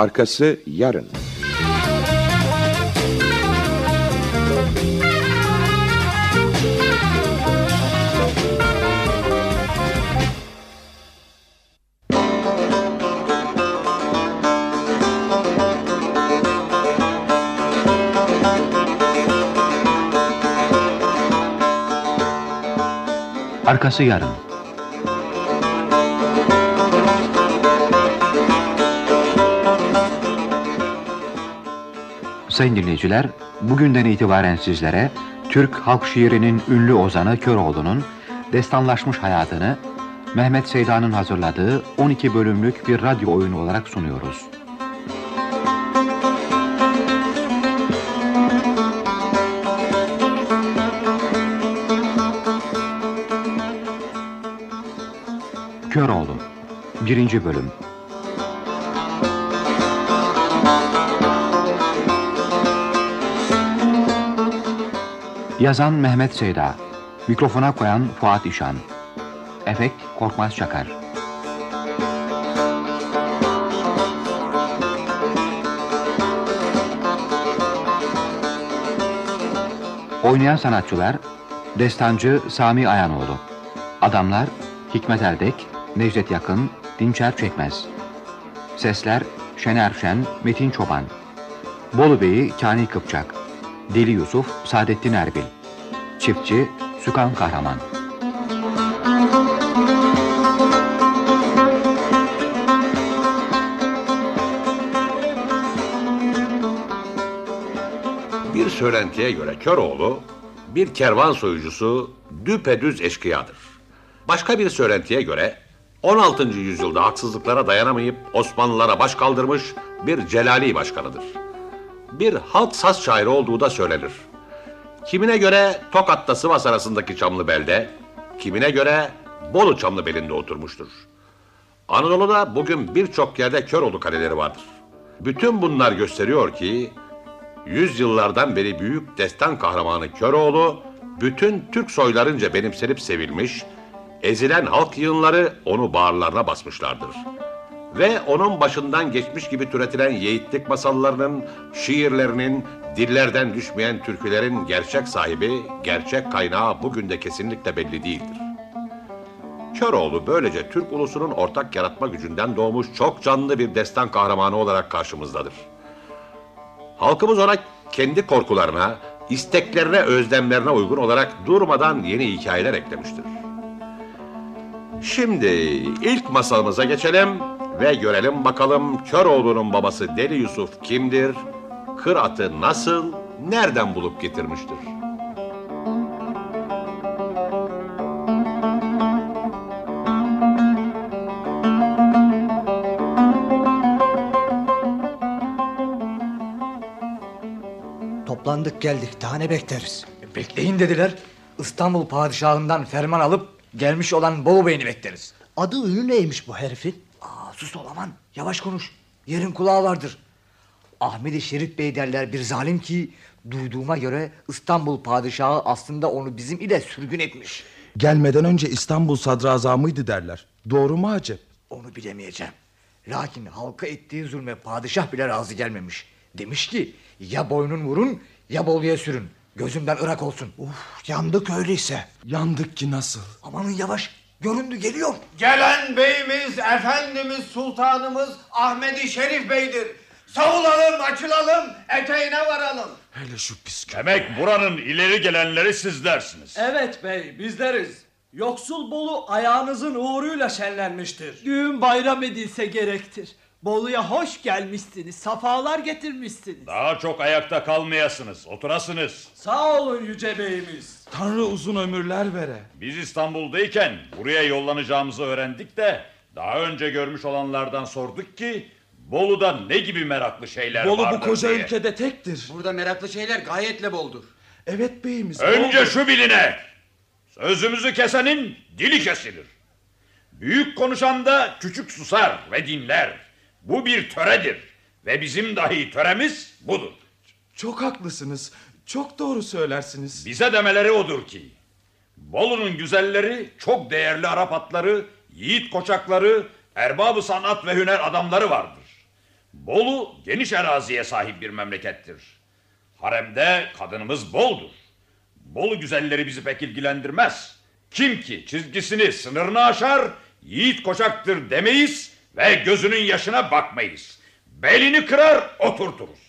Arkası yarın. Arkası yarın. Sayın dinleyiciler, bugünden itibaren sizlere Türk halk şiirinin ünlü ozanı Köroğlu'nun destanlaşmış hayatını Mehmet Seyda'nın hazırladığı 12 bölümlük bir radyo oyunu olarak sunuyoruz. Köroğlu 1. Bölüm Yazan Mehmet Seyda. Mikrofona koyan Fuat İşan. Efekt Korkmaz Çakar. Oynayan sanatçılar Destancı Sami Ayanoğlu. Adamlar Hikmet Eldek, Necdet Yakın, Dinçer Çekmez. Sesler Şener Şen, Metin Çoban. Bolu Bey'i Kani Kıpçak Deli Yusuf, Saadettin Erbil Çiftçi, Sükan Kahraman Bir söylentiye göre Köroğlu bir kervan soyucusu düpedüz eşkıyadır. Başka bir söylentiye göre 16. yüzyılda haksızlıklara dayanamayıp Osmanlılara baş kaldırmış bir celali başkanıdır. Bir halk saz şairi olduğu da söylenir. Kimine göre Tokat'ta Sivas arasındaki Çamlıbel'de, kimine göre Bolu Çamlıbel'inde oturmuştur. Anadolu'da bugün birçok yerde Köroğlu kaleleri vardır. Bütün bunlar gösteriyor ki Yüzyıllardan beri büyük destan kahramanı Köroğlu, bütün Türk soylarınca benimsenip sevilmiş, ezilen halk yığınları onu bağırlarına basmışlardır. Ve onun başından geçmiş gibi türetilen yiğitlik masallarının, şiirlerinin, dillerden düşmeyen türkülerin gerçek sahibi, gerçek kaynağı bugün de kesinlikle belli değildir. Köroğlu böylece Türk ulusunun ortak yaratma gücünden doğmuş çok canlı bir destan kahramanı olarak karşımızdadır. Halkımız ona kendi korkularına, isteklerine, özlemlerine uygun olarak durmadan yeni hikayeler eklemiştir. Şimdi ilk masalımıza geçelim ve görelim bakalım Köroğlu'nun babası Deli Yusuf kimdir? Kır atı nasıl, nereden bulup getirmiştir? Toplandık geldik. Daha ne bekleriz? Bekleyin dediler. İstanbul padişahından ferman alıp gelmiş olan Bolu Bey'ini bekleriz. Adı ünü neymiş bu herifin? Aa, sus Olaman yavaş konuş. Yerin kulağı vardır. Ahmet-i Şerif Bey derler bir zalim ki duyduğuma göre İstanbul padişahı aslında onu bizim ile sürgün etmiş. Gelmeden önce İstanbul sadrazamıydı derler. Doğru mu hacı? Onu bilemeyeceğim. Lakin halka ettiği zulme padişah bile razı gelmemiş. Demiş ki ya boynun vurun ya Bolu'ya sürün. Gözümden ırak olsun. Uf, yandık öyleyse. Yandık ki nasıl? Amanın yavaş göründü geliyor. Gelen beyimiz, efendimiz, sultanımız Ahmedi Şerif Bey'dir. Savulalım, açılalım, eteğine varalım. Hele şu pis Demek buranın ileri gelenleri sizlersiniz. Evet bey bizleriz. Yoksul Bolu ayağınızın uğruyla şenlenmiştir. Düğün bayram edilse gerektir. Bolu'ya hoş gelmişsiniz. Safalar getirmişsiniz. Daha çok ayakta kalmayasınız, oturasınız. Sağ olun yüce beyimiz. Tanrı uzun ömürler vere. Biz İstanbul'dayken buraya yollanacağımızı öğrendik de... ...daha önce görmüş olanlardan sorduk ki... ...Bolu'da ne gibi meraklı şeyler Bolu vardır bu koca diye. ülkede tektir. Burada meraklı şeyler gayetle boldur. Evet beyimiz. Önce şu biline... ...sözümüzü kesenin dili kesilir. Büyük konuşan da küçük susar ve dinler. Bu bir töredir. Ve bizim dahi töremiz budur. Çok haklısınız. Çok doğru söylersiniz. Bize demeleri odur ki Bolu'nun güzelleri çok değerli Arap atları, yiğit koçakları, erbabı sanat ve hüner adamları vardır. Bolu geniş araziye sahip bir memlekettir. Haremde kadınımız boldur. Bolu güzelleri bizi pek ilgilendirmez. Kim ki çizgisini sınırını aşar, yiğit koçaktır demeyiz ve gözünün yaşına bakmayız. Belini kırar oturturuz.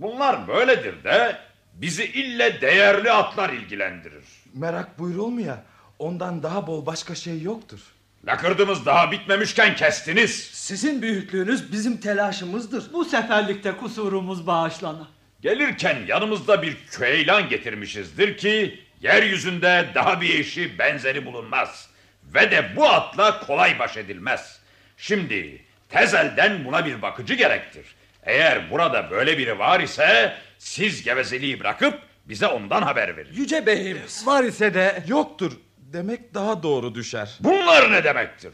Bunlar böyledir de bizi ille değerli atlar ilgilendirir. Merak buyurulmuyor. ya, Ondan daha bol başka şey yoktur. Lakırdımız daha bitmemişken kestiniz. Sizin büyüklüğünüz bizim telaşımızdır. Bu seferlikte kusurumuz bağışlana. Gelirken yanımızda bir köylan getirmişizdir ki yeryüzünde daha bir eşi benzeri bulunmaz. Ve de bu atla kolay baş edilmez. Şimdi tezelden buna bir bakıcı gerektir. Eğer burada böyle biri var ise siz gevezeliği bırakıp bize ondan haber verin. Yüce beyimiz. Var ise de Yoktur demek daha doğru düşer. Bunlar ne demektir?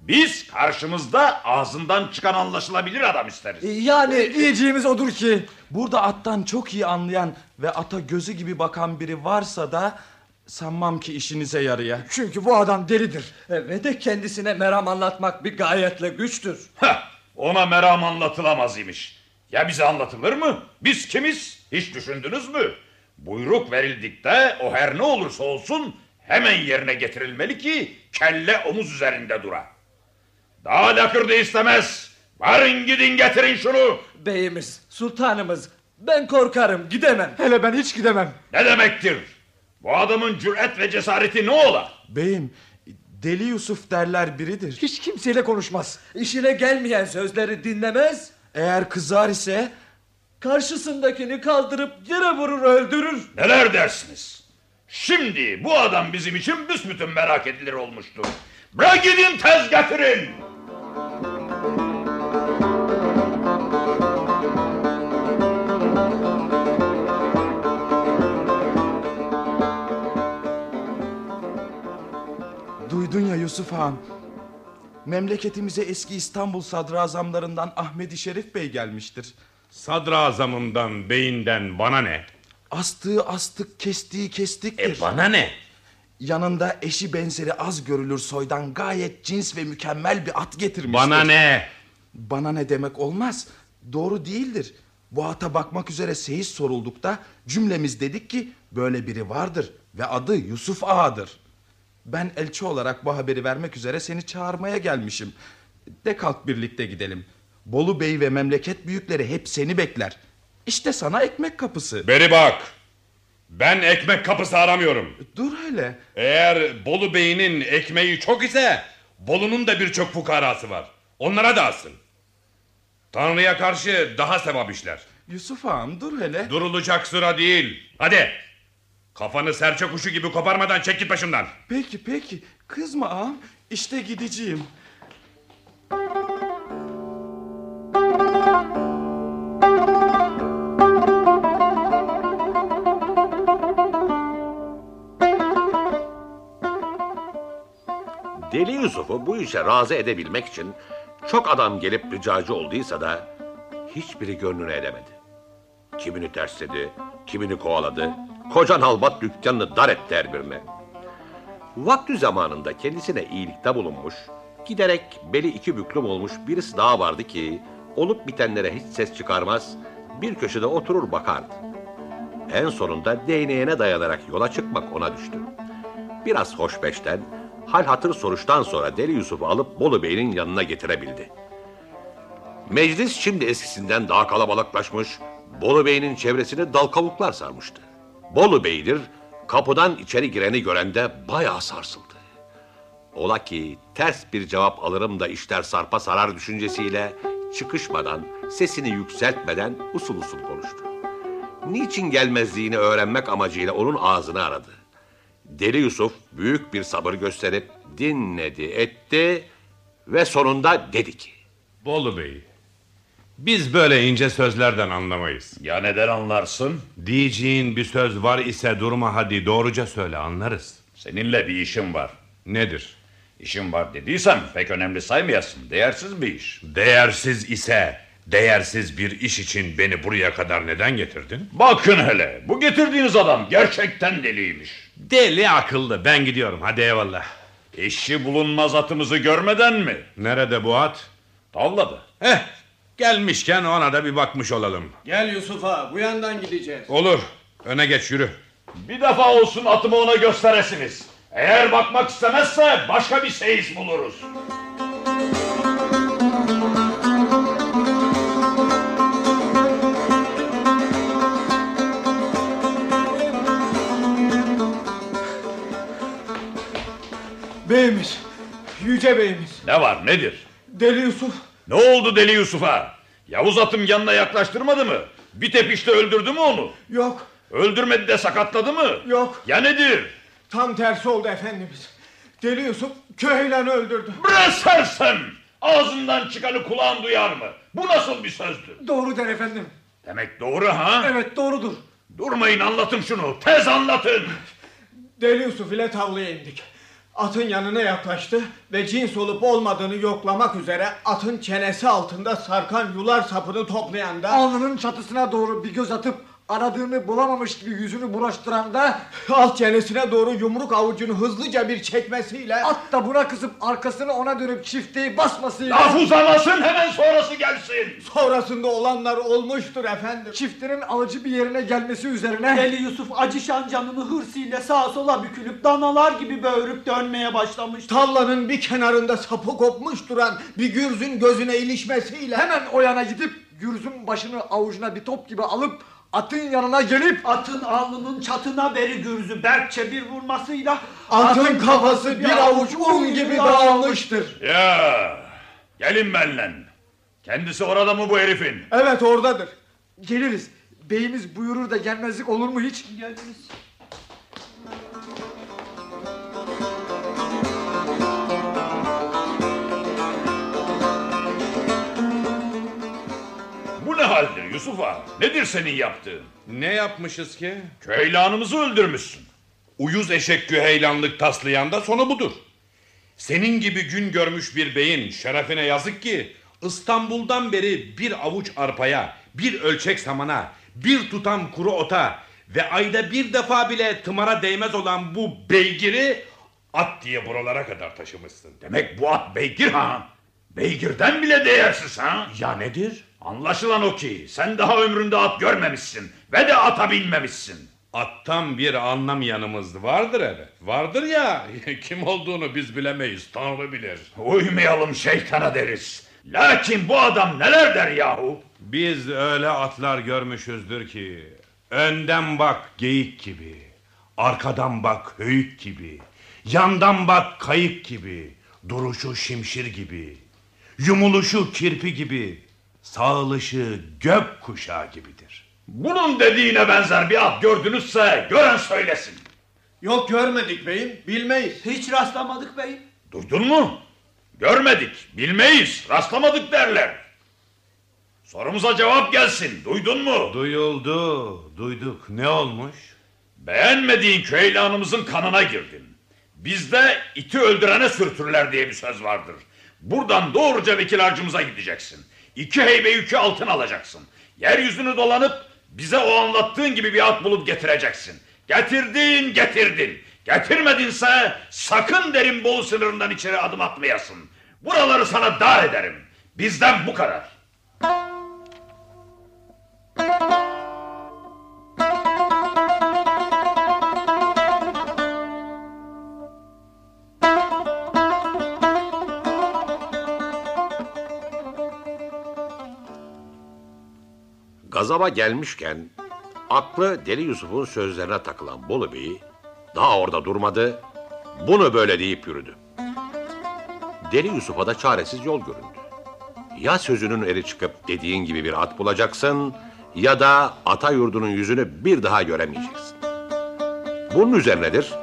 Biz karşımızda ağzından çıkan anlaşılabilir adam isteriz. yani diyeceğimiz odur ki Burada attan çok iyi anlayan ve ata gözü gibi bakan biri varsa da sanmam ki işinize yaraya. çünkü bu adam delidir. E, Ve de kendisine meram anlatmak bir gayetle güçtür. Heh, ona meram anlatılamaz imiş. Ya bize anlatılır mı? Biz kimiz? Hiç düşündünüz mü? Buyruk verildikte o her ne olursa olsun hemen yerine getirilmeli ki kelle omuz üzerinde dura. Daha lakırdı istemez. Varın gidin getirin şunu. Beyimiz, sultanımız, ben korkarım gidemem. Hele ben hiç gidemem. Ne demektir? Bu adamın cüret ve cesareti ne ola? Beyim deli Yusuf derler biridir. Hiç kimseyle konuşmaz. İşine gelmeyen sözleri dinlemez, Eğer kızar ise karşısındakini kaldırıp yere vurur öldürür. Neler dersiniz? Şimdi bu adam bizim için büsbütün merak edilir olmuştur. Bırak gidin tez getirin. Duydun ya Yusuf Ağam. Memleketimize eski İstanbul sadrazamlarından Ahmedi Şerif Bey gelmiştir. Sadrazamından, beyinden bana ne? Astığı astık, kestiği kestiktir. E bana ne? Yanında eşi benzeri az görülür soydan gayet cins ve mükemmel bir at getirmiştir. Bana ne? Bana ne demek olmaz. Doğru değildir. Bu ata bakmak üzere seyis soruldukta cümlemiz dedik ki böyle biri vardır ve adı Yusuf Ağa'dır. Ben elçi olarak bu haberi vermek üzere seni çağırmaya gelmişim. De kalk birlikte gidelim. Bolu Bey ve memleket büyükleri hep seni bekler. İşte sana ekmek kapısı. Beri bak. Ben ekmek kapısı aramıyorum. Dur hele. Eğer Bolu Bey'inin ekmeği çok ise Bolu'nun da birçok fukarası var. Onlara dağıtsın. Tanrı'ya karşı daha sevap işler. Yusuf ağam dur hele. Durulacak sıra değil. Hadi. Kafanı serçe kuşu gibi koparmadan çek git başımdan. Peki peki kızma ağam. İşte gideceğim. Deli Yusuf'u bu işe razı edebilmek için çok adam gelip ricacı olduysa da hiçbiri gönlüne edemedi. Kimini tersledi, kimini kovaladı, kocan halbat dükkanını dar etti birine. Vakti zamanında kendisine iyilikte bulunmuş, giderek beli iki büklüm olmuş birisi daha vardı ki olup bitenlere hiç ses çıkarmaz, bir köşede oturur bakardı. En sonunda değneğine dayanarak yola çıkmak ona düştü. Biraz hoşbeşten, hal hatır soruştan sonra Deli Yusuf'u alıp Bolu Bey'in yanına getirebildi. Meclis şimdi eskisinden daha kalabalıklaşmış, Bolu Bey'in çevresini dal kavuklar sarmıştı. Bolu Bey'dir, kapıdan içeri gireni görende bayağı sarsıldı. Ola ki ters bir cevap alırım da işler sarpa sarar düşüncesiyle çıkışmadan, sesini yükseltmeden usul usul konuştu. Niçin gelmezliğini öğrenmek amacıyla onun ağzını aradı. Deli Yusuf büyük bir sabır gösterip dinledi etti ve sonunda dedi ki... Bolu Bey. Biz böyle ince sözlerden anlamayız. Ya neden anlarsın? Diyeceğin bir söz var ise durma hadi doğruca söyle anlarız. Seninle bir işim var. Nedir? İşim var dediysem pek önemli saymayasın. Değersiz bir iş. Değersiz ise değersiz bir iş için beni buraya kadar neden getirdin? Bakın hele bu getirdiğiniz adam gerçekten deliymiş. Deli akıllı ben gidiyorum hadi eyvallah. Eşi bulunmaz atımızı görmeden mi? Nerede bu at? Tavladı. Eh Gelmişken ona da bir bakmış olalım. Gel Yusuf'a bu yandan gideceğiz. Olur. Öne geç yürü. Bir defa olsun atımı ona gösteresiniz. Eğer bakmak istemezse başka bir seyis buluruz. Beyimiz, yüce beyimiz. Ne var nedir? Deli Yusuf Ne oldu deli Yusuf'a? Yavuz atım yanına yaklaştırmadı mı? Bir tepişte öldürdü mü onu? yok, Öldürmedi de sakatladı mı? yok. Ya nedir? Tam tersi oldu efendimiz. Deli Yusuf köheylanı öldürdü. Bre sersem! Ağzından çıkanı kulağın duyar mı? Bu nasıl bir sözdür? Doğru der efendim. Demek doğru ha? Evet doğrudur. Durmayın anlatın şunu. Tez anlatın. Deli Yusuf ile tavlaya indik. Atın yanına yaklaştı ve cins olup olmadığını yoklamak üzere atın çenesi altında sarkan yular sapını toplayan da Alnının çatısına doğru bir göz atıp aradığını bulamamış gibi yüzünü bulaştıran da alt çenesine doğru yumruk avucunu hızlıca bir çekmesiyle at da buna kızıp arkasını ona dönüp çifteyi basmasıyla Laf uzamasın hemen sonrası gelsin. sonrasında olanlar olmuştur efendim. çiftinin alıcı bir yerine gelmesi üzerine Deli Yusuf acışan canını hırsıyla sağa sola bükülüp danalar gibi böğürüp dönmeye başlamıştı. Tallanın bir kenarında sapı kopmuş duran bir gürzün gözüne ilişmesiyle hemen o yana gidip gürzün başını avucuna bir top gibi alıp atın yanına gelip Atın alnının çatına beri gürzü berkçe bir vurmasıyla atın kafası bir avuç un gibi dağılmıştır. Ya gelin benle. Kendisi orada mı bu herifin? Evet oradadır. geliriz. Beyimiz buyurur da gelmezlik olur mu hiç? Geliriz. Haldir Yusuf'a? Nedir senin yaptığın? Ne yapmışız ki? Köylanımızı öldürmüşsün. Uyuz eşek güheylanlık taslayan da sonu budur. Senin gibi gün görmüş bir beyin şerefine yazık ki İstanbul'dan beri bir avuç arpaya, bir ölçek samana, bir tutam kuru ota ve ayda bir defa bile tımara değmez olan bu beygiri at diye buralara kadar taşımışsın. Demek bu at beygir ha? Beygirden bile değersiz ha? Ya nedir? Anlaşılan o ki sen daha ömründe at görmemişsin ve de ata binmemişsin. Attan bir anlamayanımız vardır evet. Vardır ya kim olduğunu biz bilemeyiz Tanrı bilir. Uymayalım şeytana deriz. Lakin bu adam neler der yahu? Biz öyle atlar görmüşüzdür ki önden bak geyik gibi, arkadan bak höyük gibi, yandan bak kayık gibi, duruşu şimşir gibi, yumuluşu kirpi gibi, sağılışı gök kuşağı gibidir. Bunun dediğine benzer bir at gördünüzse gören söylesin. Yok görmedik beyim bilmeyiz. Hiç rastlamadık beyim. Duydun mu? Görmedik, bilmeyiz, rastlamadık derler. Sorumuza cevap gelsin, duydun mu? Duyuldu, duyduk. Ne olmuş? Beğenmediğin köylanımızın kanına girdin. Bizde iti öldürene sürtürler diye bir söz vardır. Buradan doğruca vekil harcımıza gideceksin. İki heybe yükü altın alacaksın. Yeryüzünü dolanıp bize o anlattığın gibi bir at bulup getireceksin. Getirdin, getirdin. Getirmedinse sakın derin Bolu sınırından içeri adım atmayasın. Buraları sana dar ederim. Bizden bu kadar. Gazaba gelmişken aklı Deli Yusuf'un sözlerine takılan Bolu Bey daha orada durmadı. Bunu böyle deyip yürüdü. Deli Yusuf'a da çaresiz yol göründü. Ya sözünün eri çıkıp dediğin gibi bir at bulacaksın ya da ata yurdunun yüzünü bir daha göremeyeceksin. Bunun üzerinedir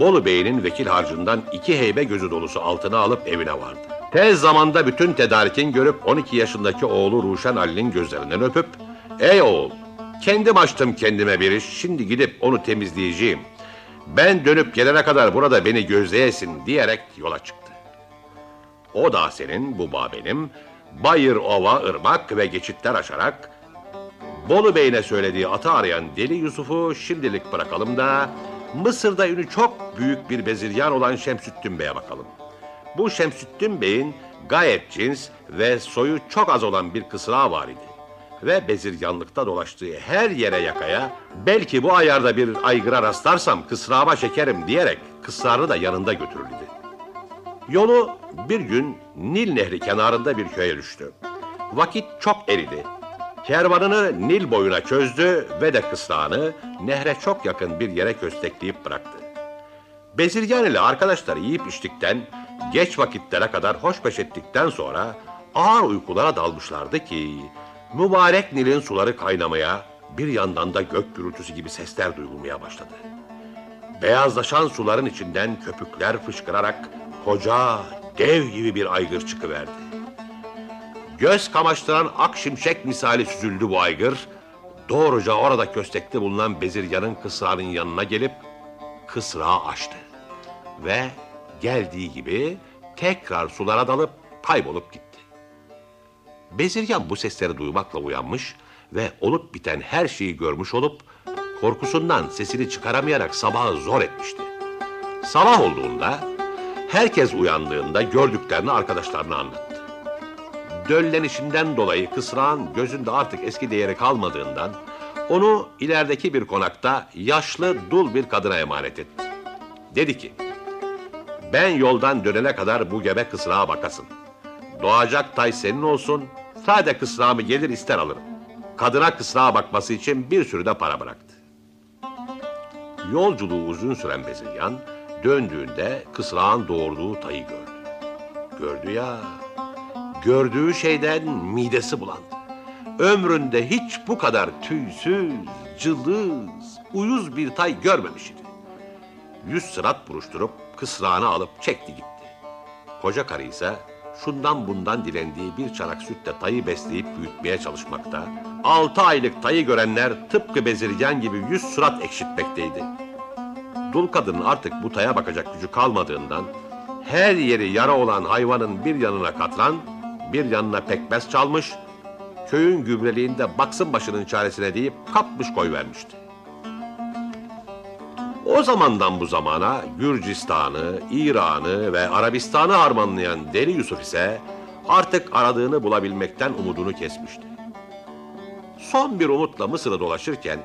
Bolu Bey'in vekil harcından iki heybe gözü dolusu altına alıp evine vardı. Tez zamanda bütün tedarikin görüp 12 yaşındaki oğlu Ruşen Ali'nin gözlerinden öpüp Ey oğul kendim açtım kendime bir iş şimdi gidip onu temizleyeceğim. Ben dönüp gelene kadar burada beni gözleyesin diyerek yola çıktı. O da senin, bu bağ benim. Bayır, ova, ırmak ve geçitler aşarak Bolu Bey'ine söylediği atı arayan Deli Yusuf'u şimdilik bırakalım da Mısır'da ünü çok büyük bir beziryan olan Şemsüttün Bey'e bakalım. Bu Şemsüttün Bey'in gayet cins ve soyu çok az olan bir kısrağı var idi. Ve bezirganlıkta dolaştığı her yere yakaya belki bu ayarda bir aygıra rastlarsam kısrağıma çekerim diyerek kısrağını da yanında götürürdü. Yolu bir gün Nil Nehri kenarında bir köye düştü. Vakit çok eridi. Kervanını Nil boyuna çözdü ve de kısrağını nehre çok yakın bir yere köstekleyip bıraktı. Bezirgan ile arkadaşları yiyip içtikten, geç vakitlere kadar hoşbeş ettikten sonra ağır uykulara dalmışlardı ki, mübarek Nil'in suları kaynamaya, bir yandan da gök gürültüsü gibi sesler duyulmaya başladı. Beyazlaşan suların içinden köpükler fışkırarak koca, dev gibi bir aygır çıkıverdi. Göz kamaştıran ak şimşek misali süzüldü bu aygır, doğruca orada köstekte bulunan bezirganın kısrağının yanına gelip kısrağı açtı. Ve geldiği gibi tekrar sulara dalıp kaybolup gitti. Bezirgan bu sesleri duymakla uyanmış ve olup biten her şeyi görmüş olup korkusundan sesini çıkaramayarak sabahı zor etmişti. Sabah olduğunda herkes uyandığında gördüklerini arkadaşlarına anlattı. Döllenişinden dolayı kısrağın gözünde artık eski değeri kalmadığından onu ilerideki bir konakta yaşlı dul bir kadına emanet etti. Dedi ki, ben yoldan dönene kadar bu gebe kısrağa bakasın. Doğacak tay senin olsun, sade kısrağımı gelir ister alırım. Kadına kısrağa bakması için bir sürü de para bıraktı. Yolculuğu uzun süren Bezirgan, döndüğünde kısrağın doğurduğu tayı gördü. Gördü ya, gördüğü şeyden midesi bulandı. Ömründe hiç bu kadar tüysüz, cılız, uyuz bir tay görmemiş idi. Yüz sırat buruşturup kısrağını alıp çekti gitti. Koca karı ise şundan bundan dilendiği bir çanak sütle tayı besleyip büyütmeye çalışmakta, altı aylık tayı görenler tıpkı bezirgan gibi yüz surat ekşitmekteydi. Dul kadının artık bu taya bakacak gücü kalmadığından, her yeri yara olan hayvanın bir yanına katran, bir yanına pekmez çalmış, köyün gübreliğinde baksın başının çaresine deyip kapmış koy vermişti. O zamandan bu zamana Gürcistan'ı, İran'ı ve Arabistan'ı harmanlayan Deli Yusuf ise artık aradığını bulabilmekten umudunu kesmişti. Son bir umutla Mısır'ı dolaşırken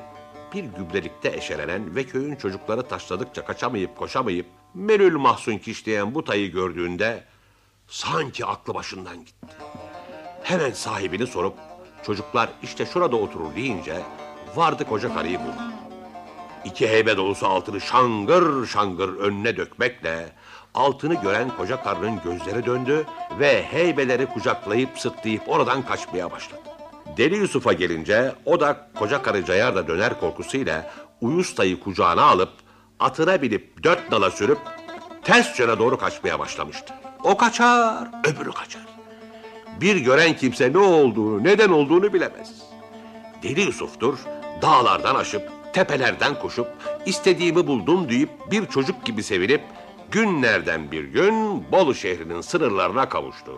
bir gübrelikte eşelenen ve köyün çocukları taşladıkça kaçamayıp koşamayıp melül mahzun kişleyen bu tayı gördüğünde sanki aklı başından gitti. Hemen sahibini sorup çocuklar işte şurada oturur deyince vardı koca karıyı buldu. İki heybe dolusu altını şangır şangır önüne dökmekle altını gören koca karının gözleri döndü ve heybeleri kucaklayıp sırtlayıp oradan kaçmaya başladı. Deli Yusuf'a gelince o da koca karı cayar da döner korkusuyla uyuz tayı kucağına alıp atına binip dört nala sürüp ters yöne doğru kaçmaya başlamıştı. O kaçar, öbürü kaçar. Bir gören kimse ne olduğunu, neden olduğunu bilemez. Deli Yusuf'tur, dağlardan aşıp, tepelerden koşup, istediğimi buldum deyip bir çocuk gibi sevinip, günlerden bir gün Bolu şehrinin sınırlarına kavuştu.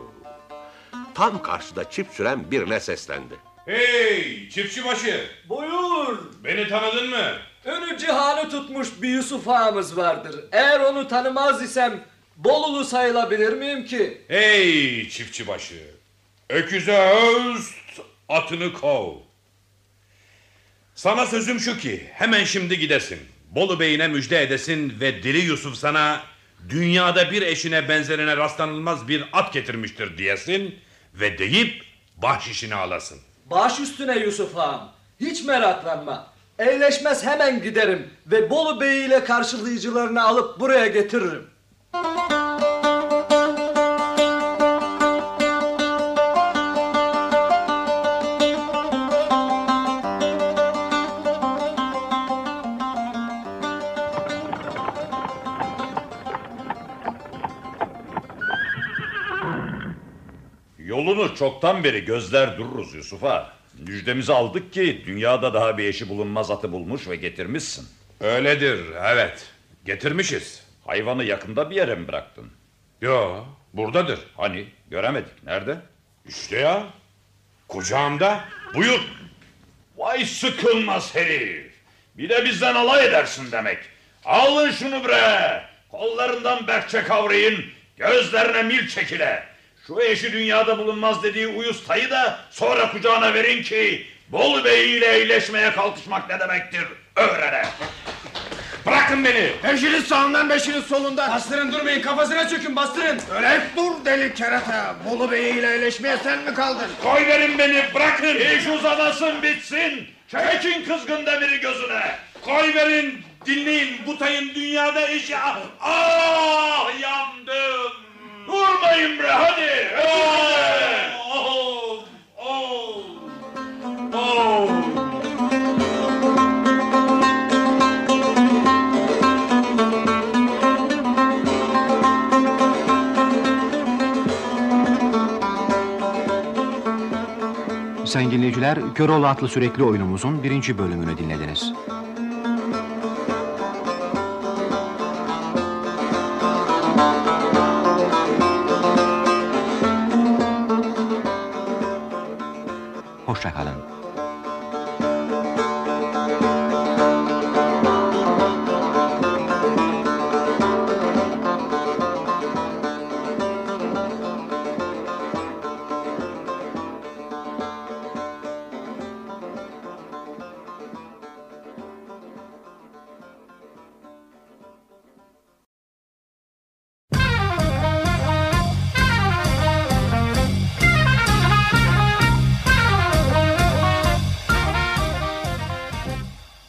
Tam karşıda çift süren birine seslendi. Hey çiftçibaşı Buyur. beni tanıdın mı? Önü cihanı tutmuş bir Yusuf ağamız vardır. Eğer onu tanımaz isem Bolulu sayılabilir miyim ki? Hey çiftçibaşı öküze öz atını kov. Sana sözüm şu ki hemen şimdi gidesin. Bolu Bey'ine müjde edesin ve Deli Yusuf sana dünyada bir eşine benzerine rastlanılmaz bir at getirmiştir diyesin ve deyip bahşişini alasın. Baş üstüne Yusuf ağam. Hiç meraklanma. Eğleşmez hemen giderim ve Bolu Bey ile karşılayıcılarını alıp buraya getiririm. Çoktan beri gözler dururuz Yusuf'a. Müjdemizi aldık ki dünyada daha bir eşi bulunmaz atı bulmuş ve getirmişsin. Öyledir evet getirmişiz. Hayvanı yakında bir yere mi bıraktın? Yo buradadır. Hani göremedik. Nerede? İşte ya kucağımda. Buyur. Vay sıkılmaz herif. Bir de bizden alay edersin demek. Alın şunu bre. Kollarından berkçe kavrayın. Gözlerine mil çekile. Şu eşi dünyada bulunmaz dediği uyuz tayı da sonra kucağına verin ki Bolu Bey ile eğleşmeye kalkışmak ne demektir öğrene. Bırakın beni. Beşinin sağından beşinin solundan. Bastırın durmayın kafasına çökün bastırın. Öyle dur deli kerata. Bolu Bey ile eleşmeye sen mi kaldın? Koy verin beni bırakın. İş uzamasın bitsin. Çekin kızgın demiri gözüne. Koy verin. Dinleyin bu tayın dünyada işi. Ah yandım. Durmayın bre hadi. Sayın dinleyiciler, Köroğlu adlı sürekli oyunumuzun birinci bölümünü dinlediniz.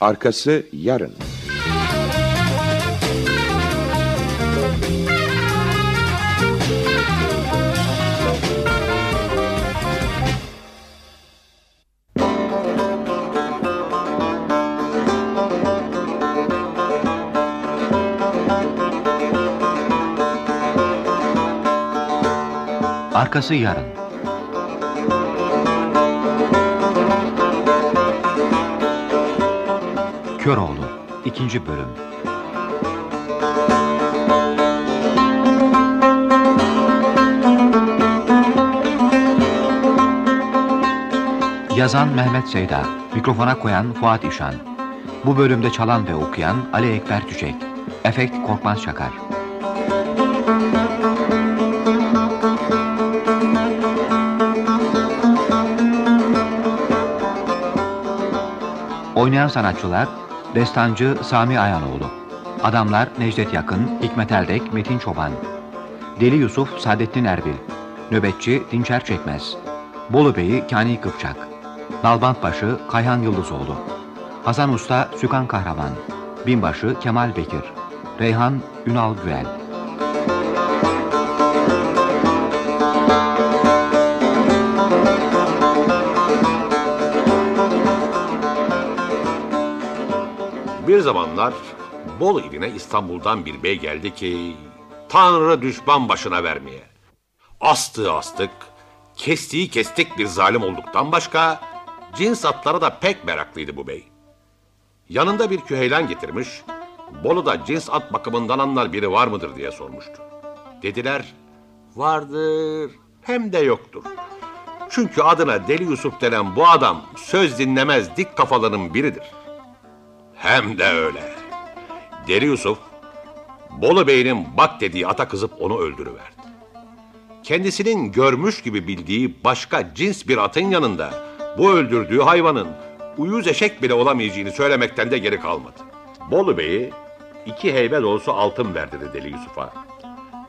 Arkası yarın. Arkası yarın. Köroğlu 2. bölüm. Yazan Mehmet Seyda, mikrofona koyan Fuat İşan. Bu bölümde çalan ve okuyan Ali Ekber Tüçek. Efekt Korkmaz Çakar. Oynayan sanatçılar Destancı Sami Ayanoğlu Adamlar Necdet Yakın, Hikmet Eldek, Metin Çoban. Deli Yusuf Saadettin Erbil. Nöbetçi Dinçer Çekmez. Bolu Bey'i Kani Kıpçak. Nalbantbaşı Kayhan Yıldızoğlu. Hasan Usta Sükan Kahraman. Binbaşı Kemal Bekir. Reyhan Ünal Güel Bir zamanlar Bolu iline İstanbul'dan bir bey geldi ki Tanrı düşman başına vermeye. Astığı astık, kestiği kestik bir zalim olduktan başka cins atlara da pek meraklıydı bu bey. Yanında bir küheylan getirmiş, Bolu'da cins at bakımından anlar biri var mıdır diye sormuştu. Dediler, vardır hem de yoktur. Çünkü adına Deli Yusuf denen bu adam söz dinlemez dik kafalının biridir. Hem de öyle. Deli Yusuf, Bolu Bey'in bak dediği ata kızıp onu öldürüverdi. Kendisinin görmüş gibi bildiği başka cins bir atın yanında bu öldürdüğü hayvanın uyuz eşek bile olamayacağını söylemekten de geri kalmadı. Bolu Bey'i iki heybe dolusu altın verdi Deli Yusuf'a.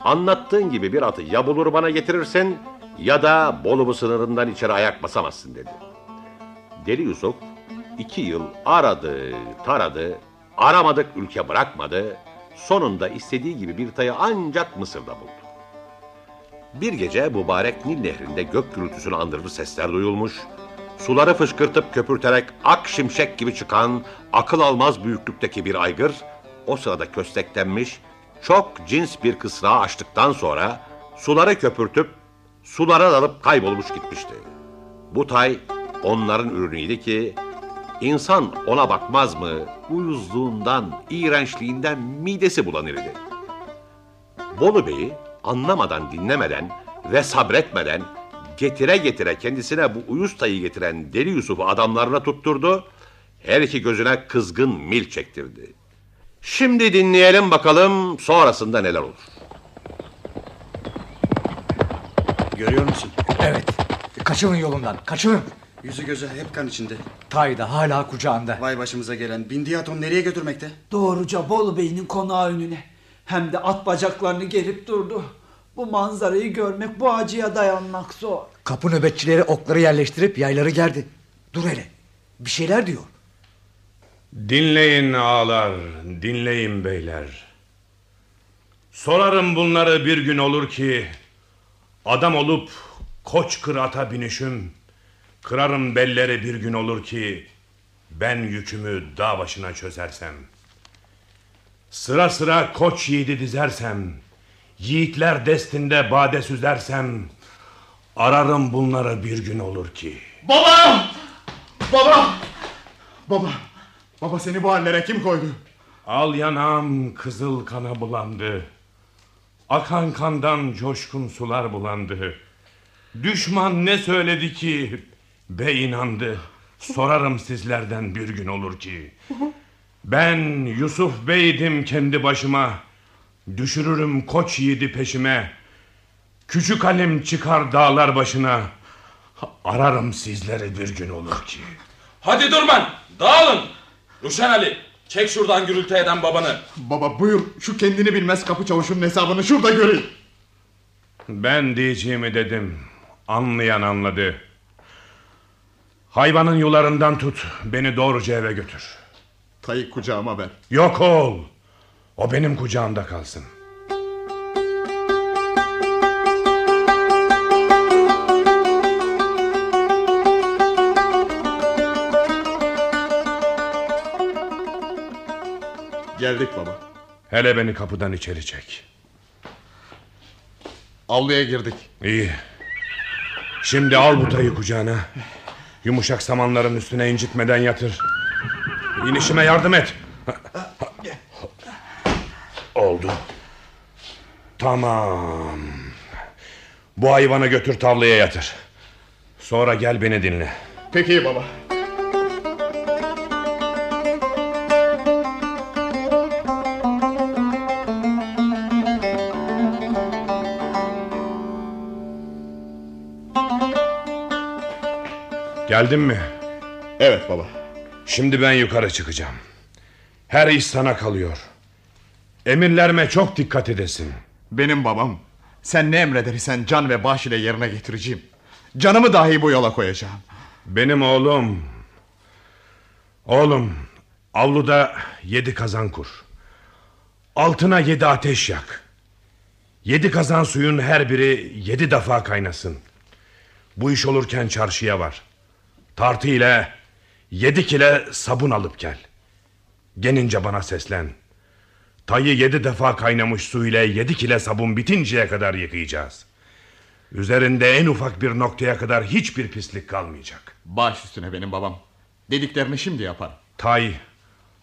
Anlattığın gibi bir atı ya bulur bana getirirsin ya da Bolu bu sınırından içeri ayak basamazsın dedi. Deli Yusuf iki yıl aradı, taradı, aramadık ülke bırakmadı. Sonunda istediği gibi bir tayı ancak Mısır'da buldu. Bir gece mübarek Nil nehrinde gök gürültüsünü andırır sesler duyulmuş. Suları fışkırtıp köpürterek ak şimşek gibi çıkan akıl almaz büyüklükteki bir aygır o sırada kösteklenmiş çok cins bir kısrağı açtıktan sonra suları köpürtüp sulara dalıp kaybolmuş gitmişti. Bu tay onların ürünüydü ki insan ona bakmaz mı uyuzluğundan, iğrençliğinden midesi bulanır idi. Bolu Bey'i anlamadan, dinlemeden ve sabretmeden getire getire kendisine bu uyuz tayı getiren Deli Yusuf'u adamlarına tutturdu. Her iki gözüne kızgın mil çektirdi. Şimdi dinleyelim bakalım sonrasında neler olur. Görüyor musun? Evet. Kaçının yolundan. Kaçının. Yüzü gözü hep kan içinde. Tay da hala kucağında. Vay başımıza gelen. Bindiği at onu nereye götürmekte? Doğruca Bolu Bey'in konağı önüne. Hem de at bacaklarını gerip durdu. Bu manzarayı görmek bu acıya dayanmak zor. Kapı nöbetçileri okları yerleştirip yayları gerdi. Dur hele. Bir şeyler diyor. Dinleyin ağalar, dinleyin beyler. Sorarım bunları bir gün olur ki adam olup koç kırata binişim. Kırarım belleri bir gün olur ki ben yükümü dağ başına çözersem. Sıra sıra koç yiğidi dizersem, yiğitler destinde bade süzersem, ararım bunları bir gün olur ki. Baba! Baba! Baba! Baba seni bu hallere kim koydu? Al yanağım kızıl kana bulandı. Akan kandan coşkun sular bulandı. Düşman ne söyledi ki bey inandı. Sorarım sizlerden bir gün olur ki. Ben Yusuf Bey'dim kendi başıma. Düşürürüm koç yiğidi peşime. Küçük halim çıkar dağlar başına. Ararım sizleri bir gün olur ki. Hadi durman dağılın. Ruşen Ali çek şuradan gürültü eden babanı. Baba buyur şu kendini bilmez kapı çavuşunun hesabını şurada göreyim. Ben diyeceğimi dedim. Anlayan anladı. Hayvanın yularından tut. Beni doğruca eve götür. Tayı kucağıma ver. Yok ol. O benim kucağımda kalsın. Geldik baba. Hele beni kapıdan içeri çek. Avluya girdik. İyi. Şimdi al bu tayı kucağına. Yumuşak samanların üstüne incitmeden yatır. İnişime yardım et. Oldu. Tamam. Bu hayvanı götür tavlaya yatır. Sonra gel beni dinle. Peki baba. Geldin mi? Evet baba. Şimdi ben yukarı çıkacağım. Her iş sana kalıyor. Emirlerime çok dikkat edesin. Benim babam. Sen ne emredersen can ve baş ile yerine getireceğim. Canımı dahi bu yola koyacağım. Benim oğlum. Oğlum avluda yedi kazan kur. Altına yedi ateş yak. Yedi kazan suyun her biri yedi defa kaynasın. Bu iş olurken çarşıya var. Tartı ile yedi kile sabun alıp gel. Genince bana seslen. Tayı yedi defa kaynamış su ile yedi kile sabun bitinceye kadar yıkayacağız. Üzerinde en ufak bir noktaya kadar hiçbir pislik kalmayacak. Baş üstüne benim babam. Dediklerini şimdi yaparım. Tay,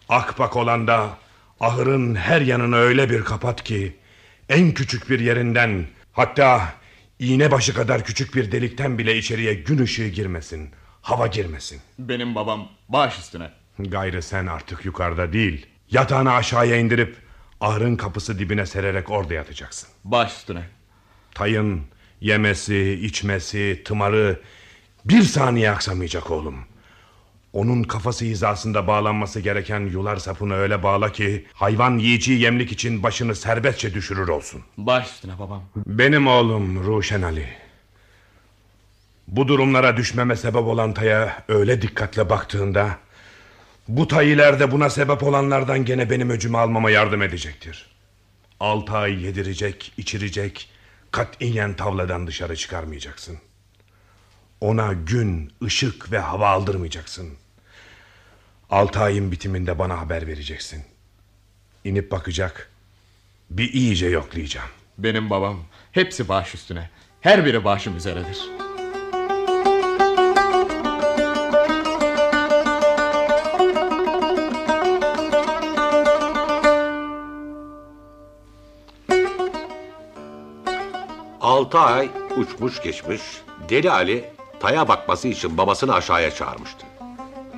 akbak olan da ahırın her yanını öyle bir kapat ki... ...en küçük bir yerinden hatta iğne başı kadar küçük bir delikten bile içeriye gün ışığı girmesin. Hava girmesin. Benim babam baş üstüne. Gayrı sen artık yukarıda değil. Yatağını aşağıya indirip ahırın kapısı dibine sererek orada yatacaksın. Baş üstüne. Tayın yemesi, içmesi, tımarı bir saniye aksamayacak oğlum. Onun kafası hizasında bağlanması gereken yular sapını öyle bağla ki... ...hayvan yiyeceği yemlik için başını serbestçe düşürür olsun. Baş üstüne babam. Benim oğlum Ruşen Ali. Bu durumlara düşmeme sebep olan Tay'a öyle dikkatle baktığında... ...bu Tay ileride buna sebep olanlardan gene benim öcümü almama yardım edecektir. Altı ay yedirecek, içirecek... ...katiyen tavladan dışarı çıkarmayacaksın. Ona gün, ışık ve hava aldırmayacaksın. Altı ayın bitiminde bana haber vereceksin. İnip bakacak. Bir iyice yoklayacağım. Benim babam. Hepsi baş üstüne. Her biri başım üzeredir. Altı ay uçmuş geçmiş. Deli Ali Tay'a bakması için babasını aşağıya çağırmıştı.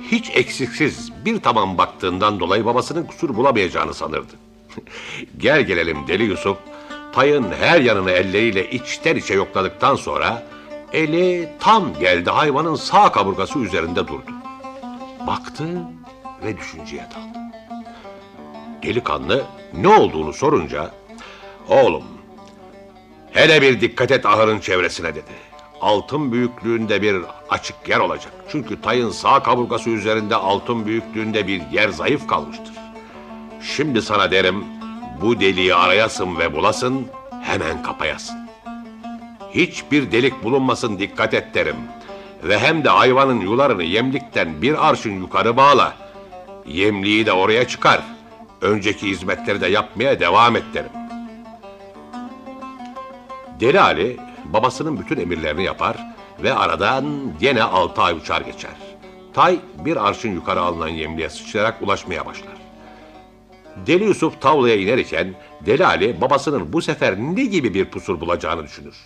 Hiç eksiksiz bir tamam baktığından dolayı babasının kusur bulamayacağını sanırdı. Gel gelelim Deli Yusuf Tayın her yanını elleriyle içten içe yokladıktan sonra eli tam geldi hayvanın sağ kaburgası üzerinde durdu. Baktı ve düşünceye daldı. Delikanlı ne olduğunu sorunca oğlum hele bir dikkat et ahırın çevresine dedi. Altın büyüklüğünde bir açık yer olacak. Çünkü tayın sağ kaburgası üzerinde altın büyüklüğünde bir yer zayıf kalmıştır. Şimdi sana derim bu deliği arayasın ve bulasın hemen kapayasın. Hiçbir delik bulunmasın dikkat et derim. Ve hem de hayvanın yularını yemlikten bir arşın yukarı bağla. Yemliği de oraya çıkar. Önceki hizmetleri de yapmaya devam et derim. Deli Ali babasının bütün emirlerini yapar ve aradan gene altı ay uçar geçer. Tay bir arşın yukarı alınan yemliğe sıçrayarak ulaşmaya başlar. Deli Yusuf tavlaya inerken Deli Ali babasının bu sefer ne gibi bir pusur bulacağını düşünür.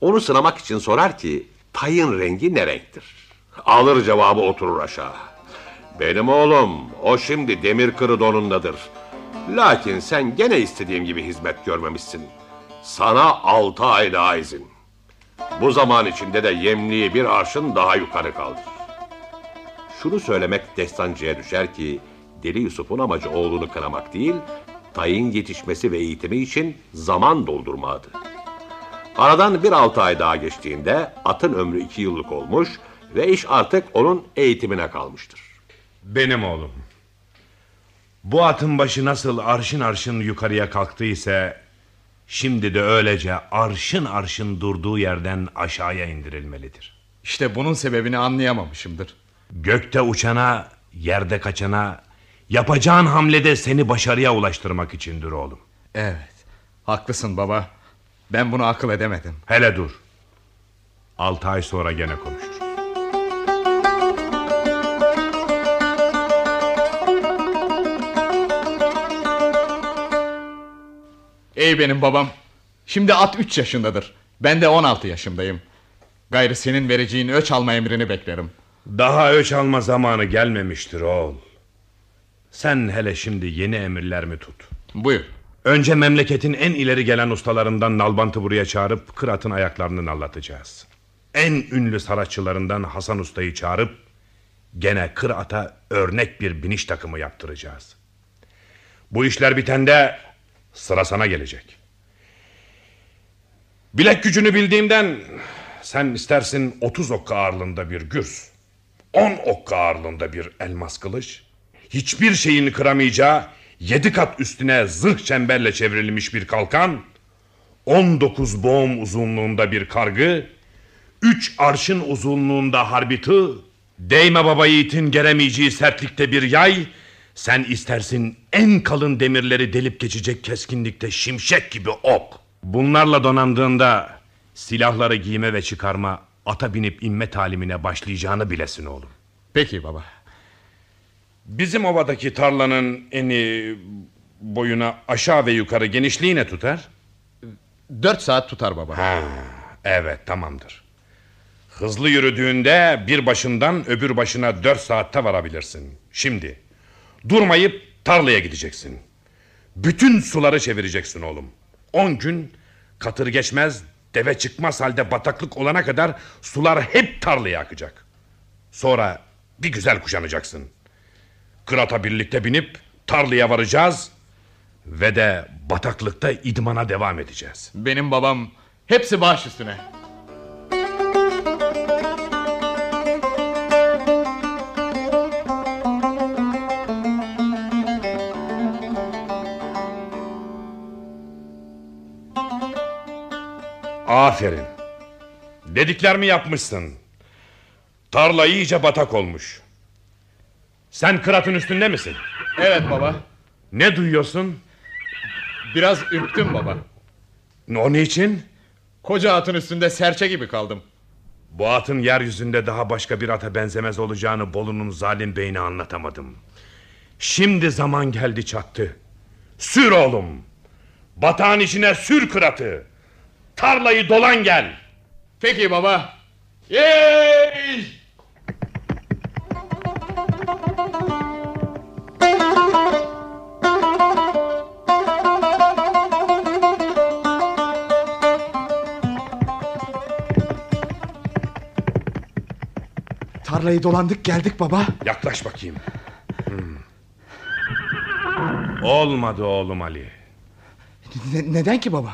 Onu sınamak için sorar ki tayın rengi ne renktir? Alır cevabı oturur aşağı. Benim oğlum o şimdi demir kırı donundadır. Lakin sen gene istediğim gibi hizmet görmemişsin. Sana altı ay daha izin. Bu zaman içinde de yemliği bir arşın daha yukarı kaldır. Şunu söylemek destancıya düşer ki Deli Yusuf'un amacı oğlunu kınamak değil, tayin yetişmesi ve eğitimi için zaman doldurmadı. Aradan bir altı ay daha geçtiğinde atın ömrü iki yıllık olmuş ve iş artık onun eğitimine kalmıştır. Benim oğlum. Bu atın başı nasıl arşın arşın yukarıya kalktıysa... ...şimdi de öylece arşın arşın durduğu yerden aşağıya indirilmelidir. İşte bunun sebebini anlayamamışımdır. Gökte uçana, yerde kaçana... ...yapacağın hamlede seni başarıya ulaştırmak içindir oğlum. Evet, haklısın baba. Ben bunu akıl edemedim. Hele dur. Altı ay sonra gene konuşuruz. Ey benim babam. Şimdi at 3 yaşındadır. Ben de 16 yaşındayım. Gayrı senin vereceğin öç alma emrini beklerim. Daha öç alma zamanı gelmemiştir oğul. Sen hele şimdi yeni emirlerimi tut. Buyur. Önce memleketin en ileri gelen ustalarından Nalbant'ı buraya çağırıp Kırat'ın ayaklarını nallatacağız. En ünlü saratçılarından Hasan Usta'yı çağırıp gene Kırat'a örnek bir biniş takımı yaptıracağız. Bu işler bitende sıra sana gelecek. Bilek gücünü bildiğimden sen istersin 30 okka ağırlığında bir gürs, 10 okka ağırlığında bir elmas kılıç, hiçbir şeyin kıramayacağı yedi kat üstüne zırh çemberle çevrilmiş bir kalkan, 19 boğum uzunluğunda bir kargı, 3 arşın uzunluğunda harbi tığ, değme baba yiğitin geremeyeceği sertlikte bir yay, sen istersin en kalın demirleri delip geçecek keskinlikte şimşek gibi ok. Bunlarla donandığında silahları giyme ve çıkarma, ata binip inme talimine başlayacağını bilesin oğlum. Peki baba. Bizim ovadaki tarlanın eni boyuna aşağı ve yukarı genişliği ne tutar? Dört saat tutar baba. Ha, evet tamamdır. Hızlı yürüdüğünde bir başından öbür başına dört saatte varabilirsin. Şimdi durmayıp tarlaya gideceksin. Bütün suları çevireceksin oğlum. On gün katır geçmez deve çıkmaz halde bataklık olana kadar sular hep tarlaya akacak. Sonra bir güzel kuşanacaksın. Kırata birlikte binip tarlaya varacağız ve de bataklıkta idmana devam edeceğiz. Benim babam hepsi baş üstüne. Aferin. Dediklerimi yapmışsın. Tarla iyice batak olmuş. Sen kıratın üstünde misin? Evet baba. Ne duyuyorsun? Biraz ürktüm baba. O niçin? Koca atın üstünde serçe gibi kaldım. Bu atın yeryüzünde daha başka bir ata benzemez olacağını Bolu'nun zalim beyine anlatamadım. Şimdi zaman geldi çattı. Sür oğlum. Batağın içine sür kıratı. Tarlayı dolan gel. Peki baba. Yey! Tarlayı dolandık geldik baba. Yaklaş bakayım. Hmm. Olmadı oğlum Ali. Ne- neden ki baba?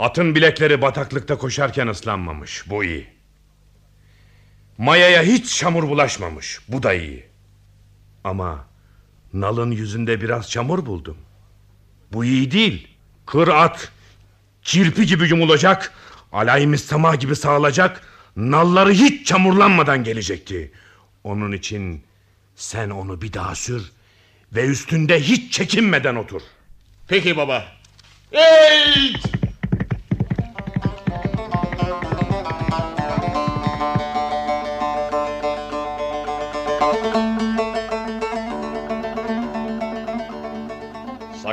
Atın bilekleri bataklıkta koşarken ıslanmamış. Bu iyi. Mayaya hiç çamur bulaşmamış. Bu da iyi. Ama nalın yüzünde biraz çamur buldum. Bu iyi değil. Kır at. Kirpi gibi yumulacak. Alay müstema gibi sağılacak. Nalları hiç çamurlanmadan gelecekti. Onun için sen onu bir daha sür. Ve üstünde hiç çekinmeden otur. Peki baba. Hey!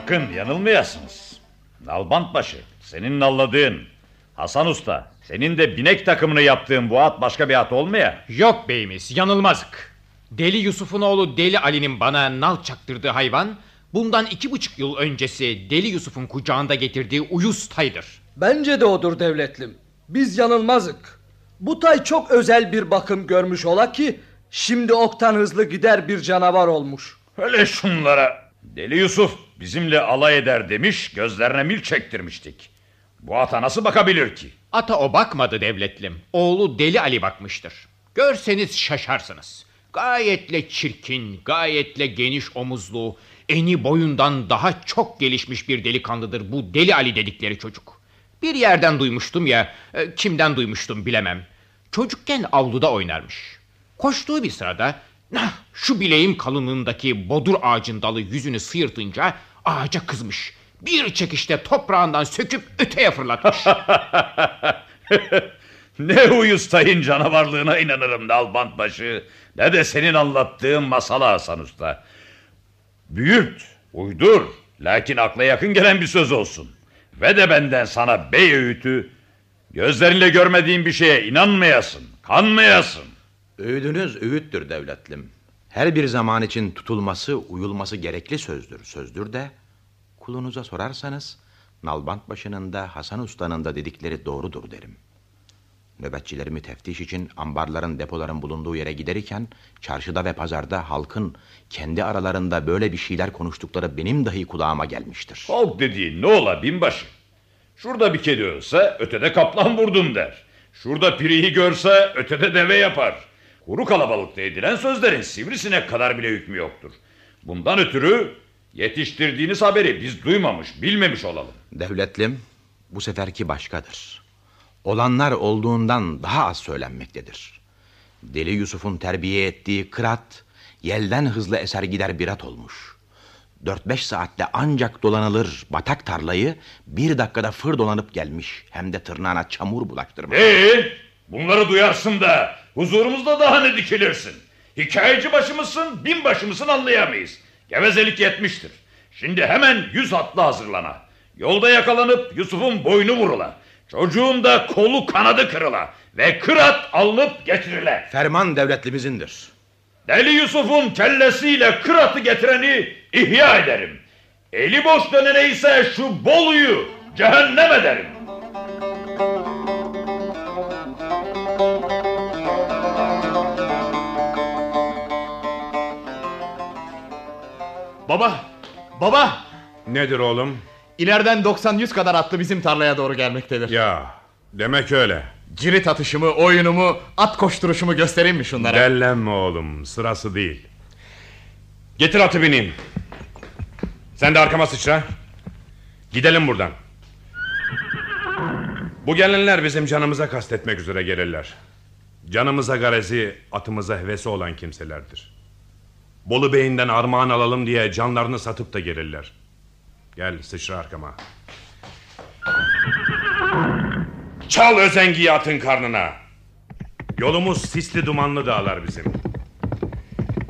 Sakın yanılmayasınız. Nalbantbaşı, senin nalladığın. Hasan Usta, senin de binek takımını yaptığın bu at başka bir at olmaya. Yok beyimiz yanılmazık. Deli Yusuf'un oğlu Deli Ali'nin bana nal çaktırdığı hayvan... ...bundan iki buçuk yıl öncesi Deli Yusuf'un kucağında getirdiği uyuz taydır. Bence de odur devletlim. Biz yanılmazık. Bu tay çok özel bir bakım görmüş ola ki... ...şimdi oktan hızlı gider bir canavar olmuş. Öyle şunlara. Deli Yusuf bizimle alay eder demiş, gözlerine mil çektirmiştik. Bu ata nasıl bakabilir ki? Ata o bakmadı devletlim. Oğlu Deli Ali bakmıştır. Görseniz şaşarsınız. Gayetle çirkin, gayetle geniş omuzlu, eni boyundan daha çok gelişmiş bir delikanlıdır bu Deli Ali dedikleri çocuk. Bir yerden duymuştum ya, e, kimden duymuştum bilemem. Çocukken avluda oynarmış. Koştuğu bir sırada nah, şu bileğim kalınlığındaki bodur ağacın dalı yüzünü sıyırtınca ağaca kızmış. Bir çekişte toprağından söküp öteye fırlatmış. ne uyuz tayın canavarlığına inanırım Nalbantbaşı. Ne de senin anlattığın masala Hasan Usta. Büyüt, uydur. Lakin akla yakın gelen bir söz olsun. Ve de benden sana bey öğütü. Gözlerinle görmediğin bir şeye inanmayasın, kanmayasın. Öğüdünüz öğüttür devletlim. Her bir zaman için tutulması, uyulması gerekli sözdür. Sözdür de kulunuza sorarsanız Nalbant başının da Hasan Usta'nın da dedikleri doğrudur derim. Nöbetçilerimi teftiş için ambarların depoların bulunduğu yere giderken çarşıda ve pazarda halkın kendi aralarında böyle bir şeyler konuştukları benim dahi kulağıma gelmiştir. Halk dediğin ne ola binbaşı? Şurada bir kedi ölse ötede kaplan vurdum der. Şurada piriyi görse ötede deve yapar. Kuru kalabalıkta edilen sözlerin sivrisinek kadar bile hükmü yoktur. Bundan ötürü yetiştirdiğiniz haberi biz duymamış, bilmemiş olalım. Devletlim bu seferki başkadır. Olanlar olduğundan daha az söylenmektedir. Deli Yusuf'un terbiye ettiği kırat yelden hızlı eser gider bir at olmuş. Dört beş saatte ancak dolanılır batak tarlayı bir dakikada fır dolanıp gelmiş. Hem de tırnağına çamur bulaştırmış. Ee, bunları duyarsın da huzurumuzda daha ne dikilirsin? Hikayeci başımızsın, bin başımızın anlayamayız. Gevezelik yetmiştir. Şimdi hemen yüz atlı hazırlana. Yolda yakalanıp Yusuf'un boynu vurula. Çocuğun da kolu kanadı kırıla. Ve kırat alınıp getirile. Ferman devletlimizindir. Deli Yusuf'un kellesiyle kıratı getireni ihya ederim. Eli boş dönene ise şu Bolu'yu cehennem ederim. Baba, baba. Nedir oğlum? İleriden 90-100 kadar atlı bizim tarlaya doğru gelmektedir. Ya, demek öyle. Cirit atışımı, oyunumu, at koşturuşumu göstereyim mi şunlara? Dellenme oğlum, sırası değil. Getir atı bineyim. Sen de arkama sıçra. Gidelim buradan. Bu gelenler bizim canımıza kastetmek üzere gelirler. Canımıza garezi, atımıza hevesi olan kimselerdir. Bolu Bey'inden armağan alalım diye canlarını satıp da gelirler. Gel sıçra arkama. Çal özengiyi atın karnına. Yolumuz sisli dumanlı dağlar bizim.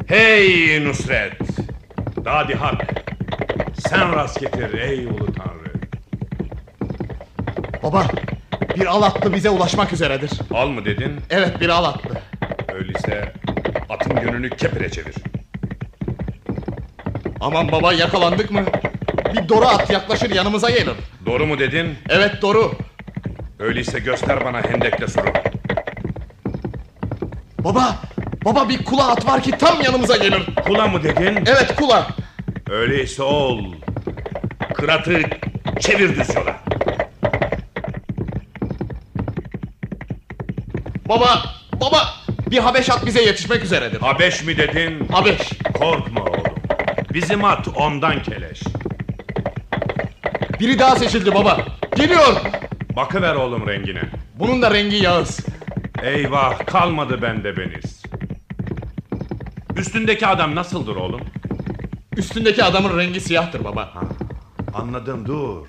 Hey Nusret! Dadi Hak! Sen rast getir ey ulu tanrı. Baba, bir al atlı bize ulaşmak üzeredir. Al mı dedin? Evet, bir al atlı. Öyleyse atın yönünü kepire çevir. Aman baba yakalandık mı? Bir doru at yaklaşır yanımıza gelir. Doğru mu dedin? Evet doğru. Öyleyse göster bana hendekle suru. Baba, Baba bir kula at var ki tam yanımıza gelir. Kula mı dedin? Evet kula. Öyleyse ol. Kıratı çevir düz yola. Baba, baba bir Habeş at bize yetişmek üzeredir. Habeş mi dedin? Habeş. Korkma. Bizim at ondan keleş. Biri daha seçildi baba. Geliyor. Bakıver oğlum rengine. Bunun da rengi Yağız. Eyvah kalmadı bende beniz. Üstündeki adam nasıldır oğlum? Üstündeki adamın rengi siyahtır baba. Anladım dur.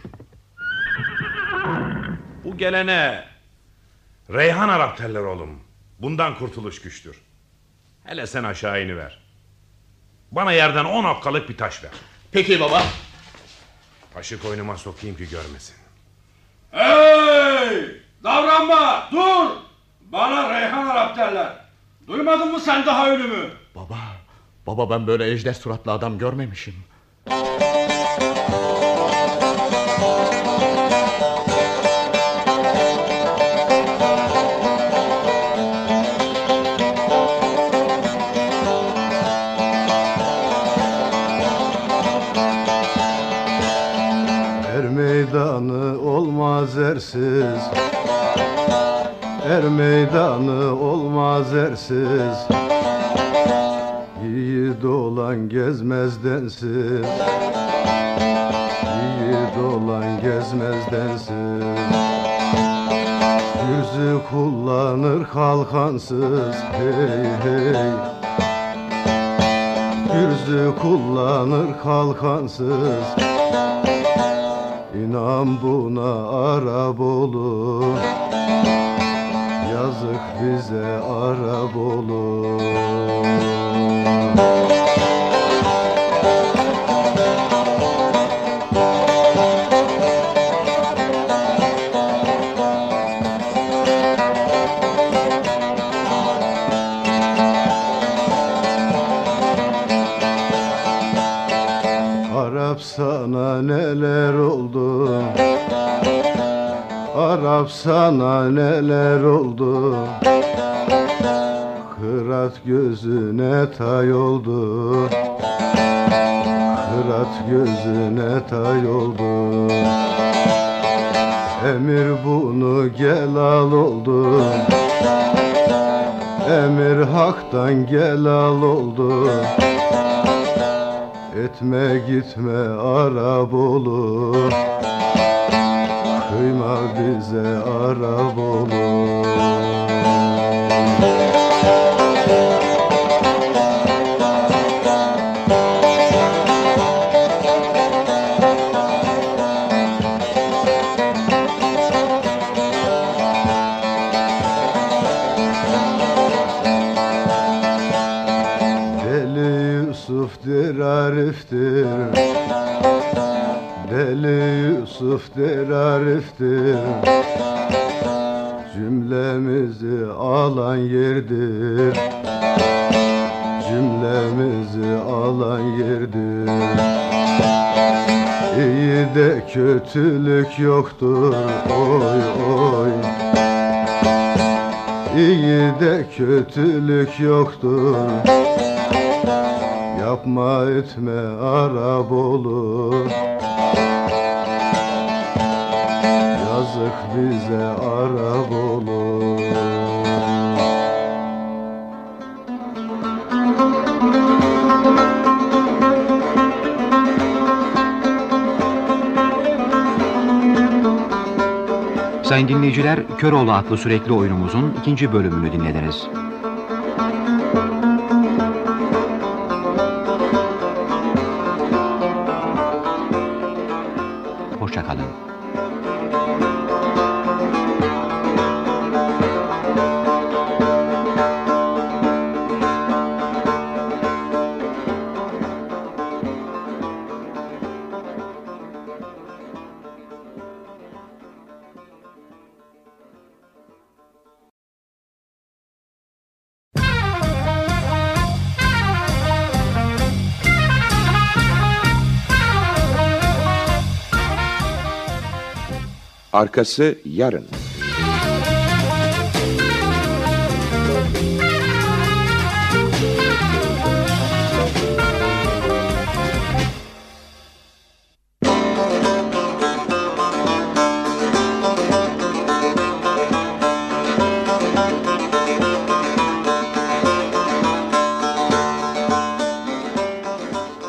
Bu gelene Reyhan Arap derler oğlum. Bundan kurtuluş güçtür. Hele sen aşağı iniver. Bana yerden on okkalık bir taş ver. Peki baba. Taşı koynuma sokayım ki görmesin. Hey! Davranma! Dur! Bana Reyhan Arap derler. Duymadın mı sen daha ölümü? Baba, baba ben böyle ejder suratlı adam görmemişim. Olmaz ersiz. Er meydanı olmaz ersiz. Yiğit olan gezmez densiz. Yiğit olan gezmez densiz. Yüzü kullanır kalkansız. Hey hey. Gürzü kullanır kalkansız İnan buna Arap olur. Yazık bize Arap olur. Arap sana neler oldu Arap sana neler oldu? Kırat gözüne tay oldu. Kırat gözüne tay oldu. Emir bunu gel al oldu. Emir haktan gel al oldu. Etme gitme Arap olur Kıyma bize Arap olur. Arif'tir Deli Yusuf der Arif'tir. Cümlemizi alan yerdir. Cümlemizi alan yerdir. İyi de kötülük yoktur. Oy oy. İyi de kötülük yoktur. Yapma etme Arap olur Yazık bize Arap olur Sayın dinleyiciler, Köroğlu adlı sürekli oyunumuzun ikinci bölümünü dinlediniz. Arkası yarın.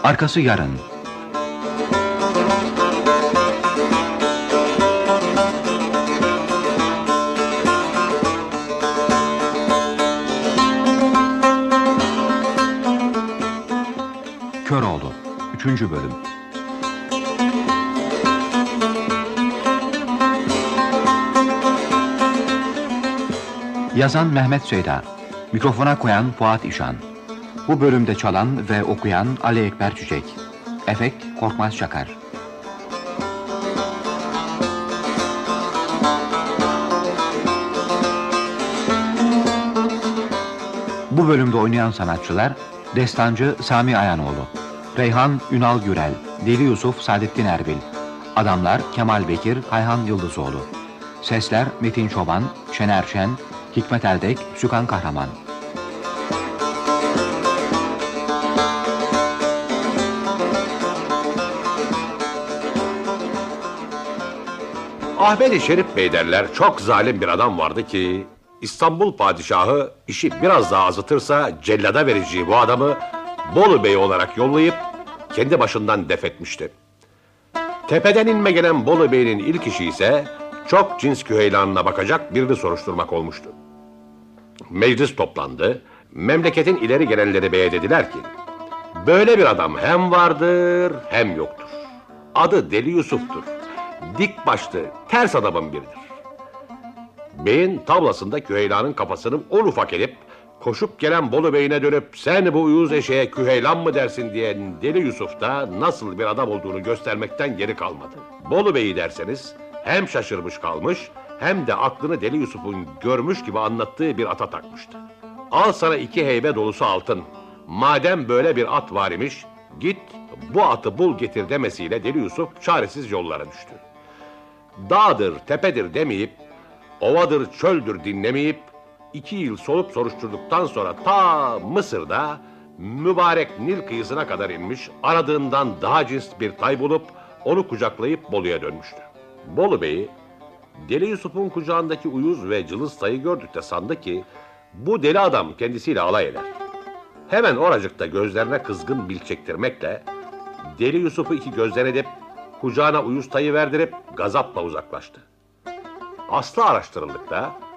Arkası yarın. 3. bölüm. Yazan Mehmet Seyda, mikrofona koyan Fuat İşan. Bu bölümde çalan ve okuyan Ali Ekber Çiçek. Efekt Korkmaz Çakar. Bu bölümde oynayan sanatçılar Destancı Sami Ayanoğlu, Reyhan Ünal Gürel, Deli Yusuf Saadettin Erbil, Adamlar Kemal Bekir, Hayhan Yıldızoğlu. Sesler Metin Çoban, Şener Şen, Hikmet Eldek, Sükan Kahraman. Ahmet-i Şerif Bey derler çok zalim bir adam vardı ki İstanbul padişahı işi biraz daha azıtırsa cellada vereceği bu adamı Bolu Bey olarak yollayıp kendi başından def etmişti. Tepeden inme gelen Bolu Bey'in ilk işi ise çok cins küheylanına bakacak birini soruşturmak olmuştu. Meclis toplandı. Memleketin ileri gelenleri beye dediler ki böyle bir adam hem vardır hem yoktur. Adı Deli Yusuf'tur. Dik başlı, ters adamın biridir. Beyin tablasında Küheylan'ın kafasını un ufak edip koşup gelen Bolu Bey'ine dönüp sen bu uyuz eşeğe Küheylan mı dersin diyen Deli Yusuf da nasıl bir adam olduğunu göstermekten geri kalmadı. Bolu Bey'i derseniz hem şaşırmış kalmış hem de aklını Deli Yusuf'un görmüş gibi anlattığı bir ata takmıştı. Al sana iki heybe dolusu altın. Madem böyle bir at var imiş, git bu atı bul getir demesiyle Deli Yusuf çaresiz yollara düştü. Dağdır, tepedir demeyip, ovadır, çöldür dinlemeyip, iki yıl solup soruşturduktan sonra ta Mısır'da mübarek Nil kıyısına kadar inmiş, aradığından daha cins bir tay bulup onu kucaklayıp Bolu'ya dönmüştü. Bolu Bey'i Deli Yusuf'un kucağındaki uyuz ve cılız tayı gördükte sandı ki bu deli adam kendisiyle alay eder. Hemen oracıkta gözlerine kızgın bil çektirmekle Deli Yusuf'u iki gözden edip kucağına uyuz tayı verdirip gazapla uzaklaştı. Aslı araştırıldıkta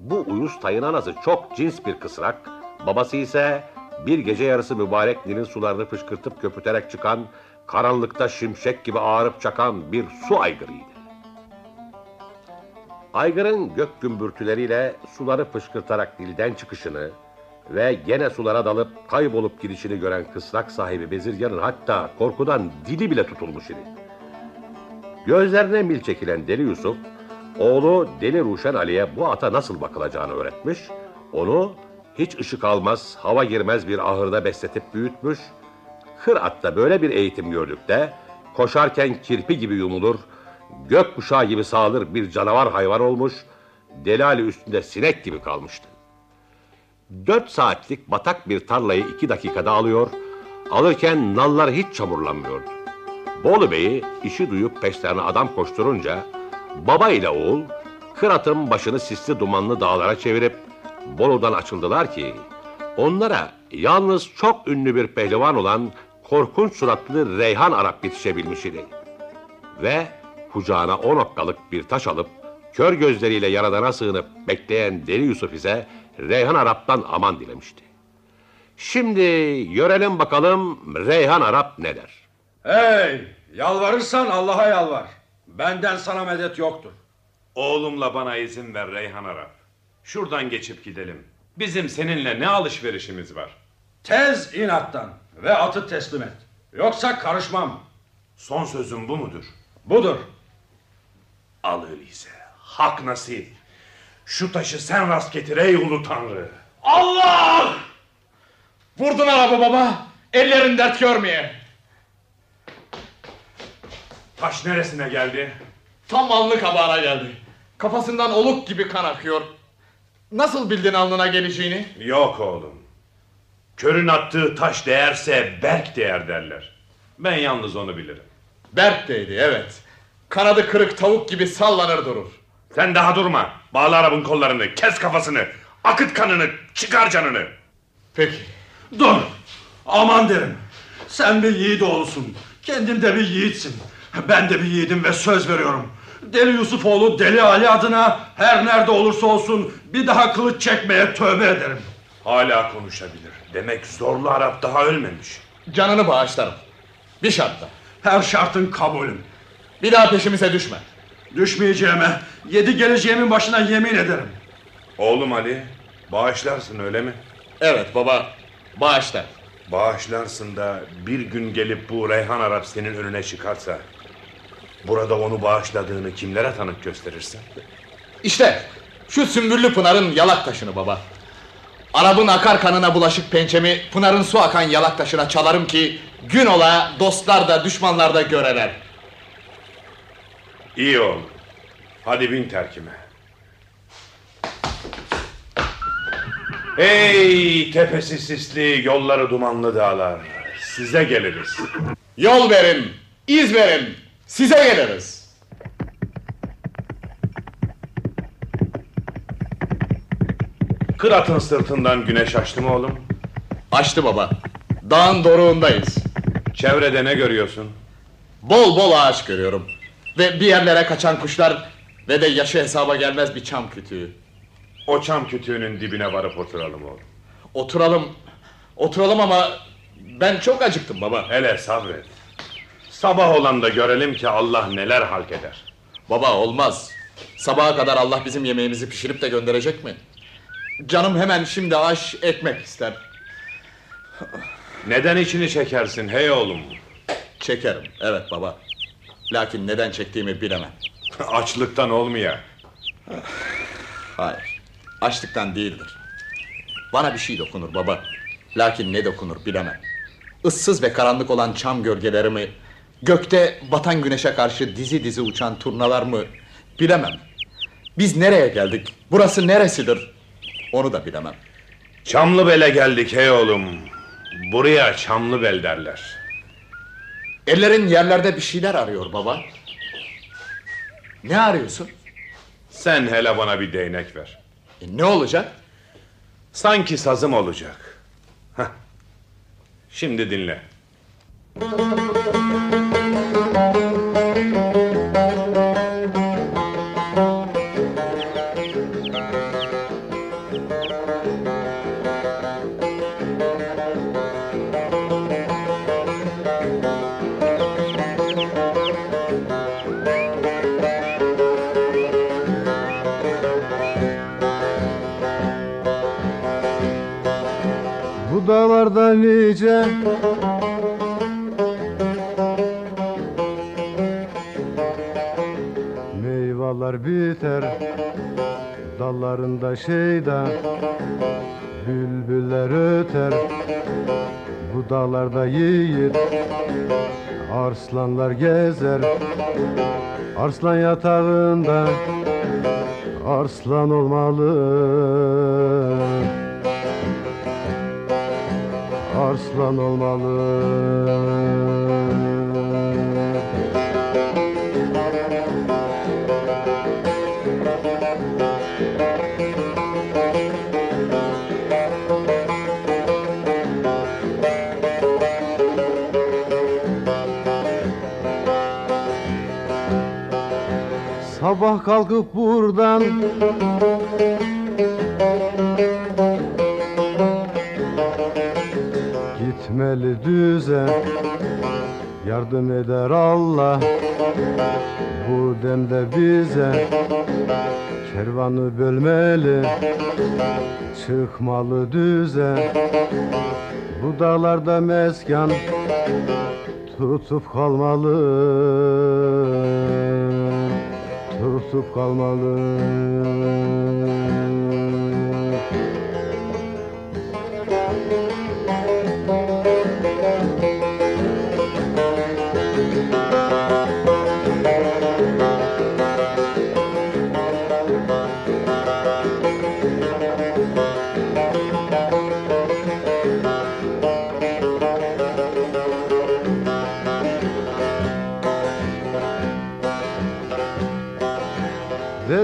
bu uyuz tayın anası çok cins bir kısrak, babası ise bir gece yarısı mübarek Nil'in sularını fışkırtıp köpüterek çıkan, karanlıkta şimşek gibi ağırıp çakan bir su aygırıydı. Aygırın gök gümbürtüleriyle suları fışkırtarak dilden çıkışını ve gene sulara dalıp kaybolup gidişini gören kısrak sahibi Bezirgan'ın hatta korkudan dili bile tutulmuş idi. Gözlerine mil çekilen Deli Yusuf, oğlu Deli Ruşen Ali'ye bu ata nasıl bakılacağını öğretmiş, onu hiç ışık almaz, hava girmez bir ahırda besletip büyütmüş, kır atta böyle bir eğitim gördük de, koşarken kirpi gibi yumulur, gök kuşağı gibi sağılır bir canavar hayvan olmuş, Deli Ali üstünde sinek gibi kalmıştı. Dört saatlik batak bir tarlayı iki dakikada alıyor, alırken nallar hiç çamurlanmıyordu. Bolu Bey'i işi duyup peşlerine adam koşturunca, baba ile oğul, Kırat'ın başını sisli dumanlı dağlara çevirip, Bolu'dan açıldılar ki, onlara yalnız çok ünlü bir pehlivan olan korkunç suratlı Reyhan Arap yetişebilmiş idi. Ve kucağına on okkalık bir taş alıp, kör gözleriyle yaradana sığınıp bekleyen Deli Yusuf ise Reyhan Arap'tan aman dilemişti. Şimdi görelim bakalım Reyhan Arap ne der? Hey! Yalvarırsan Allah'a yalvar. Benden sana medet yoktur. Oğlumla bana izin ver Reyhan Arap. Şuradan geçip gidelim. Bizim seninle ne alışverişimiz var? Tez inattan ve atı teslim et. Yoksa karışmam. Son sözün bu mudur? Budur. Al öyleyse. Hak nasip. Şu taşı sen rast getir ey ulu tanrı. Allah! Vurdun araba baba. Ellerin dert görmeye. Taş neresine geldi? Tam alnı kabağına geldi. Kafasından oluk gibi kan akıyor. Nasıl bildin alnına geleceğini? Yok oğlum. Körün attığı taş değerse berk değer derler. Ben yalnız onu bilirim. Berk değdi evet. Kanadı kırık tavuk gibi sallanır durur. Sen daha durma. Bağla arabın kollarını, kes kafasını, akıt kanını, çıkar canını. Peki. Dur. Aman derim. Sen bir yiğit oğlusun. Kendin de bir yiğitsin. Ben de bir yiğidim ve söz veriyorum. Deli Yusufoğlu Deli Ali adına her nerede olursa olsun bir daha kılıç çekmeye tövbe ederim. Hala konuşabilir. Demek zorlu Arap daha ölmemiş. Canını bağışlarım. Bir şartla. Her şartın kabulüm. Bir daha peşimize düşme. Düşmeyeceğime, yedi geleceğimin başına yemin ederim. Oğlum Ali, bağışlarsın öyle mi? Evet baba, bağışlar. Bağışlarsın da bir gün gelip bu Reyhan Arap senin önüne çıkarsa... ...burada onu bağışladığını kimlere tanık gösterirsin? İşte şu sümbüllü Pınar'ın yalak taşını baba. Arap'ın akar kanına bulaşık pençemi Pınar'ın su akan yalak taşına çalarım ki gün ola dostlar da düşmanlar da göreler. İyi oğlum. Hadi bin terkime. Ey tepesi sisli, yolları dumanlı dağlar. Size geliriz. Yol verin, iz verin, size geliriz. Kırat'ın sırtından güneş açtı mı oğlum? Açtı baba. Dağın doruğundayız. Çevrede ne görüyorsun? Bol bol ağaç görüyorum. Ve bir yerlere kaçan kuşlar ve de yaşı hesaba gelmez bir çam kütüğü. O çam kütüğünün dibine varıp oturalım oğlum. Oturalım. Oturalım ama ben çok acıktım baba. Hele sabret. Sabah olan da görelim ki Allah neler halk eder. Baba olmaz. Sabaha kadar Allah bizim yemeğimizi pişirip de gönderecek mi? Canım hemen şimdi aş ekmek ister. Neden içini çekersin hey oğlum? Çekerim evet baba. Lakin neden çektiğimi bilemem. Açlıktan olmuyor. Hayır. Açlıktan değildir. Bana bir şey dokunur baba. Lakin ne dokunur bilemem. Issız ve karanlık olan çam gölgelerimi, gökte batan güneşe karşı dizi dizi uçan turnalar mı bilemem. Biz nereye geldik? Burası neresidir? Onu da bilemem. Çamlıbel'e geldik hey oğlum. Buraya Çamlıbel derler. Ellerin yerlerde bir şeyler arıyor baba. Ne arıyorsun? Sen hele bana bir değnek ver. E, ne olacak? Sanki sazım olacak. Heh. Şimdi dinle. Bu dağlarda nice Meyveler biter. Dallarında şeyda Bülbüller öter. Bu dağlarda yiğit Arslanlar gezer. Arslan yatağında Arslan olmalı. Arslan olmalı Sabah kalkıp buradan. Gitmeli düze Yardım eder Allah. Bu demde bize Kervanı bölmeli Çıkmalı düze. Bu dağlarda meskan Tutup kalmalı Tutup kalmalı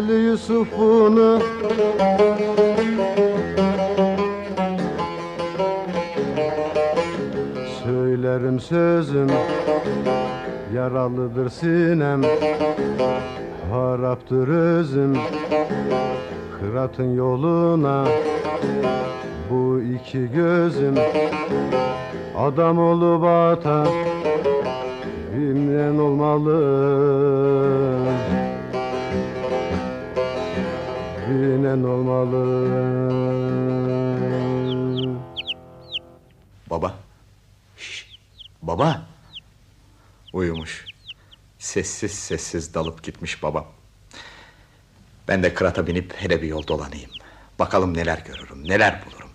Deli Yusuf bunu Söyle söylerim sözüm Yaralıdır sinem. Haraptır özüm Kıratın yoluna. Bu iki gözüm Adam olup ata Bilmeyen olmalı Bilinen olmalı Baba. Şş, baba. Uyumuş. Sessiz sessiz dalıp gitmiş babam. Ben de kırata binip hele bir yol dolanayım. Bakalım neler görürüm, neler bulurum.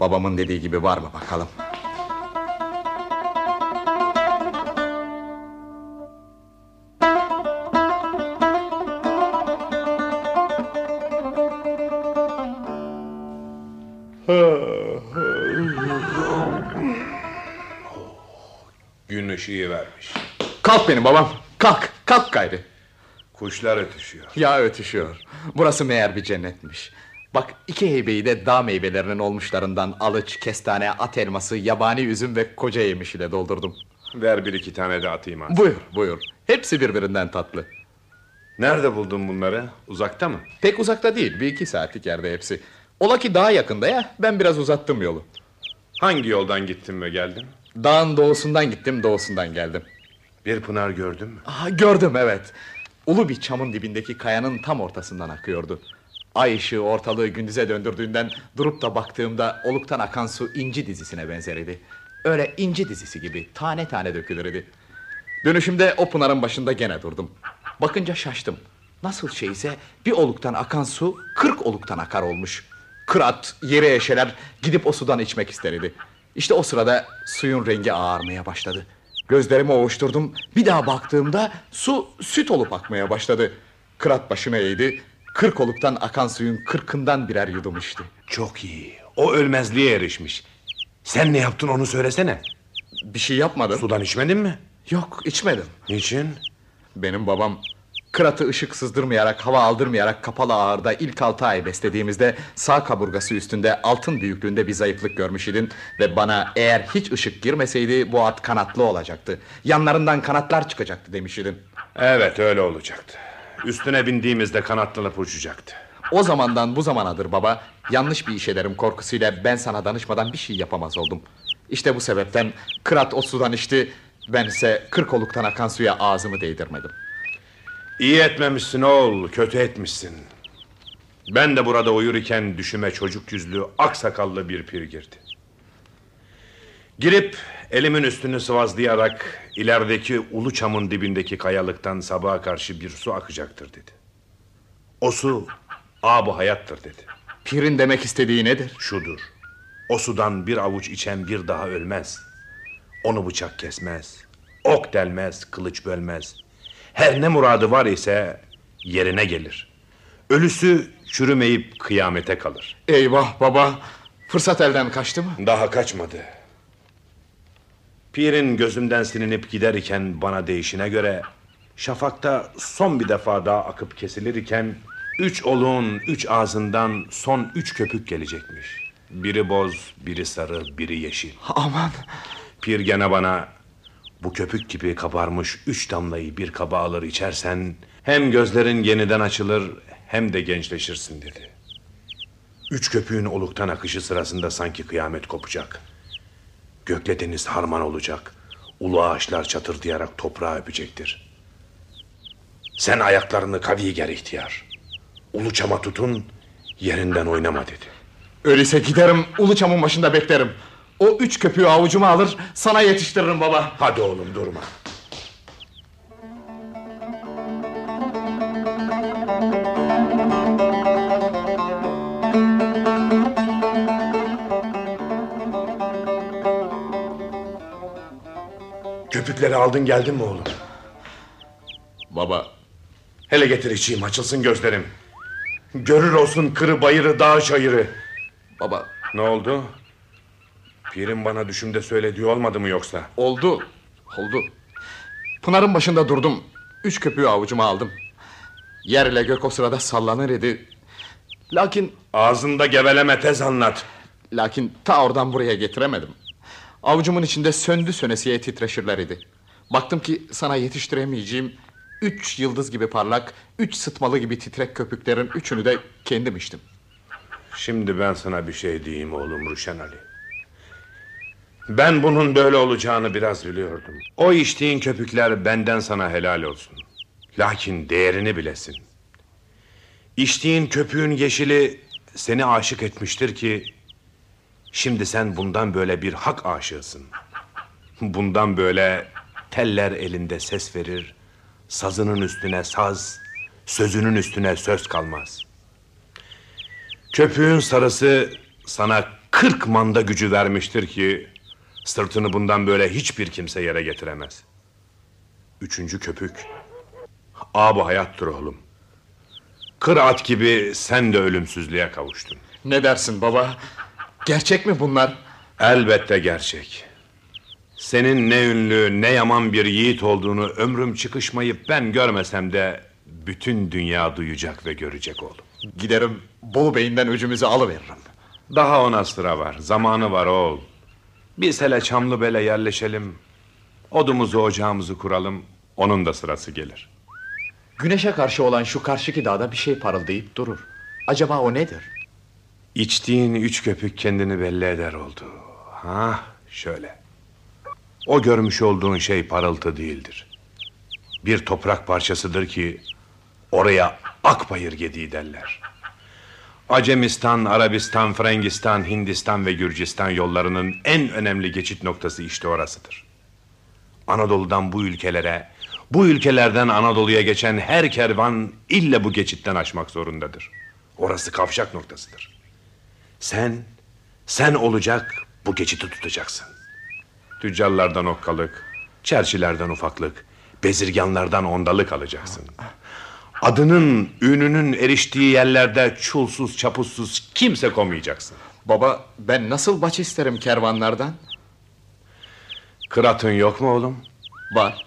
Babamın dediği gibi var mı bakalım. Gün ışığı vermiş. Kalk benim babam. Kalk, kalk gayrı. Kuşlar ötüşüyor. Ya ötüşüyor. Burası meğer bir cennetmiş. Bak iki heybeyi de dağ meyvelerinin olmuşlarından alıç, kestane, at elması, yabani üzüm ve koca yemiş ile doldurdum. Ver bir iki tane de atayım artık. Buyur, buyur. Hepsi birbirinden tatlı. Nerede buldun bunları? Uzakta mı? Pek uzakta değil, bir iki saatlik yerde hepsi. Ola ki daha yakında ya, ben biraz uzattım yolu. Hangi yoldan gittin ve geldin? Dağın doğusundan gittim, doğusundan geldim. Bir pınar gördün mü? Aa, gördüm evet. Ulu bir çamın dibindeki kayanın tam ortasından akıyordu. Ay ışığı ortalığı gündüze döndürdüğünden durup da baktığımda oluktan akan su inci dizisine benzeridi. Öyle inci dizisi gibi tane tane dökülürdü. Dönüşümde o pınarın başında gene durdum. Bakınca şaştım. Nasıl şeyse bir oluktan akan su kırk oluktan akar olmuş. Kırat, yere eşeler gidip o sudan içmek isterdi. İşte o sırada suyun rengi ağarmaya başladı. Gözlerimi ovuşturdum. Bir daha baktığımda su süt olup akmaya başladı. Kırat başına eğdi. Kırk oluktan akan suyun kırkından birer yudum içti. Çok iyi. O ölmezliğe erişmiş. Sen ne yaptın onu söylesene. Bir şey yapmadım. Sudan içmedin mi? Yok içmedim. Niçin? Benim babam Kırat'ı ışık sızdırmayarak, hava aldırmayarak kapalı ağırda ilk altı ay beslediğimizde sağ kaburgası üstünde altın büyüklüğünde bir zayıflık görmüş idin ve bana eğer hiç ışık girmeseydi bu at kanatlı olacaktı. Yanlarından kanatlar çıkacaktı demiş idin. Evet öyle olacaktı. Üstüne bindiğimizde kanatlanıp uçacaktı. O zamandan bu zamanadır baba yanlış bir iş ederim korkusuyla ben sana danışmadan bir şey yapamaz oldum. İşte bu sebepten Kırat o sudan içti ben ise kırk oluktan akan suya ağzımı değdirmedim. İyi etmemişsin oğul, kötü etmişsin. Ben de burada uyurken düşüme çocuk yüzlü, aksakallı bir pir girdi. Girip elimin üstünü sıvazlayarak ilerideki ulu çamın dibindeki kayalıktan sabaha karşı bir su akacaktır dedi. O su ab hayattır dedi. Pirin demek istediği nedir? Şudur. O sudan bir avuç içen bir daha ölmez. Onu bıçak kesmez. Ok delmez, kılıç bölmez. Her ne muradı var ise yerine gelir. Ölüsü çürümeyip kıyamete kalır. Eyvah baba fırsat elden kaçtı mı? Daha kaçmadı. Pirin gözümden silinip giderken bana değişine göre şafakta son bir defa daha akıp kesilirken üç oluğun üç ağzından son üç köpük gelecekmiş. Biri boz, biri sarı, biri yeşil. Aman. Pir gene bana bu köpük gibi kabarmış üç damlayı bir kaba alır içersen hem gözlerin yeniden açılır hem de gençleşirsin dedi. Üç köpüğün oluktan akışı sırasında sanki kıyamet kopacak. Gökle deniz harman olacak. Ulu ağaçlar çatırdayarak toprağı öpecektir. Sen ayaklarını kavi ger ihtiyar. Ulu çama tutun, yerinden oynama dedi. Öyleyse giderim ulu çamın başında beklerim. O üç köpüğü avucuma alır sana yetiştiririm baba. Hadi oğlum durma. Köpükleri aldın geldin mi oğlum? Baba. Hele getir içeyim açılsın gözlerim. Görür olsun kırı bayırı dağ çayırı. Baba. Ne oldu? Pirin bana düşümde söylediği olmadı mı yoksa? Oldu. Oldu. Pınarın başında durdum. Üç köpüğü avucuma aldım. Yer ile gök o sırada sallanır idi. Lakin... Ağzında geveleme tez anlat. Lakin ta oradan buraya getiremedim. Avucumun içinde söndü sönesiye titreşirler idi. Baktım ki sana yetiştiremeyeceğim üç yıldız gibi parlak, üç sıtmalı gibi titrek köpüklerin üçünü de kendim içtim. Şimdi ben sana bir şey diyeyim oğlum Ruşen Ali. Ben bunun böyle olacağını biraz biliyordum. O içtiğin köpükler benden sana helal olsun. Lakin değerini bilesin. İçtiğin köpüğün yeşili seni aşık etmiştir ki... ...şimdi sen bundan böyle bir hak aşığısın. Bundan böyle teller elinde ses verir... ...sazının üstüne saz, sözünün üstüne söz kalmaz. Köpüğün sarısı sana kırk manda gücü vermiştir ki... ...sırtını bundan böyle hiçbir kimse yere getiremez. Üçüncü köpük... ...ab hayattır oğlum. Kır at gibi sen de ölümsüzlüğe kavuştun. Ne dersin baba? Gerçek mi bunlar? Elbette gerçek. Senin ne ünlü ne yaman bir yiğit olduğunu ömrüm çıkışmayıp ben görmesem de bütün dünya duyacak ve görecek oğlum. Giderim Bolu Bey'inden öcümüzü alıveririm. Daha ona sıra var, zamanı var oğul. Biz hele Çamlıbel'e yerleşelim. Odumuzu ocağımızı kuralım. Onun da sırası gelir. Güneşe karşı olan şu karşıki dağda bir şey parıldayıp durur. Acaba o nedir? İçtiğin üç köpük kendini belli eder oldu. Ha, şöyle. O görmüş olduğun şey parıltı değildir. Bir toprak parçasıdır ki oraya akbayır gediği derler. Acemistan, Arabistan, Frangistan, Hindistan ve Gürcistan yollarının en önemli geçit noktası işte orasıdır. Anadolu'dan bu ülkelere, bu ülkelerden Anadolu'ya geçen her kervan ille bu geçitten aşmak zorundadır. Orası kavşak noktasıdır. Sen, sen olacak bu geçiti tutacaksın. Tüccarlardan okkalık, çerçilerden ufaklık, bezirganlardan ondalık alacaksın. Adının, ününün eriştiği yerlerde çulsuz çapuzsuz kimse komayacaksın. Baba ben nasıl baş isterim kervanlardan? Kıratın yok mu oğlum? Var.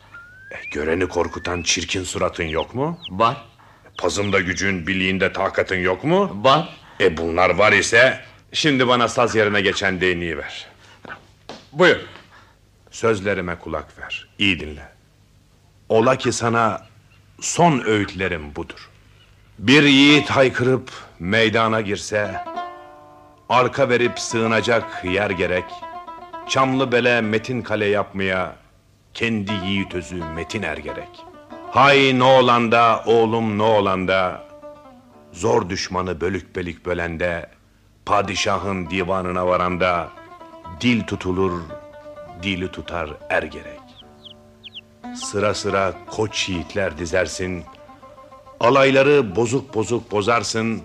E, göreni korkutan çirkin suratın yok mu? Var. Pazında gücün, biliğinde takatın yok mu? Var. E bunlar var ise şimdi bana saz yerine geçen değneği ver. Buyur. Sözlerime kulak ver. İyi dinle. Ola ki sana son öğütlerim budur. Bir yiğit haykırıp meydana girse... ...arka verip sığınacak yer gerek... ...Çamlı bele metin kale yapmaya... ...kendi yiğit özü metin er gerek. Hay ne olanda oğlum ne olanda... ...zor düşmanı bölük belik bölende... ...padişahın divanına varanda... ...dil tutulur, dili tutar er gerek. Sıra sıra koç yiğitler dizersin. Alayları bozuk bozuk bozarsın.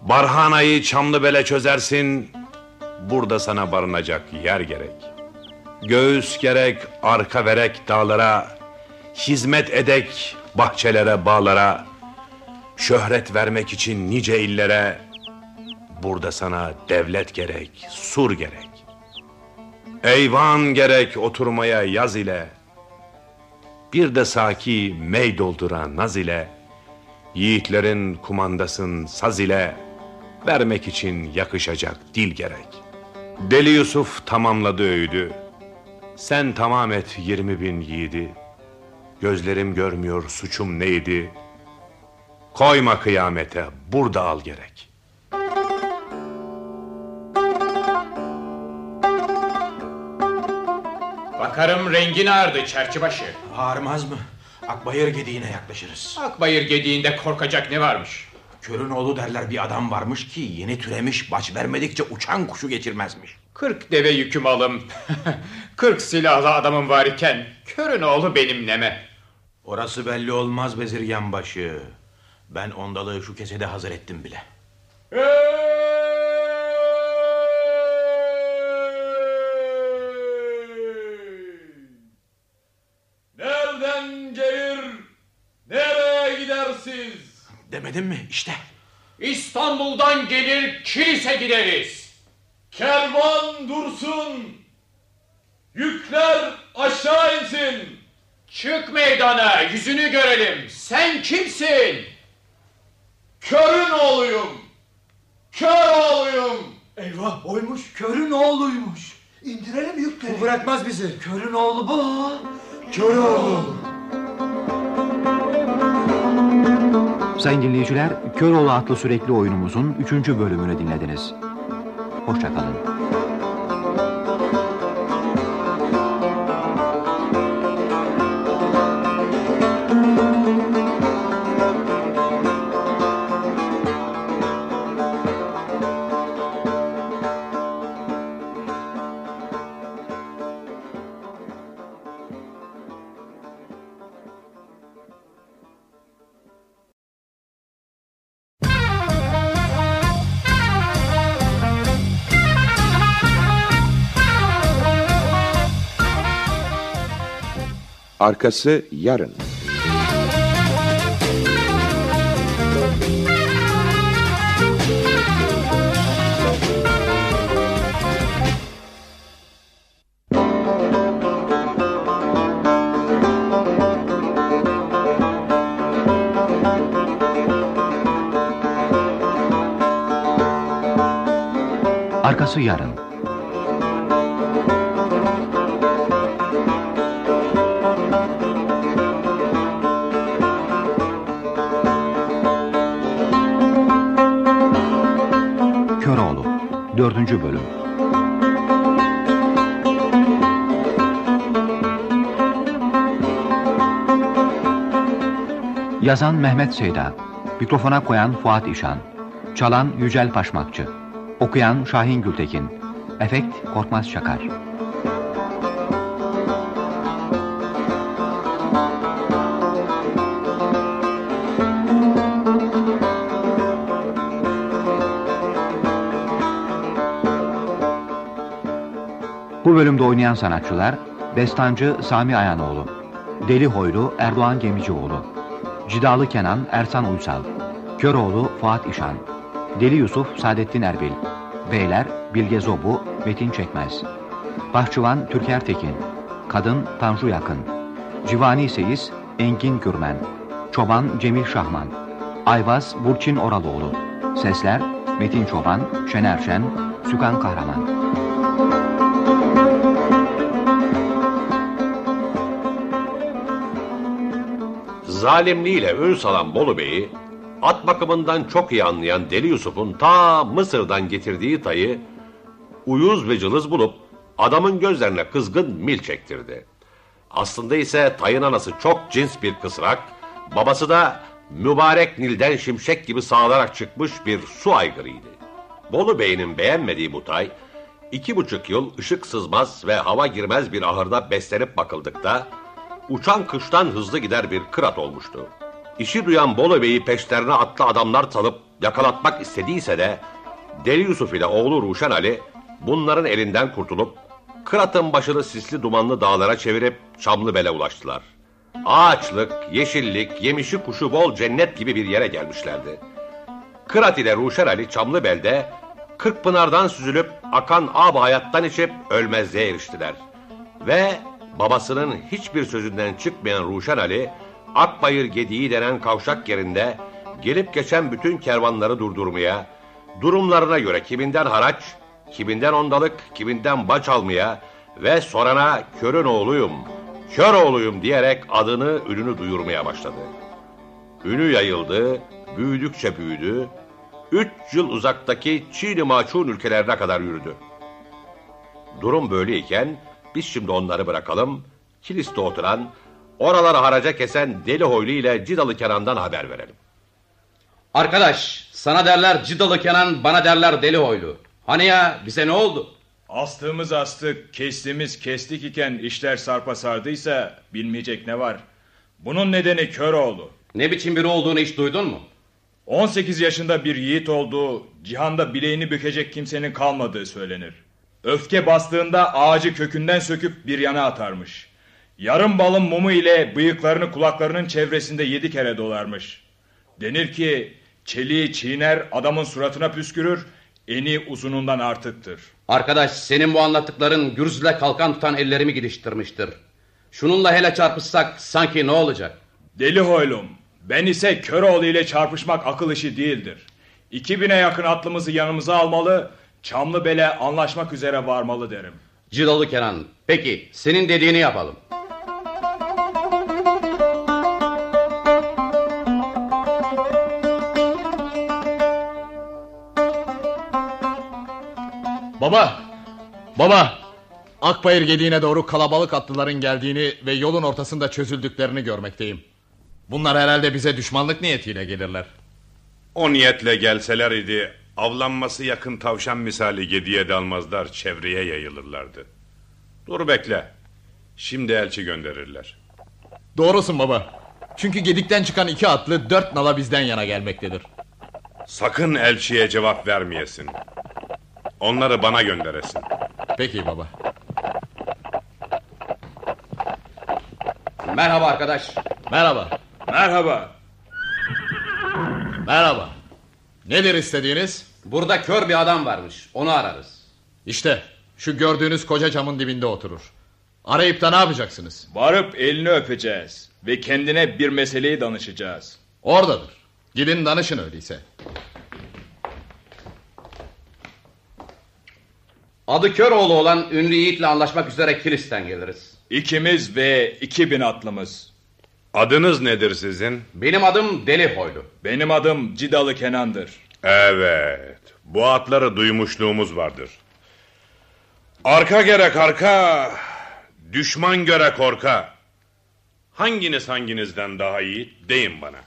Barhanayı Çamlıbel'e çözersin. Burada sana barınacak yer gerek. Göğüs gerek, arka verek dağlara, hizmet edek bahçelere, bağlara, şöhret vermek için nice illere, burada sana devlet gerek, sur gerek. Eyvan gerek oturmaya yaz ile, bir de saki mey dolduran naz ile, yiğitlerin kumandasın saz ile, vermek için yakışacak dil gerek. Deli Yusuf tamamladı öğüdü, sen tamam et yirmi bin yiğidi, gözlerim görmüyor suçum neydi, koyma kıyamete burada al gerek. Bakarım rengin ağırdı çerçibaşı. Ağrımaz mı? Akbayır gediğine yaklaşırız. Akbayır gediğinde korkacak ne varmış? Körün oğlu derler bir adam varmış ki yeni türemiş baş vermedikçe uçan kuşu geçirmezmiş. Kırk deve yüküm alım. Kırk silahlı adamım var iken körün oğlu benim neme. Orası belli olmaz bezirgen başı. Ben ondalığı şu kesede hazır ettim bile. Nereden gelir, nereye gidersiz? Demedim mi? İşte. İstanbul'dan gelir kilise gideriz. Kervan dursun, yükler aşağı insin. Çık meydana yüzünü görelim. Sen kimsin? Körün oğluyum, kör oğluyum. Eyvah oymuş körün oğluymuş. İndirelim yükleri. Bu bırakmaz bizi. Körün oğlu bu. Köroğlu. Sayın dinleyiciler, Köroğlu adlı sürekli oyunumuzun 3. bölümünü dinlediniz. Hoşçakalın. Arkası yarın. Arkası yarın. 4. bölüm Yazan Mehmet Seyda Mikrofona koyan Fuat İşan Çalan Yücel Paşmakçı Okuyan Şahin Gültekin Efekt Korkmaz Çakar bölümde oynayan sanatçılar Destancı Sami Ayanoğlu Deli Hoylu Erdoğan Gemicioğlu Cidalı Kenan Ersan Uysal Köroğlu Fuat İşan Deli Yusuf Saadettin Erbil Beyler Bilge Zobu Metin Çekmez Bahçıvan Türker Tekin Kadın Tanju Yakın Civani Seyis Engin Gürmen Çoban Cemil Şahman Ayvaz Burçin Oraloğlu Sesler Metin Çoban Şener Şen Sükan Kahraman Zalimliğiyle ün salan Bolu Bey'i at bakımından çok iyi anlayan Deli Yusuf'un ta Mısır'dan getirdiği tayı uyuz ve cılız bulup adamın gözlerine kızgın mil çektirdi. Aslında ise tayın anası çok cins bir kısrak, babası da mübarek Nil'den şimşek gibi sağlarak çıkmış bir su aygırıydı. Bolu Bey'in beğenmediği bu tay, iki buçuk yıl ışık sızmaz ve hava girmez bir ahırda beslenip bakıldıkta, uçan kıştan hızlı gider bir kırat olmuştu. İşi duyan Bolu Bey'i peşlerine atlı adamlar salıp yakalatmak istediyse de, Deli Yusuf ile oğlu Ruşen Ali bunların elinden kurtulup Kırat'ın başını sisli dumanlı dağlara çevirip Çamlıbel'e ulaştılar. Ağaçlık, yeşillik, yemişi kuşu bol cennet gibi bir yere gelmişlerdi. Kırat ile Ruşen Ali Çamlıbel'de Kırkpınar'dan süzülüp akan ab hayattan içip ölmezliğe eriştiler. Ve babasının hiçbir sözünden çıkmayan Ruşen Ali, Akbayır Gediği denen kavşak yerinde gelip geçen bütün kervanları durdurmaya, durumlarına göre kiminden haraç, kiminden ondalık, kiminden baç almaya ve sorana körün oğluyum, kör oğluyum diyerek adını, ününü duyurmaya başladı. Ünü yayıldı, büyüdükçe büyüdü, üç yıl uzaktaki Çin-i Maçun ülkelerine kadar yürüdü. Durum böyleyken biz şimdi onları bırakalım, kiliste oturan, oraları haraca kesen Deli Hoylu ile Cidalı Kenan'dan haber verelim. Arkadaş sana derler Cidalı Kenan bana derler Deli Hoylu. Hani ya bize ne oldu? Astığımız astık, kestiğimiz kestik iken işler sarpa sardıysa bilmeyecek ne var? Bunun nedeni Köroğlu. Ne biçim biri olduğunu hiç duydun mu? 18 yaşında bir yiğit olduğu, cihanda bileğini bükecek kimsenin kalmadığı söylenir. Öfke bastığında ağacı kökünden söküp bir yana atarmış. Yarım balın mumu ile bıyıklarını kulaklarının çevresinde yedi kere dolarmış. Denir ki çeliği çiğner adamın suratına püskürür, eni uzunundan artıktır. Arkadaş senin bu anlattıkların gürzle kalkan tutan ellerimi giriştirmiştir. Şununla hele çarpışsak sanki ne olacak? Deli hoylum, ben ise Köroğlu ile çarpışmak akıl işi değildir. 2000'e yakın atlımızı yanımıza almalı, Çamlıbel'e anlaşmak üzere varmalı derim. Cidalı Kenan. Peki senin dediğini yapalım. Baba! Baba! Akbayır gediğine doğru kalabalık atlıların geldiğini ve yolun ortasında çözüldüklerini görmekteyim. Bunlar herhalde bize düşmanlık niyetiyle gelirler. O niyetle gelseler idi avlanması yakın tavşan misali gediye dalmazlar çevreye yayılırlardı. Dur bekle. Şimdi elçi gönderirler. Doğrusun baba. Çünkü gedikten çıkan iki atlı dört nala bizden yana gelmektedir. Sakın elçiye cevap vermeyesin. Onları bana gönderesin. Peki baba. Merhaba arkadaş. Merhaba. Merhaba. Merhaba. Nedir istediğiniz? Burada kör bir adam varmış. Onu ararız. İşte şu gördüğünüz koca camın dibinde oturur. Arayıp da ne yapacaksınız? Varıp elini öpeceğiz ve kendine bir meseleyi danışacağız. Oradadır. Gidin danışın öyleyse. Adı Köroğlu olan ünlü yiğitle anlaşmak üzere Kilis'ten geliriz. İkimiz ve iki bin atlımız. Adınız nedir sizin? Benim adım Deli Hoylu. Benim adım Cidalı Kenan'dır. Evet. Bu atları duymuşluğumuz vardır. Arka gerek arka, düşman göre korka. Hanginiz hanginizden daha iyi deyin bana.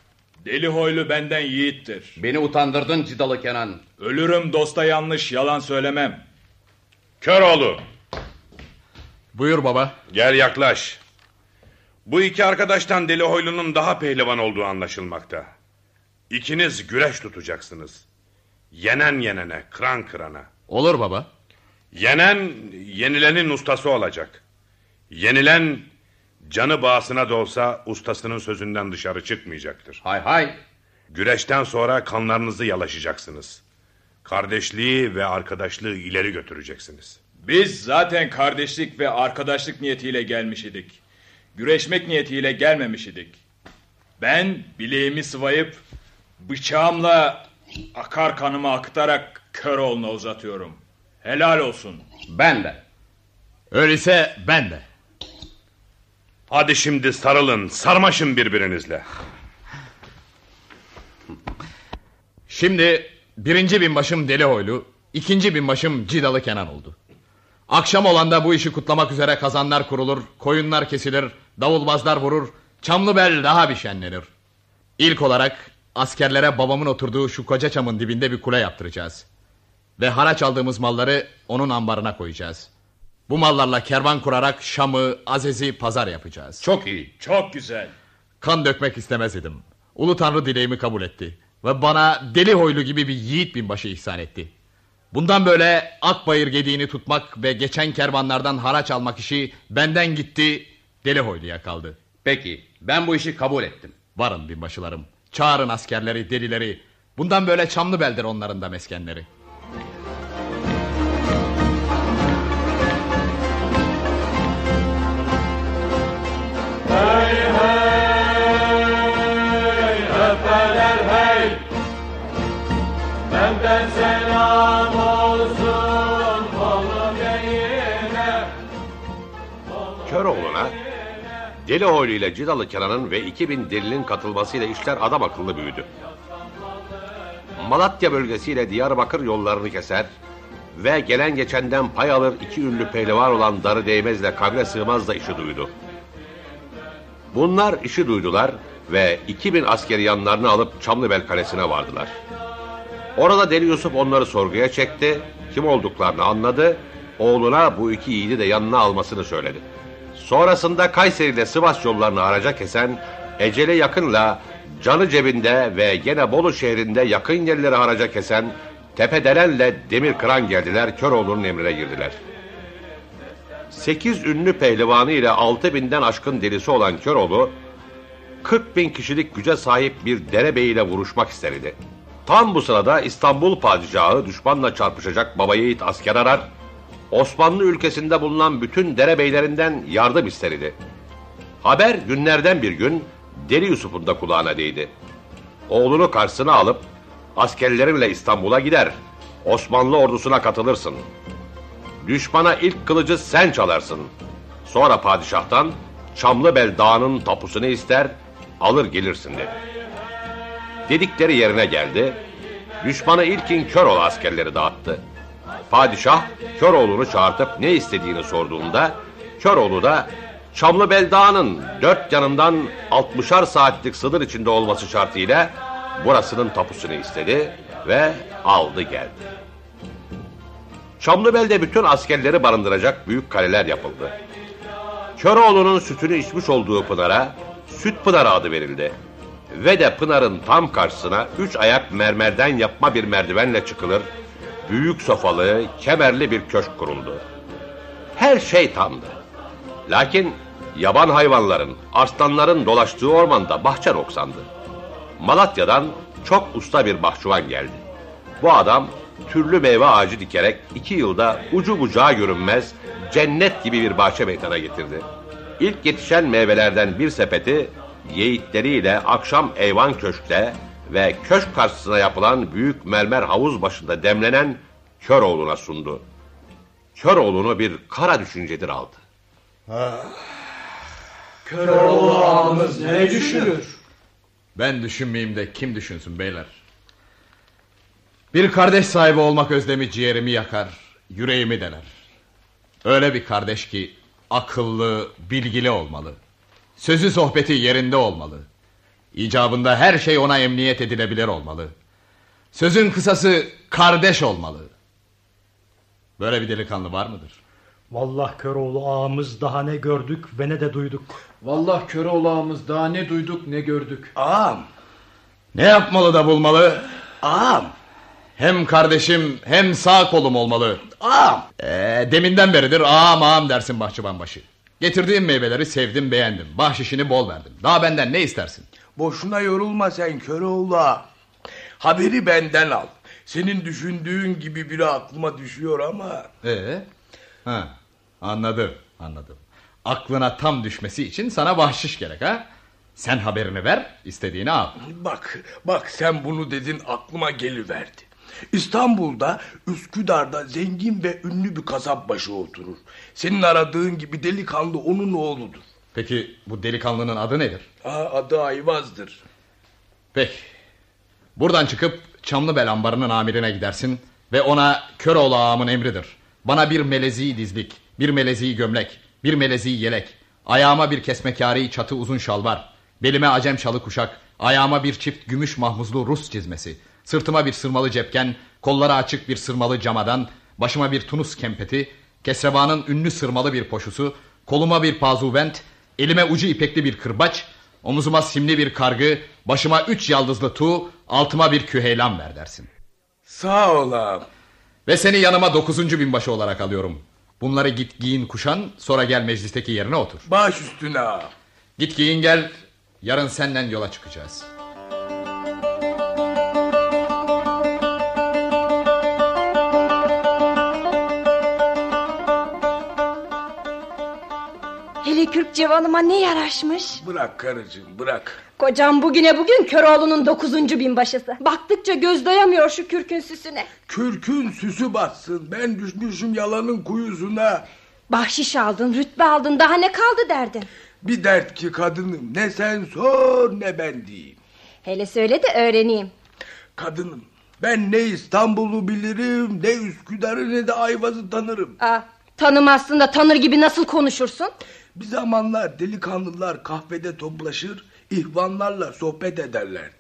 Deli Hoylu benden yiğittir. Beni utandırdın Cidalı Kenan. Ölürüm dosta yanlış yalan söylemem. Köroğlu. Buyur baba. Gel yaklaş. Bu iki arkadaştan Deli Hoylu'nun daha pehlivan olduğu anlaşılmakta. İkiniz güreş tutacaksınız. Yenen yenene, kıran kırana. Olur baba. Yenen, yenilenin ustası olacak. Yenilen, canı bağısına da olsa ustasının sözünden dışarı çıkmayacaktır. Hay hay. Güreşten sonra kanlarınızı yalaşacaksınız. Kardeşliği ve arkadaşlığı ileri götüreceksiniz. Biz zaten kardeşlik ve arkadaşlık niyetiyle gelmiş idik. Güreşmek niyetiyle gelmemiş idik. Ben bileğimi sıvayıp bıçağımla akar kanımı akıtarak Köroğlu'na uzatıyorum. Helal olsun. Ben de. Öyleyse ben de. Hadi şimdi sarılın, sarmaşın birbirinizle. Şimdi birinci binbaşım Deli Hoylu, ikinci binbaşım Cidalı Kenan oldu. Akşam olanda bu işi kutlamak üzere kazanlar kurulur, koyunlar kesilir, davulbazlar vurur, Çamlıbel daha bir şenlenir. İlk olarak askerlere babamın oturduğu şu koca çamın dibinde bir kule yaptıracağız. Ve haraç aldığımız malları onun ambarına koyacağız. Bu mallarla kervan kurarak Şam'ı, Azez'i pazar yapacağız. Çok iyi. Çok güzel. Kan dökmek istemez idim. Ulu Tanrı dileğimi kabul etti. Ve bana deli hoylu gibi bir yiğit binbaşı ihsan etti. Bundan böyle Akbayır gediğini tutmak ve geçen kervanlardan haraç almak işi benden gitti, deli hoyluya kaldı. Peki ben bu işi kabul ettim. Varın binbaşılarım. Çağırın askerleri, delileri. Bundan böyle çamlı beldir onların da meskenleri. Hey hey öpeler hey Benden selam olsun Köroğlu'na Delioğlu ile Cidalı Kenan'ın ve 2000 delinin katılmasıyla işler adam akıllı büyüdü. Malatya bölgesiyle Diyarbakır yollarını keser ve gelen geçenden pay alır iki ünlü pehlivan olan Darı Değmez'le Kabile Sığmaz da işi duydu. Bunlar işi duydular ve 2000 askeri yanlarını alıp Çamlıbel Kalesi'ne vardılar. Orada Deli Yusuf onları sorguya çekti, kim olduklarını anladı, oğluna bu iki yiğidi de yanına almasını söyledi. Sonrasında Kayseri ile Sivas yollarını araca kesen, ecele yakınla canı cebinde ve gene Bolu şehrinde yakın yerleri haraca kesen Tepedelen'le Demir Kıran geldiler, Köroğlu'nun emrine girdiler. Sekiz ünlü pehlivanı ile altı binden aşkın delisi olan Köroğlu, 40 bin kişilik güce sahip bir derebeyiyle vuruşmak isterdi. Tam bu sırada İstanbul padişahı düşmanla çarpışacak baba yiğit asker arar, Osmanlı ülkesinde bulunan bütün derebeylerinden yardım isterdi. Haber günlerden bir gün Deli Yusuf'un da kulağına değdi. Oğlunu karşısına alıp askerlerimle İstanbul'a gider. Osmanlı ordusuna katılırsın. Düşmana ilk kılıcı sen çalarsın. Sonra padişahtan Çamlıbel Dağı'nın tapusunu ister, alır gelirsin dedi. Dedikleri yerine geldi. Düşmanı ilkin Köroğlu askerleri dağıttı. Padişah Köroğlu'nu çağırtıp ne istediğini sorduğunda Köroğlu da Çamlıbel Dağı'nın dört yanından 60'ar saatlik sınır içinde olması şartıyla burasının tapusunu istedi ve aldı geldi. Çamlıbel'de bütün askerleri barındıracak büyük kaleler yapıldı. Köroğlu'nun sütünü içmiş olduğu pınara Süt Pınarı adı verildi. Ve de pınarın tam karşısına üç ayak mermerden yapma bir merdivenle çıkılır, büyük sofalı, kemerli bir köşk kuruldu. Her şey tamdı. Lakin yaban hayvanların, arslanların dolaştığı ormanda bahçe noksandı. Malatya'dan çok usta bir bahçıvan geldi. Bu adam türlü meyve ağacı dikerek iki yılda ucu bucağı görünmez cennet gibi bir bahçe meydana getirdi. İlk yetişen meyvelerden bir sepeti yeğitleriyle akşam eyvan köşkte ve köşk karşısına yapılan büyük mermer havuz başında demlenen Köroğlu'na sundu. Köroğlu'nu bir kara düşüncedir aldı. Köroğlu ağamız ne düşünür? Ben düşünmeyeyim de kim düşünsün beyler? Bir kardeş sahibi olmak özlemi ciğerimi yakar, yüreğimi deler. Öyle bir kardeş ki akıllı, bilgili olmalı. Sözü sohbeti yerinde olmalı. İcabında her şey ona emniyet edilebilir olmalı. Sözün kısası kardeş olmalı. Böyle bir delikanlı var mıdır? Vallahi Köroğlu ağamız daha ne gördük ve ne de duyduk. Vallahi Köroğlu ağamız daha ne duyduk ne gördük. Ağam. Ne yapmalı da bulmalı? Ağam. Hem kardeşim hem sağ kolum olmalı. Ağam. Ee, deminden beridir ağam ağam dersin bahçıvan başı. Getirdiğim meyveleri sevdim beğendim. Bahşişini bol verdim. Daha benden ne istersin? Boşuna yorulma sen Köroğlu ağa. Haberi benden al. Senin düşündüğün gibi biri aklıma düşüyor ama... Ee? Ha, anladım anladım. Aklına tam düşmesi için sana bahşiş gerek ha? Sen haberini ver istediğini al. Bak, bak sen bunu dedin aklıma geliverdi. İstanbul'da Üsküdar'da zengin ve ünlü bir kasapbaşı oturur. Senin aradığın gibi delikanlı onun oğludur. Peki bu delikanlının adı nedir? Aa, adı Ayvaz'dır. Peki. Buradan çıkıp Çamlıbel ambarının amirine gidersin ve ona Köroğlu ağamın emridir. Bana bir melezi dizlik, bir melezi gömlek, bir melezi yelek, ayağıma bir kesmekari çatı uzun şalvar, belime acem çalı kuşak, ayağıma bir çift gümüş mahmuzlu Rus çizmesi, sırtıma bir sırmalı cepken, kollara açık bir sırmalı camadan, başıma bir tunus kempeti, kesrevanın ünlü sırmalı bir poşusu, koluma bir pazuvent, elime ucu ipekli bir kırbaç, omuzuma simli bir kargı, başıma üç yaldızlı tuğ, altıma bir küheylan ver dersin. Sağ ol ağam. Ve seni yanıma dokuzuncu binbaşı olarak alıyorum. Bunları git giyin kuşan sonra gel meclisteki yerine otur. Baş üstüne ağam. Git giyin gel yarın senden yola çıkacağız. Hele kürk cevanıma ne yaraşmış. Bırak karıcığım bırak. Kocam bugüne bugün Köroğlu'nun dokuzuncu binbaşısı. Baktıkça göz doyamıyor şu kürkün süsüne. Kürkün süsü batsın. Ben düşmüşüm yalanın kuyusuna. Bahşiş aldın, rütbe aldın, daha ne kaldı derdin? Bir dert ki kadınım. Ne sen sor ne ben diyeyim. Hele söyle de öğreneyim. Kadınım. Ben ne İstanbul'u bilirim, ne Üsküdar'ı ne de Ayvaz'ı tanırım. Aa, tanımazsın da tanır gibi nasıl konuşursun? Bir zamanlar delikanlılar kahvede toplaşır, ihvanlarla sohbet ederlerdi.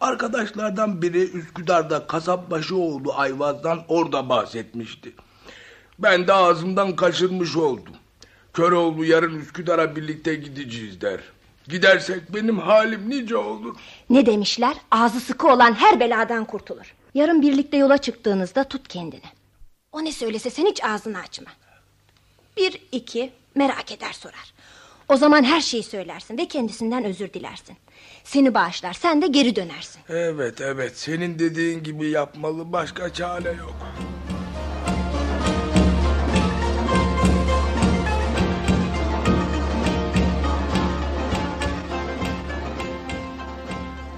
Arkadaşlardan biri Üsküdar'da kasapbaşı oğlu Ayvaz'dan orada bahsetmişti. Ben de ağzımdan kaçırmış oldum. Köroğlu yarın Üsküdar'a birlikte gideceğiz der. Gidersek benim halim nice olur. Ne demişler? Ağzı sıkı olan her beladan kurtulur. Yarın birlikte yola çıktığınızda tut kendini. O ne söylese sen hiç ağzını açma. Bir, iki, merak eder sorar. O zaman her şeyi söylersin ve kendisinden özür dilersin. Seni bağışlar, sen de geri dönersin. Evet evet senin dediğin gibi yapmalı başka çare yok.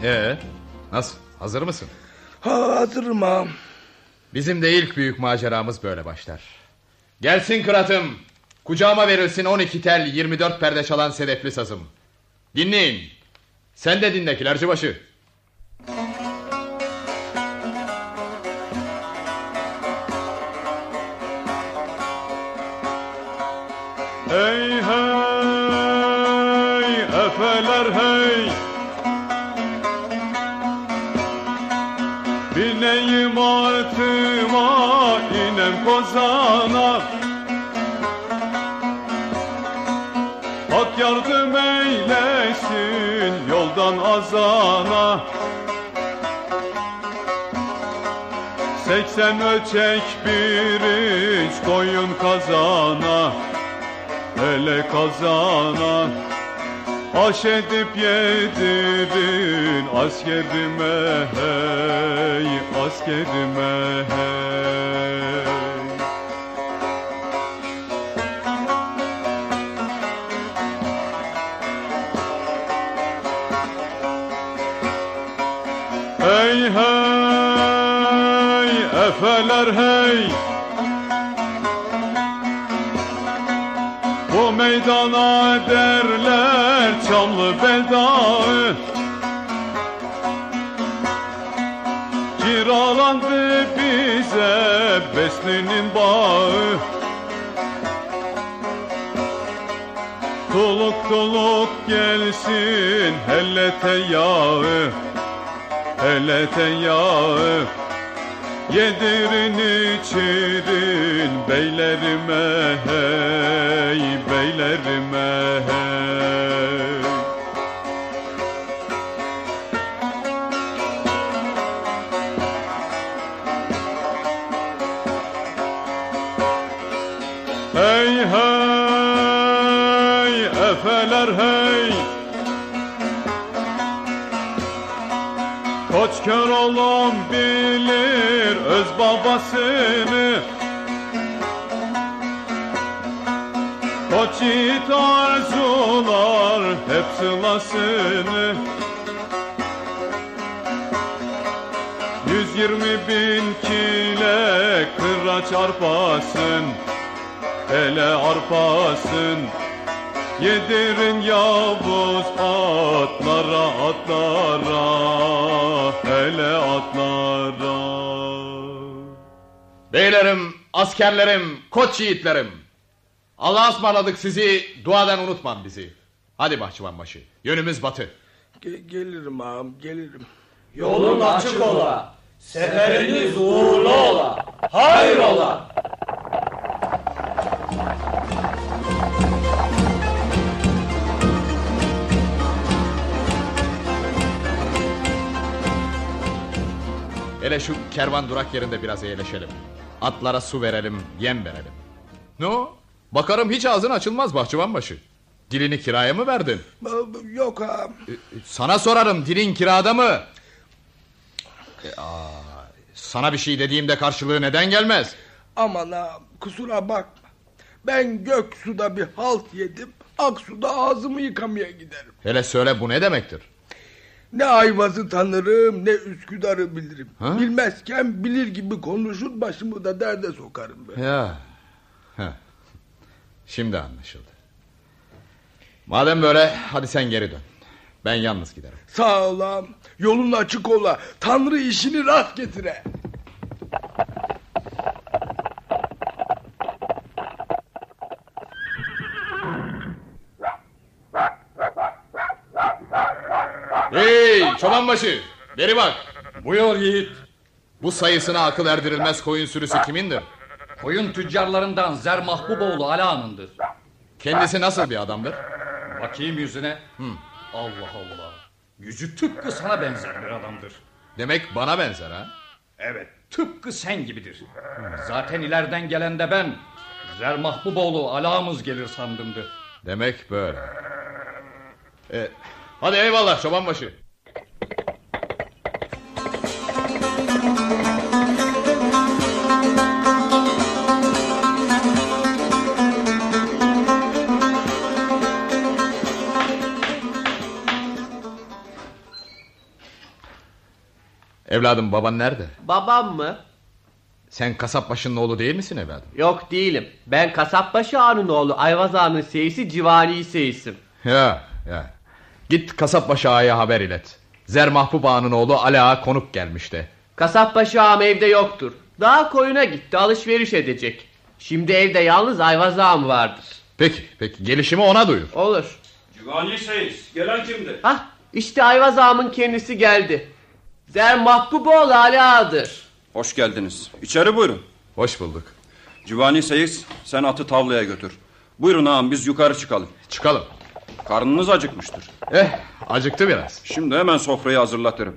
Ee, nasıl? Hazır mısın? Ha, hazırım ağam. Bizim de ilk büyük maceramız böyle başlar. Gelsin kıratım. Kucağıma verilsin 12 tel 24 perde çalan sedefli sazım. Dinleyin. Sen de dinle kilercibaşı. Hey hey efeler hey Bineyim altıma inem kozana yoldan azana. Seksen ölçek bir iç koyun kazana. Hele kazana. Aş edip yedirin askerime hey Askerime Hey efeler hey. Bu meydana derler Çamlı Beldağı Kiralandı bize Besni'nin bağı. Tuluk tuluk gelsin hele teyağı. Hele teyağı Yedirin içirin beylerime hey Beylerime hey. Hey hey efeler hey. Koç kör olan bilir babasını. Koç yiğit arzular hep sılasını Yüz yirmi bin kile kıraç arpasın Hele arpasın. Yedirin Yavuz atlara atlara Hele atlara Beylerim, askerlerim, koç yiğitlerim. Allah'a ısmarladık sizi, duadan unutmam bizi. Hadi bahçıvan başı, yönümüz batı. Ge- gelirim ağam gelirim. Yolun açık ola. Seferiniz uğurlu ola. Hayrola. Hele şu kervan durak yerinde biraz eğleşelim. Atlara su verelim, yem verelim. Ne o? Bakarım hiç ağzın açılmaz bahçıvan başı. Dilini kiraya mı verdin? Yok ağam. Sana sorarım dilin kirada mı? E, aa, sana bir şey dediğimde karşılığı neden gelmez? Aman ağam kusura bakma. Ben gök suda bir halt yedim. Ak suda ağzımı yıkamaya giderim. Hele söyle bu ne demektir? Ne Ayvaz'ı tanırım ne Üsküdar'ı bilirim. Ha? Bilmezken bilir gibi konuşur başımı da derde sokarım ben. Ya. Heh. Şimdi anlaşıldı. Madem böyle hadi sen geri dön. Ben yalnız giderim. Sağ ol ağam. Yolun açık ola. Tanrı işini rast getire. Hey çobanbaşı beri bak. Buyur yiğit. Bu sayısına akıl erdirilmez koyun sürüsü kimindir? Koyun tüccarlarından Zer Mahbuboğlu Ala'nındır. Kendisi nasıl bir adamdır? Bakayım yüzüne. Allah Allah. Yüzü tıpkı sana benzer bir adamdır. Demek bana benzer ha? Evet tıpkı sen gibidir. Zaten ileriden gelen de ben. Zer Mahbuboğlu Ala'mız gelir sandımdı. Demek böyle. E, hadi eyvallah çobanbaşı. Evladım baban nerede? Babam mı? Sen kasapbaşının oğlu değil misin evladım? Yok değilim. Ben Kasapbaşı Ağa'nın oğlu Ayvaz Ağa'nın seyisi Civani seyisim. Ya ya. Git kasapbaşı ağaya haber ilet. Zer Mahbub Ağa'nın oğlu Ali Ağa konuk gelmişti. Kasapbaşı Ağam evde yoktur. Daha koyuna gitti alışveriş edecek. Şimdi evde yalnız Ayvaz Ağam vardır. Peki peki gelişimi ona duyur. Olur. Civani Seyis gelen kimdi? Hah işte Ayvaz Ağam'ın kendisi geldi. Zer Mahbuboğlu Ali Ağa'dır. Hoş geldiniz. İçeri buyurun. Hoş bulduk. Civani Seyis sen atı tavlaya götür. Buyurun ağam biz yukarı çıkalım. Çıkalım. Karnınız acıkmıştır. Eh acıktı biraz. Şimdi hemen sofrayı hazırlatırım.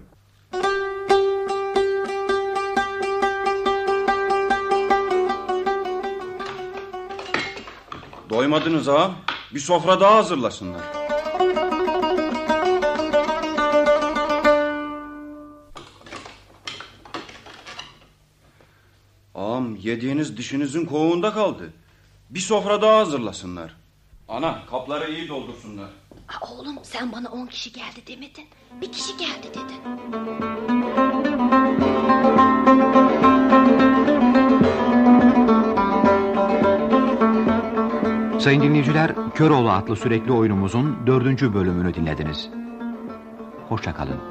Doymadınız ağam. Bir sofra daha hazırlasınlar. Ağam yediğiniz dişinizin kovuğunda kaldı. Bir sofra daha hazırlasınlar. Ana kapları iyi doldursunlar. Aa, oğlum sen bana on kişi geldi demedin. Bir kişi geldi dedin. Sayın dinleyiciler, Köroğlu adlı sürekli oyunumuzun dördüncü bölümünü dinlediniz. Hoşçakalın.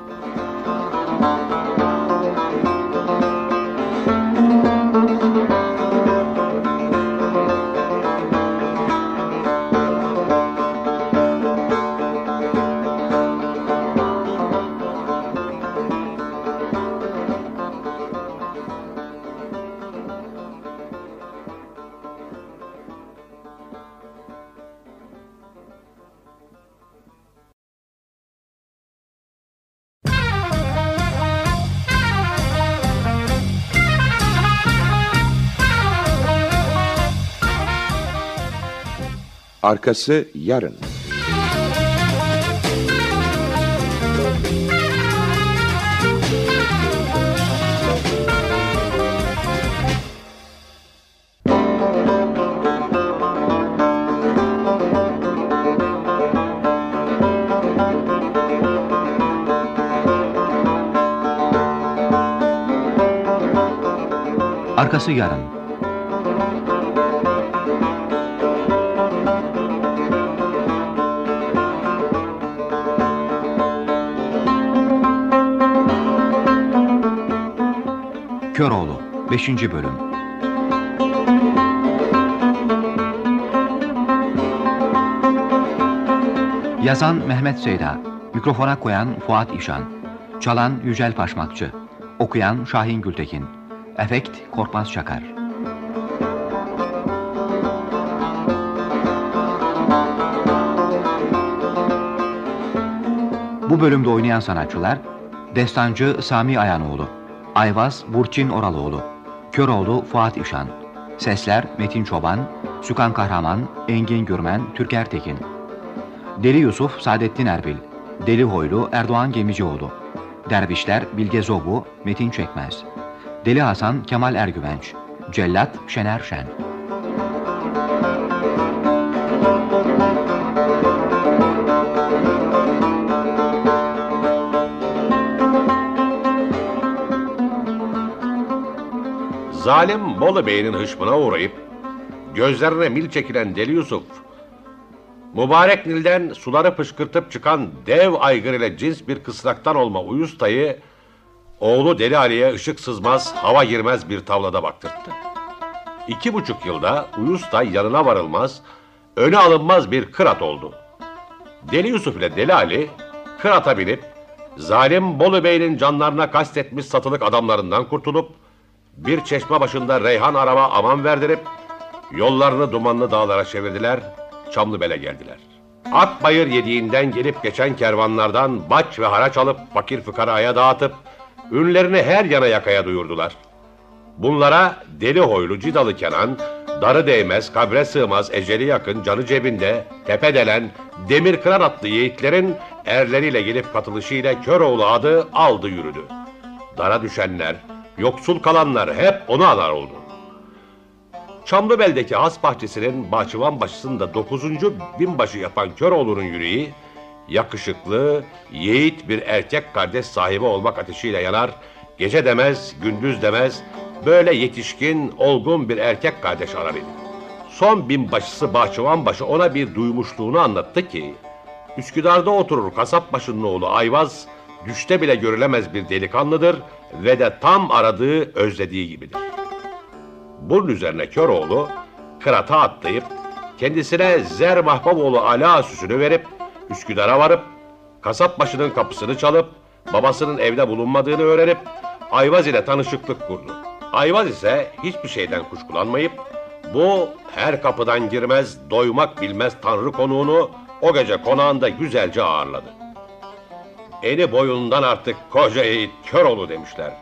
Arkası yarın. Arkası yarın. Köroğlu 5. bölüm Yazan Mehmet Seyda Mikrofona koyan Fuat İşan Çalan Yücel Paşmakçı Okuyan Şahin Gültekin Efekt Korkmaz Çakar Bu bölümde oynayan sanatçılar Destancı Sami Ayanoğlu Ayvaz Burçin Oraloğlu Köroğlu Fuat İşan Sesler Metin Çoban Sükan Kahraman Engin Gürmen Türker Tekin Deli Yusuf Saadettin Erbil Deli Hoylu Erdoğan Gemicioğlu Dervişler Bilge Zobu Metin Çekmez Deli Hasan Kemal Ergüvenç Cellat Şener Şen Zalim Bolu Bey'in hışmına uğrayıp gözlerine mil çekilen Deli Yusuf mübarek Nil'den suları fışkırtıp çıkan dev aygır ile cins bir kısraktan olma Uyustay'ı oğlu Deli Ali'ye ışık sızmaz, hava girmez bir tavlada baktırttı. İki buçuk yılda Uyustay yanına varılmaz, öne alınmaz bir kırat oldu. Deli Yusuf ile Deli Ali kırata binip zalim Bolu Bey'in canlarına kastetmiş satılık adamlarından kurtulup bir çeşme başında Reyhan araba aman verdirip yollarını dumanlı dağlara çevirdiler, Çamlıbel'e geldiler. At bayır yediğinden gelip geçen kervanlardan baç ve haraç alıp fakir fıkaraya dağıtıp ünlerini her yana yakaya duyurdular. Bunlara deli hoylu cidalı Kenan, darı değmez, kabre sığmaz, eceli yakın, canı cebinde, tepedelen, demir kıran atlı yiğitlerin erleriyle gelip katılışıyla Köroğlu adı aldı yürüdü. Dara düşenler, yoksul kalanlar hep onu anar oldu. Çamlıbel'deki has bahçesinin bahçıvan başısında dokuzuncu binbaşı yapan Köroğlu'nun yüreği, yakışıklı, yiğit bir erkek kardeş sahibi olmak ateşiyle yanar, gece demez, gündüz demez, böyle yetişkin, olgun bir erkek kardeş arar idi. Son binbaşısı Bahçıvanbaşı ona bir duymuşluğunu anlattı ki... Üsküdar'da oturur kasap başının oğlu Ayvaz, düşte bile görülemez bir delikanlıdır ve de tam aradığı, özlediği gibidir. Bunun üzerine Köroğlu, kırata atlayıp, kendisine Zer Mahbaboğlu Ala süsünü verip, Üsküdar'a varıp, kasap başının kapısını çalıp, babasının evde bulunmadığını öğrenip, Ayvaz ile tanışıklık kurdu. Ayvaz ise hiçbir şeyden kuşkulanmayıp, bu her kapıdan girmez, doymak bilmez tanrı konuğunu o gece konağında güzelce ağırladı. Eni boyundan artık koca yiğit Köroğlu demişler.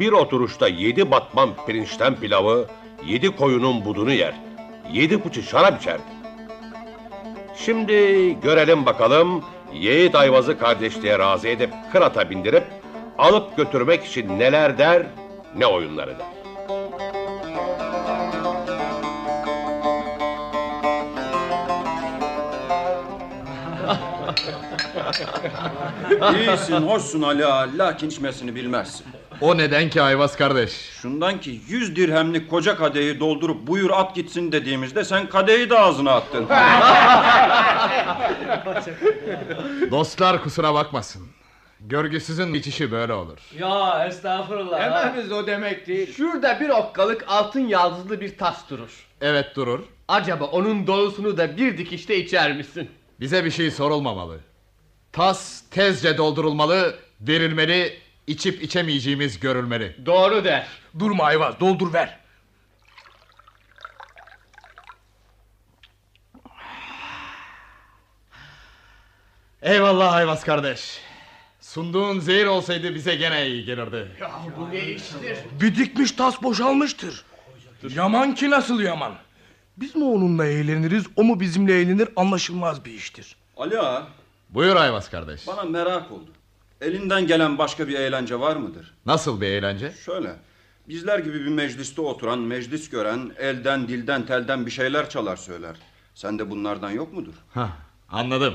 Bir oturuşta yedi batman pirinçten pilavı, yedi koyunun budunu yer, yedi fıçı şarap içerdi. Şimdi görelim bakalım Yiğit Ayvaz'ı kardeşliğe razı edip kırata bindirip alıp götürmek için neler der, ne oyunlar eder. İyisin, hoşsun Ali ağa, lakin içmesini bilmezsin. O neden ki Ayvaz kardeş? Şundan ki yüz dirhemlik koca kadehi doldurup buyur at gitsin dediğimizde sen kadehi de ağzına attın. Dostlar kusura bakmasın. Görgüsüzün içişi böyle olur. Ya estağfurullah. Dememiz o demek değil. Şurada bir okkalık altın yaldızlı bir tas durur. Evet durur. Acaba onun dolusunu da bir dikişte içer misin? Bize bir şey sorulmamalı. Tas tezce doldurulmalı, verilmeli, içip içemeyeceğimiz görülmeli. Doğru der. Durma Ayvaz doldur ver. Eyvallah Ayvaz kardeş. Sunduğun zehir olsaydı bize gene iyi gelirdi. Ya bu ne iştir? Bir dikmiş tas boşalmıştır. Yaman ki nasıl yaman. Biz mi onunla eğleniriz o mu bizimle eğlenir anlaşılmaz bir iştir. Ali ağa, Buyur Ayvaz kardeş. bana merak oldu. Elinden gelen başka bir eğlence var mıdır? Nasıl bir eğlence? Şöyle, bizler gibi bir mecliste oturan, meclis gören, elden, dilden, telden bir şeyler çalar söyler. Sende bunlardan yok mudur? Hah, anladım.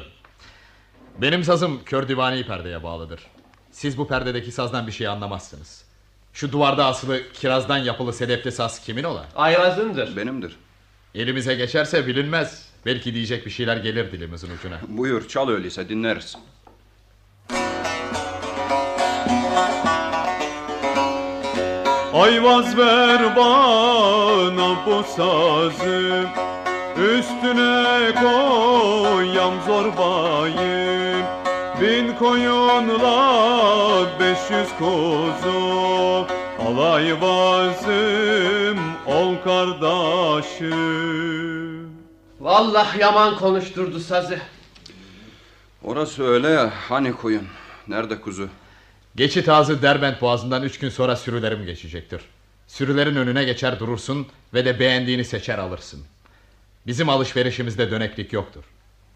Benim sazım kör divani perdeye bağlıdır. Siz bu perdedeki sazdan bir şey anlamazsınız. Şu duvarda asılı kirazdan yapılı sedefli saz kimin ola? Ayvaz'ındır. Benimdir. Elimize geçerse bilinmez. Belki diyecek bir şeyler gelir dilimizin ucuna. Buyur çal öyleyse dinleriz. Ayvaz ver bana bu sazı Üstüne koyam zorbayı Bin koyunla beş yüz kuzu Al ayvazım ol kardeşim Vallahi yaman konuşturdu sazı. Orası öyle ya hani koyun. Nerede kuzu? Geçit ağzı Derbent boğazından üç gün sonra sürülerim geçecektir. Sürülerin önüne geçer durursun ve de beğendiğini seçer alırsın. Bizim alışverişimizde döneklik yoktur.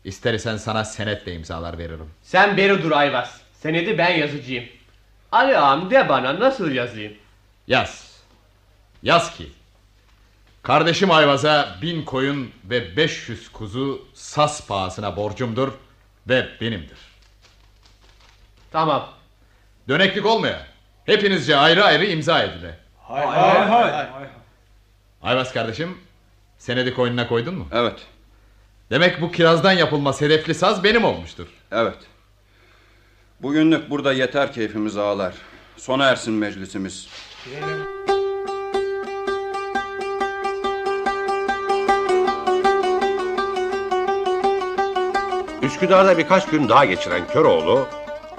İster isen sana senetle imzalar veririm. Sen beri dur Ayvaz. Senedi ben yazıcıyım. Ali ağam de bana nasıl yazayım? Yaz. Yaz ki. Kardeşim Ayvaz'a bin koyun ve beş yüz kuzu sas pahasına borcumdur ve benimdir. Tamam. Döneklik olmuyor. Hepinizce ayrı ayrı imza edile. Hay hay hay. Ayvaz kardeşim, senedi koynuna koydun mu? Evet. Demek bu kirazdan yapılma sedefli saz benim olmuştur. Evet. Bugünlük burada yeter keyfimiz ağlar. Sona ersin meclisimiz. Üsküdar'da birkaç gün daha geçiren Köroğlu,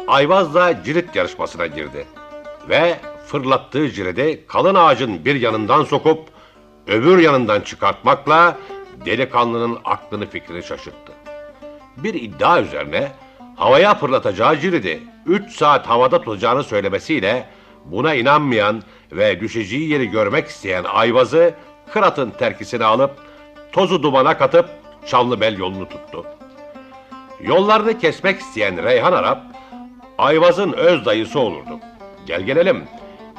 Ayvaz'la cirit yarışmasına girdi. Ve fırlattığı ciridi kalın ağacın bir yanından sokup öbür yanından çıkartmakla delikanlının aklını fikrini şaşırttı. Bir iddia üzerine havaya fırlatacağı ciridi 3 saat havada tutacağını söylemesiyle buna inanmayan ve düşeceği yeri görmek isteyen Ayvaz'ı Kırat'ın terkisine alıp tozu dumana katıp Çamlıbel yolunu tuttu. Yollarını kesmek isteyen Reyhan Arap, Ayvaz'ın öz dayısı olurdu. Gel gelelim,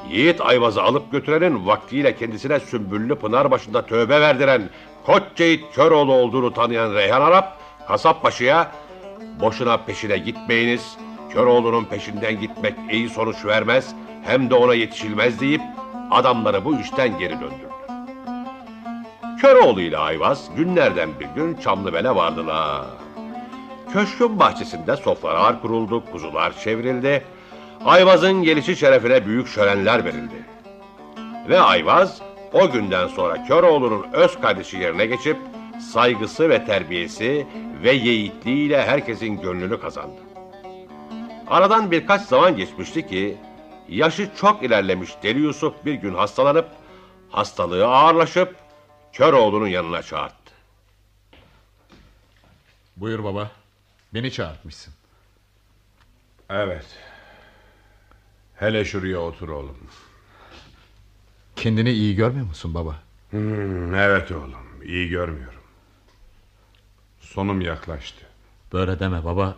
Yiğit Ayvaz'ı alıp götürenin vaktiyle kendisine Sümbüllü Pınar başında tövbe verdiren Koç Yiğit Köroğlu olduğunu tanıyan Reyhan Arap, kasapbaşıya boşuna peşine gitmeyiniz, Köroğlu'nun peşinden gitmek iyi sonuç vermez, hem de ona yetişilmez deyip adamları bu işten geri döndürdü. Köroğlu ile Ayvaz günlerden bir gün Çamlıbel'e vardılar. Köşkün bahçesinde sofralar kuruldu, kuzular çevrildi. Ayvaz'ın gelişi şerefine büyük şölenler verildi. Ve Ayvaz o günden sonra Köroğlu'nun öz kardeşi yerine geçip saygısı ve terbiyesi ve yiğitliğiyle herkesin gönlünü kazandı. Aradan birkaç zaman geçmişti ki yaşı çok ilerlemiş Deli Yusuf bir gün hastalanıp hastalığı ağırlaşıp Köroğlu'nun yanına çağırdı. Buyur baba. Beni çağırtmışsın. Evet. Hele şuraya otur oğlum. Kendini iyi görmüyor musun baba? Hmm, evet oğlum. iyi görmüyorum. Sonum yaklaştı. Böyle deme baba.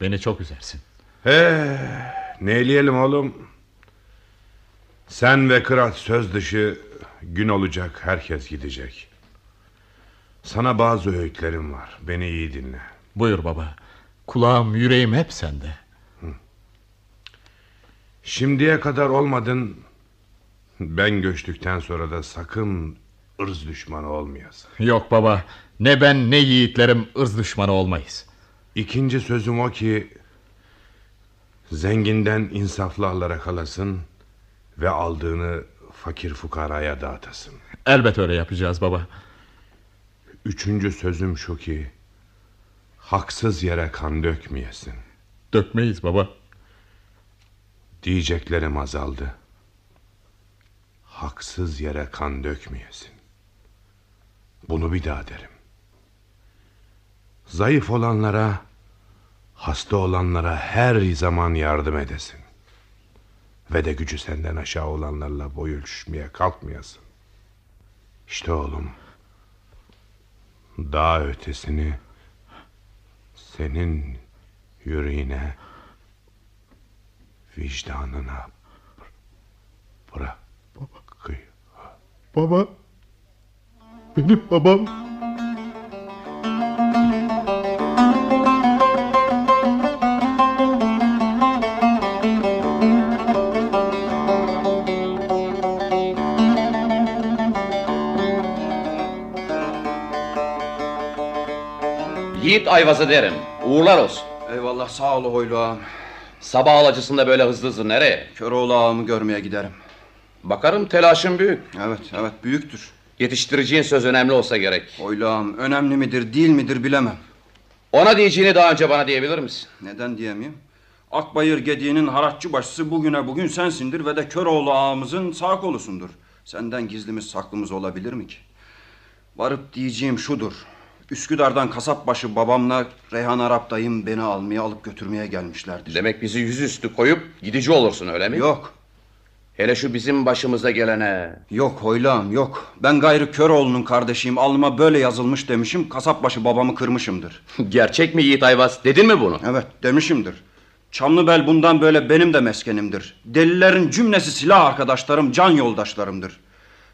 Beni çok üzersin. He, neyleyelim oğlum? Sen ve Kırat söz dışı gün olacak herkes gidecek. Sana bazı öğütlerim var. Beni iyi dinle. Buyur baba. Kulağım yüreğim hep sende. Şimdiye kadar olmadın. Ben göçtükten sonra da sakın ırz düşmanı olmayasın. Yok baba. Ne ben ne yiğitlerim ırz düşmanı olmayız. İkinci sözüm o ki zenginden insaflı Allah'a kalasın ve aldığını fakir fukaraya dağıtasın. Elbet öyle yapacağız baba. Üçüncü sözüm şu ki haksız yere kan dökmeyesin. Dökmeyiz baba. Diyeceklerim azaldı. Haksız yere kan dökmeyesin. Bunu bir daha derim. Zayıf olanlara, hasta olanlara her zaman yardım edesin. Ve de gücü senden aşağı olanlarla boy ölçüşmeye kalkmayasın. İşte oğlum, daha ötesini senin yüreğine, vicdanına bırak. Baba. Benim babam. Yiğit Ayvaz'ı derim. Uğurlar olsun. Eyvallah sağ ol Hoylu ağam. Sabah alacısında böyle hızlı hızlı nereye? Köroğlu ağamı görmeye giderim. Bakarım telaşın büyük. Evet evet büyüktür. Yetiştireceğin söz önemli olsa gerek. Hoylu ağam önemli midir değil midir bilemem. Ona diyeceğini daha önce bana diyebilir misin? Neden diyemeyim? Akbayır Gediği'nin haratçı başısı bugüne bugün sensindir ve de Köroğlu ağamızın sağ kolusundur. Senden gizlimiz saklımız olabilir mi ki? Varıp diyeceğim şudur. Üsküdar'dan kasapbaşı babamla Reyhan Arap dayım beni almaya alıp götürmeye gelmişlerdir. Demek bizi yüzüstü koyup gidici olursun öyle mi? Yok. Hele şu bizim başımıza gelene. Yok Hoylağım yok. Ben gayrı Köroğlu'nun kardeşiyim. Alnıma böyle yazılmış demişim. Kasapbaşı babamı kırmışımdır. Gerçek mi Yiğit Ayvaz? Dedin mi bunu? Evet demişimdir. Çamlıbel bundan böyle benim de meskenimdir. Delilerin cümlesi silah arkadaşlarım, can yoldaşlarımdır.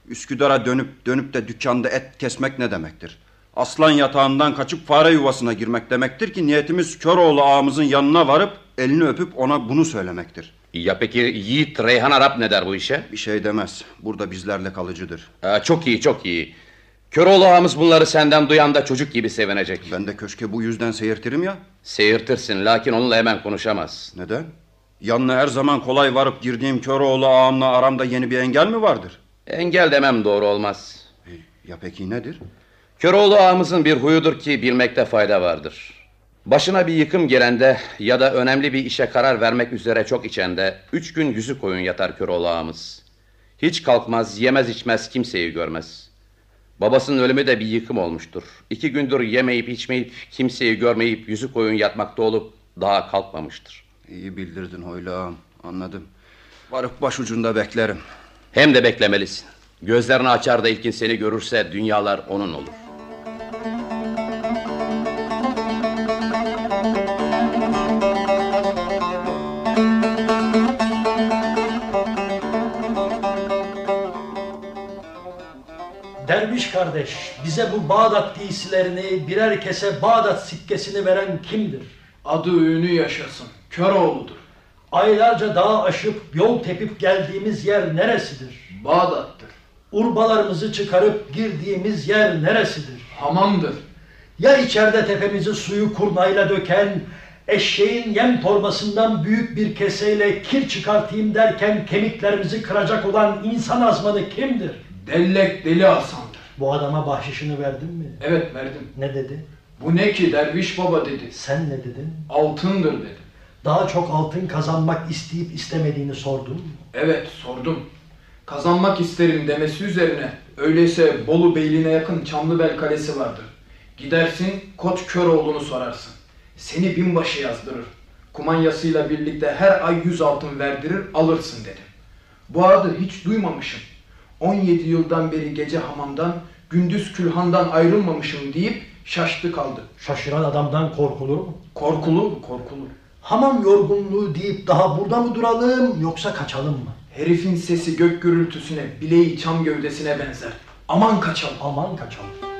Üsküdar'a dönüp dönüp de dükkanda et kesmek ne demektir? Aslan yatağından kaçıp fare yuvasına girmek demektir ki niyetimiz Köroğlu ağamızın yanına varıp elini öpüp ona bunu söylemektir. Ya peki Yiğit Reyhan Arap ne der bu işe? Bir şey demez. Burada bizlerle kalıcıdır. Aa, çok iyi çok iyi. Köroğlu ağamız bunları senden duyan da çocuk gibi sevinecek. Ben de köşke bu yüzden seyirtirim ya. Seyirtirsin lakin onunla hemen konuşamaz. Neden? Yanına her zaman kolay varıp girdiğim Köroğlu ağamla aramda yeni bir engel mi vardır? Engel demem doğru olmaz. Ya peki nedir? Köroğlu ağamızın bir huyudur ki bilmekte fayda vardır. Başına bir yıkım gelende ya da önemli bir işe karar vermek üzere çok içende üç gün yüzü koyun yatar Köroğlu ağamız. Hiç kalkmaz, yemez içmez, kimseyi görmez. Babasının ölümü de bir yıkım olmuştur. İki gündür yemeyip içmeyip, kimseyi görmeyip yüzü koyun yatmakta olup daha kalkmamıştır. İyi bildirdin Hoylağım, anladım. Varıp başucunda beklerim. Hem de beklemelisin. Gözlerini açar da ilkin seni görürse dünyalar onun olur. Derviş kardeş, bize bu Bağdat giysilerini birer kese Bağdat sikkesini veren kimdir? Adı ünü yaşasın. Köroğlu'dur. Aylarca dağ aşıp yol tepip geldiğimiz yer neresidir? Bağdat'tır. Urbalarımızı çıkarıp girdiğimiz yer neresidir? Hamamdır. Ya içeride tepemizi suyu kurnayla döken, eşeğin yem torbasından büyük bir keseyle kir çıkartayım derken kemiklerimizi kıracak olan insan azmanı kimdir? Dellek Deli Hasan'dır. Bu adama bahşişini verdin mi? Evet verdim. Ne dedi? Bu ne ki derviş baba dedi. Sen ne dedin? Altındır dedi. Daha çok altın kazanmak isteyip istemediğini sordun mu? Evet sordum. Kazanmak isterim demesi üzerine öyleyse Bolu Beyliğine yakın Çamlıbel Kalesi vardır. Gidersin Koç Köroğlu'nu sorarsın. Seni binbaşı yazdırır. Kumanyasıyla birlikte her ay yüz altın verdirir alırsın dedim. Bu adı hiç duymamışım. 17 yıldan beri gece hamamdan, gündüz külhandan ayrılmamışım deyip şaştı kaldı. Şaşıran adamdan korkulur mu? Korkulur mu? Korkulur. Hamam yorgunluğu deyip daha burada mı duralım yoksa kaçalım mı? Herifin sesi gök gürültüsüne, bileği çam gövdesine benzer. Aman kaçalım. Aman kaçalım.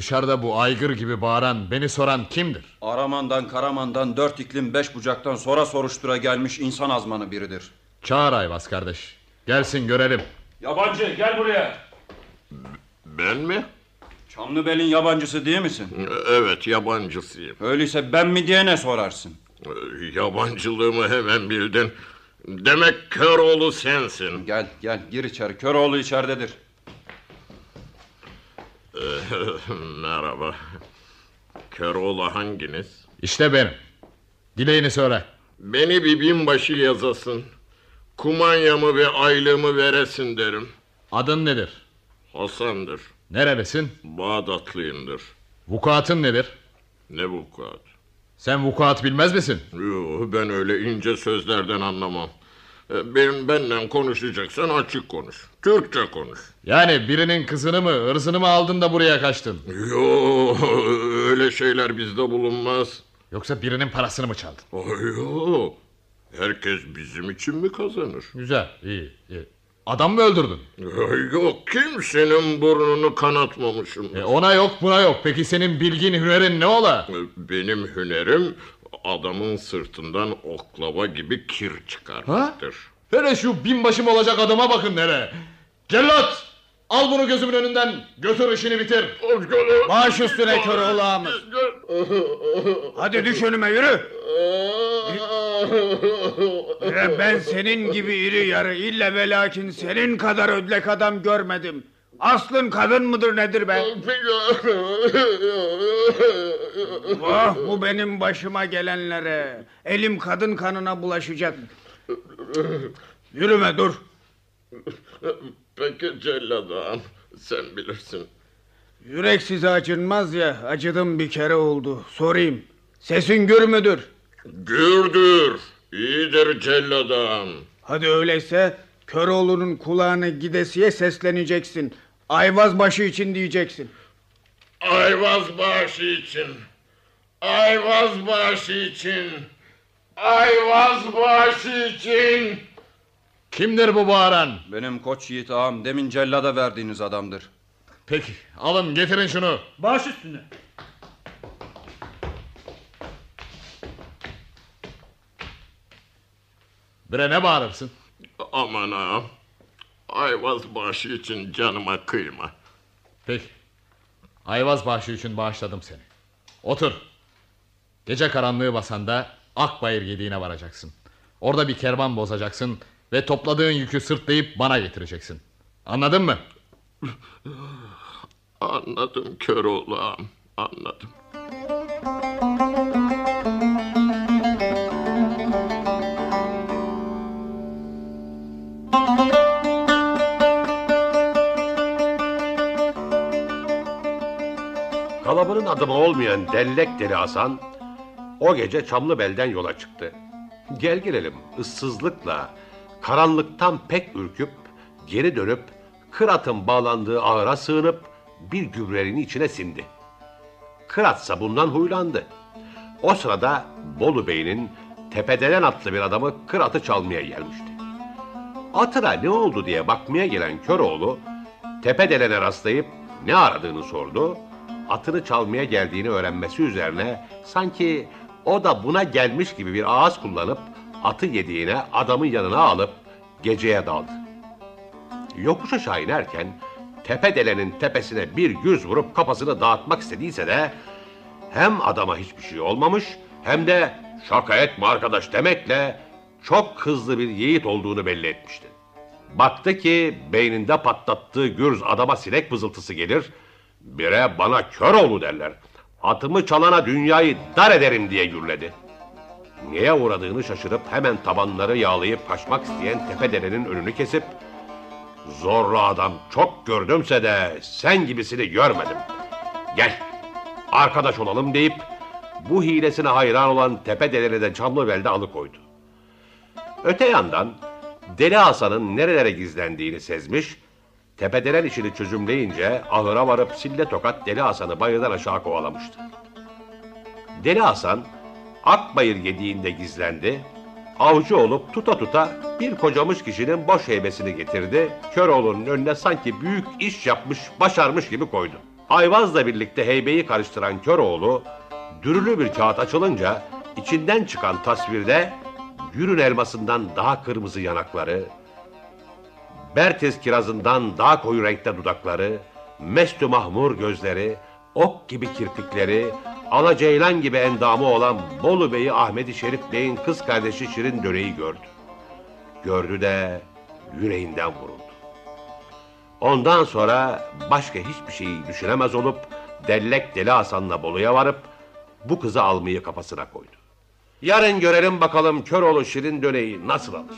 Dışarıda bu aygır gibi bağıran, beni soran kimdir? Aramandan, Karaman'dan, dört iklim, beş bucaktan sonra soruştura gelmiş insan azmanı biridir. Çağır Ayvaz kardeş. Gelsin görelim. Yabancı gel buraya. Ben mi? Çamlıbel'in yabancısı değil misin? Evet yabancısıyım. Öyleyse ben mi diye ne sorarsın? Yabancılığımı hemen bildin. Demek Köroğlu sensin. Gel gel gir içeri. Köroğlu içeridedir. Merhaba. Köroğlu hanginiz? İşte benim. Dileğini söyle. Beni bir binbaşı yazasın. Kumanyamı ve aylığımı veresin derim. Adın nedir? Hasan'dır. Nerelisin? Bağdatlıyımdır. Vukuatın nedir? Ne vukuat? Sen vukuat bilmez misin? Yo, ben öyle ince sözlerden anlamam. E, Benim benden konuşacaksan açık konuş. Türkçe konuş. Yani birinin kızını mı, ırzını mı aldın da buraya kaçtın? Yo, öyle şeyler bizde bulunmaz. Yoksa birinin parasını mı çaldın? Yo, herkes bizim için mi kazanır? Güzel, iyi, iyi. Adam mı öldürdün? Yok, kimsenin burnunu kanatmamışım. E ona yok, buna yok. Peki senin bilgin, hünerin ne ola? Benim hünerim adamın sırtından oklava gibi kir çıkarmaktır. Hele şu binbaşım olacak adama bakın nere. Cellat! Al bunu gözümün önünden. Götür işini bitir. Baş üstüne Köroğlu ağamız. Hadi düş önüme yürü. Ve ben senin gibi iri yarı ille ve lakin senin kadar ödlek adam görmedim. Aslın kadın mıdır nedir be? Vah bu benim başıma gelenlere. Elim kadın kanına bulaşacak. Yürüme dur. Peki celladağım, sen bilirsin. Yürek size acınmaz ya. Acıdım bir kere oldu. Sorayım. Sesin gür müdür? Gürdür, iyidir celladağım. Hadi öyleyse Köroğlu'nun kulağını gidesiye sesleneceksin. Ayvaz başı için diyeceksin. Ayvaz başı için, ayvaz başı için, ayvaz başı için. Kimdir bu bağıran? Benim koç yiğit ağam demin cellada verdiğiniz adamdır. Peki alın getirin şunu. Baş üstüne. Bire ne bağırırsın? Aman ağam, ayvaz başı için canıma kıyma. Peki. Ayvaz bağışı için bağışladım seni. Otur. Gece karanlığı basanda Akbayır gediğine varacaksın. Orada bir kervan bozacaksın ve topladığın yükü sırtlayıp bana getireceksin. Anladın mı? Anladım Köroğlu ağam, anladım. Kalabalığın adımı olmayan Dellek Deli Hasan o gece Çamlıbel'den yola çıktı. Gel gelelim ıssızlıkla, karanlıktan pek ürküp geri dönüp kıratın bağlandığı ağıra sığınıp bir gübrenin içine sindi. Kıratsa bundan huylandı. O sırada Bolu Bey'in tepedelen atlı bir adamı Kırat'ı çalmaya gelmişti. Atına ne oldu diye bakmaya gelen Köroğlu tepedelene rastlayıp ne aradığını sordu. Atını çalmaya geldiğini öğrenmesi üzerine sanki o da buna gelmiş gibi bir ağız kullanıp atı yediğine adamın yanına alıp geceye daldı. Yokuş aşağı inerken tepedelenin tepesine bir güz vurup kafasını dağıtmak istediyse de hem adama hiçbir şey olmamış hem de şaka etme arkadaş demekle çok hızlı bir yiğit olduğunu belli etmişti. Baktı ki beyninde patlattığı gürz adama sinek vızıltısı gelir, bire bana kör oğlu derler. Atımı çalana dünyayı dar ederim diye gürledi. Neye uğradığını şaşırıp hemen tabanları yağlayıp kaçmak isteyen tepederenin önünü kesip Zorlu adam çok gördümse de sen gibisini görmedim. Gel arkadaş olalım deyip bu hilesine hayran olan tepedeleri de Çamlıbel'de alıkoydu. Öte yandan Deli Hasan'ın nerelere gizlendiğini sezmiş, tepedelen işini çözümleyince ahıra varıp sille tokat Deli Hasan'ı bayırdan aşağı kovalamıştı. Deli Hasan Akbayır gediğinde gizlendi, avcı olup tuta tuta bir kocamış kişinin boş heybesini getirdi, Köroğlu'nun önüne sanki büyük iş yapmış, başarmış gibi koydu. Ayvaz'la birlikte heybeyi karıştıran Köroğlu, dürülü bir kağıt açılınca içinden çıkan tasvirde Gürün elmasından daha kırmızı yanakları, Bertiz kirazından daha koyu renkte dudakları, Mestü mahmur gözleri, ok gibi kirpikleri, Alaceylan gibi endamı olan Bolu Bey'i Ahmedi Şerif Bey'in kız kardeşi Şirin Döne'yi gördü. Gördü de yüreğinden vuruldu. Ondan sonra başka hiçbir şeyi düşünemez olup Dellek Deli Hasan'la Bolu'ya varıp bu kızı almayı kafasına koydu. Yarın görelim bakalım Köroğlu Şirin Döne'yi nasıl alır.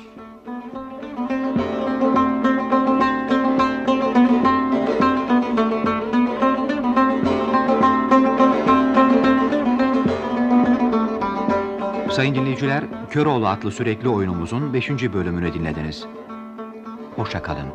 Sayın dinleyiciler, Köroğlu adlı sürekli oyunumuzun 5. bölümünü dinlediniz. Hoşça kalın.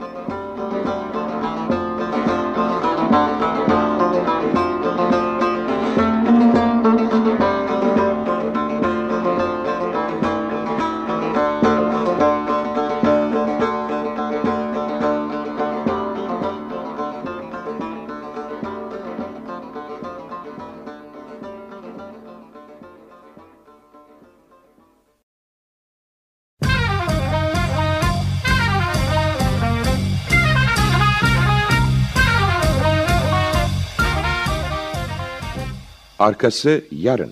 Arkası yarın.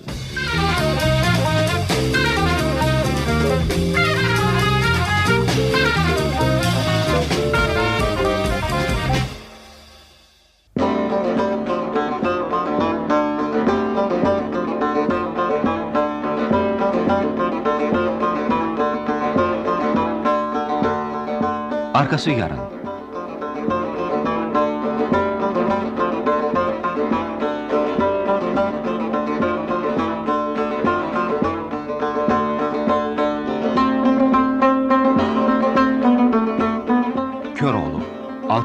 Arkası yarın.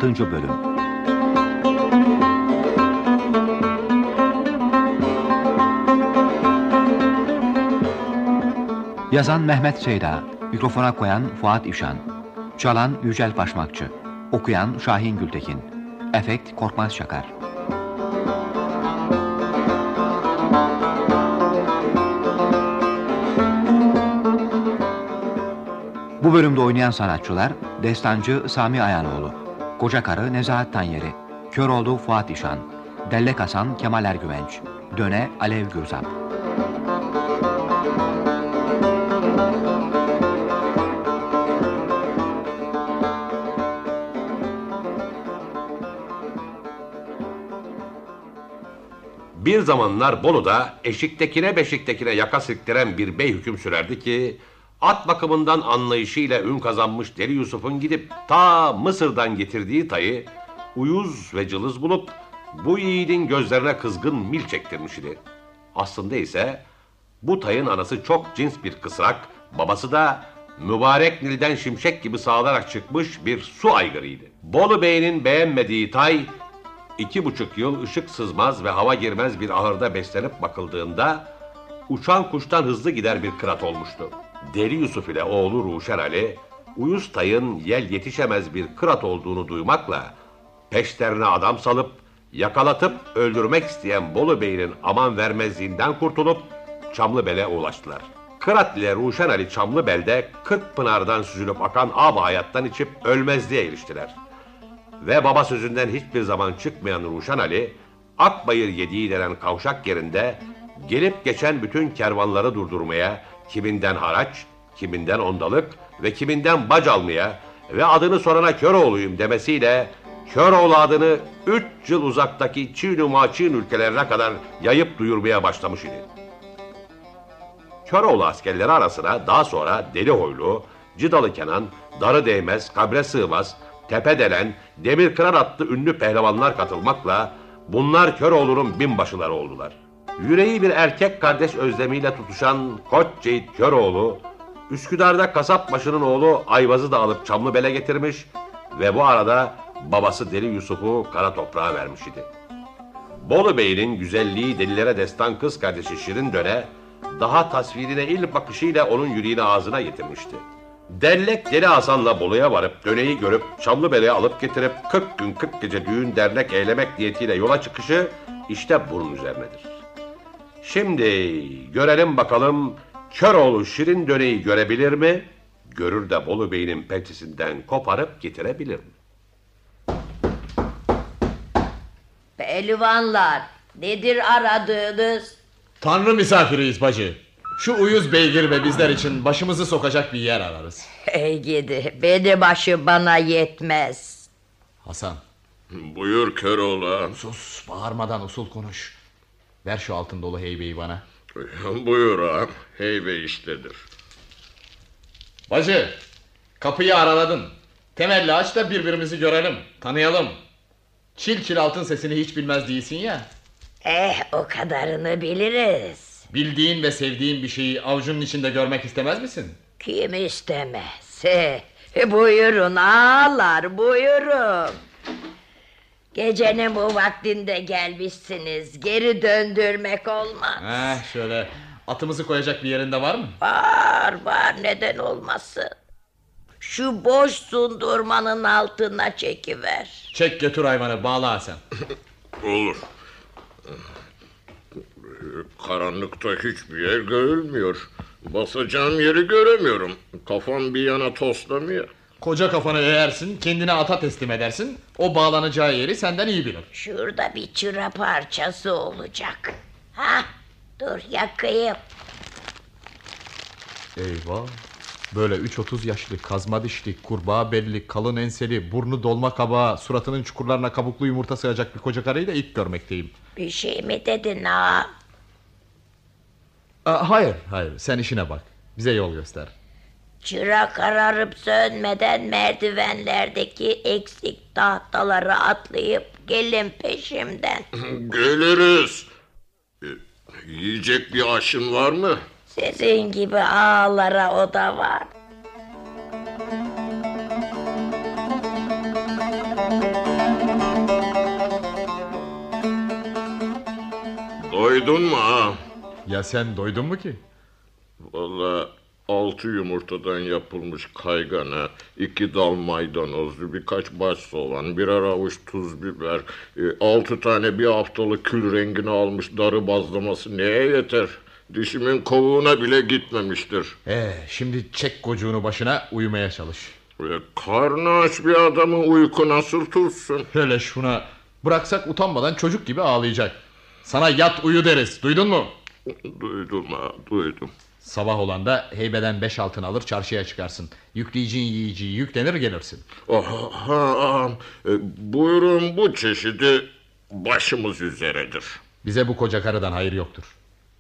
6. bölüm Yazan Mehmet Seyda Mikrofona koyan Fuat İşan Çalan Yücel Başmakçı Okuyan Şahin Gültekin Efekt Korkmaz Şakar Bu bölümde oynayan sanatçılar Destancı Sami Ayanoğlu Koca Karı Nezahat Tanyeri Köroğlu Fuat İşan Dellek Hasan Kemal Ergüvenç Döne Alev Gürzap Bir zamanlar Bolu'da eşiktekine beşiktekine yaka silktiren bir bey hüküm sürerdi ki at bakımından anlayışıyla ün kazanmış Deli Yusuf'un gidip ta Mısır'dan getirdiği tayı uyuz ve cılız bulup bu yiğidin gözlerine kızgın mil çektirmişti. Aslında ise bu tayın anası çok cins bir kısrak, babası da mübarek Nil'den şimşek gibi sağlarak çıkmış bir su aygırıydı. Bolu Bey'in beğenmediği tay iki buçuk yıl ışık sızmaz ve hava girmez bir ahırda beslenip bakıldığında uçan kuştan hızlı gider bir kırat olmuştu. Deli Yusuf ile oğlu Ruşen Ali, uyuz tayın yel yetişemez bir kırat olduğunu duymakla peşlerine adam salıp yakalatıp öldürmek isteyen Bolu Bey'in aman vermezliğinden kurtulup Çamlıbel'e ulaştılar. Kırat ile Ruşen Ali Çamlıbel'de kırk pınardan süzülüp akan ab hayattan içip ölmezliğe eriştiler. Ve baba sözünden hiçbir zaman çıkmayan Ruşen Ali, Akbayır yediği denen kavşak yerinde gelip geçen bütün kervanları durdurmaya, kiminden haraç, kiminden ondalık ve kiminden bac almaya ve adını sorana Köroğlu'yum demesiyle Köroğlu adını 3 yıl uzaktaki Çin Maçin ülkelerine kadar yayıp duyurmaya başlamış idi. Köroğlu askerleri arasına daha sonra Deli Hoylu, Cidalı Kenan, Darı Değmez, Kabre Sığmaz, Tepe Delen, Demir Kırar adlı ünlü pehlivanlar katılmakla bunlar Köroğlu'nun binbaşıları oldular. Yüreği bir erkek kardeş özlemiyle tutuşan Koç Ceyit Köroğlu, Üsküdar'da kasapbaşının oğlu Ayvaz'ı da alıp Çamlıbel'e getirmiş ve bu arada babası Deli Yusuf'u kara toprağa vermiş idi. Bolu Bey'in güzelliği delilere destan kız kardeşi Şirin Döne, daha tasvirine ilk bakışıyla onun yüreğini ağzına getirmişti. Dellek Deli Hasan'la Bolu'ya varıp döneyi görüp Çamlıbel'e alıp getirip 40 gün 40 gece düğün dernek eylemek niyetiyle yola çıkışı işte bunun üzerinedir. Şimdi görelim bakalım Köroğlu Şirin döneyi görebilir mi? Görür de Bolu Bey'in pençesinden koparıp getirebilir mi? Pehlivanlar nedir aradığınız? Tanrı misafiriyiz bacı. Şu uyuz beygir ve bizler için başımızı sokacak bir yer ararız. Hey gidi beni başı bana yetmez. Hasan. Buyur Köroğlu. Sus bağırmadan usul konuş. Ver şu altın dolu heybeyi bana. Buyur ağam. Heybe iştedir. Bacı kapıyı araladın. Temelli aç da birbirimizi görelim, tanıyalım. Çil çil altın sesini hiç bilmez değilsin ya. Eh o kadarını biliriz. Bildiğin ve sevdiğin bir şeyi avucunun içinde görmek istemez misin? Kim istemez? Eh, buyurun ağalar buyurun. Gecenin bu vaktinde gelmişsiniz. Geri döndürmek olmaz. Eh şöyle atımızı koyacak bir yerinde var mı? Var var neden olmasın. Şu boş sundurmanın altına çekiver. Çek götür hayvanı bağla Hasan. Olur. Karanlıkta hiçbir yer görülmüyor. Basacağım yeri göremiyorum. Kafam bir yana toslamıyor. Koca kafanı eğersin, kendine ata teslim edersin. O bağlanacağı yeri senden iyi bilir. Şurada bir çıra parçası olacak. Ha, dur yakayım. Eyvah. Böyle 3-30 yaşlı, kazma dişli, kurbağa belli, kalın enseli, burnu dolma kabağı, suratının çukurlarına kabuklu yumurta sığacak bir koca karıyı da ilk görmekteyim. Bir şey mi dedin ha? Aa, hayır, hayır. Sen işine bak. Bize yol göster. Çıra kararıp sönmeden merdivenlerdeki eksik tahtaları atlayıp gelin peşimden. Geliriz. E, Yiyecek bir aşın var mı? Sizin gibi ağalara o da var. Doydun mu ha? Ya sen doydun mu ki? Vallahi altı yumurtadan yapılmış kaygana, iki dal maydanozlu, birkaç baş soğan, birer avuç tuz biber, e, altı tane bir haftalık kül rengini almış darı bazlaması neye yeter? Dişimin kovuğuna bile gitmemiştir. Ee, şimdi çek kocuğunu başına uyumaya çalış. E, karnı aç bir adamın uyku nasıl tutsun? Hele şuna bıraksak utanmadan çocuk gibi ağlayacak. Sana yat uyu deriz. Duydun mu? Duydum ha, duydum. Sabah olan da heybeden beş altın alır çarşıya çıkarsın. Yükleyeceğin yiyeceği yüklenir gelirsin. Oh, ha, ağam, e, buyurun bu çeşidi başımız üzeredir. Bize bu koca karıdan hayır yoktur.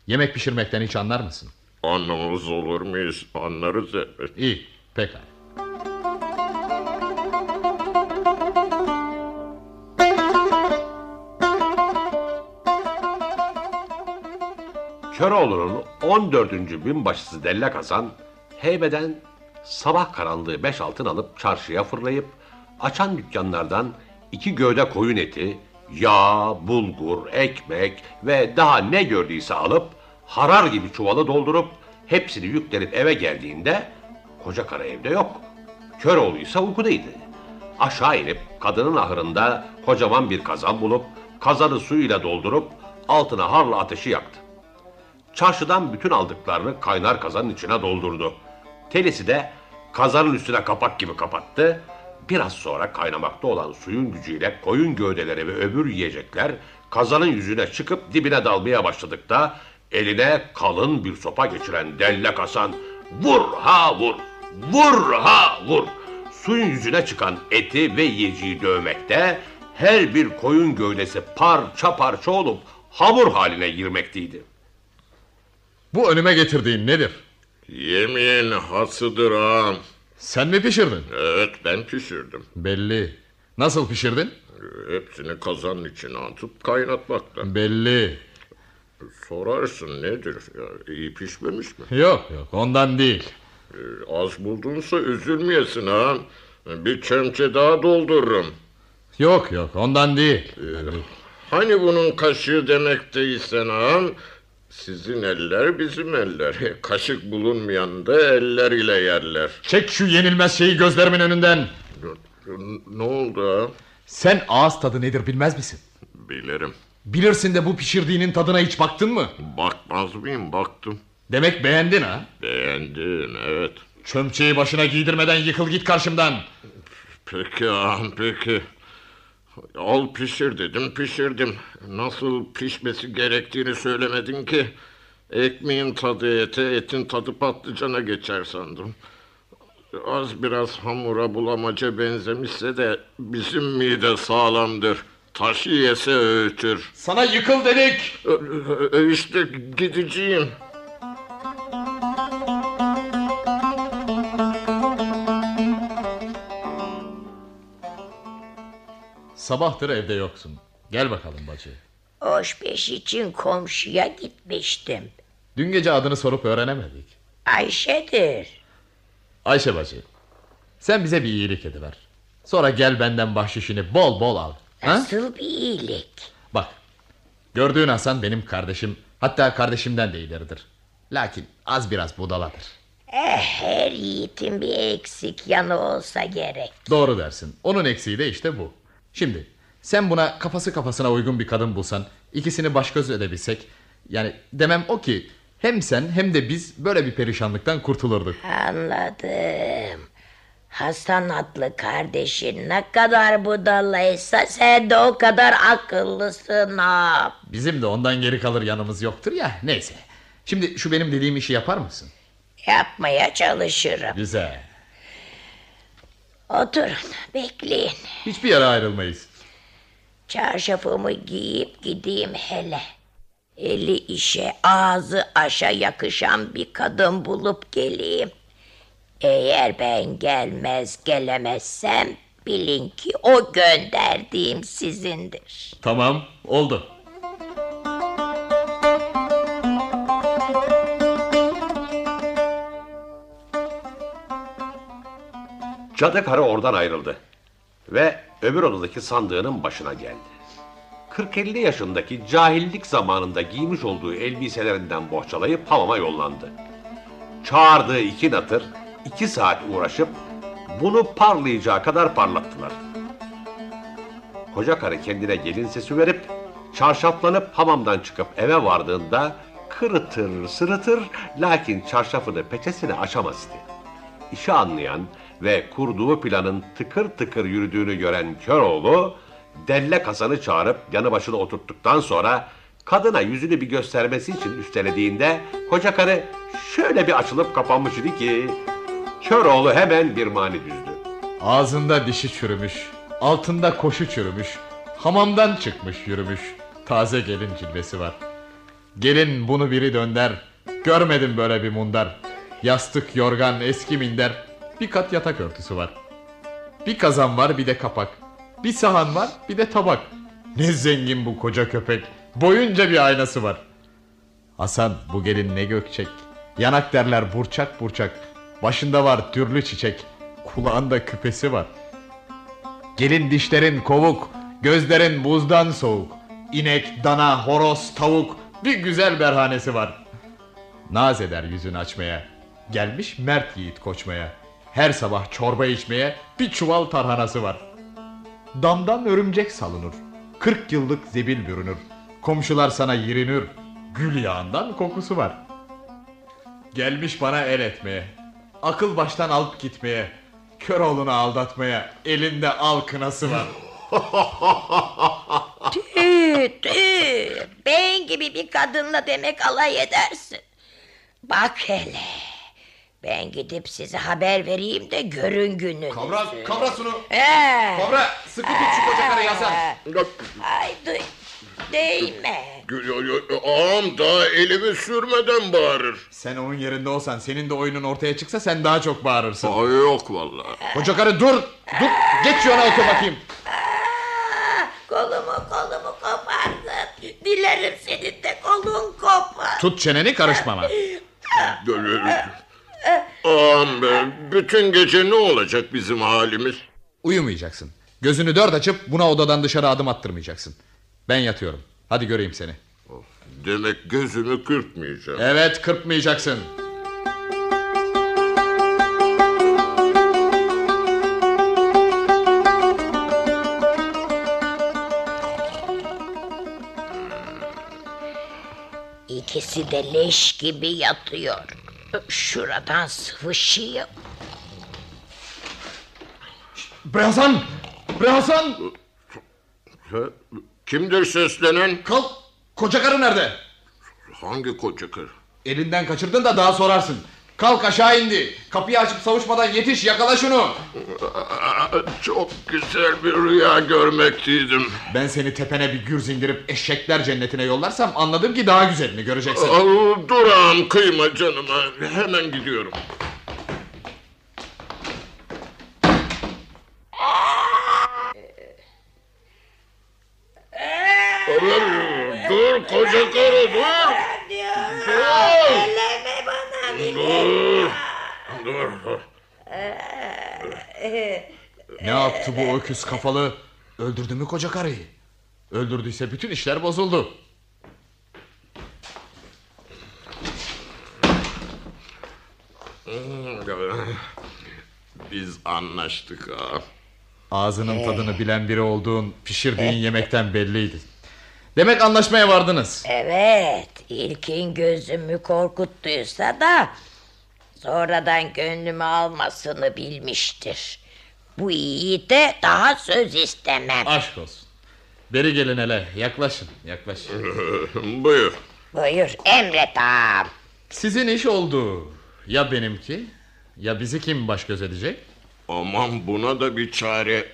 Yemek pişirmekten hiç anlar mısın? Anlamaz olur muyuz? Anlarız elbet. İyi, pekala. Köroğlu'nun 14. binbaşısı Dellek Hasan, heybeden sabah karanlığı beş altın alıp çarşıya fırlayıp açan dükkanlardan iki gövde koyun eti, Yağ, bulgur, ekmek ve daha ne gördüyse alıp harar gibi çuvalı doldurup hepsini yüklenip eve geldiğinde koca karı evde yok. Köroğlu ise uykudaydı. Aşağı inip kadının ahırında kocaman bir kazan bulup kazanı suyuyla doldurup altına harla ateşi yaktı. Çarşıdan bütün aldıklarını kaynar kazanın içine doldurdu. Telisi de kazanın üstüne kapak gibi kapattı. Biraz sonra kaynamakta olan suyun gücüyle koyun gövdeleri ve öbür yiyecekler kazanın yüzüne çıkıp dibine dalmaya başladıkta eline kalın bir sopa geçiren Dellek Hasan vur ha vur, vur ha vur. Suyun yüzüne çıkan eti ve yiyeceği dövmekte her bir koyun gövdesi parça parça olup hamur haline girmekteydi. Bu önüme getirdiğin nedir? Yemeğin hasıdır ağam. Sen mi pişirdin? Evet ben pişirdim. Belli. Nasıl pişirdin? Hepsini kazanın içine atıp kaynatmakta. Belli. Sorarsın nedir? Ya, iyi pişmemiş mi? Yok yok ondan değil. Ee, az buldunsa üzülmeyesin ağam. Bir çemçe daha doldururum. Yok yok ondan değil. Hani bunun kaşığı demekteysen ağam? Sizin eller bizim eller. Kaşık bulunmayan da eller ile yerler. Çek şu yenilmez şeyi gözlerimin önünden. Ne oldu? Sen ağız tadı nedir bilmez misin? Bilirim. Bilirsin de bu pişirdiğinin tadına hiç baktın mı? Bakmaz mıyım? Baktım. Demek beğendin ha? Beğendin evet. Çömçeyi başına giydirmeden yıkıl git karşımdan. Peki ağam peki. Al pişir dedim pişirdim. Nasıl pişmesi gerektiğini söylemedin ki. Ekmeğin tadı ete, etin tadı patlıcana geçer sandım. Az biraz hamura bulamaca benzemişse de bizim mide sağlamdır. Taşı yese öğütür. Sana yıkıl dedik. İşte gideceğim. Sabahtır evde yoksun. Gel bakalım bacı. Hoş beş için komşuya gitmiştim. Dün gece adını sorup öğrenemedik. Ayşe'dir. Ayşe bacı. Sen bize bir iyilik ediver. Sonra gel benden bahşişini bol bol al. Ha? Nasıl bir iyilik? Bak. Gördüğün Hasan benim kardeşim. Hatta kardeşimden de ileridir. Lakin az biraz budaladır. Eh, her yiğitin bir eksik yanı olsa gerek. Doğru dersin. Onun eksiği de işte bu. Şimdi sen buna kafası kafasına uygun bir kadın bulsan, ikisini baş göz edebilsek, yani demem o ki hem sen hem de biz böyle bir perişanlıktan kurtulurduk. Anladım. Hasan adlı kardeşin ne kadar budalaysa sen de o kadar akıllısın ha. Bizim de ondan geri kalır yanımız yoktur ya. Neyse. Şimdi şu benim dediğim işi yapar mısın? Yapmaya çalışırım. Güzel. Oturun bekleyin. Hiçbir yere ayrılmayız. Çarşafımı giyip gideyim hele. Eli işe ağzı aşa yakışan bir kadın bulup geleyim. Eğer ben gelmez gelemezsem bilin ki o gönderdiğim sizindir. Tamam oldu. Cadı karı oradan ayrıldı. Ve öbür odadaki sandığının başına geldi. 40-50 yaşındaki cahillik zamanında giymiş olduğu elbiselerinden bohçalayıp hamama yollandı. Çağırdığı iki natır iki saat uğraşıp bunu parlayacağı kadar parlattılar. Koca karı kendine gelin sesi verip çarşaflanıp hamamdan çıkıp eve vardığında kırıtır sırıtır lakin çarşafını peçesini açamazdı. İşi anlayan ve kurduğu planın tıkır tıkır yürüdüğünü gören Köroğlu, Delle Hasan'ı çağırıp yanı başına oturttuktan sonra kadına yüzünü bir göstermesi için üstelediğinde koca karı şöyle bir açılıp kapanmış idi ki Köroğlu hemen bir mani düzdü. Ağzında dişi çürümüş, altında koşu çürümüş, hamamdan çıkmış yürümüş, taze gelin cilvesi var. Gelin bunu biri dönder, görmedim böyle bir mundar. Yastık, yorgan, eski minder, bir kat yatak örtüsü var. Bir kazan var bir de kapak. Bir sahan var bir de tabak. Ne zengin bu koca köpek. Boyunca bir aynası var. Hasan bu gelin ne gökçek. Yanak derler burçak burçak. Başında var türlü çiçek. Kulağında küpesi var. Gelin dişlerin kovuk. Gözlerin buzdan soğuk. İnek, dana, horoz, tavuk bir güzel berhanesi var. Naz eder yüzünü açmaya. Gelmiş mert yiğit koçmaya. Her sabah çorba içmeye bir çuval tarhanası var. Damdan örümcek salınır. Kırk yıllık zebil bürünür. Komşular sana yirinir. Gül yağından kokusu var. Gelmiş bana el etmeye. Akıl baştan alıp gitmeye. Kör oğlunu aldatmaya. Elinde al kınası var. Tüh tüh. Ben gibi bir kadınla demek alay edersin. Bak hele. Ben gidip size haber vereyim de görün gününüzü. Kavra, kavra şunu. Ee, Kavra, sıkı tut şu koca karıyı Hasan. Ay duy. Değme. Ağam daha elimi sürmeden bağırır. Sen onun yerinde olsan senin de oyunun ortaya çıksa sen daha çok bağırırsın. Ay yok vallahi. Koca karı dur. Dur. Geç şu yana otur bakayım. Kolumu kolumu kopardın. Dilerim senin de kolun kopar. Tut çeneni karışmama. Ağam be, bütün gece ne olacak bizim halimiz? Uyumayacaksın. Gözünü dört açıp buna odadan dışarı adım attırmayacaksın. Ben yatıyorum. Hadi göreyim seni. Demek gözümü kırpmayacağım. Evet kırpmayacaksın. İkisi de leş gibi yatıyor. Şuradan sıvışayım. Bre Hasan! Kimdir seslenen? Kalk! Koca karı nerede? Hangi koca karı? Elinden kaçırdın da daha sorarsın. Kalk aşağı indi. Kapıyı açıp savuşmadan yetiş yakala şunu. Çok güzel bir rüya görmekteydim. Ben seni tepene bir gürz indirip eşekler cennetine yollarsam anladım ki daha güzelini göreceksin. Aa, dur ağam kıyma canıma. Hemen gidiyorum. dur koca karı dur. Dur. Dur. Dur. Ne yaptı bu öküz kafalı? Öldürdü mü koca karıyı? Öldürdüyse bütün işler bozuldu. Biz anlaştık ha. Ağzının tadını bilen biri olduğun pişirdiğin yemekten belliydi. Demek anlaşmaya vardınız. Evet, ilkin gözümü korkuttuysa da sonradan gönlümü almasını bilmiştir. Bu iyi de daha söz istemem. Aşk olsun. Beri gelin hele yaklaşın yaklaşın. Buyur. Buyur emret ağam. Sizin iş oldu. Ya benimki? Ya bizi kim baş göz edecek? Aman buna da bir çare.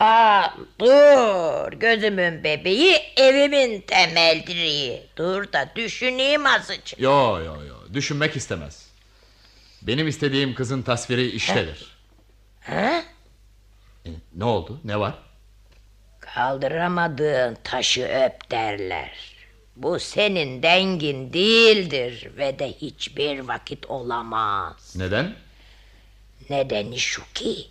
Aa, dur gözümün bebeği evimin temel direği. Dur da düşüneyim azıcık. Yo yo yo düşünmek istemez. Benim istediğim kızın tasviri iştedir. Ha? E, ne oldu ne var? Kaldıramadığın taşı öp derler. Bu senin dengin değildir ve de hiçbir vakit olamaz. Neden? Nedeni şu ki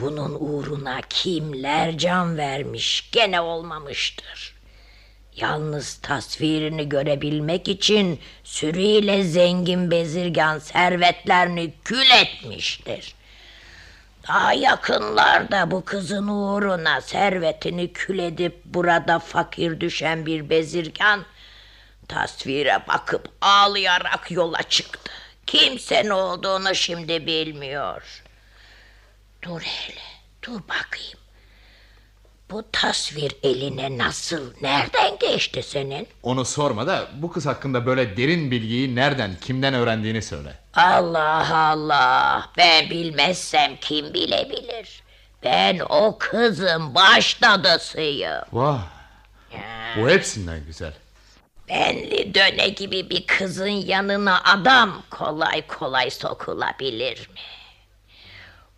bunun uğruna kimler can vermiş gene olmamıştır. Yalnız tasvirini görebilmek için sürüyle zengin bezirgan servetlerini kül etmiştir. Daha yakınlarda bu kızın uğruna servetini kül edip burada fakir düşen bir bezirgan tasvire bakıp ağlayarak yola çıktı. Kimse olduğunu şimdi bilmiyor. Dur hele, dur bakayım. Bu tasvir eline nasıl, nereden geçti senin? Onu sorma da bu kız hakkında böyle derin bilgiyi nereden kimden öğrendiğini söyle. Allah Allah, ben bilmezsem kim bilebilir? Ben o kızın baş dadısıyım. Vah bu hepsinden güzel. Benli döne gibi bir kızın yanına adam kolay kolay sokulabilir mi?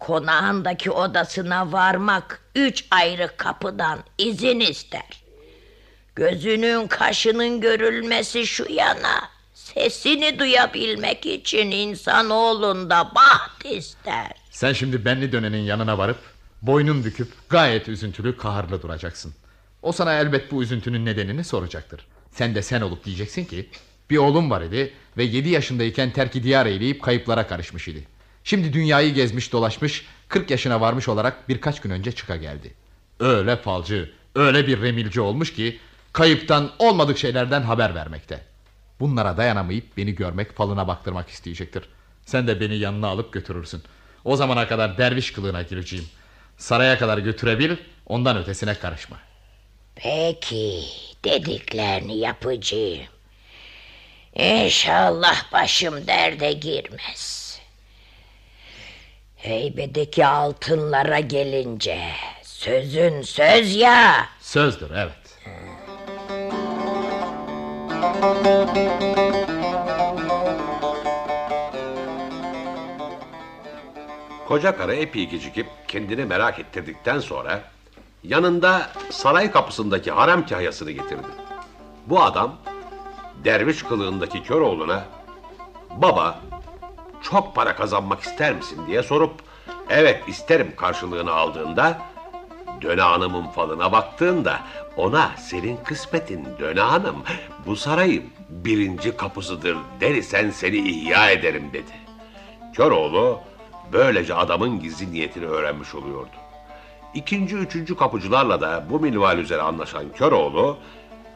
Konağındaki odasına varmak üç ayrı kapıdan izin ister. Gözünün kaşının görülmesi şu yana, sesini duyabilmek için insanoğlunda baht ister. Sen şimdi benli dönenin yanına varıp Boynun büküp gayet üzüntülü kaharlı duracaksın. O sana elbet bu üzüntünün nedenini soracaktır. Sen de sen olup diyeceksin ki bir oğlum var idi ve 7 yaşındayken terki diyar eyleyip kayıplara karışmış idi. Şimdi dünyayı gezmiş dolaşmış 40 yaşına varmış olarak birkaç gün önce çıka geldi. Öyle falcı, öyle bir remilci olmuş ki kayıptan olmadık şeylerden haber vermekte. Bunlara dayanamayıp beni görmek falına baktırmak isteyecektir. Sen de beni yanına alıp götürürsün. O zamana kadar derviş kılığına gireceğim. Saraya kadar götürebil, ondan ötesine karışma. Peki dediklerini yapacağım. İnşallah başım derde girmez. Heybedeki altınlara gelince sözün söz ya. Sözdür evet. Koca karı epey gecikip kendini merak ettirdikten sonra yanında saray kapısındaki harem kahyasını getirdi. Bu adam derviş kılığındaki Köroğlu'na baba çok para kazanmak ister misin diye sorup evet isterim karşılığını aldığında Döne Hanım'ın falına baktığında ona senin kısmetin Döne Hanım bu sarayın birinci kapısıdır derisen seni ihya ederim dedi. Köroğlu böylece adamın gizli niyetini öğrenmiş oluyordu. İkinci, üçüncü kapıcılarla da bu minval üzere anlaşan Köroğlu,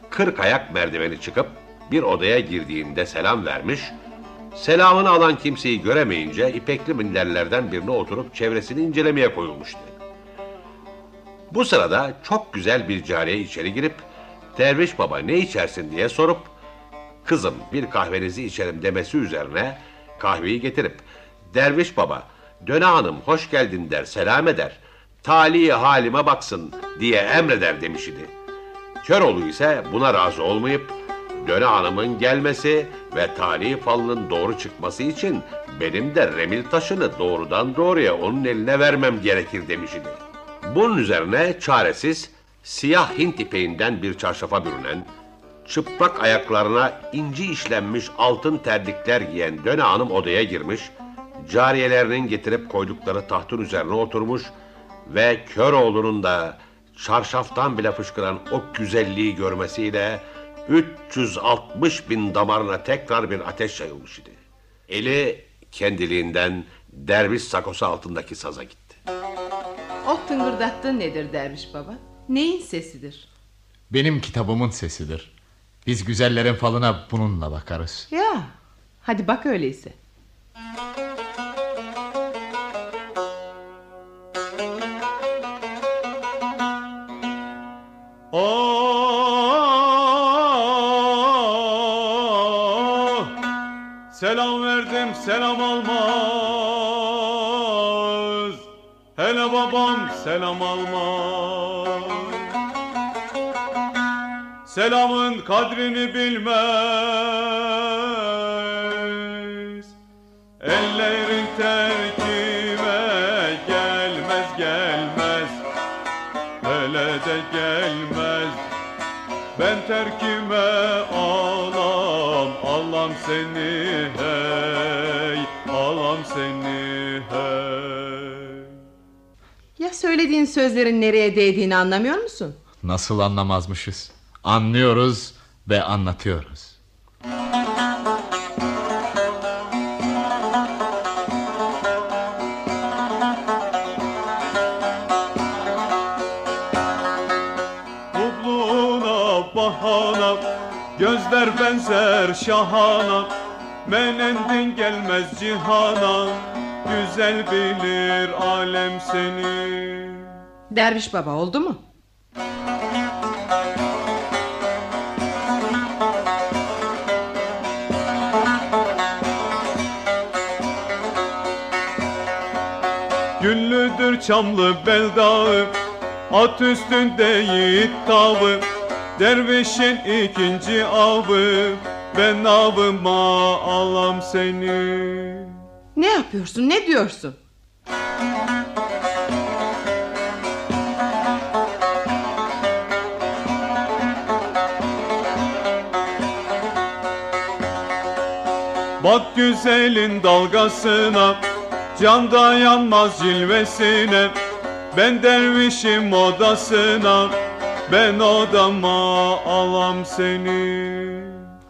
kırk ayak merdiveni çıkıp bir odaya girdiğinde selam vermiş, selamını alan kimseyi göremeyince ipekli minderlerden birine oturup çevresini incelemeye koyulmuştu. Bu sırada çok güzel bir cariye içeri girip, derviş baba ne içersin diye sorup, kızım bir kahvenizi içerim demesi üzerine kahveyi getirip, derviş baba Döne hanım hoş geldin der selam eder. Tali halime baksın diye emreder demiş idi. Köroğlu ise buna razı olmayıp Döne hanımın gelmesi ve tali falının doğru çıkması için benim de remil taşını doğrudan doğruya onun eline vermem gerekir demiş idi. Bunun üzerine çaresiz siyah Hint ipeğinden bir çarşafa bürünen, çıplak ayaklarına inci işlenmiş altın terlikler giyen Döne hanım odaya girmiş, cariyelerinin getirip koydukları tahtın üzerine oturmuş ve Köroğlu'nun da çarşaftan bile fışkıran o güzelliği görmesiyle 360 bin damarına tekrar bir ateş yayılmış idi. Eli kendiliğinden derviş sakosu altındaki saza gitti. O tıngırdattığın nedir derviş baba? Neyin sesidir? Benim kitabımın sesidir. Biz güzellerin falına bununla bakarız. Ya, hadi bak öyleyse. Ah, kadrini bilmez. Ellerin terkime gelmez gelmez. Hele de gelmez. Ben terkime alam, alam seni hey, alam seni hey. Ya söylediğin sözlerin nereye değdiğini anlamıyor musun? Nasıl anlamazmışız? Anlıyoruz ve anlatıyoruz. Kubluna bahana, gözler benzer şahana. Menendin gelmez cihana, güzel bilir alem seni. Derviş baba oldu mu? Güllüdür çamlı bel dağı, at üstünde yiğit tağı. Dervişin ikinci avı, ben avıma alam seni. Ne yapıyorsun ne diyorsun? Bak güzelin dalgasına, can dayanmaz cilvesine. Ben dervişim odasına Ben odama alam seni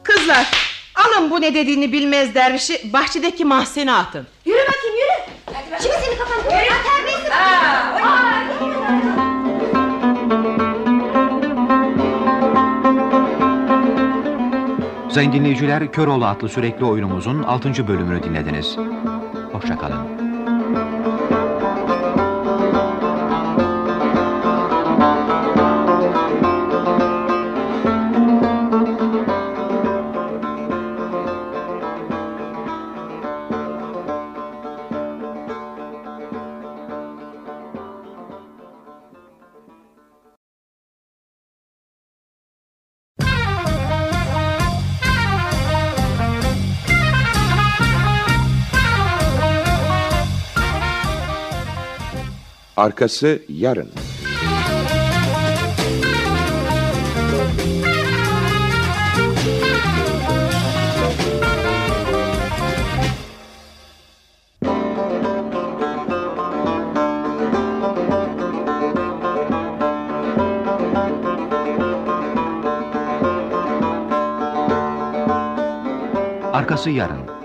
Kızlar alın bu ne dediğini bilmez dervişi bahçedeki mahzene atın. Yürü bakayım yürü. Şimdi senin kafanı yürü. Terbiyesiz. Sayın dinleyiciler, Köroğlu adlı sürekli oyunumuzun 6. bölümünü dinlediniz. Hoşçakalın. Arkası yarın. Arkası yarın.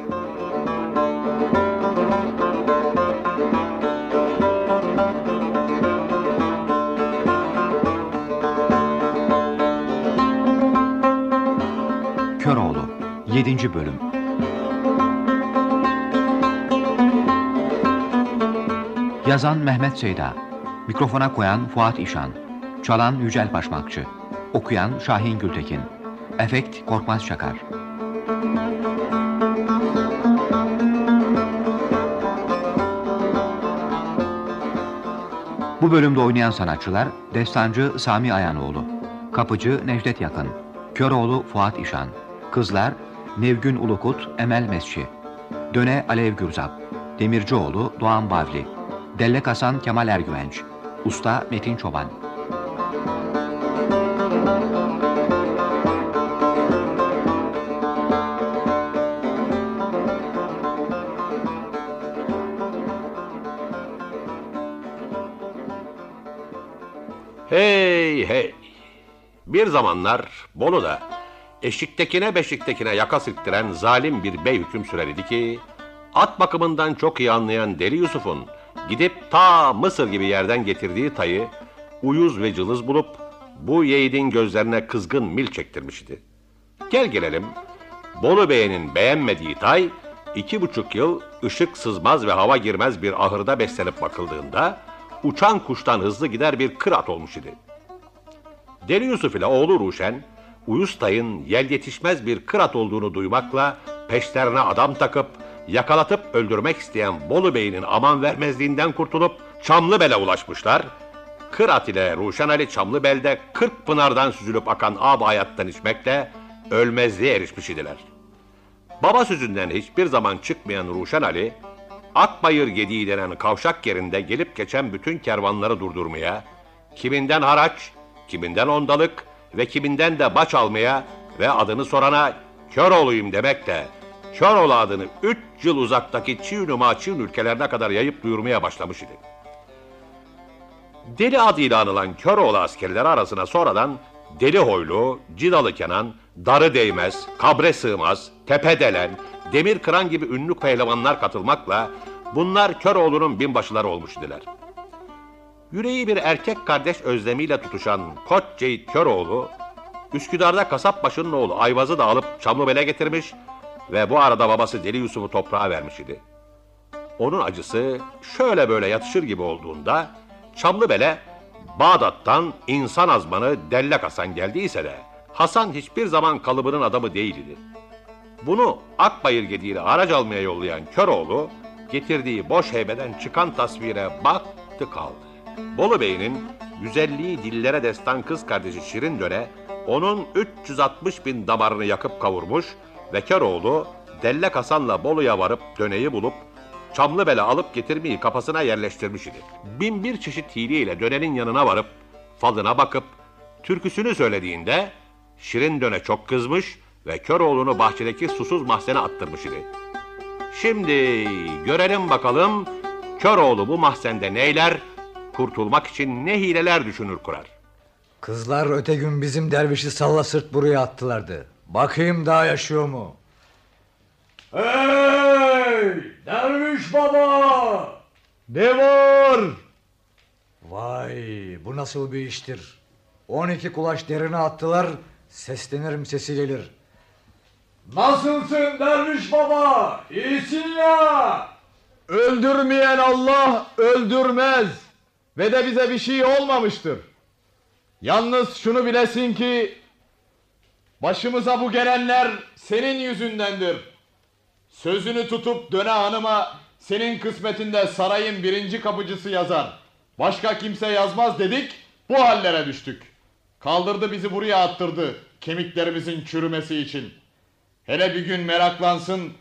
7. bölüm. Yazan Mehmet Seyda. Mikrofona koyan Fuat İşan. Çalan Yücel Başmakçı. Okuyan Şahin Gültekin. Efekt Korkmaz Çakar. Bu bölümde oynayan sanatçılar Destancı Sami Ayanoğlu, Kapıcı Necdet Yakın, Köroğlu Fuat İşan, Kızlar Nevgün Ulukut, Emel Mesçi, Döne Alev Gürzap, Demircioğlu Doğan Bavli, Dellek Hasan Kemal Ergüvenç, Usta Metin Çoban. Hey hey. Bir zamanlar Bolu'da eşiktekine beşiktekine yaka silktiren zalim bir bey hüküm sürerdi ki at bakımından çok iyi anlayan Deli Yusuf'un gidip ta Mısır gibi yerden getirdiği tayı uyuz ve cılız bulup bu yiğidin gözlerine kızgın mil çektirmişti. Gel gelelim Bolu Bey'in beğenmediği tay iki buçuk yıl ışık sızmaz ve hava girmez bir ahırda beslenip bakıldığında uçan kuştan hızlı gider bir kırat olmuş idi. Deli Yusuf ile oğlu Ruşen, Uyustay'ın yel yetişmez bir kırat olduğunu duymakla peşlerine adam takıp yakalatıp öldürmek isteyen Bolu Bey'in aman vermezliğinden kurtulup Çamlıbel'e ulaşmışlar. Kırat ile Ruşen Ali Çamlıbel'de kırk pınardan süzülüp akan ab hayattan içmekle ölmezliğe erişmiş idiler. Baba sözünden hiçbir zaman çıkmayan Ruşen Ali, Akbayır Gediği denen kavşak yerinde gelip geçen bütün kervanları durdurmaya, kiminden haraç, kiminden ondalık ve kiminden de baç almaya ve adını sorana Köroğlu'yum demekle Köroğlu adını üç yıl uzaktaki Çin Maçin ülkelerine kadar yayıp duyurmaya başlamış idi. Deli adıyla anılan Köroğlu askerleri arasına sonradan Deli Hoylu, Cidalı Kenan, Darı Değmez, Kabre Sığmaz, Tepe Delen, Demir Kıran gibi ünlü pehlivanlar katılmakla bunlar Köroğlu'nun binbaşıları olmuş idiler. Yüreği bir erkek kardeş özlemiyle tutuşan Koç Ceyit Köroğlu, Üsküdar'da kasapbaşının oğlu Ayvaz'ı da alıp Çamlıbel'e getirmiş ve bu arada babası Deli Yusuf'u toprağa vermiş idi. Onun acısı şöyle böyle yatışır gibi olduğunda Çamlıbel'e Bağdat'tan insan azmanı Dellek Hasan geldiyse de Hasan hiçbir zaman kalıbının adamı değildi. Bunu Akbayır Gediği'yle araç almaya yollayan Köroğlu getirdiği boş heybeden çıkan tasvire baktı kaldı. Bolu Bey'in güzelliği dillere destan kız kardeşi Şirin Döne onun 360 bin damarını yakıp kavurmuş ve Köroğlu Dellek Hasan'la Bolu'ya varıp döneyi bulup Çamlıbel'e alıp getirmeyi kafasına yerleştirmiş idi. Bin bir çeşit hileyle dönenin yanına varıp falına bakıp türküsünü söylediğinde Şirin Döne çok kızmış ve Köroğlu'nu bahçedeki susuz mahzene attırmış idi. Şimdi görelim bakalım Köroğlu bu mahzende neyler, kurtulmak için ne hileler düşünür kurar. Kızlar öte gün bizim dervişi salla sırt buraya attılardı. Bakayım daha yaşıyor mu? Hey! Derviş baba! Ne var? Vay bu nasıl bir iştir? 12 kulaç derine attılar. Seslenirim sesi gelir. Nasılsın derviş baba? İyisin ya. Öldürmeyen Allah öldürmez. Ve de bize bir şey olmamıştır. Yalnız şunu bilesin ki başımıza bu gelenler senin yüzündendir. Sözünü tutup döne hanıma senin kısmetinde sarayın birinci kapıcısı yazar. Başka kimse yazmaz dedik bu hallere düştük. Kaldırdı bizi buraya attırdı kemiklerimizin çürümesi için. Hele bir gün meraklansın,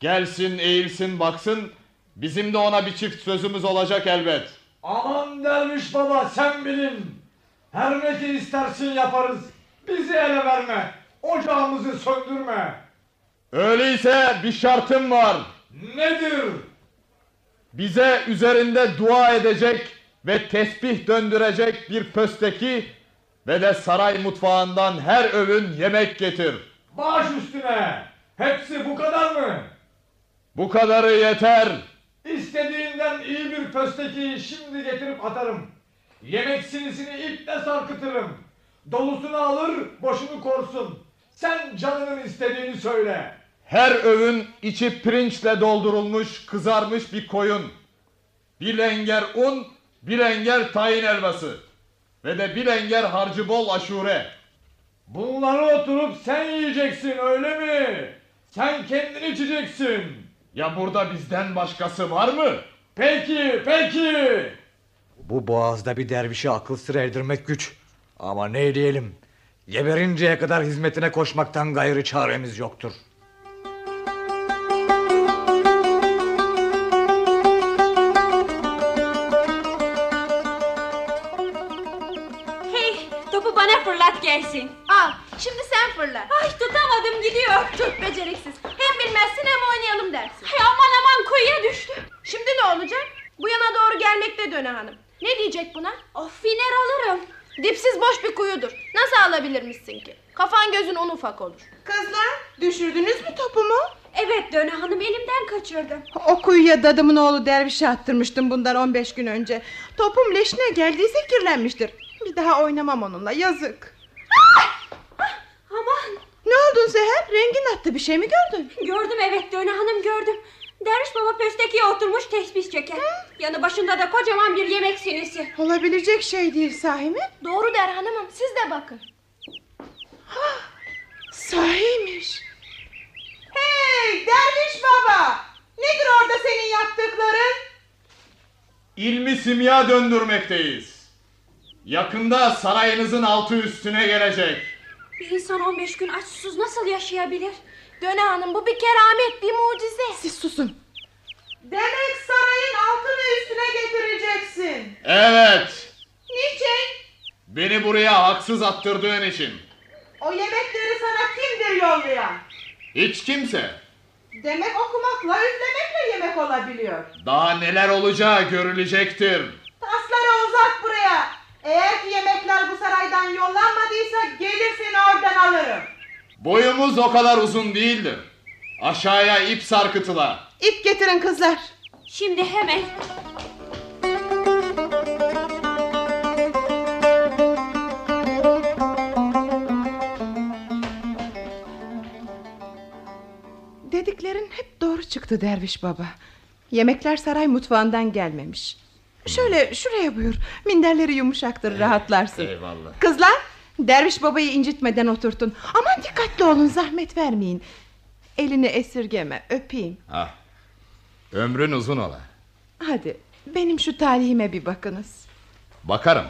gelsin eğilsin baksın, bizim de ona bir çift sözümüz olacak elbet. Aman derviş baba sen bilin. Her ne ki istersin yaparız. Bizi ele verme. Ocağımızı söndürme. Öyleyse bir şartım var. Nedir? Bize üzerinde dua edecek ve tesbih döndürecek bir pösteki ve de saray mutfağından her öğün yemek getir. Baş üstüne. Hepsi bu kadar mı? Bu kadarı yeter. İstediğinden iyi bir pöstekiyi şimdi getirip atarım. Yemek sinisini iple sarkıtırım. Dolusunu alır, boşunu korsun. Sen canının istediğini söyle. Her öğün içi pirinçle doldurulmuş kızarmış bir koyun. Bir lenger un, bir lenger tayin elması. Ve de bir lenger harcı bol aşure. Bunları oturup sen yiyeceksin öyle mi? Sen kendin içeceksin. Ya burada bizden başkası var mı? Peki, peki. Bu boğazda bir dervişi akıl sır erdirmek güç. Ama ne diyelim? Geberinceye kadar hizmetine koşmaktan gayrı çaremiz yoktur. Hey topu bana fırlat gelsin. Al şimdi sen fırla. Ay tutamadım gidiyor. Çok beceriksiz. Hem bilmezsin hem oynayalım dersin. Ay aman aman kuyuya düştü. Şimdi ne olacak? Bu yana doğru gelmekte döne hanım. Ne diyecek buna? Of finer alırım. Dipsiz boş bir kuyudur. Nasıl alabilirmişsin ki? Kafan gözün un ufak olur. Kızlar düşürdünüz mü topumu? Evet Döne hanım elimden kaçırdım. O kuyuya dadımın oğlu dervişe attırmıştım bundan 15 gün önce. Topum leşine geldiyse kirlenmiştir. Bir daha oynamam onunla yazık. Aman. Ne oldun Seher? Rengin attı bir şey mi gördün? Gördüm evet Döne hanım gördüm. Derviş baba pöstekiye oturmuş tesbih çeker. Yanı başında da kocaman bir yemek sinisi. Olabilecek şey değil sahi mi? Doğru der hanımım siz de bakın. Sahiymiş. Hey derviş baba. Nedir orada senin yaptıkların? İlmi simya döndürmekteyiz. Yakında sarayınızın altı üstüne gelecek. Bir insan 15 gün aç susuz nasıl yaşayabilir? Döne hanım bu bir keramet bir mucize. Siz susun. Demek sarayın altını üstüne getireceksin. Evet. Niçin? Beni buraya haksız attırdığın için. O yemekleri sana kimdir yollayan? Hiç kimse. Demek okumakla üflemekle yemek olabiliyor. Daha neler olacağı görülecektir. Tasları uzat buraya. Eğer ki yemekler bu saraydan yollanmadıysa gelirsin oradan alırım. Boyumuz o kadar uzun değildir. Aşağıya ip sarkıtıla. İp getirin kızlar. Şimdi hemen. Dediklerin hep doğru çıktı derviş baba. Yemekler saray mutfağından gelmemiş. Şöyle şuraya buyur. Minderleri yumuşaktır rahatlarsın. Eyvallah. Kızlar derviş babayı incitmeden oturtun. Aman dikkatli olun zahmet vermeyin. Elini esirgeme öpeyim. Ah. Ömrün uzun ola. Hadi benim şu talihime bir bakınız. Bakarım.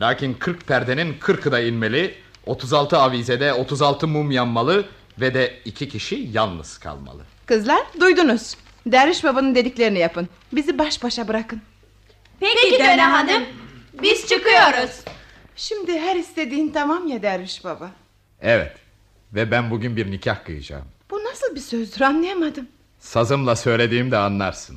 Lakin 40 perdenin 40'ı da inmeli, 36 avizede 36 mum yanmalı ve de iki kişi yalnız kalmalı. Kızlar duydunuz. Derviş babanın dediklerini yapın. Bizi baş başa bırakın. Peki, Döne hanım. Biz çıkıyoruz. Şimdi her istediğin tamam ya derviş baba. Evet. Ve ben bugün bir nikah kıyacağım. Bu nasıl bir sözdür anlayamadım. Sazımla söylediğimde anlarsın.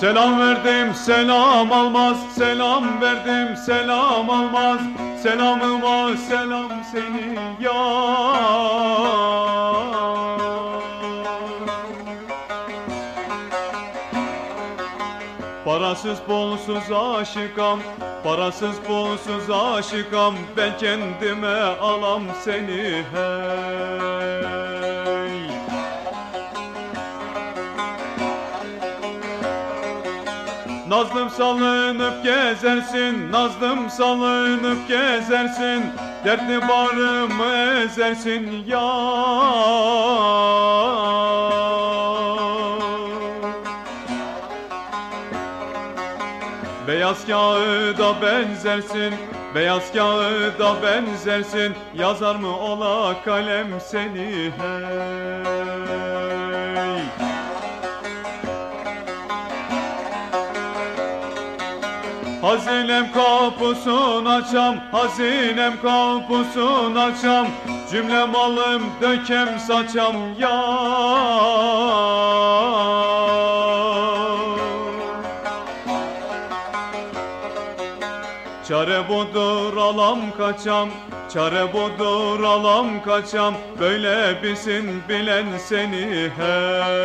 Selam verdim selam almaz Selam verdim selam almaz Selamıma selam seni yar Parasız pulsuz aşıkam Parasız pulsuz aşıkam Ben kendime alam seni hey. Nazlım salınıp gezersin Nazlım salınıp gezersin Dertli barımı ezersin ya Beyaz kağıda benzersin Beyaz kağıda benzersin. Yazar mı ola kalem seni? Hey! Hazinem kapısını açam Hazinem kapısını açam. Cümle malım dökem saçam ya Çare budur alam kaçam Çare budur alam kaçam Böyle bilsin bilen seni hey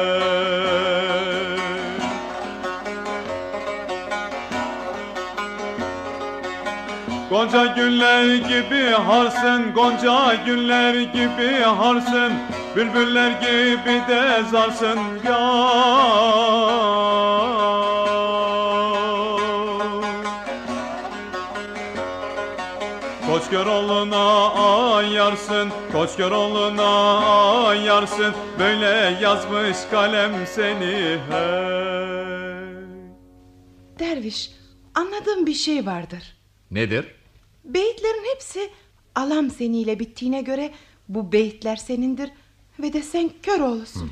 Gonca güller gibi harsın, gonca güller gibi harsın Bülbüller gibi de zarsın ya Koçgöroğlu'na ayarsın, Koçgöroğlu'na ayarsın Böyle yazmış kalem seni hey Derviş anladığım bir şey vardır. Nedir? Beyitlerin hepsi alam seniyle bittiğine göre bu beyitler senindir ve de sen kör oğlusun.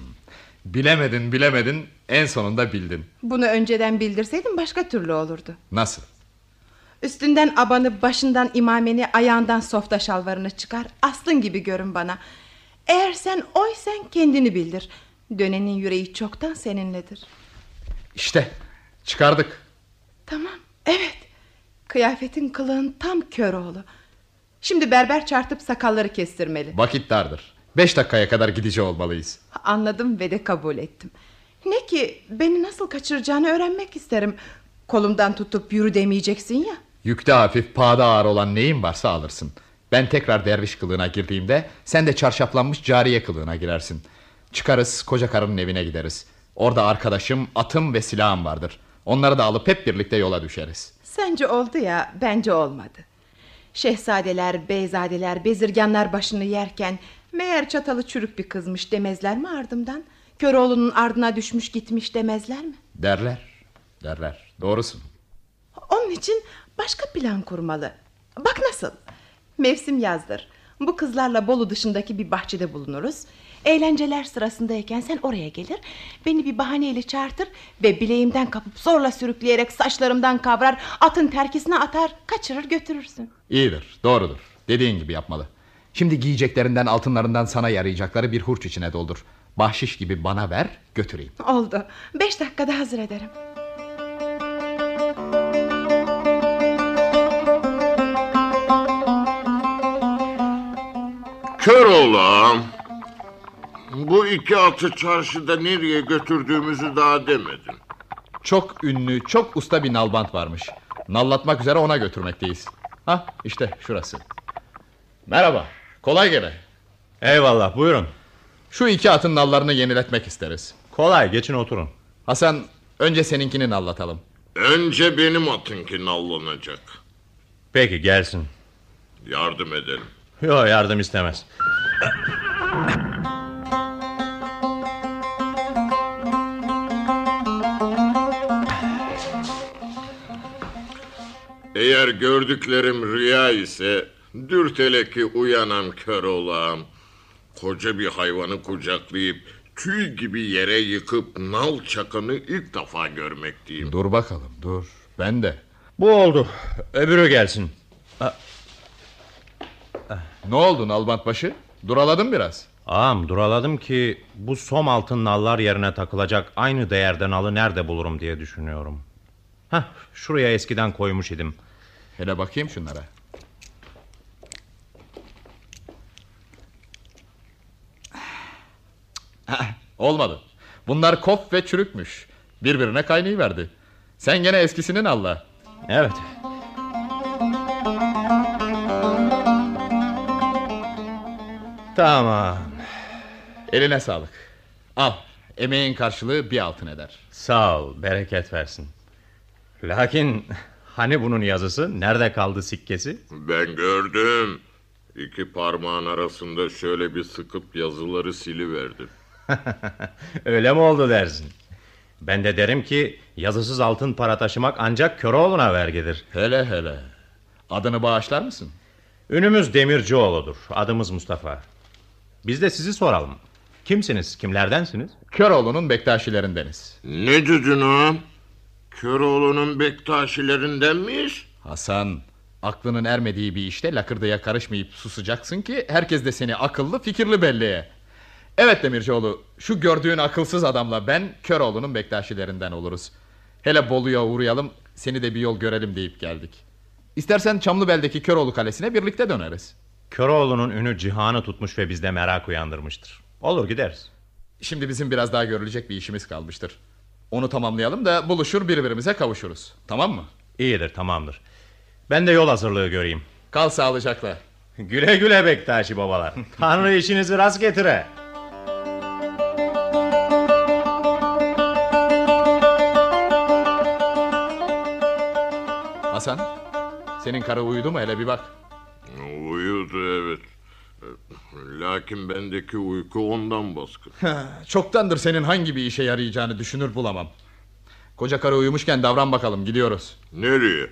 Bilemedin bilemedin en sonunda bildin. Bunu önceden bildirseydin başka türlü olurdu. Nasıl? Üstünden abanı, başından imameni, ayağından softa şalvarını çıkar. Aslın gibi görün bana. Eğer sen oysen kendini bildir. Dönenin yüreği çoktan seninledir. İşte çıkardık. Tamam, evet. Kıyafetin kılığın tam kör oğlu. Şimdi berber çarpıp sakalları kestirmeli. Vakit dardır. Beş dakikaya kadar gidici olmalıyız. Anladım ve de kabul ettim. Ne ki beni nasıl kaçıracağını öğrenmek isterim. Kolumdan tutup yürü demeyeceksin ya. Yükte hafif pahada ağır olan neyin varsa alırsın. Ben tekrar derviş kılığına girdiğimde sen de çarşaflanmış cariye kılığına girersin. Çıkarız koca karının evine gideriz. Orada arkadaşım, atım ve silahım vardır. Onları da alıp hep birlikte yola düşeriz. Sence oldu ya bence olmadı. Şehzadeler, beyzadeler, bezirganlar başını yerken meğer çatalı çürük bir kızmış demezler mi ardımdan? Köroğlu'nun ardına düşmüş gitmiş demezler mi? Derler, derler. Doğrusun. Onun için başka plan kurmalı. Bak nasıl? Mevsim yazdır. Bu kızlarla Bolu dışındaki bir bahçede bulunuruz. Eğlenceler sırasındayken sen oraya gelir, beni bir bahaneyle çağırtır ve bileğimden kapıp zorla sürükleyerek saçlarımdan kavrar, atın terkisine atar, kaçırır götürürsün. İyidir, doğrudur. Dediğin gibi yapmalı. Şimdi giyeceklerinden, altınlarından sana yarayacakları bir hurç içine doldur. Bahşiş gibi bana ver, götüreyim. Oldu. Beş dakikada hazır ederim. Kör oğlan. Bu iki atı çarşıda nereye götürdüğümüzü daha demedin. Çok ünlü, çok usta bir nalbant varmış. Nallatmak üzere ona götürmekteyiz. Ha, işte şurası. Merhaba, kolay gele. Eyvallah, buyurun. Şu iki atın nallarını yeniletmek isteriz. Kolay, geçin oturun. Hasan, önce seninkini nallatalım. Önce benim atınki nallanacak. Peki, gelsin. Yardım edelim. Yok, yardım istemez. Eğer gördüklerim rüya ise dürtele ki uyanam kör olam. Koca bir hayvanı kucaklayıp tüy gibi yere yıkıp nal çakını ilk defa görmekteyim. Dur bakalım, dur. Ben de. Bu oldu. Öbürü gelsin. Ne oldu nalbant başı? Duraladın biraz. Ağam duraladım ki bu som altın nallar yerine takılacak aynı değerden nalı nerede bulurum diye düşünüyorum. Heh, şuraya eskiden koymuş idim. Hele bakayım şunlara. Olmadı. Bunlar kof ve çürükmüş. Birbirine kaynayıverdi. Sen gene eskisinin Allah. Evet. Tamam. Eline sağlık. Al. Emeğin karşılığı bir altın eder. Sağ ol, bereket versin. Lakin hani bunun yazısı? Nerede kaldı sikkesi? Ben gördüm. İki parmağın arasında şöyle bir sıkıp yazıları siliverdim. Öyle mi oldu dersin? Ben de derim ki yazısız altın para taşımak ancak Köroğlu'na vergidir. Hele hele. Adını bağışlar mısın? Ünümüz Demircioğlu'dur. Adımız Mustafa. Biz de sizi soralım. Kimsiniz? Kimlerdensiniz? Köroğlu'nun Bektaşilerindeniz. Ne dedin ağam? Köroğlu'nun Bektaşilerinden miyiz? Hasan, aklının ermediği bir işte lakırdaya karışmayıp susacaksın ki herkes de seni akıllı fikirli belliye. Evet Demircioğlu, şu gördüğün akılsız adamla ben Köroğlu'nun Bektaşilerinden oluruz. Hele Bolu'ya uğrayalım, seni de bir yol görelim deyip geldik. İstersen Çamlıbel'deki Köroğlu Kalesi'ne birlikte döneriz. Köroğlu'nun ünü cihanı tutmuş ve bizde merak uyandırmıştır. Olur gideriz. Şimdi bizim biraz daha görülecek bir işimiz kalmıştır. Onu tamamlayalım da buluşur birbirimize kavuşuruz. Tamam mı? İyidir tamamdır. Ben de yol hazırlığı göreyim. Kal sağlıcakla. Güle güle Bektaşi babalar. Tanrı işinizi rast getire. Hasan, senin karı uyudu mu hele bir bak. Uyudu evet. Lakin bendeki uyku ondan baskın. Çoktandır senin hangi bir işe yarayacağını düşünür bulamam. Koca karı uyumuşken davran bakalım gidiyoruz. Nereye?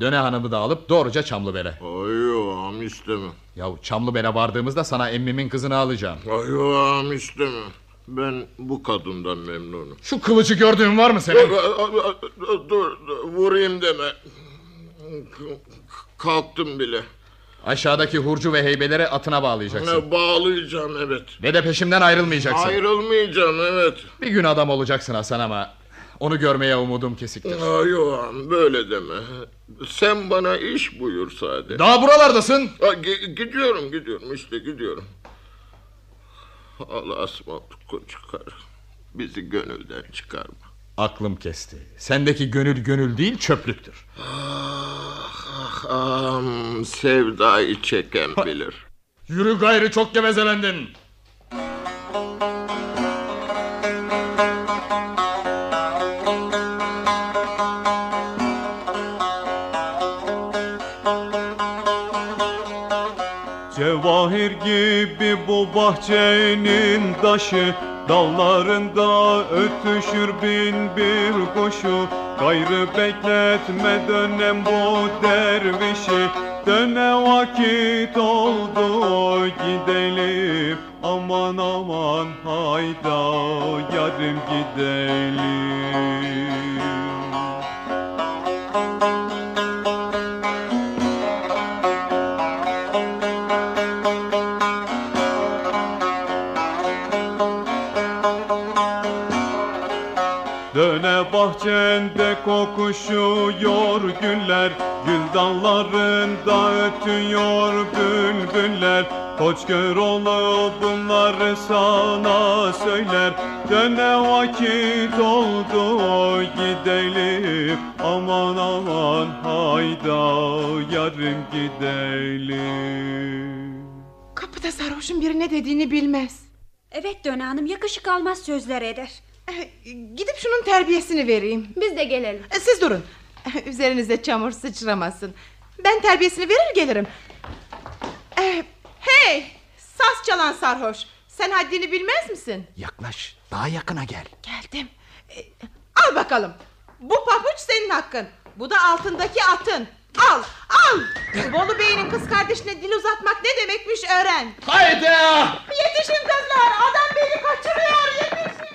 Döne hanımı da alıp doğruca Çamlıbel'e. Ay ağam istemem. Yahu Çamlıbel'e vardığımızda sana emmimin kızını alacağım. Ay ağam istemem. Ben bu kadından memnunum. Şu kılıcı gördüğün var mı senin? Dur, dur vurayım deme. Kalktım bile. Aşağıdaki hurcu ve heybeleri atına bağlayacaksın. Bağlayacağım evet. Ve de peşimden ayrılmayacaksın. Ayrılmayacağım evet. Bir gün adam olacaksın Hasan ama onu görmeye umudum kesiktir. Ay ağam böyle deme. Sen bana iş buyur sadece. Daha buralardasın. Gi- gidiyorum gidiyorum işte gidiyorum. Allah'a ısmarladık koca karı. Bizi gönülden çıkarma. Aklım kesti. Sendeki gönül gönül değil çöplüktür. Ah, ağam, sevdayı çeken bilir. Yürü gayrı çok gevezelendin. Cevahir gibi bu bahçenin taşı Dallarında ötüşür bin bir kuşu. Gayrı bekletme dönem bu dervişi. Döne vakit oldu gidelim. Aman aman hayda yarım gidelim bahçende kokuşuyor güller Gül dallarında ötüyor bülbüller Koç Köroğlu bunları sana söyler Döne vakit oldu gidelim Aman aman hayda yarın gidelim Kapıda sarhoşun biri ne dediğini bilmez. Evet Döne Hanım yakışık almaz sözler eder. Gidip şunun terbiyesini vereyim. Biz de gelelim. Siz durun. Üzerinize çamur sıçramasın. Ben terbiyesini verir gelirim. Eh, Hey! Saz çalan sarhoş. Sen haddini bilmez misin? Yaklaş. Daha yakına gel. Geldim. Eh, Al bakalım. Bu pabuç senin hakkın. Bu da altındaki atın. Al, al. Bolu Bey'in kız kardeşine dil uzatmak ne demekmiş öğren. Haydi! Yetişin kızlar. Adam beni kaçırıyor. Yetişin.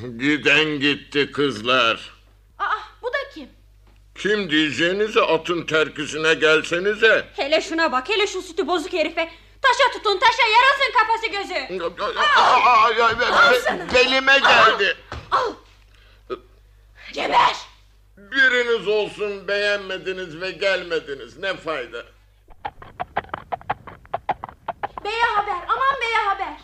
Giden gitti kızlar. Aa bu da kim? Kim diyeceğinize atın terkisine gelsenize. Hele şuna bak hele şu sütü bozuk herife. Taşa tutun taşa yarasın kafası gözü. Aa, be- belime geldi. Geber. Biriniz olsun beğenmediniz ve gelmediniz. Ne fayda? Beye haber aman beye haber.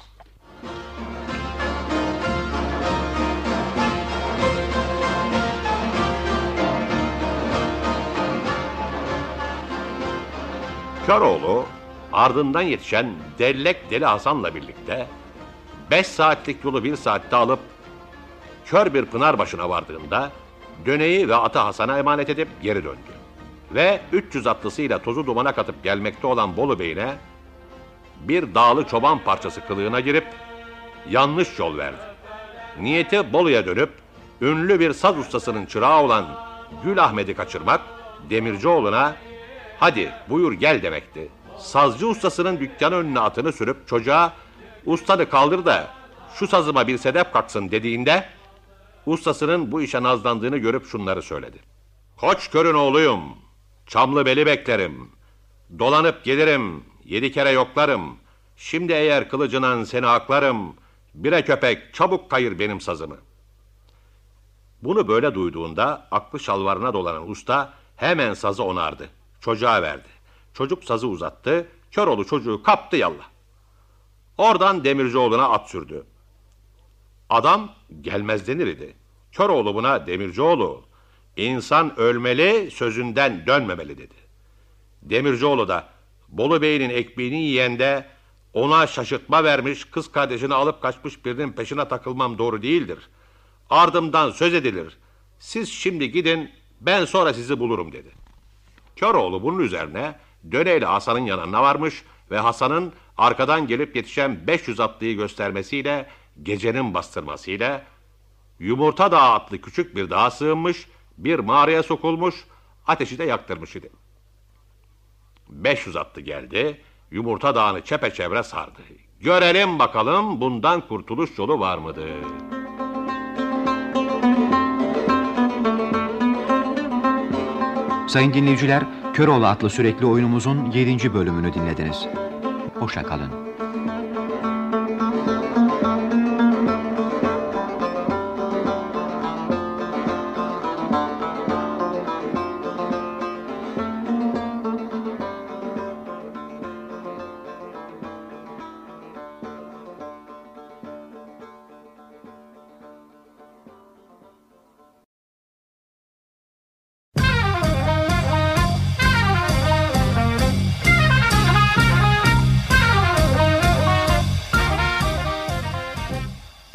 Köroğlu ardından yetişen Dellek Deli Hasan'la birlikte 5 saatlik yolu bir saatte alıp kör bir pınar başına vardığında döneyi ve atı Hasan'a emanet edip geri döndü. Ve 300 atlısıyla tozu dumana katıp gelmekte olan Bolu Bey'ine bir dağlı çoban parçası kılığına girip yanlış yol verdi. Niyeti Bolu'ya dönüp ünlü bir saz ustasının çırağı olan Gül Ahmet'i kaçırmak, Demircioğlu'na hadi buyur gel demekti. Sazcı ustasının dükkanı önüne atını sürüp çocuğa ustanı kaldır da şu sazıma bir sedef kalksın dediğinde ustasının bu işe nazlandığını görüp şunları söyledi. Koç körün oğluyum, çamlı beli beklerim, dolanıp gelirim, yedi kere yoklarım. Şimdi eğer kılıcınan seni haklarım, bire köpek çabuk kayır benim sazımı. Bunu böyle duyduğunda aklı şalvarına dolanan usta hemen sazı onardı. Çocuğa verdi. Çocuk sazı uzattı. Köroğlu çocuğu kaptı yallah. Oradan Demircioğlu'na at sürdü. Adam gelmez denir idi. Köroğlu buna Demircioğlu, insan ölmeli sözünden dönmemeli dedi. Demircioğlu da Bolu Bey'in ekmeğini yiyende ona şaşırtma vermiş kız kardeşini alıp kaçmış birinin peşine takılmam doğru değildir. Ardımdan söz edilir. Siz şimdi gidin ben sonra sizi bulurum dedi. Köroğlu bunun üzerine döneyle Hasan'ın yanına varmış ve Hasan'ın arkadan gelip yetişen 500 atlıyı göstermesiyle gecenin bastırmasıyla Yumurta Dağı adlı küçük bir dağa sığınmış, bir mağaraya sokulmuş, ateşi de yaktırmış idi. 500 atlı geldi, Yumurta Dağı'nı çepeçevre sardı. Görelim bakalım bundan kurtuluş yolu var mıdır? Sayın dinleyiciler, Köroğlu adlı sürekli oyunumuzun 7. bölümünü dinlediniz. Hoşça kalın.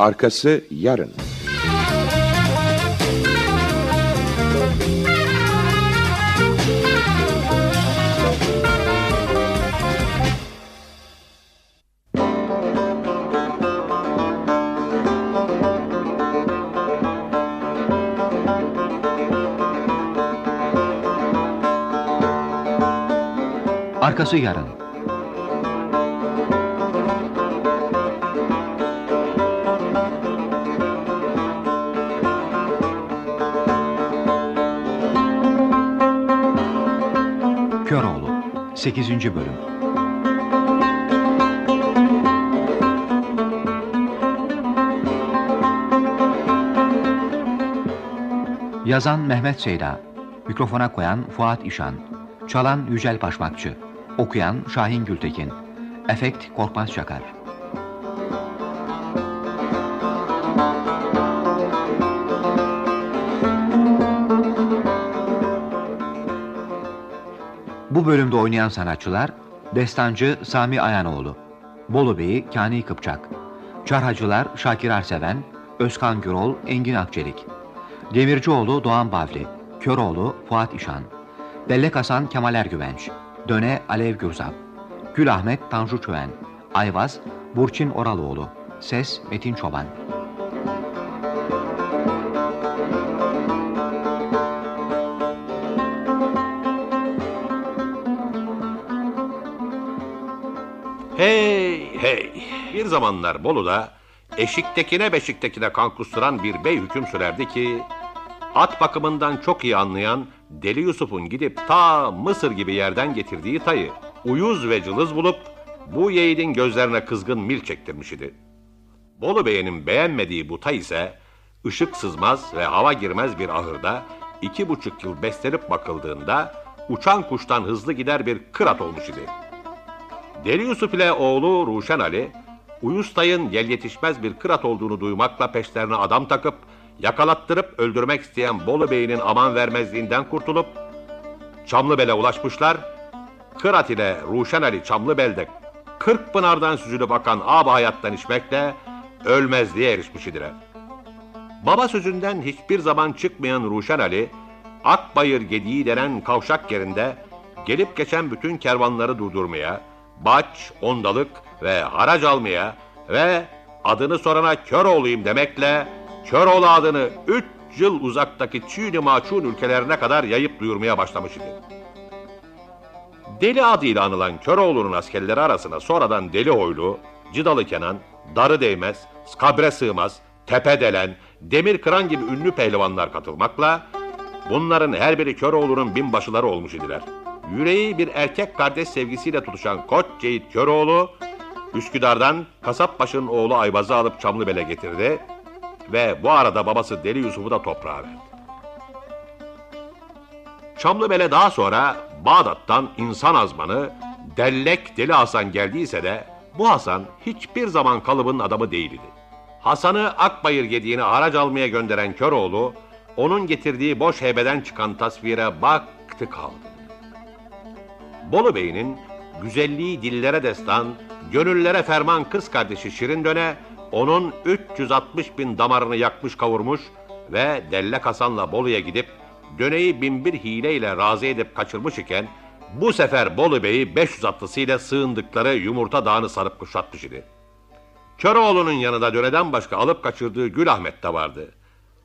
Arkası yarın. Arkası yarın. 8. bölüm Yazan Mehmet Seyda Mikrofona koyan Fuat İşan Çalan Yücel Başmakçı Okuyan Şahin Gültekin Efekt Korkmaz Çakar Bu bölümde oynayan sanatçılar Destancı Sami Ayanoğlu Bolu Bey'i Kani Kıpçak Çarhacılar Şakir Arseven Özkan Gürol Engin Akçelik Demircioğlu Doğan Bavli Köroğlu Fuat İşan Bellek Hasan Kemal Ergüvenç Döne Alev Gürzap Gül Ahmet Tanju Çöven Ayvaz Burçin Oraloğlu Ses Metin Çoban Hey hey! Bir zamanlar Bolu'da eşiktekine beşiktekine kan kusturan bir bey hüküm sürerdi ki at bakımından çok iyi anlayan Deli Yusuf'un gidip ta Mısır gibi yerden getirdiği tayı uyuz ve cılız bulup bu yiğidin gözlerine kızgın mil çektirmiş idi. Bolu Bey'in beğenmediği bu tay ise ışık sızmaz ve hava girmez bir ahırda iki buçuk yıl beslenip bakıldığında uçan kuştan hızlı gider bir kırat olmuş idi. Deli Yusuf ile oğlu Ruşen Ali, Uyuz Tay'ın yel yetişmez bir kırat olduğunu duymakla peşlerine adam takıp, yakalattırıp öldürmek isteyen Bolu Bey'in aman vermezliğinden kurtulup, Çamlıbel'e ulaşmışlar, Kırat ile Ruşen Ali Çamlıbel'de kırk pınardan süzülüp akan ab hayattan içmekle ölmezliğe erişmiş idiler. Baba sözünden hiçbir zaman çıkmayan Ruşen Ali, Akbayır Gediği denen kavşak yerinde gelip geçen bütün kervanları durdurmaya, baç, ondalık ve harac almaya ve adını sorana Köroğlu'yum demekle Köroğlu adını üç yıl uzaktaki Çiğni Maçun ülkelerine kadar yayıp duyurmaya başlamış idi. Deli adıyla anılan Köroğlu'nun askerleri arasına sonradan Deli Hoylu, Cidalı Kenan, Darı Değmez, Skabre Sığmaz, Tepe Delen, Demir Kıran gibi ünlü pehlivanlar katılmakla bunların her biri Köroğlu'nun binbaşıları olmuş idiler. Yüreği bir erkek kardeş sevgisiyle tutuşan Koç Ceyit Köroğlu, Üsküdar'dan Kasapbaşı'nın oğlu Aybaz'ı alıp Çamlıbel'e getirdi ve bu arada babası Deli Yusuf'u da toprağa verdi. Çamlıbel'e daha sonra Bağdat'tan insan azmanı Dellek Deli Hasan geldiyse de bu Hasan hiçbir zaman kalıbın adamı değildi. Hasan'ı Akbayır gediğine harac almaya gönderen Köroğlu, onun getirdiği boş heybeden çıkan tasvire baktı kaldı. Bolu Bey'in güzelliği dillere destan, gönüllere ferman kız kardeşi Şirin Döne, onun 360 bin damarını yakmış kavurmuş ve Dellek Hasan'la Bolu'ya gidip Döne'yi binbir hileyle razı edip kaçırmış iken bu sefer Bolu Bey'i 500 atlısıyla sığındıkları yumurta dağını sarıp kuşatmış idi. Köroğlu'nun yanında Döne'den başka alıp kaçırdığı Gül Ahmet de vardı.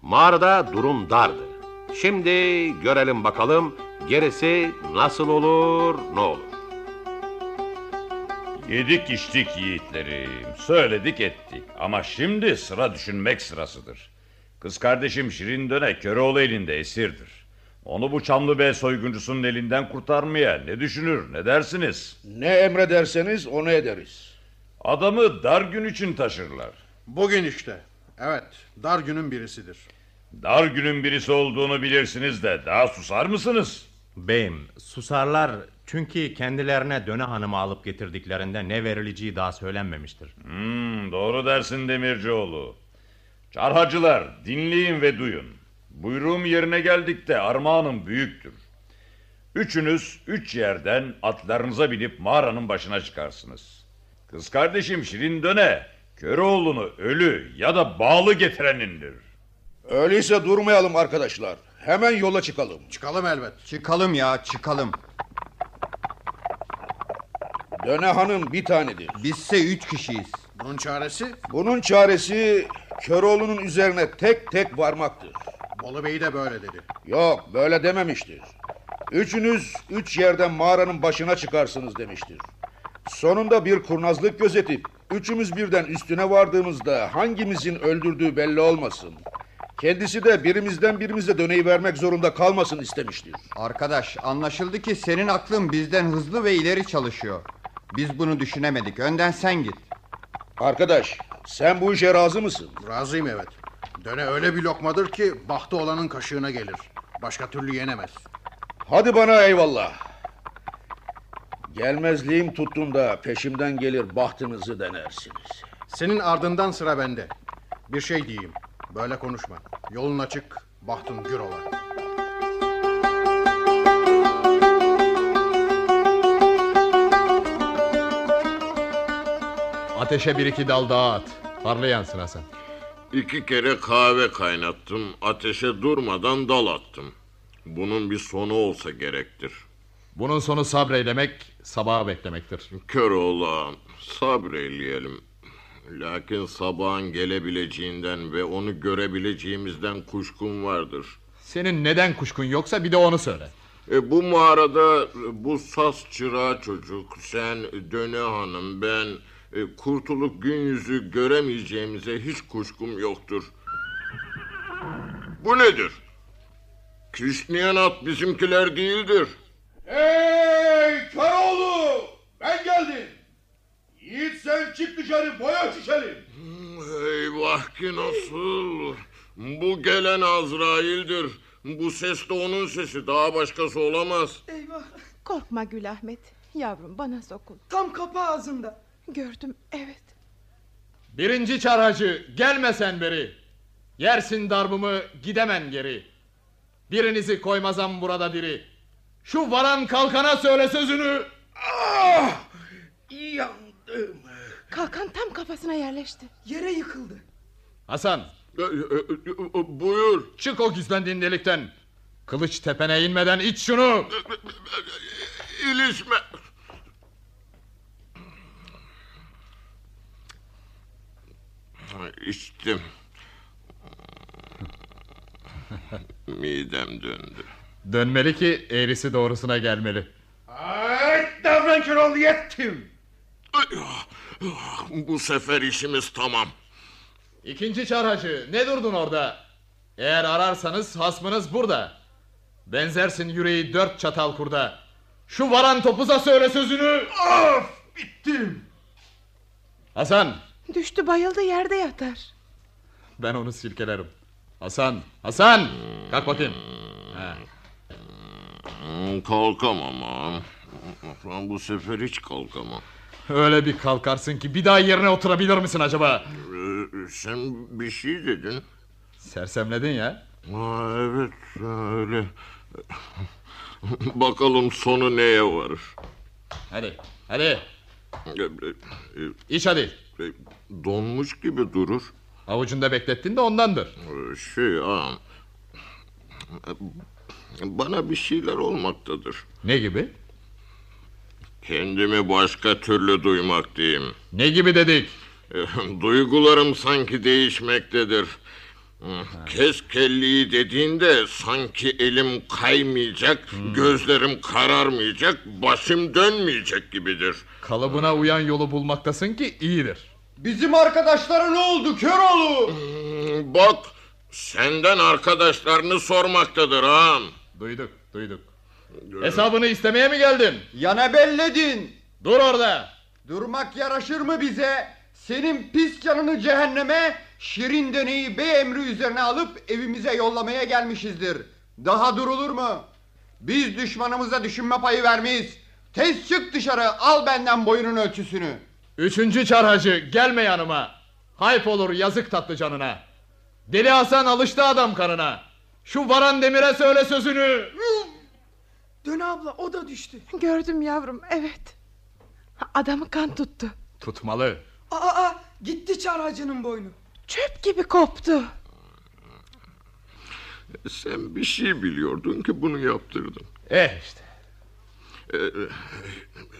Mağarada durum dardı. Şimdi görelim bakalım gerisi nasıl olur ne olur. Yedik içtik yiğitlerim, söyledik ettik ama şimdi sıra düşünmek sırasıdır. Kız kardeşim Şirin Döne Köroğlu elinde esirdir. Onu bu Çamlı Bey soyguncusunun elinden kurtarmaya ne düşünür ne dersiniz? Ne emrederseniz onu ederiz. Adamı dar gün için taşırlar. Bugün işte. Evet, dar günün birisidir. Dar günün birisi olduğunu bilirsiniz de daha susar mısınız? Beyim susarlar çünkü kendilerine Döne Hanım'ı alıp getirdiklerinde ne verileceği daha söylenmemiştir. Hmm, doğru dersin Demircioğlu. Çarhacılar dinleyin ve duyun. Buyruğum yerine geldikte armağanım büyüktür. Üçünüz üç yerden atlarınıza binip mağaranın başına çıkarsınız. Kız kardeşim Şirin Döne, Köroğlu'nu ölü ya da bağlı getirenindir. Öyleyse durmayalım arkadaşlar. Hemen yola çıkalım. Çıkalım elbet. Çıkalım ya çıkalım. Döne hanım bir tanedir. Bizse üç kişiyiz. Bunun çaresi? Bunun çaresi Köroğlu'nun üzerine tek tek varmaktır. Bolu Bey de böyle dedi. Yok böyle dememiştir. Üçünüz üç yerden mağaranın başına çıkarsınız demiştir. Sonunda bir kurnazlık gözetip üçümüz birden üstüne vardığımızda hangimizin öldürdüğü belli olmasın. Kendisi de birimizden birimize döneyi vermek zorunda kalmasın istemiştir. Arkadaş anlaşıldı ki senin aklın bizden hızlı ve ileri çalışıyor. Biz bunu düşünemedik. Önden sen git. Arkadaş sen bu işe razı mısın? Razıyım evet. Döne öyle bir lokmadır ki bahtı olanın kaşığına gelir. Başka türlü yenemez. Hadi bana eyvallah. Gelmezliğim tuttuğunda peşimden gelir bahtınızı denersiniz. Senin ardından sıra bende. Bir şey diyeyim. Böyle konuşma. Yolun açık, bahtın gür ola. Ateşe bir iki dal daha at. Parlayansın Hasan. İki kere kahve kaynattım. Ateşe durmadan dal attım. Bunun bir sonu olsa gerektir. Bunun sonu sabreylemek, sabaha beklemektir. Kör oğlan, sabreyleyelim. Lakin sabahın gelebileceğinden ve onu görebileceğimizden kuşkum vardır. Senin neden kuşkun yoksa bir de onu söyle. E, bu mağarada bu saz çırağı çocuk, sen, Döne Hanım, ben E, kurtulup gün yüzü göremeyeceğimize hiç kuşkum yoktur. Bu nedir? Kişneyen at bizimkiler değildir. Hey Köroğlu! Ben geldim. Yiğit sen çık dışarı boya şişelim. Eyvah ki nasıl? Bu gelen Azrail'dir. Bu ses de onun sesi. Daha başkası olamaz. Eyvah. Korkma Gül Ahmet. Yavrum bana sokul. Tam kapı ağzında. Gördüm evet. Birinci çarhacı gelme sen beri. Yersin darbımı gidemen geri. Birinizi koymazam burada diri. Şu varan kalkana söyle sözünü. Ah! Kalkan tam kafasına yerleşti. Yere yıkıldı. Hasan. Buyur. Çık o gizlendiğin delikten. Kılıç tepene inmeden iç şunu. İlişme. İçtim. Midem döndü. Dönmeli ki eğrisi doğrusuna gelmeli. Ay davran Köroğlu yettim. Bu sefer işimiz tamam. İkinci çarhacı ne durdun orada? Eğer ararsanız hasmınız burada. Benzersin yüreği dört çatal kurda. Şu varan topuza söyle sözünü. Of bittim. Hasan Düştü bayıldı yerde yatar. ben onu silkelerim. Hasan Hasan kalk bakayım. Ha. Kalkamam. Bu sefer hiç kalkamam. Öyle bir kalkarsın ki bir daha yerine oturabilir misin acaba? Ee, Sen bir şey dedin. Sersemledin ya. Aa, evet öyle. Bakalım sonu neye varır. Hadi hadi. Ee, İç hadi. Donmuş gibi durur. Avucunda beklettin de ondandır. Ee, Şey ağam. Bana bir şeyler olmaktadır. Ne gibi? Kendimi başka türlü duymak diyeyim. Ne gibi dedik? Duygularım sanki değişmektedir. Kes kelliyi dediğinde sanki elim kaymayacak, gözlerim kararmayacak, başım dönmeyecek gibidir. Kalıbına uyan yolu bulmaktasın ki iyidir. Bizim arkadaşlara ne oldu Köroğlu? Hmm, Bak, senden arkadaşlarını sormaktadır ağam. Duyduk, duyduk. Hesabını istemeye mi geldin? Ya ne belledin? Dur orada. Durmak yaraşır mı bize? Senin pis canını cehenneme, şirin deneyi bey emri üzerine alıp evimize yollamaya gelmişizdir. Daha durulur mu? Biz düşmanımıza düşünme payı vermeyiz. Tez çık dışarı al benden boyunun ölçüsünü. Üçüncü çarhacı gelme yanıma. Hayp olur yazık tatlı canına. Deli Hasan alıştı adam kanına. Şu varan demire söyle sözünü. Dön abla o da düştü. Gördüm yavrum evet. Adamı kan tuttu. Tutmalı. Aa, aa gitti çarhacının boynu. Çöp gibi koptu. Sen bir şey biliyordun ki bunu yaptırdın. Eh işte. Ee,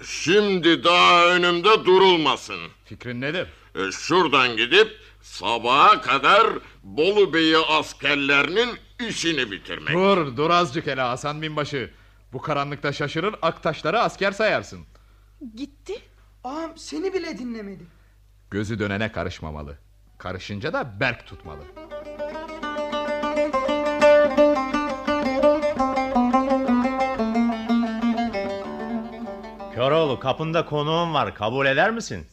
Şimdi daha önümde durulmasın. Fikrin nedir? Ee, Şuradan gidip sabaha kadar Bolu Bey'i askerlerinin işini bitirmek. Dur dur azıcık hele Hasan binbaşı. Bu karanlıkta şaşırır aktaşları asker sayarsın. Gitti. Ağam seni bile dinlemedi. Gözü dönene karışmamalı. Karışınca da berk tutmalı. Köroğlu kapında konuğum var kabul eder misin?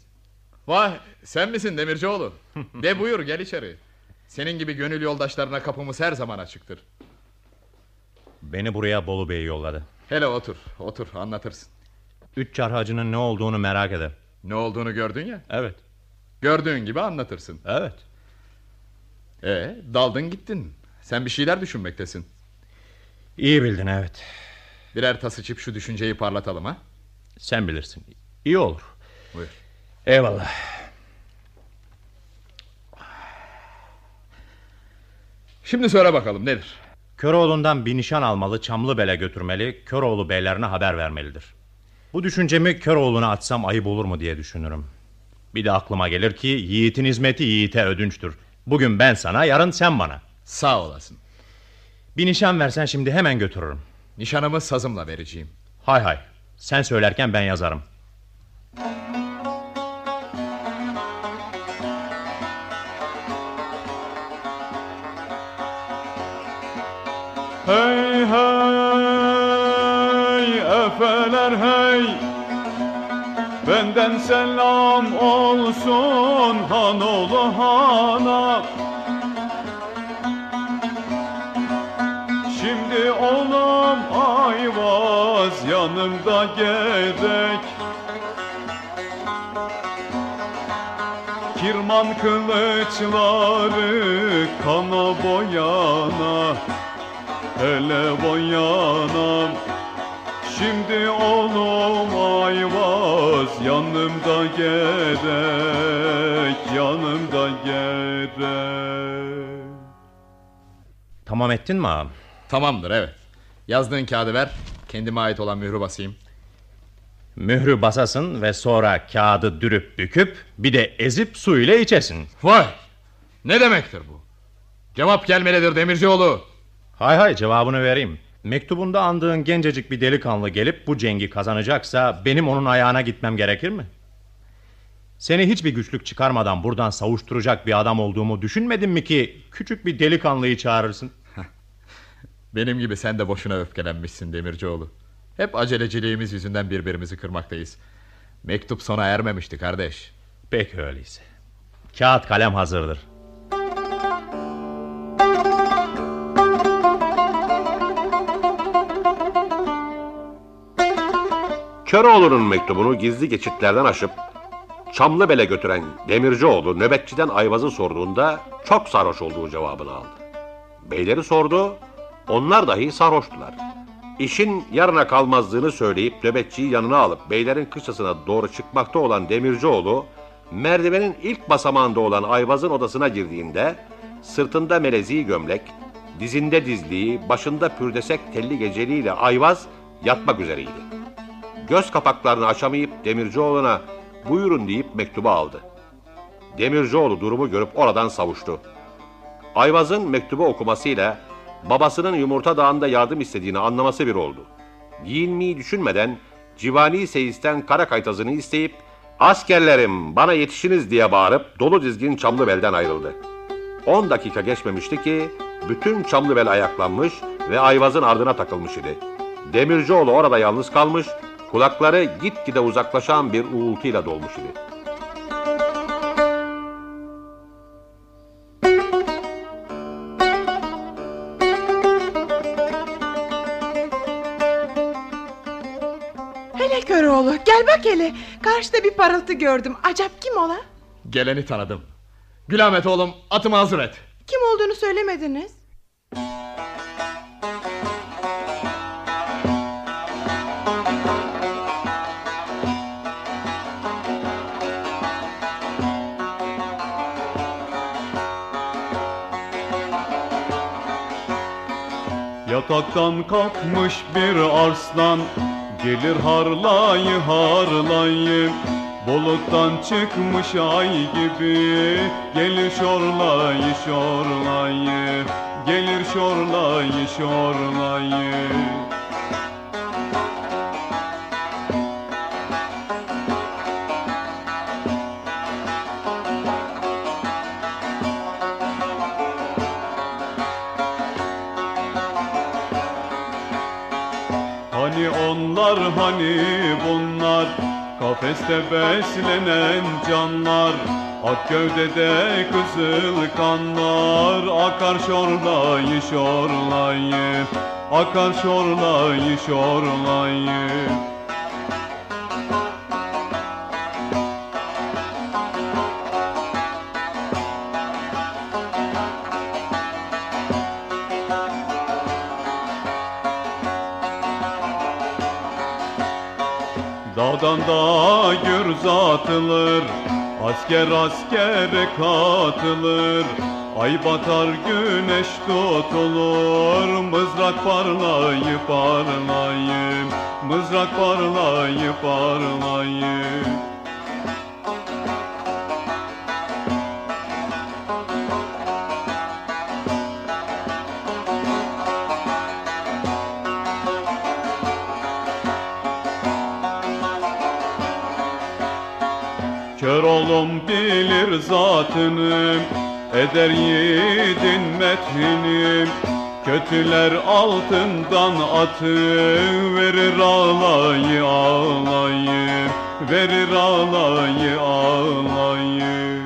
Vay sen misin Demircioğlu? De buyur gel içeri. Senin gibi gönül yoldaşlarına kapımız her zaman açıktır. Beni buraya Bolu Bey yolladı. Hele otur otur anlatırsın. Üç çarhacının ne olduğunu merak eder. Ne olduğunu gördün ya. Evet. Gördüğün gibi anlatırsın. Evet. E daldın gittin. Sen bir şeyler düşünmektesin. İyi bildin evet. Birer tas içip şu düşünceyi parlatalım ha. Sen bilirsin. İyi olur. Buyur. Eyvallah. Şimdi söyle bakalım nedir? Köroğlu'ndan bir nişan almalı, Çamlıbel'e götürmeli, Köroğlu beylerine haber vermelidir. Bu düşüncemi Köroğlu'na atsam ayıp olur mu diye düşünürüm. Bir de aklıma gelir ki yiğitin hizmeti yiğite ödünçtür. Bugün ben sana, yarın sen bana. Sağ olasın. Bir nişan versen şimdi hemen götürürüm. Nişanımı sazımla vereceğim. Hay hay. Sen söylerken ben yazarım. Hey hey efeler hey. Benden selam olsun han oğlu hana. Şimdi oğlum ayvaz yanımda gerek Kirman kılıçları kana boyana Hele boyana Şimdi oğlum ayvaz yanımda gerek Yanımda gerek Tamam ettin mi ağam? Tamamdır evet. Yazdığın kağıdı ver. Kendime ait olan mührü basayım. Mührü basasın ve sonra kağıdı dürüp büküp bir de ezip su ile içesin. Vay! Ne demektir bu? Cevap gelmelidir Demircioğlu. Hay hay cevabını vereyim. Mektubunda andığın gencecik bir delikanlı gelip bu cengi kazanacaksa benim onun ayağına gitmem gerekir mi? Seni hiçbir güçlük çıkarmadan buradan savuşturacak bir adam olduğumu düşünmedin mi ki küçük bir delikanlıyı çağırırsın? Benim gibi sen de boşuna öfkelenmişsin Demircioğlu. Hep aceleciliğimiz yüzünden birbirimizi kırmaktayız. Mektup sona ermemişti kardeş. Peki öyleyse. Kağıt kalem hazırdır. Köroğlu'nun mektubunu gizli geçitlerden aşıp Çamlıbel'e götüren Demircioğlu nöbetçiden Ayvaz'ı sorduğunda çok sarhoş olduğu cevabını aldı. Beyleri sordu, onlar dahi sarhoştular. İşin yarına kalmazlığını söyleyip nöbetçiyi yanına alıp beylerin kışlasına doğru çıkmakta olan Demircioğlu, merdivenin ilk basamağında olan Ayvaz'ın odasına girdiğinde sırtında melezi gömlek, dizinde dizliği, başında pürdesek telli geceliğiyle Ayvaz yatmak üzereydi. Göz kapaklarını açamayıp Demircioğlu'na buyurun deyip mektubu aldı. Demircioğlu durumu görüp oradan savuştu. Ayvaz'ın mektubu okumasıyla babasının Yumurta Dağı'nda yardım istediğini anlaması bir oldu. Giyinmeyi düşünmeden Civani Seyis'ten kara kaytazını isteyip askerlerim bana yetişiniz diye bağırıp dolu dizgin Çamlıbel'den ayrıldı. 10 dakika geçmemişti ki bütün Çamlıbel ayaklanmış ve Ayvaz'ın ardına takılmış idi. Demircioğlu orada yalnız kalmış, kulakları gitgide uzaklaşan bir uğultuyla dolmuş idi. Hele Köroğlu gel bak hele. Karşıda bir parıltı gördüm. Acap kim ola? Geleni tanıdım. Gülahmet oğlum atımı hazır et. Kim olduğunu söylemediniz. Yataktan kalkmış bir arslan Gelir harlayı harlayı. Buluttan çıkmış ay gibi Gelir şorlayı şorlayı Gelir şorlayı şorlayı Onlar hani bunlar? Kafeste beslenen canlar Ak gövdede kızıl kanlar. Akar şorlayı şorlayı Akar şorlayı şorlayı Dağdan dağa gür atılır Asker askere katılır. Ay batar güneş tutulur Mızrak parlayı parlayı Mızrak parlayı parlayı Oğlum bilir zatını Eder yiğidin metrini Kötüler altından atı verir ağlayı ağlayı Verir ağlayı ağlayı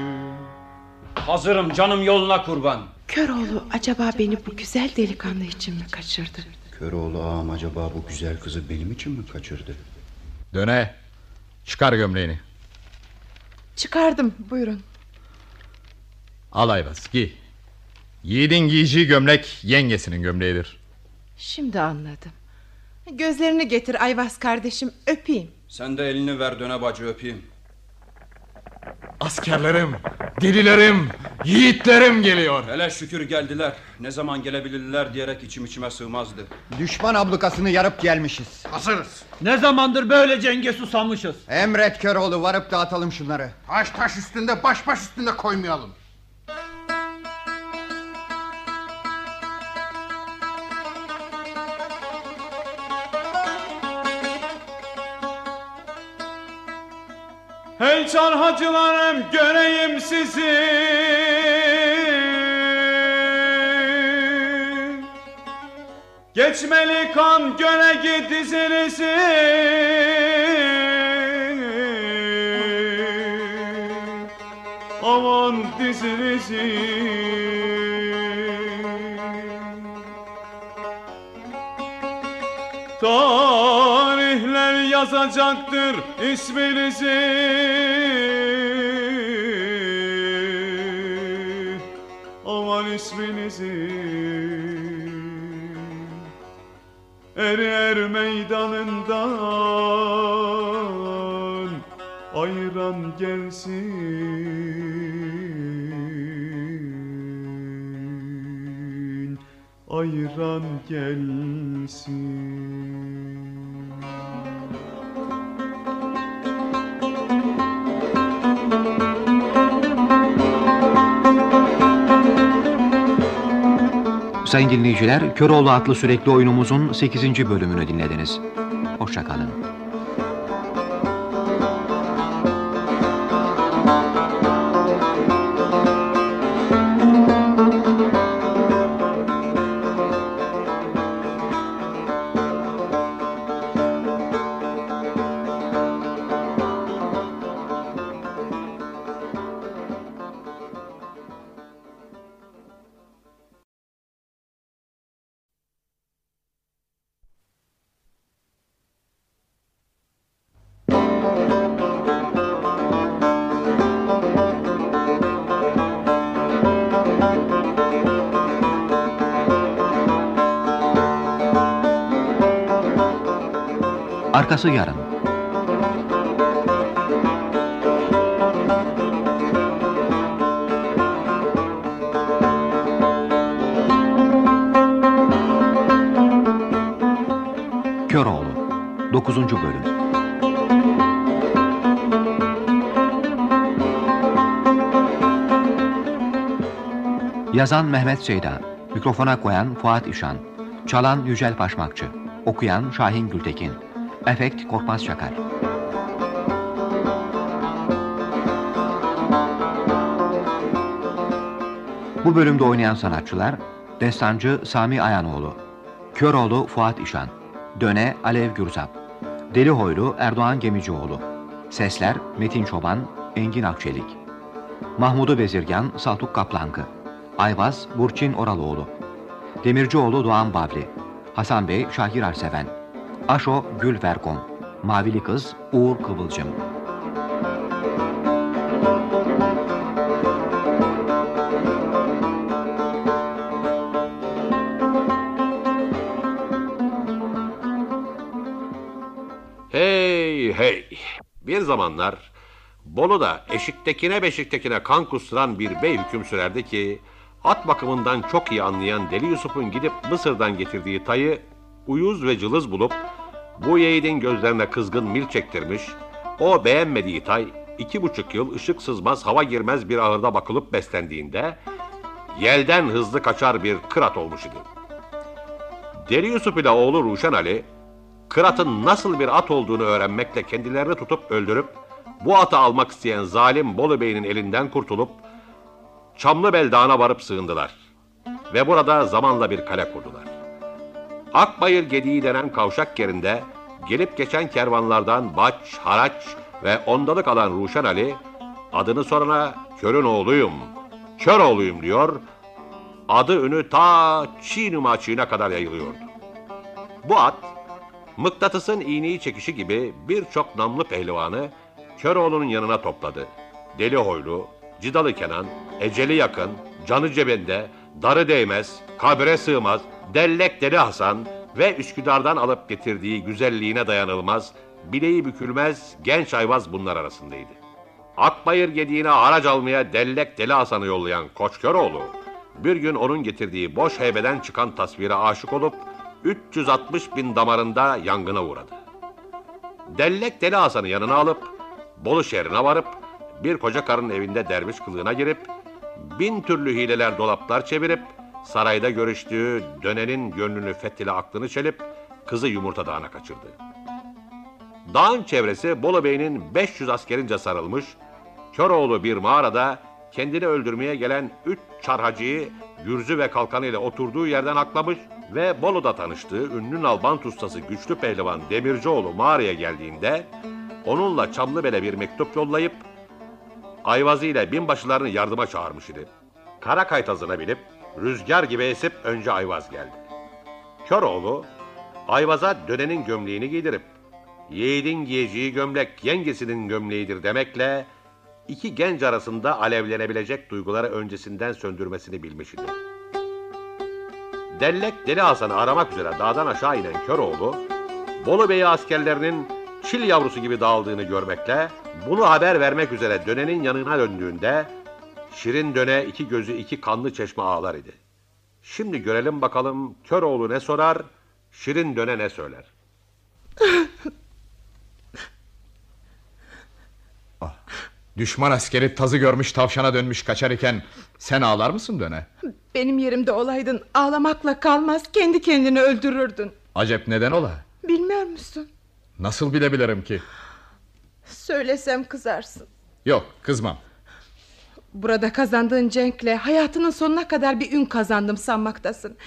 Hazırım canım yoluna kurban. Köroğlu acaba beni bu güzel delikanlı için mi kaçırdı? Köroğlu ağam acaba bu güzel kızı benim için mi kaçırdı? Döne. Çıkar gömleğini. Çıkardım buyurun. Al Ayvaz giy. Yiğidin giyeceği gömlek yengesinin gömleğidir. Şimdi anladım. Gözlerini getir Ayvaz kardeşim öpeyim. Sen de elini ver döne bacı öpeyim. Askerlerim, delilerim, yiğitlerim geliyor. Hele şükür geldiler. Ne zaman gelebilirler diyerek içim içime sığmazdı. Düşman ablukasını yarıp gelmişiz. Hazırız. Ne zamandır böyle cenge susamışız. Emret Köroğlu varıp dağıtalım şunları. Taş taş üstünde baş baş üstünde koymayalım. Hey çarhacılarım göreyim sizi. Geçmeli kan göne git dizinizi Aman dizinizi yazacaktır isminizi. Aman isminizi. Er er meydanından ayran gelsin. Ayran gelsin Sayın dinleyiciler, Köroğlu adlı sürekli oyunumuzun 8. bölümünü dinlediniz. Hoşçakalın. Yazan Mehmet Seyda Mikrofona koyan Fuat İşan Çalan Yücel Başmakçı Okuyan Şahin Gültekin Efekt Korkmaz Çakar. Bu bölümde oynayan sanatçılar Destancı Sami Ayanoğlu Köroğlu Fuat İşan Döne Alev Gürzap Deli Hoylu Erdoğan Gemicioğlu Sesler Metin Çoban Engin Akçelik Mahmudu Bezirgan Saltuk Kaplankı Ayvaz Burçin Oraloğlu. Demircioğlu Doğan Bavli. Hasan Bey Şahir Arseven. Aşo Gül Vergon. Mavili Kız Uğur Kıvılcım. Hey hey. Bir zamanlar Bolu'da eşiktekine beşiktekine kan kusturan bir bey hüküm sürerdi ki at bakımından çok iyi anlayan Deli Yusuf'un gidip Mısır'dan getirdiği tayı uyuz ve cılız bulup bu yiğidin gözlerine kızgın mil çektirmiş, o beğenmediği tay iki buçuk yıl ışık sızmaz hava girmez bir ahırda bakılıp beslendiğinde yelden hızlı kaçar bir kırat olmuş idi. Deli Yusuf ile oğlu Ruşen Ali Kırat'ın nasıl bir at olduğunu öğrenmekle kendilerini tutup öldürüp bu atı almak isteyen zalim Bolu Bey'in elinden kurtulup Çamlıbel Dağı'na varıp sığındılar. ve burada zamanla bir kale kurdular. Akbayır Gediği denen kavşak yerinde gelip geçen kervanlardan baç, haraç ve ondalık alan Ruşen Ali adını sorana körün oğluyum, kör oğluyum diyor. Adı ünü ta Çiğ maçığına kadar yayılıyordu. Bu at mıknatısın iğneyi çekişi gibi birçok namlı pehlivanı Köroğlu'nun yanına topladı. Deli Hoylu, Cidalı Kenan, Eceli Yakın, Canı Cebinde, Darı Değmez, Kabre Sığmaz, Dellek Deli Hasan ve Üsküdar'dan alıp getirdiği güzelliğine dayanılmaz, bileği bükülmez genç ayvaz bunlar arasındaydı. Akbayır gediğine haraç almaya Dellek Deli Hasan'ı yollayan Koç Köroğlu, bir gün onun getirdiği boş heybeden çıkan tasvire aşık olup 360 bin damarında yangına uğradı. Dellek Deli Hasan'ı yanına alıp Bolu şehrine varıp bir koca karın evinde derviş kılığına girip bin türlü hileler dolaplar çevirip sarayda görüştüğü dönenin gönlünü fethile aklını çelip kızı Yumurta Dağı'na kaçırdı. Dağın çevresi Bolu Bey'in 500 askerince sarılmış, Köroğlu bir mağarada kendini öldürmeye gelen üç çarhacıyı gürzü ve kalkanıyla oturduğu yerden aklamış ve Bolu'da tanıştığı ünlü nalbant ustası güçlü pehlivan Demircioğlu mağaraya geldiğinde onunla Çamlıbel'e bir mektup yollayıp Ayvazı ile binbaşılarını yardıma çağırmış idi. Kara kaytazına binip rüzgar gibi esip önce Ayvaz geldi. Köroğlu Ayvaz'a dönenin gömleğini giydirip yiğidin giyeceği gömlek yengesinin gömleğidir demekle iki genç arasında alevlenebilecek duyguları öncesinden söndürmesini bilmiş idi. Dellek Deli Hasan'ı aramak üzere dağdan aşağı inen Köroğlu, Bolu Bey askerlerinin çil yavrusu gibi dağıldığını görmekle bunu haber vermek üzere dönenin yanına döndüğünde Şirin döne iki gözü iki kanlı çeşme ağlar idi. Şimdi görelim bakalım Köroğlu ne sorar, Şirin döne ne söyler. Düşman askeri tazı görmüş tavşana dönmüş kaçar iken sen ağlar mısın döne? Benim yerimde olaydın ağlamakla kalmaz kendi kendini öldürürdün. Acep neden ola? Bilmiyor musun? Nasıl bilebilirim ki? Söylesem kızarsın. Yok kızmam. Burada kazandığın cenkle hayatının sonuna kadar bir ün kazandım sanmaktasın.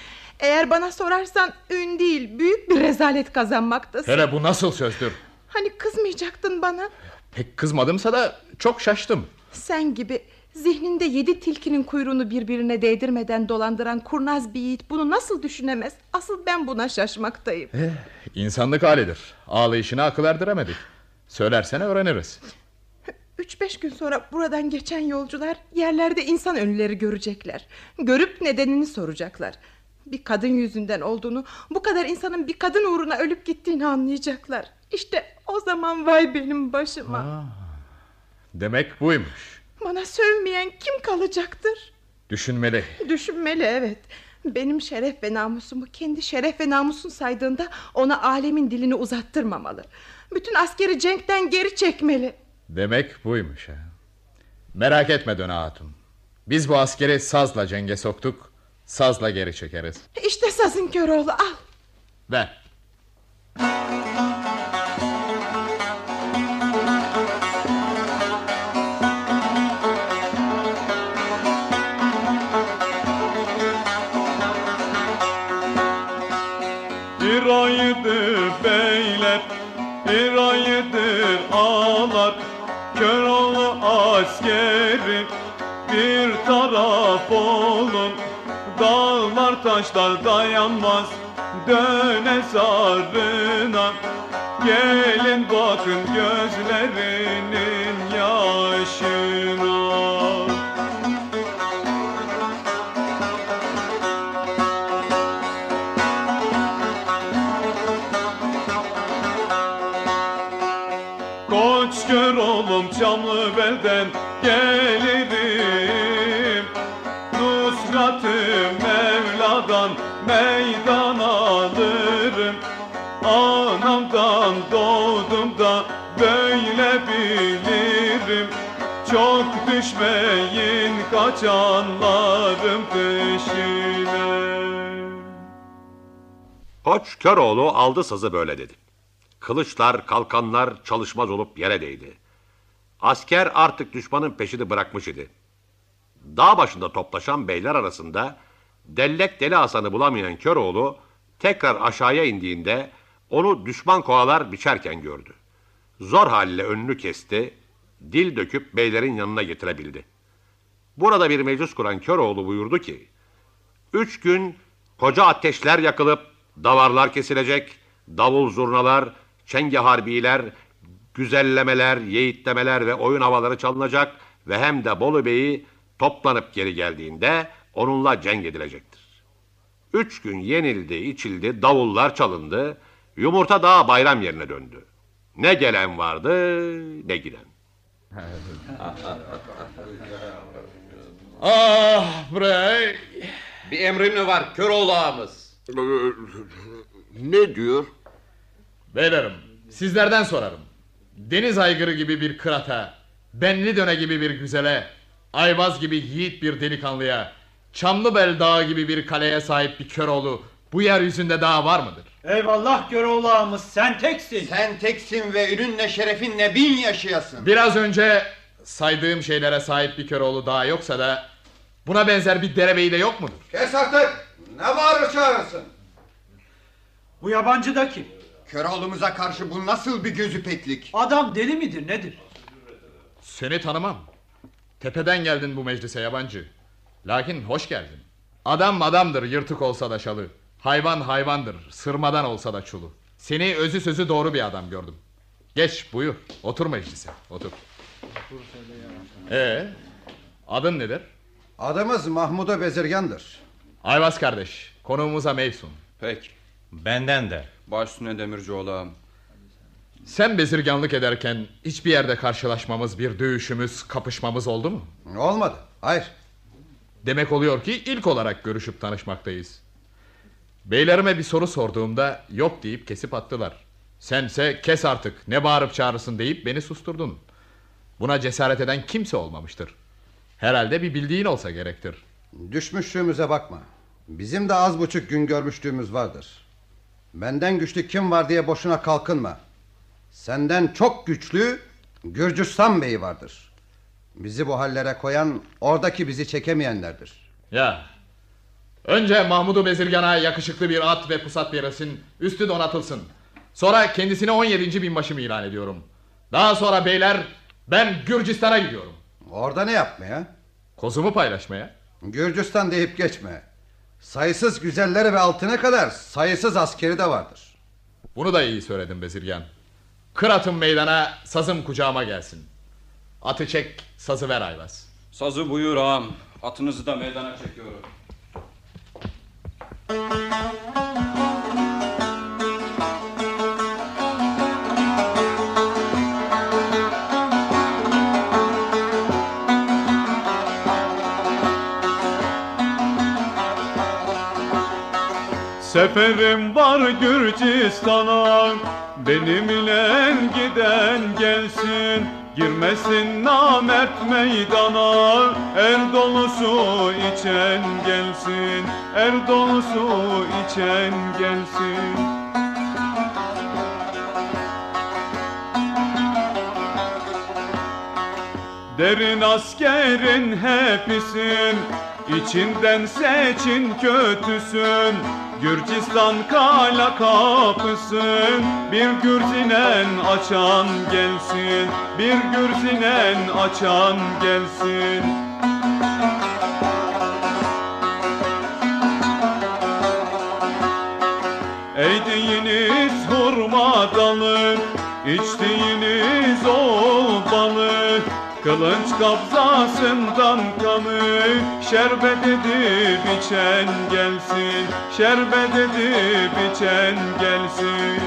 Eğer bana sorarsan ün değil büyük bir rezalet kazanmaktasın. Hele bu nasıl sözdür? Hani kızmayacaktın bana? Pek kızmadımsa da çok şaştım. Sen gibi zihninde yedi tilkinin kuyruğunu birbirine değdirmeden dolandıran kurnaz bir yiğit bunu nasıl düşünemez? Asıl ben buna şaşmaktayım. Eh, insanlık halidir. Ağlayışına akıl erdiremedik. Söylersene öğreniriz. Üç beş gün sonra buradan geçen yolcular yerlerde insan ölüleri görecekler. Görüp nedenini soracaklar. Bir kadın yüzünden olduğunu, bu kadar insanın bir kadın uğruna ölüp gittiğini anlayacaklar. İşte o zaman vay benim başıma. Demek buymuş. Bana sövmeyen kim kalacaktır? Düşünmeli. Düşünmeli evet. Benim şeref ve namusumu kendi şeref ve namusun saydığında ona alemin dilini uzattırmamalı. Bütün askeri cenkten geri çekmeli. Demek buymuş ha. Merak etme Döne Hatun. Biz bu askeri sazla cenge soktuk. Sazla geri çekeriz. İşte sazın Köroğlu al. Ver. Askeri bir taraf olun. Dağlar taşlar dayanmaz döne sarına. Gelin bakın gözlerinin yaşına Çok düşmeyin kaçanlarım peşine Koç Köroğlu aldı sazı böyle dedi. Kılıçlar, kalkanlar çalışmaz olup yere değdi. Asker artık düşmanın peşini bırakmış idi. Dağ başında toplaşan beyler arasında Dellek Deli Hasan'ı bulamayan Köroğlu tekrar aşağıya indiğinde onu düşman kovalar biçerken gördü. Zor haliyle önünü kesti, dil döküp beylerin yanına getirebildi. Burada bir meclis kuran Köroğlu buyurdu ki, Üç gün koca ateşler yakılıp davarlar kesilecek, davul zurnalar, çenge harbiler, güzellemeler, yeğitlemeler ve oyun havaları çalınacak ve hem de Bolu Bey'i toplanıp geri geldiğinde onunla cenk edilecektir. Üç gün yenildi, içildi, davullar çalındı, yumurta daha bayram yerine döndü. Ne gelen vardı, ne giden. Ah bre. Bir emrin mi var Köroğlu ağamız? Ne diyor? Beylerim sizlerden sorarım. Deniz aygırı gibi bir kırata, benli döne gibi bir güzele, ayvaz gibi yiğit bir delikanlıya, Çamlıbel Dağı gibi bir kaleye sahip bir Köroğlu bu yeryüzünde daha var mıdır? Eyvallah Köroğlu ağamız sen teksin. Sen teksin ve ürünle şerefinle bin yaşayasın. Biraz önce saydığım şeylere sahip bir Köroğlu daha yoksa da buna benzer bir derebeyi de yok mudur? Kes artık. Ne bağırır çağırırsın? Bu yabancı da kim? Köroğlu'muza karşı bu nasıl bir gözü peklik? Adam deli midir nedir? Seni tanımam. Tepeden geldin bu meclise yabancı. Lakin hoş geldin. Adam adamdır yırtık olsa da şalı. Hayvan hayvandır sırmadan olsa da çulu. Seni özü sözü doğru bir adam gördüm. Geç buyur otur meclise otur. Ee, adın nedir? Adımız Mahmuda Bezirgan'dır. Ayvaz kardeş konuğumuza meysun. Peki. Benden de. Baş üstüne Demircioğlu ağam. Sen bezirganlık ederken hiçbir yerde karşılaşmamız, bir dövüşümüz, kapışmamız oldu mu? Olmadı. Hayır. Demek oluyor ki ilk olarak görüşüp tanışmaktayız. Beylerime bir soru sorduğumda yok deyip kesip attılar. Sense kes artık ne bağırıp çağırırsın deyip beni susturdun. Buna cesaret eden kimse olmamıştır. Herhalde bir bildiğin olsa gerektir. Düşmüşlüğümüze bakma. Bizim de az buçuk gün görmüşlüğümüz vardır. Benden güçlü kim var diye boşuna kalkınma. Senden çok güçlü Gürcistan Bey'i vardır. Bizi bu hallere koyan oradaki bizi çekemeyenlerdir. Ya. Önce Mahmudu Bezirgan'a yakışıklı bir at ve pusat verilsin, üstü donatılsın. Sonra kendisine 17. binbaşımı ilan ediyorum. Daha sonra beyler ben Gürcistan'a gidiyorum. Orada ne yapmaya? Kozumu paylaşmaya. Gürcistan deyip geçme. Sayısız güzelleri ve altına kadar sayısız askeri de vardır. Bunu da iyi söyledin Bezirgan. Kır atım meydana, sazım kucağıma gelsin. Atı çek, sazı ver Ayvaz. Sazı buyur ağam. Atınızı da meydana çekiyorum. Seferim var Gürcistan'a Benimle giden gelsin Girmesin namert meydana Er dolusu içen gelsin Er dolusu içen gelsin. Derin askerin hepisin İçinden seçin kötüsün Gürcistan kala kapısın Bir gürzinen açan gelsin Bir gürzinen açan gelsin. Eğdiğiniz hurma dalı İçtiğiniz balı Kılınç kabzasından kanı Şerbet edip içen gelsin Şerbet edip içen gelsin.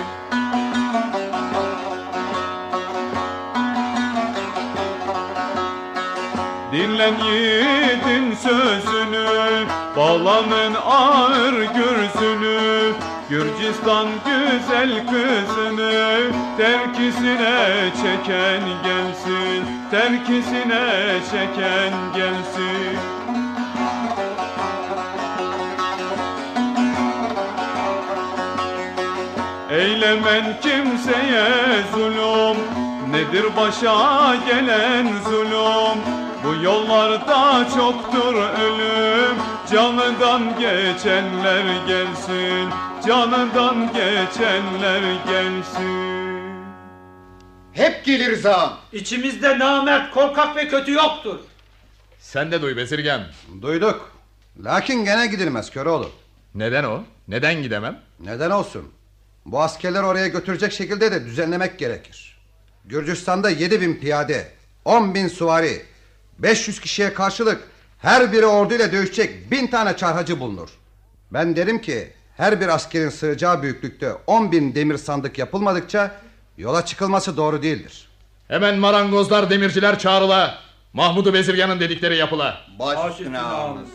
Dinlen yiğidin sözünü Bağlanın ağır gürzünü Gürcistan güzel kızını Terkisine çeken gelsin Terkisine çeken gelsin Eylemen kimseye zulüm Nedir başa gelen zulüm Bu yollarda çoktur ölüm Canından geçenler gelsin Canından geçenler gelsin Hep geliriz ağam. İçimizde namert, korkak ve kötü yoktur. Sen de duy Bezirgen. Duyduk. Lakin gene gidilmez Köroğlu. Neden o? Neden gidemem? Neden olsun? Bu askerler oraya götürecek şekilde de düzenlemek gerekir. Gürcistan'da 7 bin piyade, 10 bin suvari, 500 kişiye karşılık her biri orduyla dövüşecek bin tane çarhacı bulunur. Ben derim ki her bir askerin sığacağı büyüklükte 10 bin demir sandık yapılmadıkça yola çıkılması doğru değildir. Hemen marangozlar demirciler çağrıla. Mahmudu Bezirgan'ın dedikleri yapıla. Baş üstüne ağamız.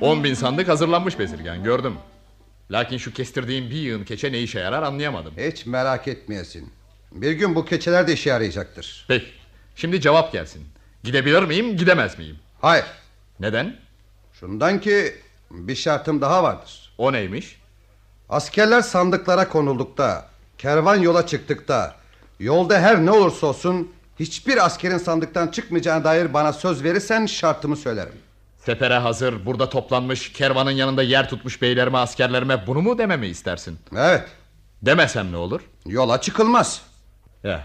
On bin sandık hazırlanmış Bezirgan gördüm. Lakin şu kestirdiğim bir yığın keçe ne işe yarar anlayamadım. Hiç merak etmeyesin. Bir gün bu keçeler de işe yarayacaktır. Peki. Şimdi cevap gelsin. Gidebilir miyim, gidemez miyim? Hayır. Neden? Şundan ki bir şartım daha vardır. O neymiş? Askerler sandıklara konuldukta, kervan yola çıktıkta, yolda her ne olursa olsun hiçbir askerin sandıktan çıkmayacağına dair bana söz verirsen şartımı söylerim. Sefere hazır, burada toplanmış, kervanın yanında yer tutmuş beylerime, askerlerime bunu mu dememi istersin? Evet. Demesem ne olur? Yola çıkılmaz. Ya,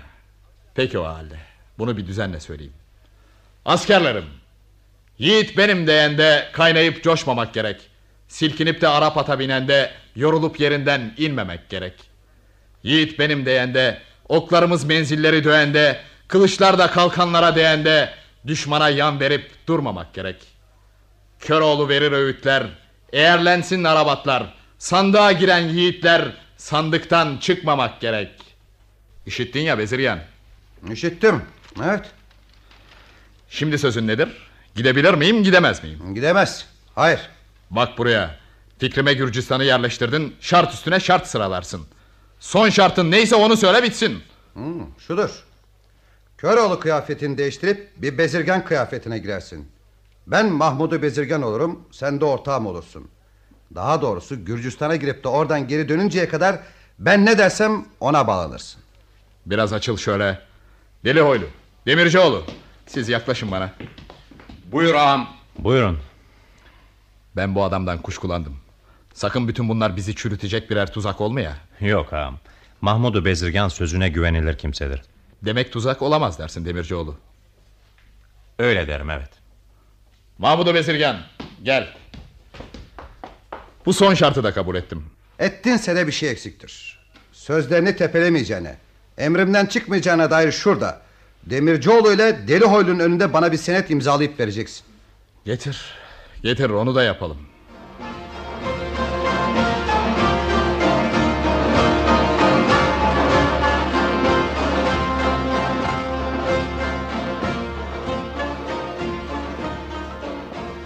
peki o halde. Bunu bir düzenle söyleyeyim. Askerlerim, yiğit benim deyende kaynayıp coşmamak gerek. Silkinip de Arap ata binende yorulup yerinden inmemek gerek. Yiğit benim deyende, oklarımız menzilleri döğende, kılıçlar da kalkanlara değende, düşmana yan verip durmamak gerek. Köroğlu verir öğütler, eğerlensin arabatlar, sandığa giren yiğitler, sandıktan çıkmamak gerek. İşittin ya Beziryan. İşittim, evet. Şimdi sözün nedir? Gidebilir miyim, gidemez miyim? Gidemez, hayır. Bak buraya, fikrime Gürcistan'ı yerleştirdin, şart üstüne şart sıralarsın. Son şartın neyse onu söyle bitsin. Hmm, şudur. Köroğlu kıyafetini değiştirip bir bezirgan kıyafetine girersin. Ben Mahmud'u bezirgan olurum, sen de ortağım olursun. Daha doğrusu Gürcistan'a girip de oradan geri dönünceye kadar ben ne dersem ona bağlanırsın. Biraz açıl şöyle. Deli Hoylu, Demircioğlu, siz yaklaşın bana. Buyur ağam. Buyurun. Ben bu adamdan kuşkulandım. Sakın bütün bunlar bizi çürütecek birer tuzak olmaya. Yok ağam. Mahmudu Bezirgan sözüne güvenilir kimsedir. Demek tuzak olamaz dersin Demircioğlu. Öyle derim evet. Mahmudu Bezirgan gel. Bu son şartı da kabul ettim. Ettinse de bir şey eksiktir. Sözlerini tepelemeyeceğine, emrimden çıkmayacağına dair şurada. Demircioğlu ile Deli Hoylun önünde bana bir senet imzalayıp vereceksin. Getir. Getir onu da yapalım.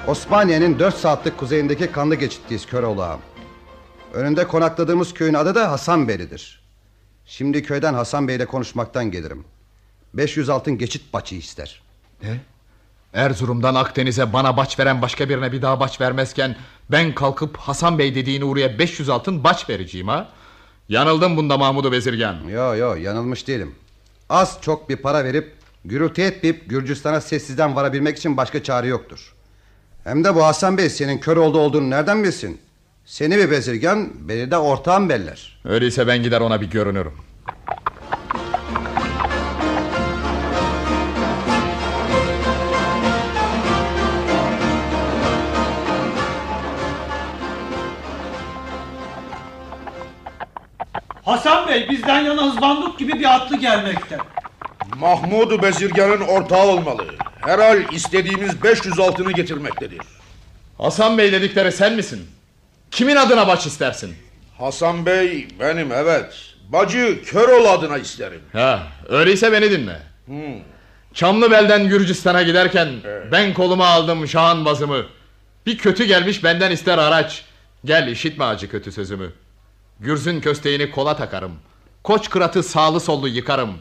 Osmaniye'nin 4 saatlik kuzeyindeki kanlı geçitteyiz Köroğlu ağam. Önünde konakladığımız köyün adı da Hasanbeyli'dir. Şimdi köyden Hasan Bey ile konuşmaktan gelirim. 500 altın geçit baçı ister. Ne? Erzurum'dan Akdeniz'e bana baç veren başka birine bir daha baç vermezken... ...ben kalkıp Hasan Bey dediğini uğraya 500 altın baç vereceğim ha? Yanıldım bunda Mahmudu Bezirgan. Yo yo yanılmış değilim. Az çok bir para verip gürültü etmeyip Gürcistan'a sessizden varabilmek için başka çare yoktur. Hem de bu Hasan Bey senin kör oldu olduğunu nereden bilsin? Seni bir bezirgan beni de ortağım beller. Öyleyse ben gider ona bir görünürüm. Hasan Bey bizden yana hızbanduk gibi bir atlı gelmekte. Mahmud Bezirgan'ın ortağı olmalı. Herhal istediğimiz 500 altını getirmektedir. Hasan Bey dedikleri sen misin? Kimin adına baş istersin? Hasan Bey benim evet. Bacı Köroğlu adına isterim. Ha, öyleyse beni dinle. Hmm. Çamlıbel'den Gürcistan'a giderken ben koluma aldım şahan bazımı. Bir kötü gelmiş benden ister araç. Gel işitme acı kötü sözümü. Gürzün kösteğini kola takarım. Koç kıratı sağlı sollu yıkarım.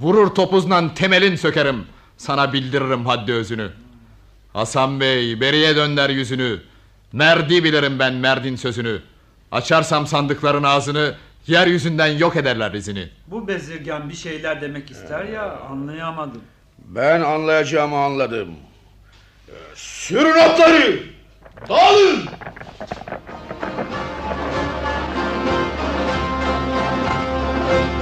Vurur topuzla temelin sökerim. Sana bildiririm haddi özünü. Hasan Bey beriye dönder yüzünü. Merdi bilirim ben merdin sözünü. Açarsam sandıkların ağzını yeryüzünden yok ederler izini. Bu bezirgan bir şeyler demek ister ya anlayamadım. Ben anlayacağımı anladım. Sürün atları! Dağılın! Kızlar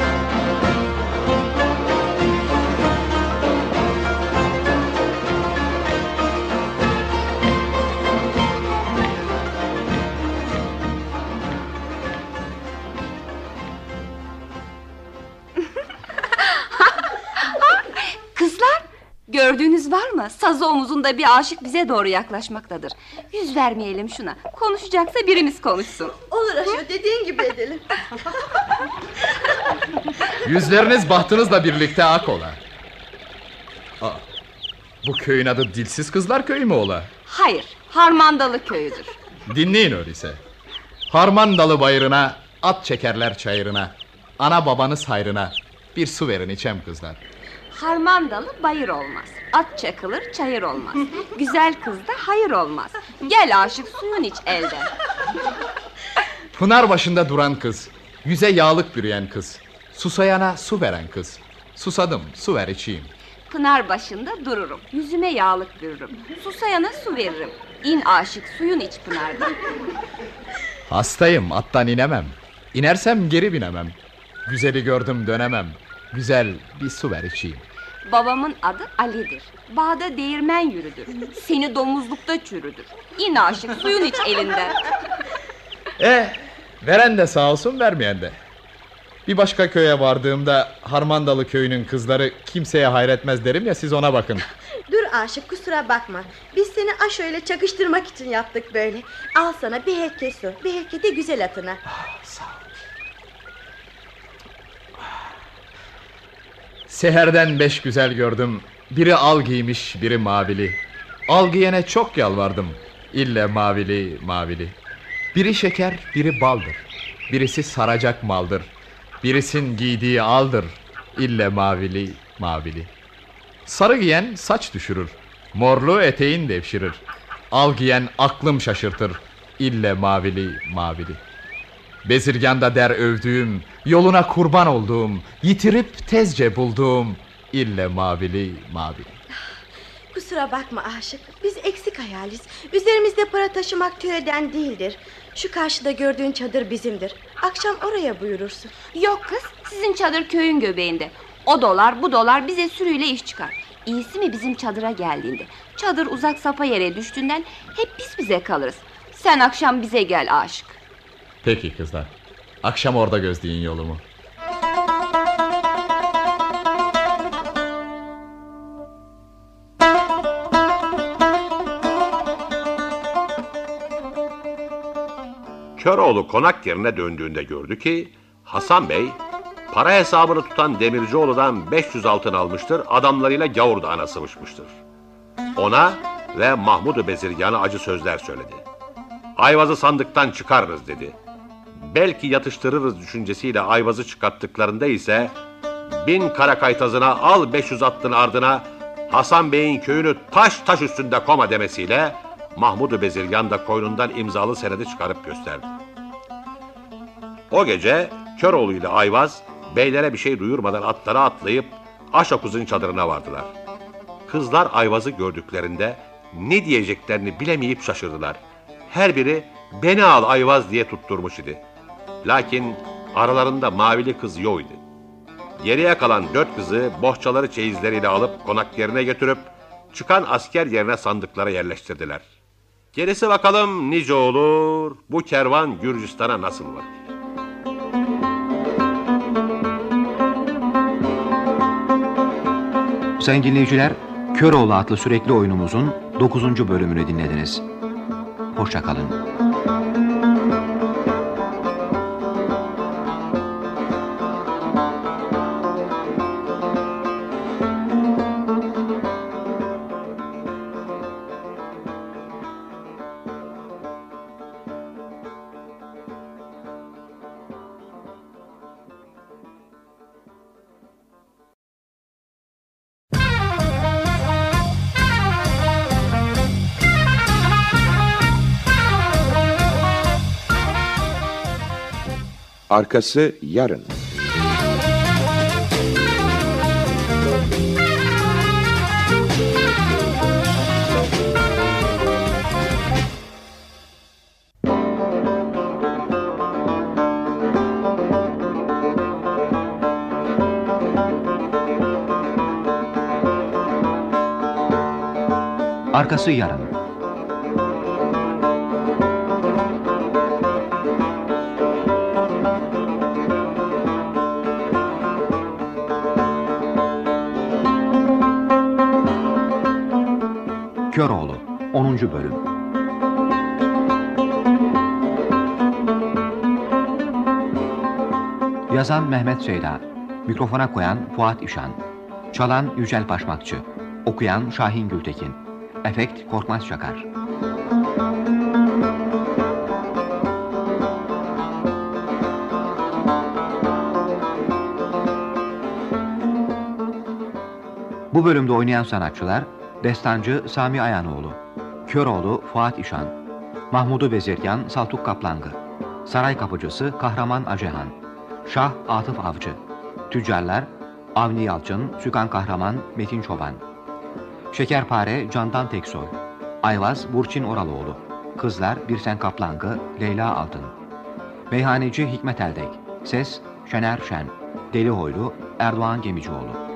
gördüğünüz var mı? Sazı omuzunda bir aşık bize doğru yaklaşmaktadır. Yüz vermeyelim şuna. Konuşacaksa birimiz konuşsun. Olur Aşo dediğin gibi edelim. Yüzleriniz bahtınızla birlikte ak ola. Aa, bu köyün adı Dilsiz Kızlar Köyü mü ola? Hayır, Harmandalı köyüdür. Dinleyin öyleyse. Harman dalı bayırına, at çekerler çayırına. Ana babanız hayrına. Bir su verin içem kızlar. Harmandalı bayır olmaz. At çakılır çayır olmaz. Güzel kızda hayır olmaz. Gel aşık suyun iç elden. Pınar başında duran kız. Yüze yağlık bürüyen kız. Susayana su veren kız. Susadım su ver içeyim. Pınar başında dururum. Yüzüme yağlık bürürüm. Susayana su veririm. İn aşık suyun iç pınardan. Hastayım attan inemem. İnersem geri binemem. Güzeli gördüm dönemem. Güzel bir su ver içeyim. Babamın adı Ali'dir. Bağda değirmen yürüdür. Seni domuzlukta çürüdür. İn aşık suyun iç elinden. Eh veren de sağ olsun vermeyen de. Bir başka köye vardığımda Harmandalı köyünün kızları kimseye hayretmez derim ya siz ona bakın. Dur aşık kusura bakma. Biz seni Aşo ile çakıştırmak için yaptık böyle. Al sana bir helke su. Bir helke de güzel atına. Seherden beş güzel gördüm. Biri al giymiş, biri mavili. Al giyene çok yalvardım. İlle mavili, mavili. Biri şeker, biri baldır. Birisi saracak maldır. Birisin giydiği aldır. İlle mavili, mavili. Sarı giyen saç düşürür. Morlu eteğin devşirir. Al giyen aklım şaşırtır. İlle mavili, mavili. Bezirganda der övdüğüm, yoluna kurban olduğum, yitirip tezce bulduğum, ille mavili mavili. Kusura bakma aşık. Biz eksik hayaliz. Üzerimizde para taşımak töreden değildir. Şu karşıda gördüğün çadır bizimdir. Akşam oraya buyurursun. Yok kız sizin çadır köyün göbeğinde. O dolar bu dolar bize sürüyle iş çıkar. İyisi mi bizim çadıra geldiğinde. Çadır uzak sapa yere düştüğünden hep biz bize kalırız. Sen akşam bize gel aşık. Peki kızlar. Akşam orada gözleyin yolumu. Köroğlu konak yerine döndüğünde gördü ki Hasan Bey para hesabını tutan Demircioğlu'dan 500 altın almıştır, adamlarıyla gavurdağına sıvışmıştır. Ona ve Mahmud-u Bezirgan'a acı sözler söyledi. Ayvazı sandıktan çıkarırız dedi. Belki yatıştırırız düşüncesiyle ayvazı çıkarttıklarında ise bin kara kaytazına al 500 attın ardına Hasan Bey'in köyünü taş taş üstünde koma demesiyle Mahmud-u Bezirgan da koynundan imzalı senedi çıkarıp gösterdi. O gece Köroğlu ile Ayvaz beylere bir şey duyurmadan atlara atlayıp Aşokuz'un çadırına vardılar. Kızlar Ayvaz'ı gördüklerinde ne diyeceklerini bilemeyip şaşırdılar. Her biri beni al Ayvaz diye tutturmuş idi. Lakin aralarında mavili kız yok idi. Geriye kalan dört kızı bohçaları çeyizleriyle alıp konak yerine götürüp çıkan asker yerine sandıklara yerleştirdiler. Gerisi bakalım nice olur, bu kervan Gürcistan'a nasıl var? Sayın dinleyiciler, Köroğlu adlı sürekli oyunumuzun 9. bölümünü dinlediniz. Hoşçakalın. Arkası yarın. Arkası yarın. Yazan Mehmet Seyda, mikrofona koyan Fuat İşan, çalan Yücel Başmakçı, okuyan Şahin Gültekin, efekt Korkmaz Çakar. Bu bölümde oynayan sanatçılar Destancı Sami Ayanoğlu, Köroğlu Fuat İşan, Mahmudu Bezirgan Saltuk Kaplangı, Saray Kapıcısı Kahraman Acehan, Şah Atıf Avcı, Tüccarlar Avni Yalçın, Sükan Kahraman Metin Çoban, Şekerpare Candan Teksoy, Ayvaz Burçin Oraloğlu, Kızlar Birsen Kaplangı Leyla Altın, Meyhaneci Hikmet Eldek, Ses Şener Şen, Deli Hoylu Erdoğan Gemicioğlu.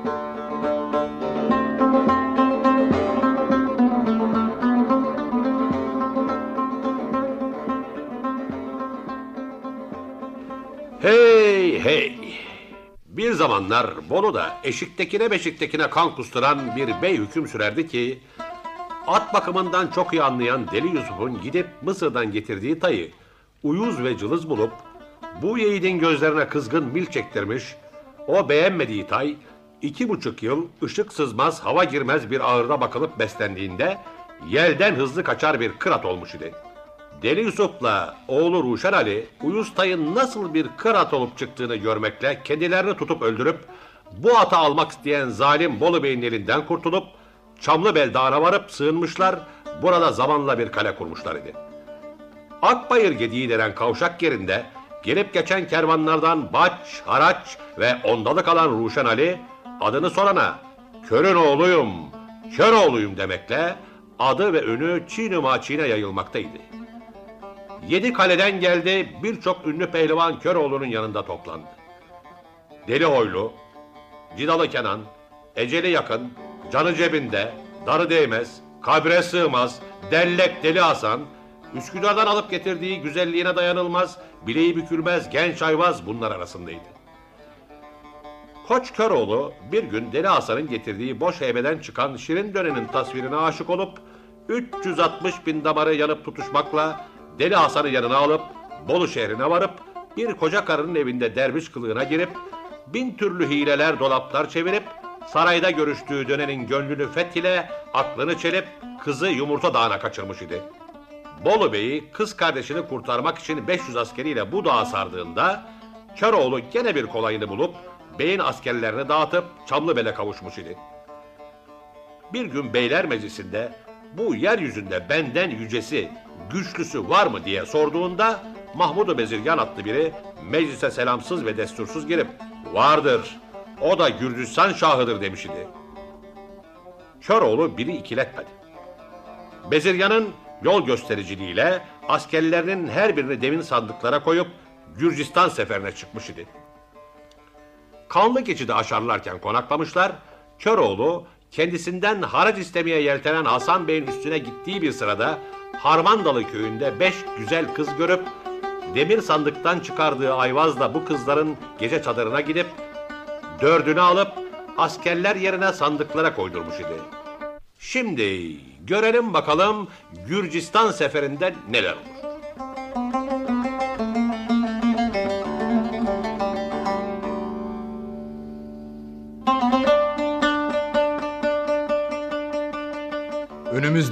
Hey! Bir zamanlar Bolu'da eşiktekine beşiktekine kan kusturan bir bey hüküm sürerdi ki... ...at bakımından çok iyi anlayan Deli Yusuf'un gidip Mısır'dan getirdiği tayı... ...uyuz ve cılız bulup... ...bu yiğidin gözlerine kızgın mil çektirmiş... ...o beğenmediği tay... ...iki buçuk yıl ışık sızmaz hava girmez bir ağırda bakılıp beslendiğinde... ...yelden hızlı kaçar bir kırat olmuş idi. Deli Yusuf'la oğlu Ruşen Ali, Uyuz Tay'ın nasıl bir kırat olup çıktığını görmekle kendilerini tutup öldürüp, bu ata almak isteyen zalim Bolu Bey'in elinden kurtulup, Çamlıbel Dağı'na varıp sığınmışlar, burada zamanla bir kale kurmuşlar idi. Akbayır Gediği denen kavşak yerinde, gelip geçen kervanlardan baç, haraç ve ondalık alan Ruşen Ali, adını sorana, körün oğluyum, kör oğluyum demekle, adı ve önü Çiğnima Çiğne yayılmaktaydı. Yedi kaleden geldi birçok ünlü pehlivan Köroğlu'nun yanında toplandı. Deli Hoylu, Cidalı Kenan, Eceli Yakın, Canı Cebinde, Darı Değmez, Kabre Sığmaz, Dellek Deli Hasan, Üsküdar'dan alıp getirdiği güzelliğine dayanılmaz, bileği bükülmez genç ayvaz bunlar arasındaydı. Koç Köroğlu bir gün Deli Hasan'ın getirdiği boş heybeden çıkan Şirin Dönen'in tasvirine aşık olup 360 bin damarı yanıp tutuşmakla Deli Hasan'ı yanına alıp Bolu şehrine varıp bir koca karının evinde derviş kılığına girip bin türlü hileler dolaplar çevirip sarayda görüştüğü dönenin gönlünü fethile aklını çelip kızı Yumurta Dağı'na kaçırmış idi. Bolu Bey'i kız kardeşini kurtarmak için 500 askeriyle bu dağa sardığında Köroğlu gene bir kolayını bulup beyin askerlerini dağıtıp Çamlıbel'e kavuşmuş idi. Bir gün beyler meclisinde bu yeryüzünde benden yücesi, güçlüsü var mı diye sorduğunda Mahmud-u Bezirgan adlı biri meclise selamsız ve destursuz girip vardır o da Gürcistan şahıdır demiş idi. Köroğlu biri ikiletmedi. Bezirgan'ın yol göstericiliğiyle askerlerinin her birini devin sandıklara koyup Gürcistan seferine çıkmış idi. Kanlı geçidi aşarlarken konaklamışlar, Köroğlu kendisinden harac istemeye yeltenen Hasan Bey'in üstüne gittiği bir sırada Harmandalı köyünde beş güzel kız görüp demir sandıktan çıkardığı ayvazla bu kızların gece çadırına gidip dördünü alıp askerler yerine sandıklara koydurmuş idi. Şimdi görelim bakalım Gürcistan seferinde neler olur.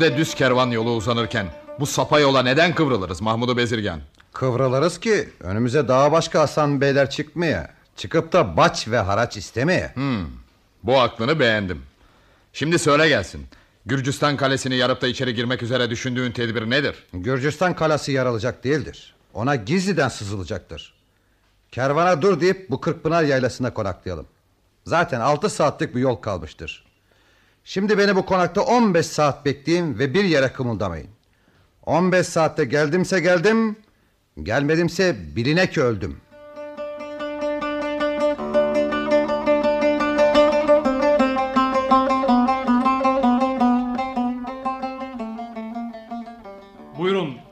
Önümüzde düz kervan yolu uzanırken bu sapa yola neden kıvrılırız Mahmudu Bezirgan? Kıvrılırız ki önümüze daha başka Hasan beyler çıkmaya. Çıkıp da baç ve haraç istemeye. Hmm, bu aklını beğendim. Şimdi söyle gelsin. Gürcistan kalesini yarıp da içeri girmek üzere düşündüğün tedbir nedir? Gürcistan kalesi yaralacak değildir. Ona gizliden sızılacaktır. Kervana dur deyip bu Kırkpınar yaylasına konaklayalım. Zaten altı saatlik bir yol kalmıştır. Şimdi beni bu konakta 15 saat bekleyin ve bir yere kımıldamayın. 15 saatte geldimse geldim, gelmedimse biline ki öldüm.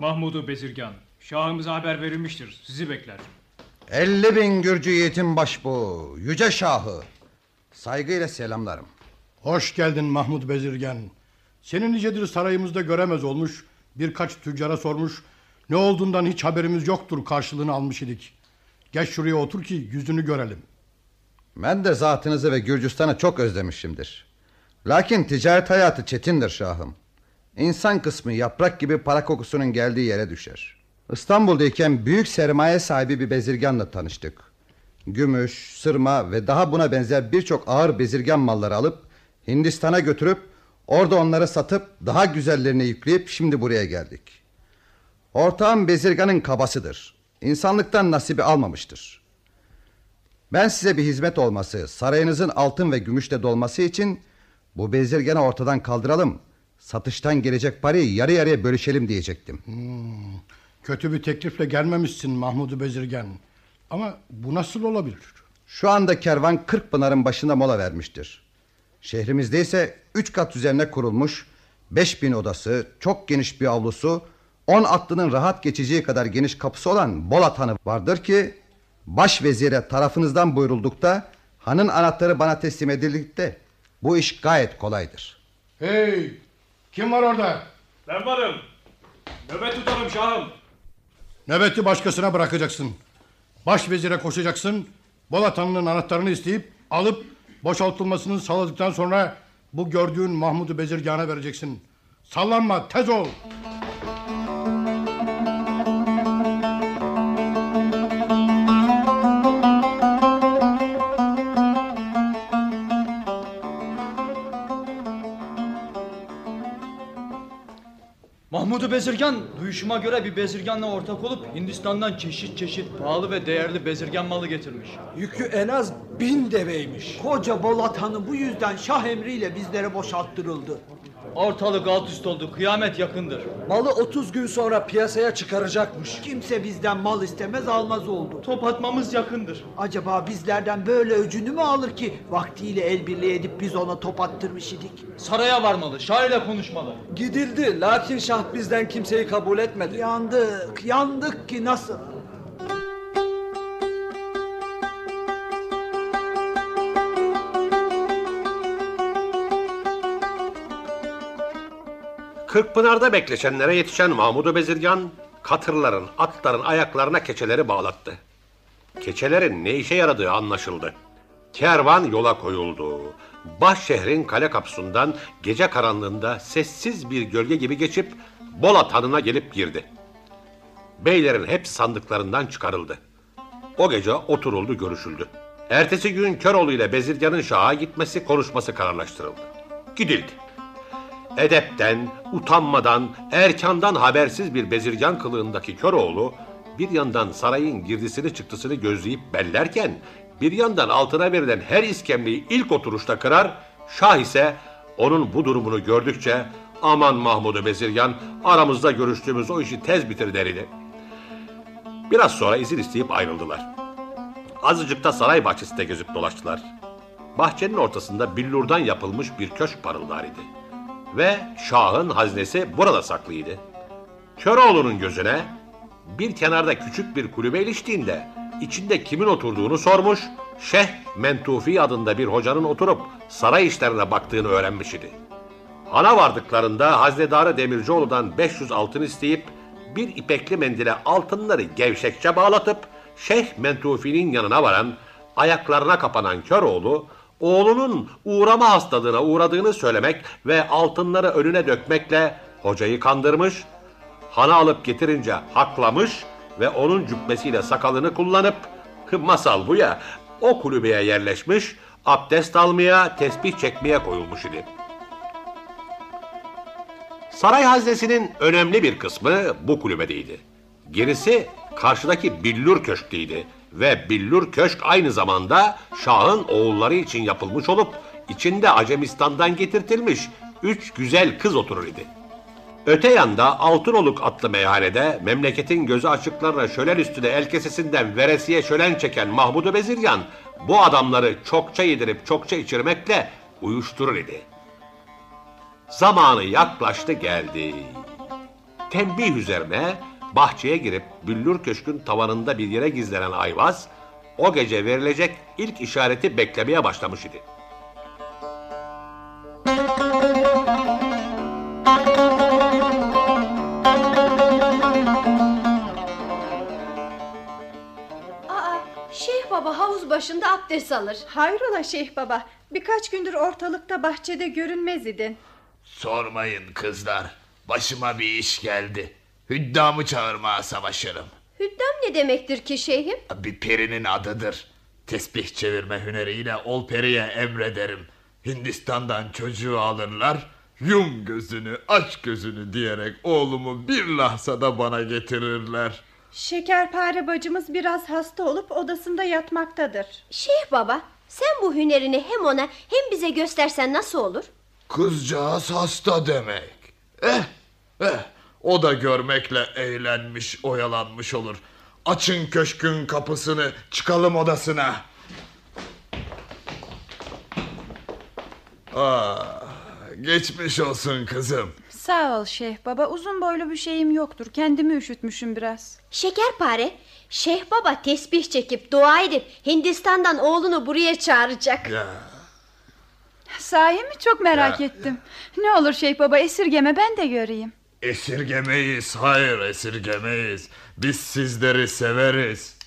Mahmudu Bezirgan. Şahımıza haber verilmiştir. Sizi bekler. 50 bin Gürcü yiğitin başbuğu, yüce şahı. Saygıyla selamlarım. Hoş geldin Mahmud Bezirgen. Seni nicedir sarayımızda göremez olmuş. Birkaç tüccara sormuş. Ne olduğundan hiç haberimiz yoktur karşılığını almış idik. Geç şuraya otur ki yüzünü görelim. Ben de zatınızı ve Gürcistan'ı çok özlemişimdir. Lakin ticaret hayatı çetindir şahım. İnsan kısmı yaprak gibi para kokusunun geldiği yere düşer. İstanbul'dayken büyük sermaye sahibi bir bezirganla tanıştık. Gümüş, sırma ve daha buna benzer birçok ağır bezirgan malları alıp Hindistan'a götürüp orada onları satıp daha güzellerini yükleyip şimdi buraya geldik. Ortağım bezirganın kabasıdır. İnsanlıktan nasibi almamıştır. Ben size bir hizmet olması, sarayınızın altın ve gümüşle dolması için bu bezirganı ortadan kaldıralım. Satıştan gelecek parayı yarı yarıya bölüşelim diyecektim. Hmm, kötü bir teklifle gelmemişsin Mahmud Bezirgen. Ama bu nasıl olabilir? Şu anda kervan Kırkpınar'ın başında mola vermiştir. Şehrimizde ise üç kat üzerine kurulmuş, beş bin odası, çok geniş bir avlusu, on atlının rahat geçeceği kadar geniş kapısı olan Bolat Hanı vardır ki, baş vezire tarafınızdan buyuruldukta, hanın anahtarı bana teslim edildikte, bu iş gayet kolaydır. Hey! Kim var orada? Ben varım. Nöbet tutarım şahım. Nöbeti başkasına bırakacaksın. Baş vezire koşacaksın. Bolat Hanı'nın anahtarını isteyip alıp boşaltılmasını sağladıktan sonra bu gördüğün Mahmud'u bezirgana vereceksin. Sallanma tez ol. Mahmud Bezirgan duyuşuma göre bir bezirganla ortak olup Hindistan'dan çeşit çeşit pahalı ve değerli bezirgan malı getirmiş. Yükü en az bin deveymiş. Koca Bolat Hanı bu yüzden şah emriyle bizlere boşalttırıldı. Ortalık alt üst oldu. Kıyamet yakındır. Malı 30 gün sonra piyasaya çıkaracakmış. Kimse bizden mal istemez almaz oldu. Top atmamız yakındır. Acaba bizlerden böyle öcünü mü alır ki vaktiyle el birliği edip biz ona top attırmış idik? Saraya varmalı. Şah ile konuşmalı. Gidildi lakin şah bizden kimseyi kabul etmedi. Yandık, yandık ki nasıl? Kırkpınar'da bekleşenlere yetişen Mahmud Bezirgan, katırların, atların ayaklarına keçeleri bağlattı. Keçelerin ne işe yaradığı anlaşıldı. Kervan yola koyuldu. Baş şehrin kale kapısından gece karanlığında sessiz bir gölge gibi geçip Bolat Hanı'na gelip girdi. Beylerin hep sandıklarından çıkarıldı. O gece oturuldu görüşüldü. Ertesi gün Köroğlu ile Bezirgan'ın şaha gitmesi konuşması kararlaştırıldı. Gidildi. Edepten, utanmadan, erkandan habersiz bir bezirgan kılığındaki Köroğlu bir yandan sarayın girdisini çıktısını gözleyip bellerken bir yandan altına verilen her iskemleyi ilk oturuşta kırar, Şah ise onun bu durumunu gördükçe aman Mahmud Bezirgan aramızda görüştüğümüz o işi tez bitir deridi. Biraz sonra izin isteyip ayrıldılar. Azıcık da saray bahçesinde gezip dolaştılar. Bahçenin ortasında billurdan yapılmış bir köşk parıldar idi. Ve Şah'ın haznesi burada saklıydı. Köroğlu'nun gözüne bir kenarda küçük bir kulübe iliştiğinde içinde kimin oturduğunu sormuş, Şeyh Mentufi adında bir hocanın oturup saray işlerine baktığını öğrenmiş idi. Hana vardıklarında haznedarı Demircioğlu'dan 500 altın isteyip bir ipekli mendile altınları gevşekçe bağlatıp Şeyh Mentufi'nin yanına varan ayaklarına kapanan Köroğlu oğlunun uğrama hastalığına uğradığını söylemek ve altınları önüne dökmekle hocayı kandırmış, hana alıp getirince haklamış ve onun cübbesiyle sakalını kullanıp masal bu ya o kulübeye yerleşmiş, abdest almaya, tesbih çekmeye koyulmuş idi. Saray haznesinin önemli bir kısmı bu kulübedeydi. Gerisi karşıdaki Billur Köşk'teydi ve Billur Köşk aynı zamanda Şah'ın oğulları için yapılmış olup içinde Acemistan'dan getirtilmiş üç güzel kız oturur idi. Öte yanda Altınoluk adlı meyhanede memleketin gözü açıklarına şölen üstüne el kesesinden veresiye şölen çeken Mahmud Bezirgan bu adamları çokça yedirip çokça içirmekle uyuşturur idi. Zamanı yaklaştı geldi. tembih üzerine bahçeye girip Büllür Köşk'ün tavanında bir yere gizlenen Ayvaz o gece verilecek ilk işareti beklemeye başlamış idi. Aa, Şeyh Baba havuz başında abdest alır. Hayrola Şeyh Baba? Birkaç gündür ortalıkta bahçede görünmez idin. Sormayın kızlar. Başıma bir iş geldi. Hüddamı çağırmaya savaşırım. Hüddam ne demektir ki şeyhim? Bir perinin adıdır. Tesbih çevirme hüneriyle ol periye emrederim. Hindistan'dan çocuğu alırlar. Yum gözünü aç gözünü diyerek oğlumu bir lahzada bana getirirler. Şekerpare bacımız biraz hasta olup odasında yatmaktadır. Şeyh Baba sen bu hünerini hem ona hem bize göstersen nasıl olur? Kızcağız hasta demek. Eh, eh, o da görmekle eğlenmiş, oyalanmış olur. Açın köşkün kapısını, çıkalım odasına. Ah, geçmiş olsun kızım. Sağ ol Şeyh Baba. Uzun boylu bir şeyim yoktur. Kendimi üşütmüşüm biraz. Şekerpare Şeyh Baba tesbih çekip dua edip Hindistan'dan oğlunu buraya çağıracak. Ya. Sahi mi? Çok merak Ya. ettim. Ne olur Şeyh Baba esirgeme ben de göreyim. Esirgemeyiz, hayır esirgemeyiz. Biz sizleri severiz.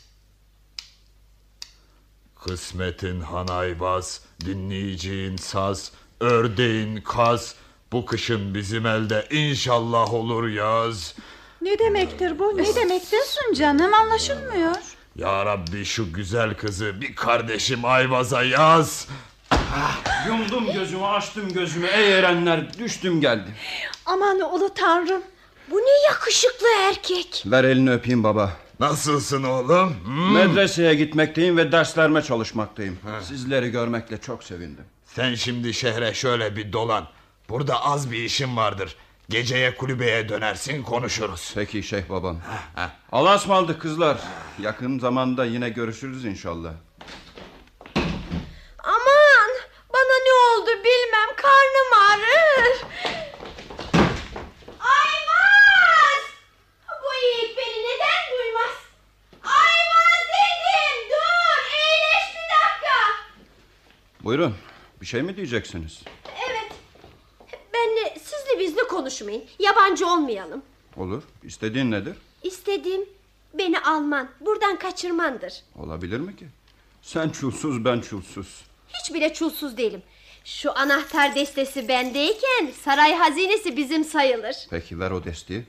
Kısmetin hanaybaz, dinleyeceğin saz, ördeğin kaz. Bu kışın bizim elde inşallah olur yaz. Ne demektir bu? Ne demektir? Susun canım anlaşılmıyor. Ya Rabbi şu güzel kızı bir kardeşim Ayvaz'a yaz. Yumdum gözümü açtım gözümü ey erenler düştüm geldim. Aman ulu tanrım. Bu ne yakışıklı erkek. Ver elini öpeyim baba. Nasılsın oğlum? Hmm. Medreseye gitmekteyim ve derslerime çalışmaktayım. Sizleri görmekle çok sevindim. Sen şimdi şehre şöyle bir dolan. Burada az bir işim vardır. Geceye kulübeye dönersin konuşuruz. Peki Şeyh babam. Allah'a ısmarladık kızlar. Yakın zamanda yine görüşürüz inşallah. Aman bana ne oldu bilmem karnım ağrır. Ayvaz! Bu yiğit beni neden duymaz? Ayvaz dedim dur eğleş bir dakika. Buyurun. Bir şey mi diyeceksiniz? Evet benle sizli bizli konuşmayın yabancı olmayalım. Olur. İstediğin nedir? İstediğim beni alman buradan kaçırmandır. Olabilir mi ki? Sen çulsuz ben çulsuz. Hiç bile çulsuz değilim. Şu anahtar destesi bendeyken saray hazinesi bizim sayılır. Peki ver o desteği.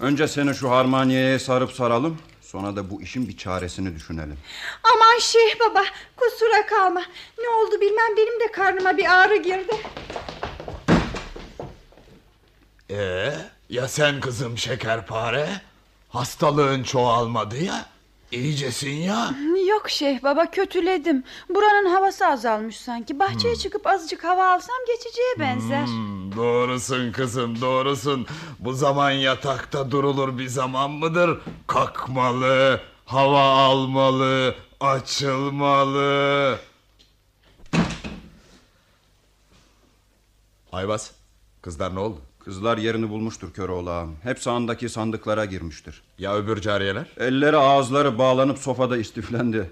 Önce seni şu harmaniyeye sarıp saralım. Sonra da bu işin bir çaresini düşünelim. Aman Şeyh Baba kusura kalma. Ne oldu bilmem benim de karnıma bir ağrı girdi. Ee, ya sen kızım şekerpare? Hastalığın çoğalmadı ya. İyicesin ya. Yok Şeyh Baba kötüledim. Buranın havası azalmış sanki. Bahçeye çıkıp azıcık hava alsam geçeceğe benzer. Hmm, doğrusun kızım doğrusun. Bu zaman yatakta durulur bir zaman mıdır? Kalkmalı, hava almalı, açılmalı. Ayvaz, kızlar ne oldu? Kızlar yerini bulmuştur Köroğlu ağam. Hep sağındaki sandıklara girmiştir. Ya öbür cariyeler? Elleri ağızları bağlanıp sofada istiflendi.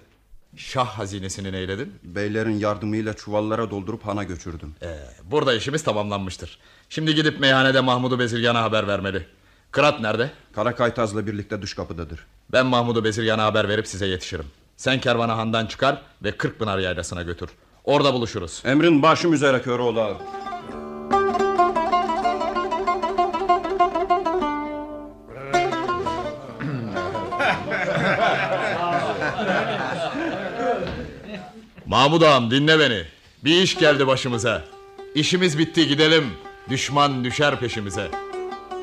Şah hazinesini neyledin? Beylerin yardımıyla çuvallara doldurup hana götürdüm. Ee, burada işimiz tamamlanmıştır. Şimdi gidip meyhanede Mahmud'u Bezirgan'a haber vermeli. Kırat nerede? Karakaytaz'la birlikte dış kapıdadır. Ben Mahmud'u Bezirgan'a haber verip size yetişirim. Sen kervanı handan çıkar ve Kırkpınar yaylasına götür. Orada buluşuruz. Emrin başım üzere Köroğlu ağam. Mahmud ağam dinle beni. Bir iş geldi başımıza. İşimiz bitti gidelim. Düşman düşer peşimize.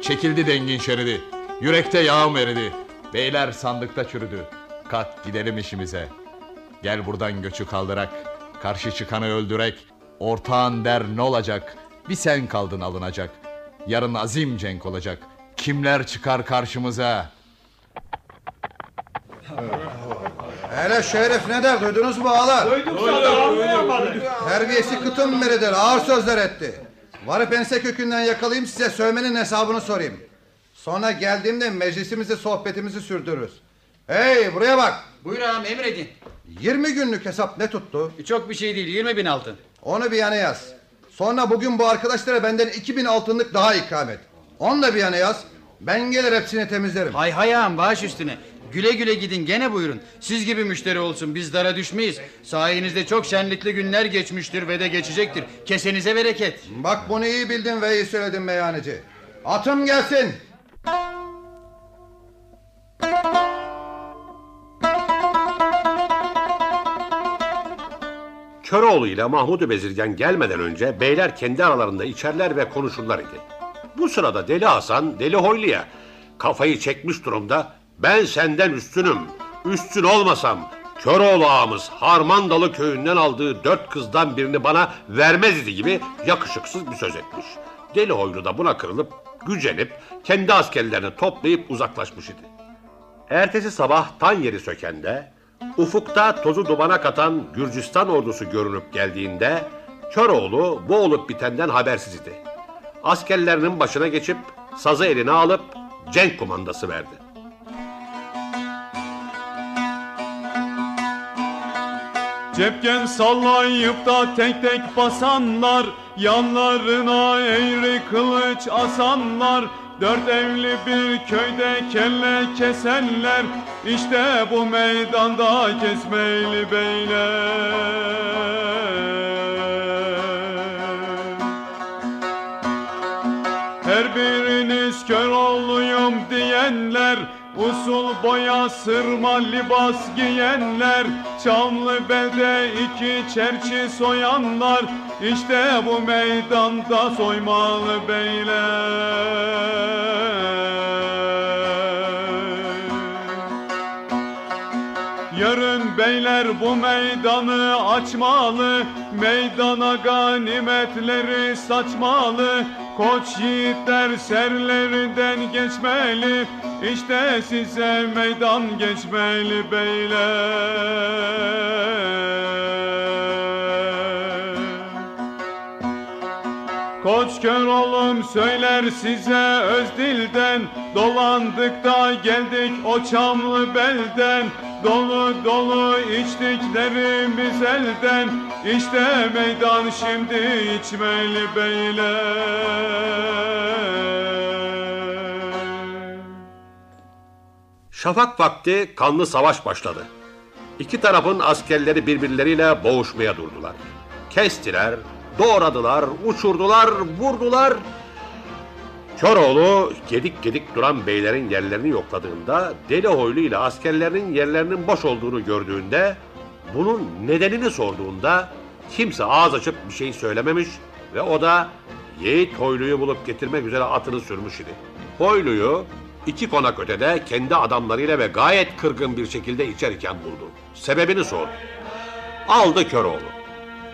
Çekildi dengin şeridi. Yürekte yağım eridi. Beyler sandıkta çürüdü. Kalk gidelim işimize. Gel buradan göçü kaldırak. Karşı çıkanı öldürek. Ortağın der ne olacak? Bir sen kaldın alınacak. Yarın azim cenk olacak. Kimler çıkar karşımıza? Hele şu herif ne der duydunuz mu ağalar? Duyduk zaten anlayamadık. Terbiyesi kıtım biridir ağır sözler etti. Varıp ense kökünden yakalayayım size sövmenin hesabını sorayım. Sonra geldiğimde meclisimizi sohbetimizi sürdürürüz. Hey buraya bak. Buyur ağam emredin. 20 günlük hesap ne tuttu? Çok bir şey değil 20 bin altın. Onu bir yana yaz. Sonra bugün bu arkadaşlara benden 2000 altınlık daha ikram et. Onu da bir yana yaz. Ben gelir hepsini temizlerim. Hay hay ağam baş üstüne. Güle güle gidin gene buyurun. Siz gibi müşteri olsun biz dara düşmeyiz. Sayenizde çok şenlikli günler geçmiştir ve de geçecektir. Kesenize bereket. Bak bunu iyi bildin ve iyi söyledin meyhaneci. Atım gelsin. Köroğlu ile Mahmud Bezirgen gelmeden önce beyler kendi aralarında içerler ve konuşurlar idi. Bu sırada Deli Hasan Deli Hoylu'ya kafayı çekmiş durumda ben senden üstünüm, üstün olmasam Köroğlu ağamız Harmandalı köyünden aldığı dört kızdan birini bana vermez idi gibi yakışıksız bir söz etmiş. Deli Hoylu da buna kırılıp gücenip kendi askerlerini toplayıp uzaklaşmış idi. Ertesi sabah tan yeri sökende ufukta tozu dumana katan Gürcistan ordusu görünüp geldiğinde Köroğlu bu olup bitenden habersiz idi. Askerlerinin başına geçip sazı eline alıp cenk kumandası verdi. Cepken sallayıp da tek tek basanlar Yanlarına eğri kılıç asanlar. Dört evli bir köyde kelle kesenler İşte bu meydanda kesmeyli beyler. Her biriniz kör oluyum diyenler Usul boya sırma libas giyenler Çamlı belde iki çerçi soyanlar İşte bu meydanda soymalı beyler beyler bu meydanı açmalı Meydana ganimetleri saçmalı. Koç yiğitler serlerinden geçmeli İşte size meydan geçmeli beyler Koç kör oğlum söyler size öz dilden Dolandık da geldik o çamlı belden Dolu dolu içtiklerimiz elden İşte meydan şimdi içmeli beyler Şafak vakti kanlı savaş başladı. İki tarafın askerleri birbirleriyle boğuşmaya durdular. Kestiler, doğradılar, uçurdular, vurdular. Köroğlu gedik gedik duran beylerin yerlerini yokladığında Deli Hoylu ile askerlerinin yerlerinin boş olduğunu gördüğünde bunun nedenini sorduğunda kimse ağız açıp bir şey söylememiş ve o da Yiğit Hoylu'yu bulup getirmek üzere atını sürmüş idi. Hoylu'yu iki konak ötede kendi adamlarıyla ve gayet kırgın bir şekilde içerken buldu. Sebebini sordu. Aldı Köroğlu.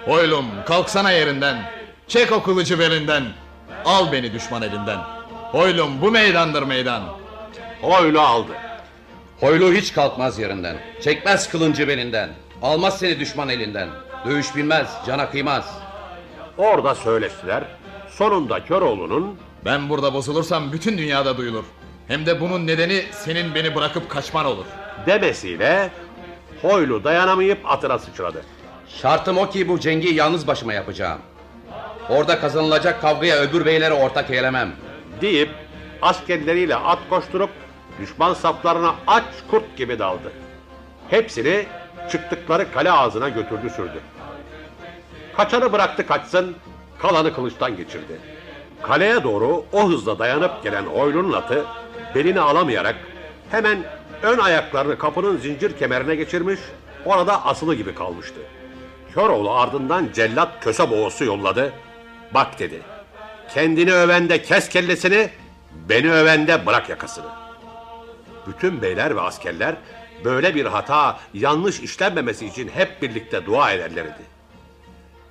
Hoylum kalksana yerinden. Çek o kılıcı belinden. Al beni düşman elinden. Hoylum bu meydandır meydan. Hoylu aldı. Hoylu hiç kalkmaz yerinden. Çekmez kılıncı belinden. Almaz seni düşman elinden. Dövüş bilmez, cana kıymaz. Orada söyleştiler. Sonunda Köroğlu'nun Ben burada bozulursam bütün dünyada duyulur. Hem de bunun nedeni senin beni bırakıp kaçman olur. demesiyle Hoylu dayanamayıp atına sıçradı. Şartım o ki bu cengi yalnız başıma yapacağım. Orada kazanılacak kavgaya öbür beyleri ortak eylemem. Deyip askerleriyle at koşturup düşman saflarına aç kurt gibi daldı. Hepsini çıktıkları kale ağzına götürdü sürdü. Kaçanı bıraktı kaçsın, kalanı kılıçtan geçirdi. Kaleye doğru o hızla dayanıp gelen Hoylu'nun atı belini alamayarak hemen ön ayaklarını kapının zincir kemerine geçirmiş, orada asılı gibi kalmıştı. Köroğlu ardından cellat köse boğusu yolladı. Bak dedi, kendini övende kes kellesini, beni övende bırak yakasını. Bütün beyler ve askerler böyle bir hata yanlış işlenmemesi için hep birlikte dua ederlerdi.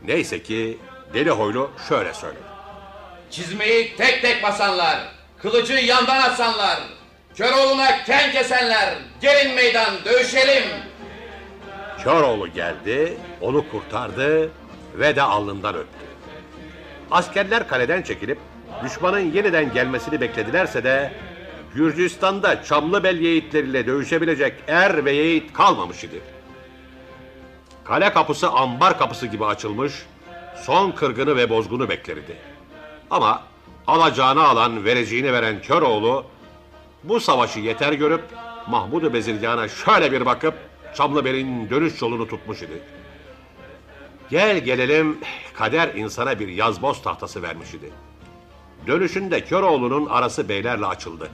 Neyse ki Deli Hoylu şöyle söyledi. Çizmeyi tek tek basanlar, kılıcı yandan asanlar, Köroğlu'na ken kesenler, gelin meydan dövüşelim. Köroğlu geldi, onu kurtardı ve de alnından öptü. Askerler kaleden çekilip düşmanın yeniden gelmesini bekledilerse de Gürcistan'da Çamlıbel yiğitleriyle dövüşebilecek er ve yiğit kalmamış idi. Kale kapısı ambar kapısı gibi açılmış, son kırgını ve bozgunu beklerdi. Ama alacağını alan, vereceğini veren Köroğlu bu savaşı yeter görüp Mahmud-u Bezirgan'a şöyle bir bakıp Çamlıbel'in dönüş yolunu tutmuş idi. Gel gelelim kader insana bir yazboz tahtası vermiş idi. Dönüşünde Köroğlu'nun arası beylerle açıldı.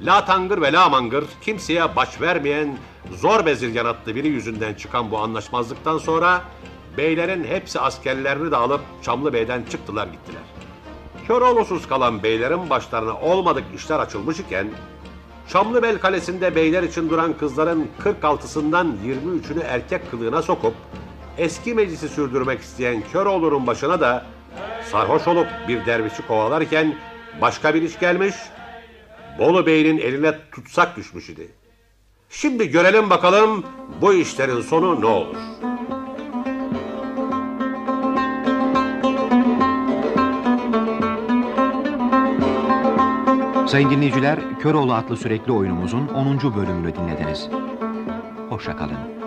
La Tangır ve La Mangır kimseye baş vermeyen zor bezirgan adlı biri yüzünden çıkan bu anlaşmazlıktan sonra beylerin hepsi askerlerini de alıp Çamlıbey'den çıktılar gittiler. Köroğlusuz kalan beylerin başlarına olmadık işler açılmış iken Çamlıbel Kalesi'nde beyler için duran kızların 46'sından 23'ünü erkek kılığına sokup eski meclisi sürdürmek isteyen Köroğlu'nun başına da sarhoş olup bir dervişi kovalarken başka bir iş gelmiş, Bolu Bey'in eline tutsak düşmüş idi. Şimdi görelim bakalım bu işlerin sonu ne olur. Sayın dinleyiciler, Köroğlu adlı sürekli oyunumuzun 10. bölümünü dinlediniz. Hoşçakalın.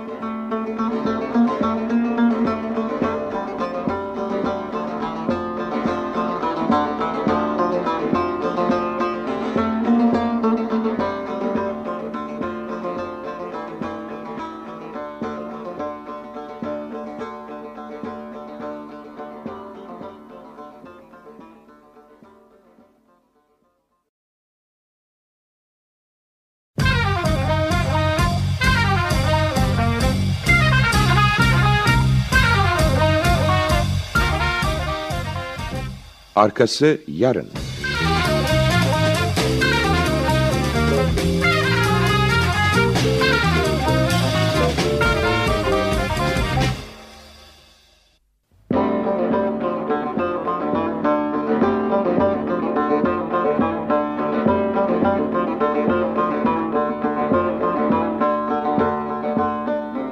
Arkası yarın.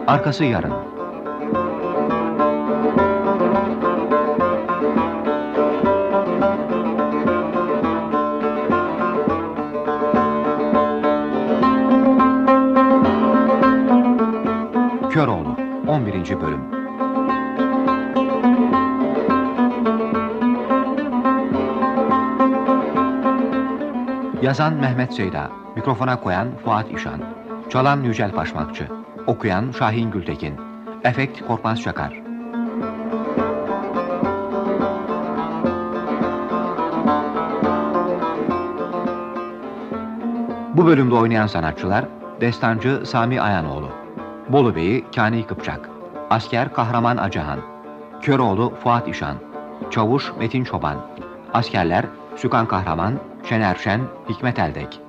Arkası yarın. 11. bölüm. Yazan Mehmet Seyda, mikrofona koyan Fuat İşan, çalan Yücel Paşmakçı, okuyan Şahin Gültekin, efekt Korkmaz Çakar. Bu bölümde oynayan sanatçılar Destancı Sami Ayanoğlu, Bolu Bey'i Kani Kıpçak, Asker Kahraman Acahan, Köroğlu Fuat İşan, Çavuş Metin Çoban, Askerler Sükan Kahraman, Şener Şen, Hikmet Eldek,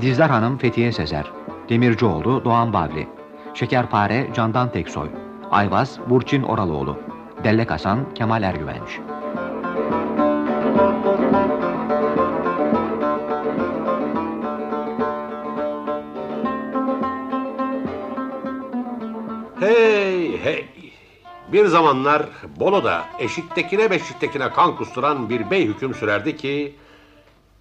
Dizdar Hanım Fethiye Sezer, Demircioğlu Doğan Bavli, Şekerpare Candan Teksoy, Ayvaz Burçin Oralıoğlu, Dellek Hasan Kemal Ergüvenç. Zamanlar Bolu'da eşittekine beşiktekine kan kusturan bir bey hüküm sürerdi ki...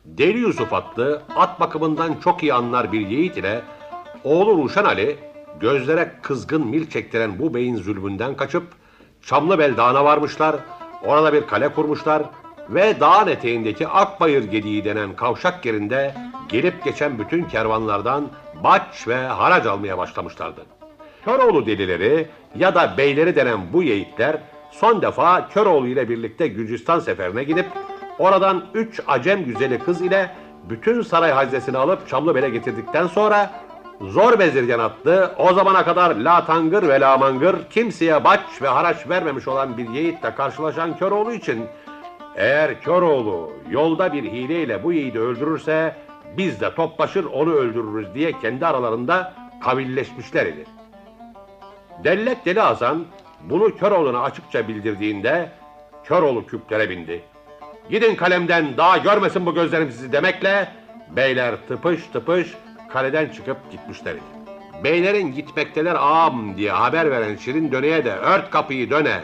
Deli Yusuf adlı at bakımından çok iyi anlar bir yiğit ile oğlu Ruşen Ali gözlere kızgın mil çektiren bu beyin zulmünden kaçıp Çamlıbel Dağı'na varmışlar, orada bir kale kurmuşlar ve dağın eteğindeki Akbayır Gediği denen kavşak yerinde gelip geçen bütün kervanlardan baç ve harac almaya başlamışlardı. Köroğlu delileri ya da beyleri denen bu yiğitler son defa Köroğlu ile birlikte Gürcistan seferine gidip oradan üç acem güzeli kız ile bütün saray haznesini alıp Çamlıbel'e getirdikten sonra zor bezirgen attı. O zamana kadar la tangır ve la mangır kimseye baç ve haraç vermemiş olan bir yiğitle karşılaşan Köroğlu için eğer Köroğlu yolda bir hileyle bu yiğidi öldürürse biz de toplaşır onu öldürürüz diye kendi aralarında kavilleşmişler idi. Dellek Deli Hasan bunu Köroğlu'na açıkça bildirdiğinde Köroğlu küplere bindi. Gidin kalemden daha görmesin bu gözlerim sizi demekle beyler tıpış tıpış kaleden çıkıp gitmişler. Beylerin gitmekteler ağam diye haber veren Şirin döneye de ört kapıyı döne.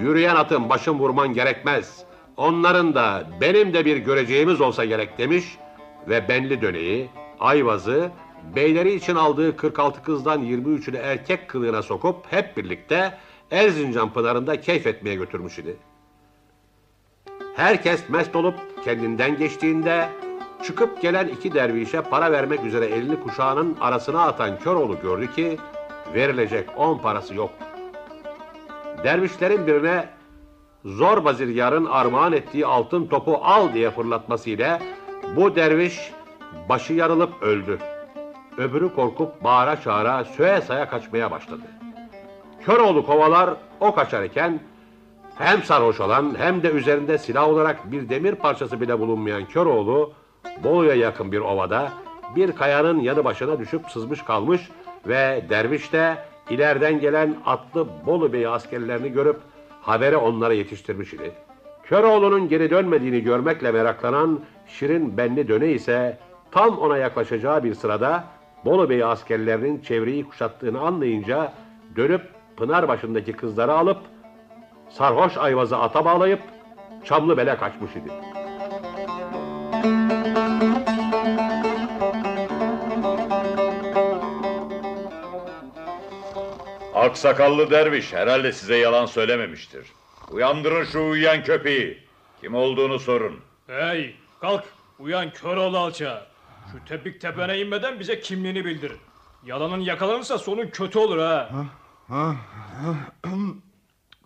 Yürüyen atın başın vurman gerekmez. Onların da benim de bir göreceğimiz olsa gerek demiş. ve benli döneği, ayvazı, beyleri için aldığı 46 kızdan 23'ünü erkek kılığına sokup hep birlikte Erzincan Pınarı'nda keyif etmeye götürmüş idi. Herkes mest olup kendinden geçtiğinde çıkıp gelen iki dervişe para vermek üzere elini kuşağının arasına atan Köroğlu gördü ki verilecek on parası yok. Dervişlerin birine zor bazirgarın armağan ettiği altın topu al diye fırlatmasıyla bu derviş başı yarılıp öldü. Öbürü korkup bağıra çağıra söye saya kaçmaya başladı. Köroğlu kovalar o kaçarken hem sarhoş olan hem de üzerinde silah olarak bir demir parçası bile bulunmayan Köroğlu Bolu'ya yakın bir ovada bir kayanın yanı başına düşüp sızmış kalmış ve derviş de ileriden gelen atlı Bolu Bey askerlerini görüp habere onlara yetiştirmiş idi. Köroğlu'nun geri dönmediğini görmekle meraklanan Şirin Benli Döne ise tam ona yaklaşacağı bir sırada Bolu Bey askerlerinin çevreyi kuşattığını anlayınca dönüp Pınar başındaki kızları alıp sarhoş ayvazı ata bağlayıp Çamlıbel'e kaçmış idi. Aksakallı derviş herhalde size yalan söylememiştir. Uyandırın şu uyuyan köpeği. Kim olduğunu sorun. Hey kalk uyan Köroğlu alça. Şu tepik tepene inmeden bize kimliğini bildir. Yalanın yakalanırsa sonun kötü olur ha. Ha,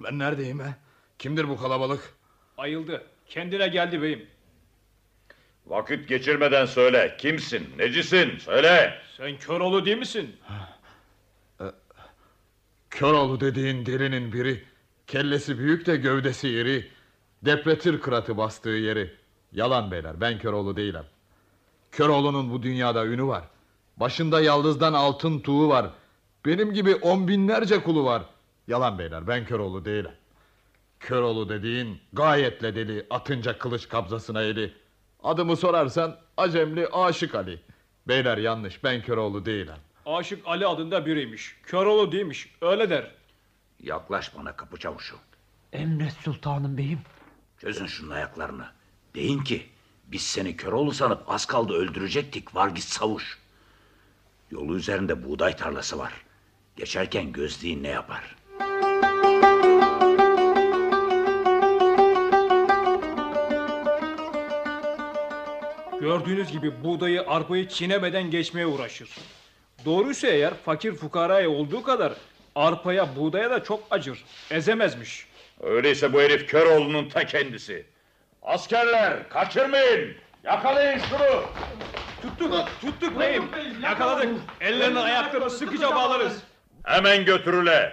ben neredeyim he? Kimdir bu kalabalık? Ayıldı. Kendine geldi beyim. Vakit geçirmeden söyle. Kimsin? Necisin? Söyle. Sen Köroğlu değil misin? Köroğlu dediğin delinin biri. Kellesi büyük de gövdesi iri. Depretir kıratı bastığı yeri. Yalan beyler ben Köroğlu değilim. Köroğlu'nun bu dünyada ünü var. Başında yaldızdan altın tuğu var. Benim gibi on binlerce kulu var. Yalan beyler ben Köroğlu değilim. Köroğlu dediğin gayetle deli atınca kılıç kabzasına eli. Adımı sorarsan Acemli Aşık Ali. Beyler yanlış ben Köroğlu değilim. Aşık Ali adında biriymiş. Köroğlu değilmiş. Öyle der. Yaklaş bana kapı çavuşu. Emret sultanım beyim. Çözün şunun ayaklarını. Deyin ki biz seni Köroğlu sanıp az kaldı öldürecektik var git savuş. Yolu üzerinde buğday tarlası var. Geçerken gözleyin ne yapar? Gördüğünüz gibi buğdayı arpayı çiğnemeden geçmeye uğraşır. Doğruysa eğer fakir fukaraya olduğu kadar arpaya buğdaya da çok acır. Ezemezmiş. Öyleyse bu herif Köroğlu'nun ta kendisi. Askerler kaçırmayın. Yakalayın şunu. Tuttuk, tuttuk beyim. Yakaladık. Ellerini ayaklarını sıkıca bağlarız. Hemen götürüle.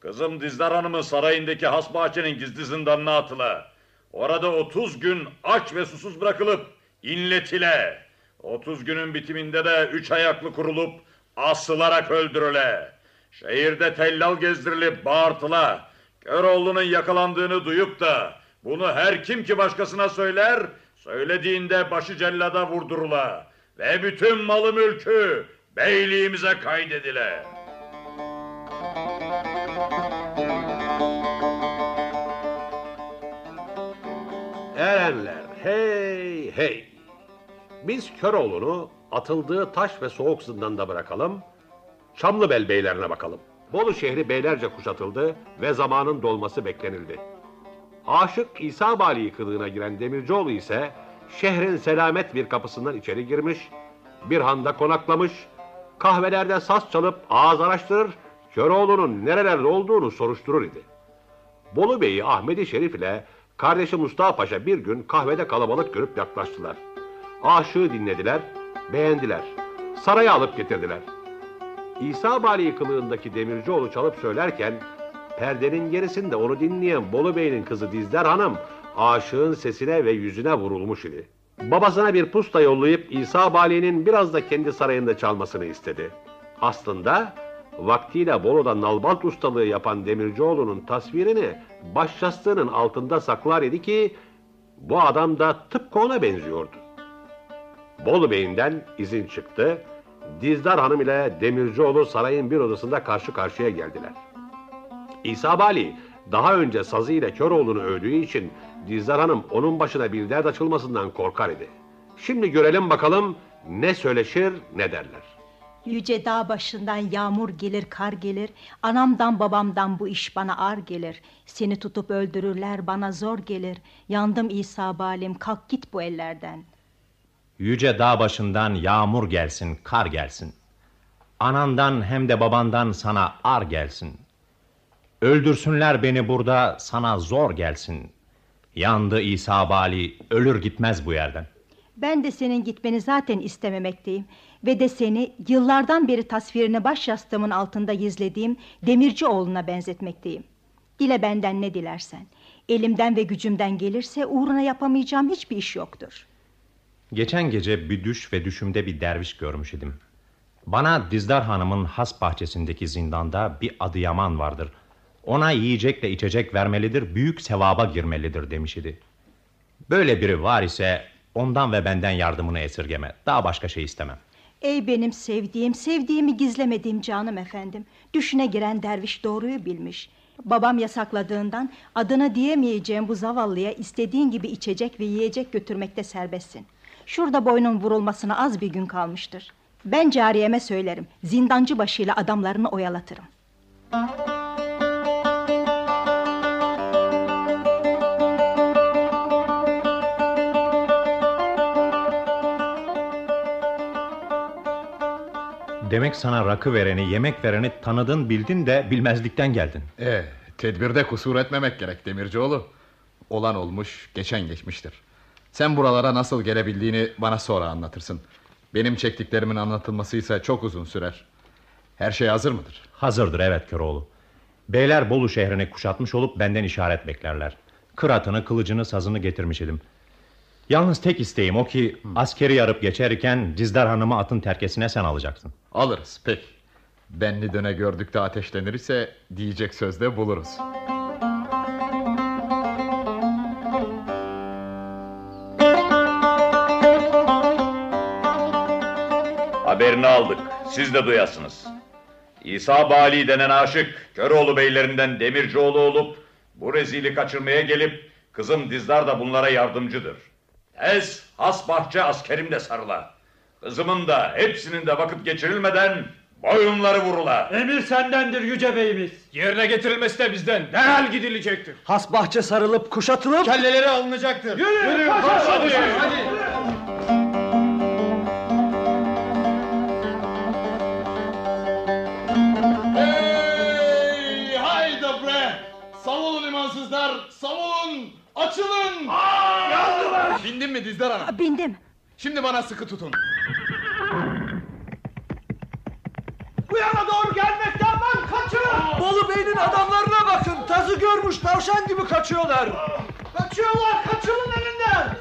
Kızım Dizdar Hanım'ın sarayındaki has bahçenin gizli zindanına atıla. Orada 30 gün aç ve susuz bırakılıp inletile. 30 günün bitiminde de üç ayaklı kurulup asılarak öldürüle. Şehirde tellal gezdirilip bağırtıla. Köroğlu'nun yakalandığını duyup da bunu her kim ki başkasına söyler, söylediğinde başı cellada vurdurula. Ve bütün malı mülkü beyliğimize kaydedile. Erenler hey hey. Biz Köroğlu'nu atıldığı taş ve soğuk zindanda bırakalım. Çamlıbel beylerine bakalım. Bolu şehri beylerce kuşatıldı ve zamanın dolması beklenildi. Aşık İsa Bali kılığına giren Demircioğlu ise şehrin selamet bir kapısından içeri girmiş, bir handa konaklamış, kahvelerde saz çalıp ağız araştırır, Köroğlu'nun nerelerde olduğunu soruşturur idi. Bolu Bey'i Ahmedi Şerif ile kardeşi Mustafa Paşa bir gün kahvede kalabalık görüp yaklaştılar. Aşığı dinlediler, beğendiler. Saraya alıp getirdiler. İsa Bali kılığındaki Demircioğlu çalıp söylerken perdenin gerisinde onu dinleyen Bolu Bey'in kızı Dizdar Hanım aşığın sesine ve yüzüne vurulmuş idi. Babasına bir pusta yollayıp İsa Bali'nin biraz da kendi sarayında çalmasını istedi. Aslında vaktiyle Bolu'da nalbant ustalığı yapan Demircioğlu'nun tasvirini başyastığının altında saklar idi ki bu adam da tıpkı ona benziyordu. Bolu Bey'inden izin çıktı. Dizdar Hanım ile Demircioğlu sarayın bir odasında karşı karşıya geldiler. İsa Bali daha önce sazı ile Köroğlu'nu övdüğü için Dizdar Hanım onun başına bir dert açılmasından korkar idi. Şimdi görelim bakalım ne söyleşir ne derler. Yüce dağ başından yağmur gelir, kar gelir. Anamdan babamdan bu iş bana ar gelir. Seni tutup öldürürler, bana zor gelir. Yandım İsa balim, kalk git bu ellerden. Yüce dağ başından yağmur gelsin, kar gelsin. Anandan hem de babandan sana ar gelsin. Öldürsünler beni burada, sana zor gelsin. Yandı İsa Bali, ölür gitmez bu yerden. Ben de senin gitmeni zaten istememekteyim. Ve de seni yıllardan beri tasvirini baş yastığımın altında gizlediğim demirci oğluna benzetmekteyim. Dile benden ne dilersen. Elimden ve gücümden gelirse uğruna yapamayacağım hiçbir iş yoktur. Geçen gece bir düş ve düşümde bir derviş görmüş idim. Bana Dizdar Hanım'ın has bahçesindeki zindanda bir Adıyaman vardır. Ona yiyecekle içecek vermelidir, büyük sevaba girmelidir demiş idi. Böyle biri var ise ondan ve benden yardımını esirgeme. Daha başka şey istemem. Ey benim sevdiğim, sevdiğimi gizlemediğim canım efendim. Düşüne giren derviş doğruyu bilmiş. Babam yasakladığından adını diyemeyeceğim bu zavallıya istediğin gibi içecek ve yiyecek götürmekte serbestsin. Şurada boynun vurulmasına az bir gün kalmıştır. Ben cariyeme söylerim. Zindancı başıyla adamlarını oyalatırım. Demek sana rakı vereni, yemek vereni tanıdın, bildin de bilmezlikten geldin. Ee, tedbirde kusur etmemek gerek Demircioğlu. Olan olmuş, geçen geçmiştir. Sen buralara nasıl gelebildiğini bana sonra anlatırsın. Benim çektiklerimin anlatılması ise çok uzun sürer. Her şey hazır mıdır? Hazırdır evet Köroğlu. Beyler Bolu şehrini kuşatmış olup benden işaret beklerler. Kıratını, kılıcını, sazını getirmiş idim. Yalnız tek isteğim o ki askeri yarıp geçerken Dizdar Hanım'ı atın terkesine sen alacaksın. Alırız pek. Benli döne gördük de ateşlenir ise diyecek sözde buluruz. Haberini aldık. Siz de duyasınız. İsa Bali denen aşık Köroğlu beylerinden Demircioğlu olup bu rezili kaçırmaya gelip kızım Dizdar da bunlara yardımcıdır. Ez has bahçe askerimle sarıla. Kızımın da hepsinin de vakit geçirilmeden boyunları vurula. Emir sendendir yüce beyimiz. Yerine getirilmesi de bizden. Derhal gidilecektir. Has bahçe sarılıp kuşatılıp Kelleleri alınacaktır. Yürü, yürü, koş, hadi. koş, hadi. Hey hayda bre! Savulun imansızlar! Savulun! Açılın! Yandılar! Bindin mi Dizdar Hanım? Bindim. Şimdi bana sıkı tutun. Bu yana doğru gelmekten ben kaçın! Bolu Bey'in adamlarına bakın. Tazı görmüş tavşan gibi kaçıyorlar. Kaçıyorlar kaçılın elinden.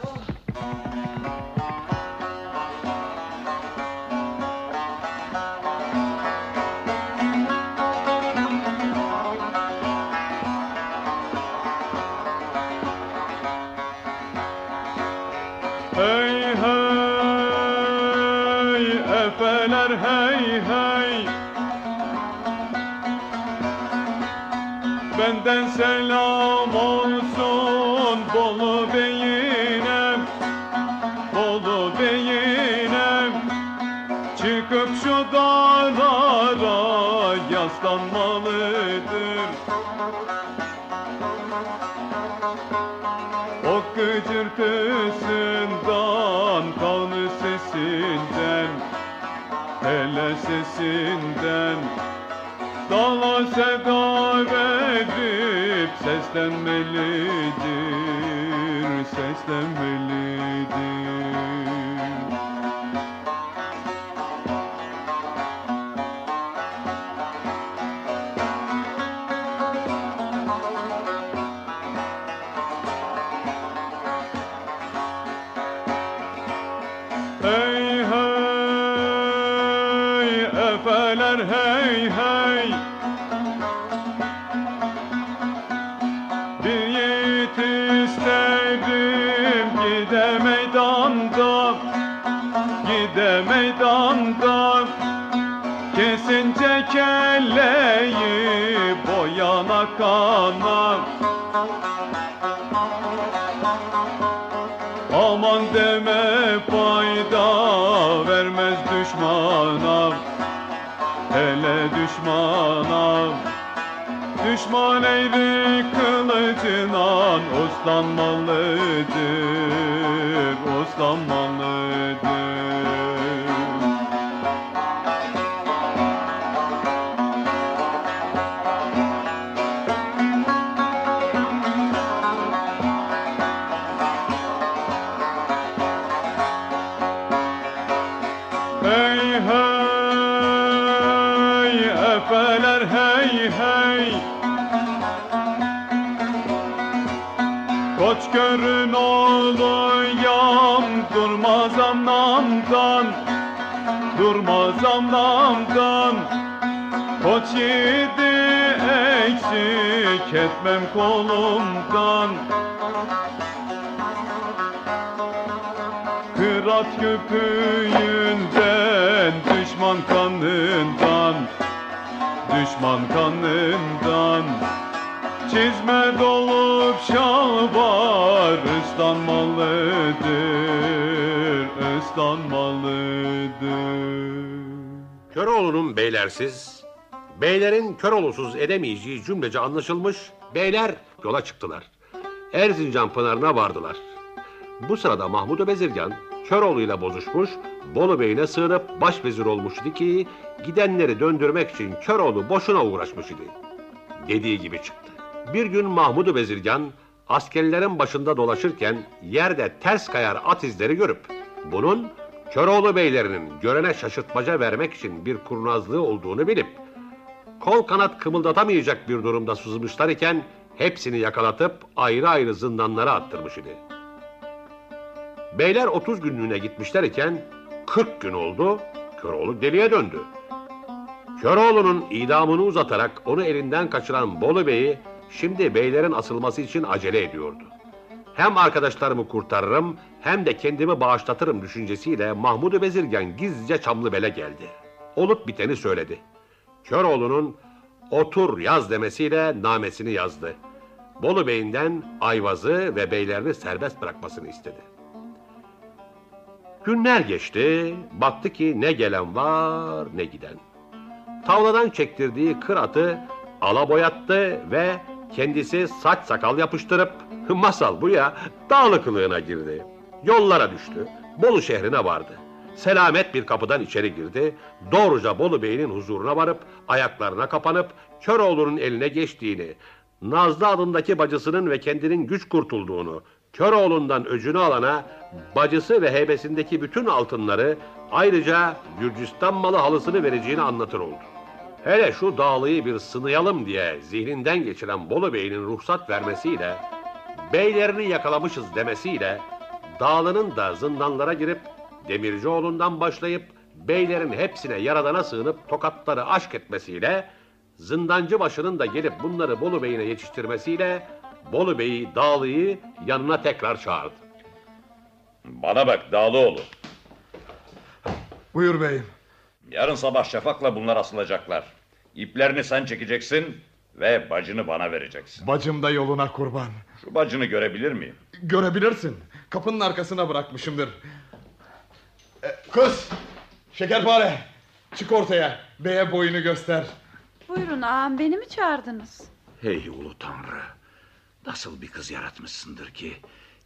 O gıcırtısından, kanı sesinden Hele sesinden. Dala seda verip seslenmelidir Seslenmelidir Oslanmalıdır Oslanmalıdır eksik etmem kolumdan Kırat köpüğünden düşman kanından Düşman kanından. Çizme dolup şalvar ıslanmalıdır ıslanmalıdır. Köroğlu'nun beylersiz, beylerin Köroğlu'suz edemeyeceği cümlece anlaşılmış, beyler yola çıktılar. Erzincan pınarına vardılar. Bu sırada Mahmud Bezirgan, Köroğlu'yla bozuşmuş, Bolu Bey'ine sığınıp başvezir olmuş idi ki, gidenleri döndürmek için Köroğlu boşuna uğraşmış idi. Dediği gibi çıktı. Bir gün Mahmud Bezirgan, askerlerin başında dolaşırken yerde ters kayar at izleri görüp, bunun Köroğlu beylerinin görene şaşırtmaca vermek için bir kurnazlığı olduğunu bilip, kol kanat kımıldatamayacak bir durumda sızmışlar iken, hepsini yakalatıp ayrı ayrı zindanlara attırmış idi. Beyler 30 günlüğüne gitmişler iken 40 gün oldu, Köroğlu deliye döndü. Köroğlu'nun idamını uzatarak onu elinden kaçıran Bolu Bey'i şimdi beylerin asılması için acele ediyordu. Hem arkadaşlarımı kurtarırım hem de kendimi bağışlatırım düşüncesiyle Mahmud Bezirgan gizlice Çamlıbel'e geldi. Olup biteni söyledi. Köroğlu'nun otur yaz demesiyle namesini yazdı. Bolu Bey'inden Ayvaz'ı ve beylerini serbest bırakmasını istedi. Günler geçti, baktı ki ne gelen var ne giden. Tavladan çektirdiği kır atı ala ve kendisi saç sakal yapıştırıp masal bu ya dağlı kılığına girdi. Yollara düştü. Bolu şehrine vardı. Selamet bir kapıdan içeri girdi. Doğruca Bolu Bey'in huzuruna varıp ayaklarına kapanıp Köroğlu'nun eline geçtiğini, Nazlı adındaki bacısının ve kendinin güç kurtulduğunu, Köroğlu'ndan öcünü alana bacısı ve heybesindeki bütün altınları ayrıca Gürcistan malı halısını vereceğini anlatır oldu. Hele şu dağlıyı bir sınayalım diye zihninden geçiren Bolu Bey'in ruhsat vermesiyle, beylerini yakalamışız demesiyle, dağlının da zindanlara girip Demircioğlu'ndan başlayıp beylerin hepsine yaradana sığınıp tokatları aşk etmesiyle, zindancı başının da gelip bunları Bolu Bey'ine yetiştirmesiyle, Bolu Bey'i Dağlı'yı yanına tekrar çağırdı. Bana bak Dağlıoğlu. Buyur beyim. Yarın sabah şafakla bunlar asılacaklar. İplerini sen çekeceksin ve bacını bana vereceksin. Bacım da yoluna kurban. Şu bacını görebilir miyim? Görebilirsin. Kapının arkasına bırakmışımdır. E, kız! Şekerpare! Çık ortaya. Beye boyunu göster. Buyurun ağam beni mi çağırdınız? Hey ulu tanrı. Nasıl bir kız yaratmışsındır ki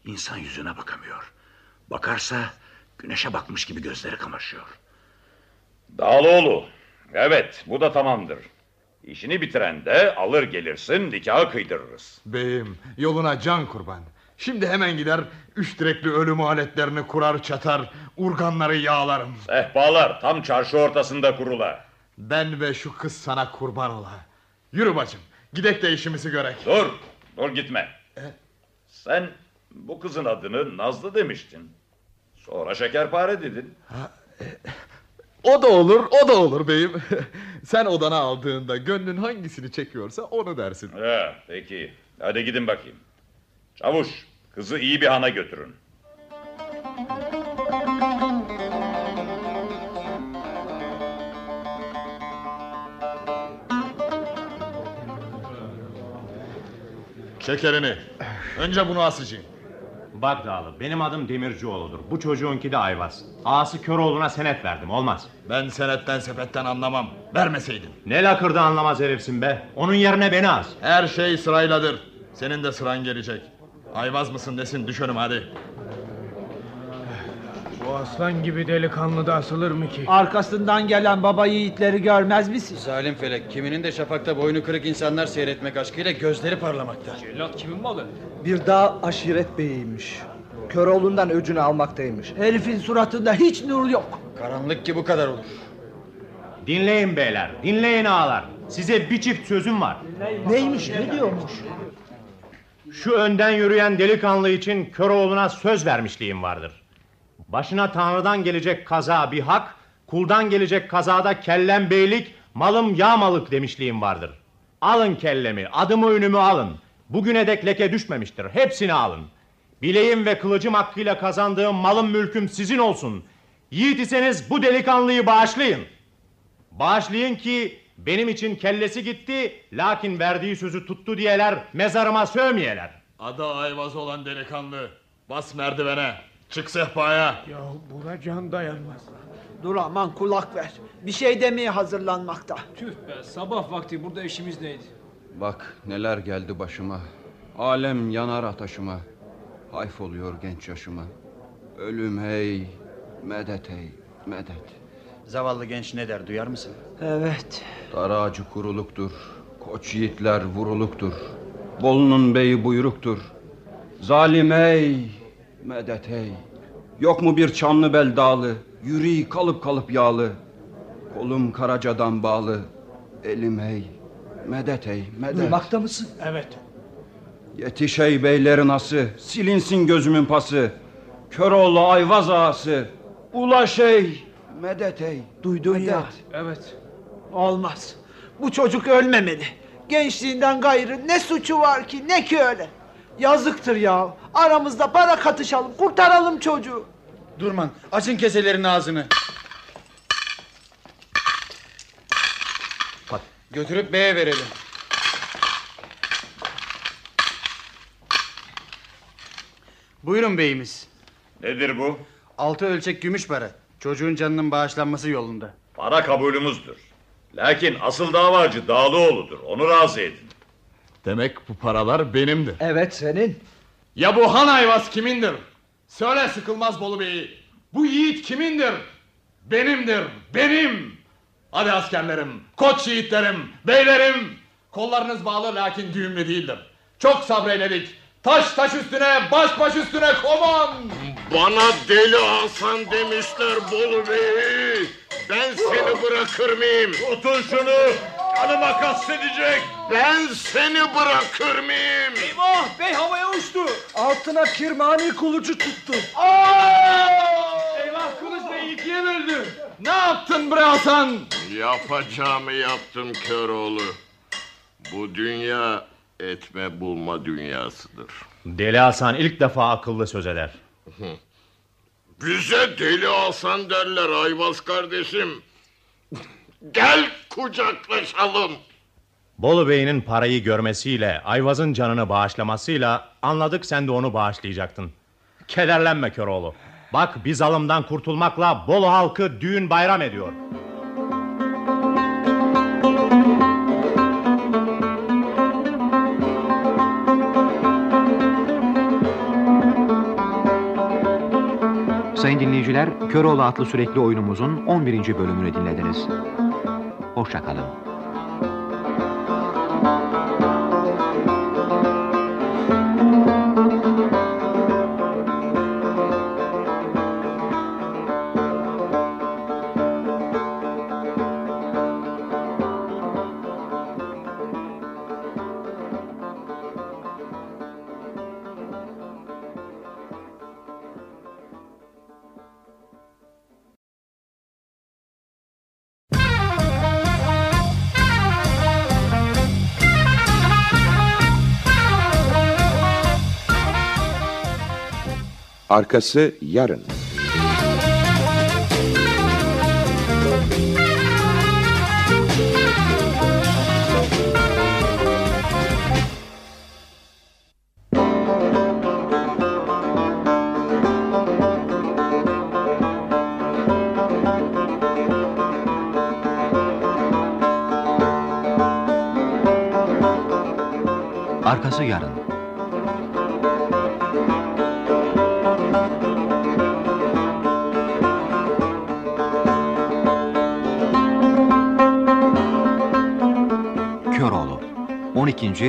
insan yüzüne bakamıyor. Bakarsa güneşe bakmış gibi gözleri kamaşıyor. Dağlıoğlu. Evet bu da tamamdır. İşini bitiren de alır gelirsin nikahı kıydırırız. Beyim yoluna can kurban. Şimdi hemen gider üç direkli ölüm aletlerini kurar çatar urganları yağlarım. Sehpalar tam çarşı ortasında kurula. Ben ve şu kız sana kurban ola. Yürü bacım gidek de işimizi görek. Dur dur gitme. Sen bu kızın adını Nazlı demiştin. Sonra şekerpare dedin. O da olur o da olur beyim. Sen odana aldığında gönlün hangisini çekiyorsa onu dersin. He, peki hadi gidin bakayım. Çavuş kızı iyi bir hana götürün. Şekerini. Önce bunu asacağım. Bak Dağlı benim adım Demircioğlu'dur. Bu çocuğunki de Ayvaz. Ağası Köroğlu'na senet verdim olmaz. Ben senetten sepetten anlamam. Vermeseydin. Ne lakırdı anlamaz herifsin be. Onun yerine beni az. Her şey sırayladır. Senin de sıran gelecek. Ayvaz mısın desin düş önüme hadi. Bu aslan gibi delikanlı da asılır mı ki? Arkasından gelen baba yiğitleri görmez misin? Zalim felek kiminin de şafakta boynu kırık insanlar seyretmek aşkıyla gözleri parlamakta. Cellat kimin malı? Bir daha aşiret beyiymiş. Köroğlu'ndan öcünü almaktaymış. Herifin suratında hiç nur yok. Karanlık ki bu kadar olur. Dinleyin beyler, dinleyin ağalar. Size bir çift sözüm var. Neymiş, ne diyormuş? Şu önden yürüyen delikanlı için Köroğlu'na söz vermişliğim vardır. Başına Tanrı'dan gelecek kaza bir hak, kuldan gelecek kazada kellem beylik, malım yağmalık demişliğim vardır. Alın kellemi, adımı ünümü alın. Bugüne dek leke düşmemiştir, hepsini alın. Bileğim ve kılıcım hakkıyla kazandığım malım mülküm sizin olsun. Yiğit iseniz bu delikanlıyı bağışlayın. Bağışlayın ki benim için kellesi gitti, lakin verdiği sözü tuttu diyeler, mezarıma sövmeyeler. Adı Ayvaz olan delikanlı. Bas merdivene. Çık sehpaya. Ya buna can dayanmaz. Dur aman kulak ver. Bir şey demeye hazırlanmakta. Tüh be sabah vakti burada işimiz neydi? Bak neler geldi başıma. Alem yanar ataşıma. Hayf oluyor genç yaşıma. Ölüm hey, medet hey, medet. Zavallı genç ne der duyar mısın? Evet. Dar ağacı kuruluktur. Koç yiğitler vuruluktur. Bolu'nun beyi buyruktur. Zalim ey, medet ey. Yok mu bir çamlı bel dağlı, yüreği kalıp kalıp yağlı. Kolum karacadan bağlı, elim ey, medet ey, medet. Duymakta mısın? Evet. Yetiş ey beylerin ası, silinsin gözümün pası. Köroğlu ayvaz ağası, ulaş ey, medet ey. Duydun ya. Evet. Olmaz. Bu çocuk ölmemeli. Gençliğinden gayrı ne suçu var ki ne ki öyle. Yazıktır ya. Aramızda para katışalım. Kurtaralım çocuğu. Durman açın keselerin ağzını. Götürüp beye verelim. Buyurun beyimiz. Nedir bu? Altı ölçek gümüş para. Çocuğun canının bağışlanması yolunda. Para kabulümüzdür. Lakin asıl davacı Dağlıoğlu'dur. Onu razı edin. Demek bu paralar benimdir. Evet senin. Ya bu han ayvaz kimindir? Söyle sıkılmaz Bolu Bey'i. Bu yiğit kimindir? Benimdir, benim. Hadi askerlerim, koç yiğitlerim, beylerim. Kollarınız bağlı lakin düğümlü değildir. Çok sabreyledik. Taş taş üstüne, baş baş üstüne koman. Bana deli Hasan demişler Bolu Bey. Ben seni bırakır mıyım? Tutun şunu. Kanıma kastedecek. Ben seni bırakır mıyım? Eyvah bey havaya uçtu. Altına kirmani kulucu tuttu. Eyvah kılıç Bey ikiye böldü. Ne yaptın bre Hasan? Yapacağımı yaptım Köroğlu. Bu dünya etme bulma dünyasıdır. Deli Hasan ilk defa akıllı söz eder. Bize deli Hasan derler Ayvaz kardeşim. Gel kucaklaşalım. Bolu Bey'in parayı görmesiyle, Ayvaz'ın canını bağışlamasıyla anladık sen de onu bağışlayacaktın. Kederlenme Köroğlu. Bak bir zalımdan kurtulmakla Bolu halkı düğün bayram ediyor. Sayın dinleyiciler, Köroğlu adlı sürekli oyunumuzun 11. bölümünü dinlediniz. Hoşçakalın. Arkası yarın.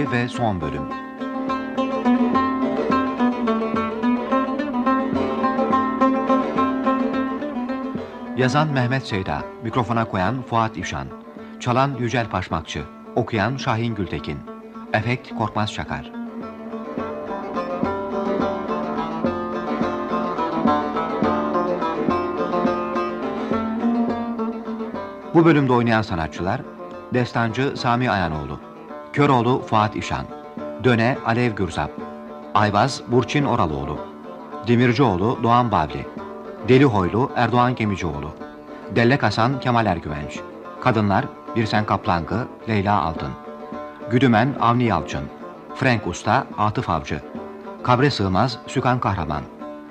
12. ve son bölüm. Yazan Mehmet Seyda, mikrofona koyan Fuat İşan, çalan Yücel Paşmakçı, okuyan Şahin Gültekin, efekt Korkmaz Çakar. Bu bölümde oynayan sanatçılar, Destancı Sami Ayanoğlu, Köroğlu Fuat İşan, Döne Alev Gürzap, Ayvaz Burçin Oraloğlu, Demircioğlu Doğan Bavli, Delihoylu Erdoğan Gemicioğlu, Dellek Hasan Kemal Ergüvenç, Kadınlar Birsen Kaplangı Leyla Altın, Güdümen Avni Yalçın, Frank Usta Atıf Avcı, Kabre Sığmaz Sükan Kahraman,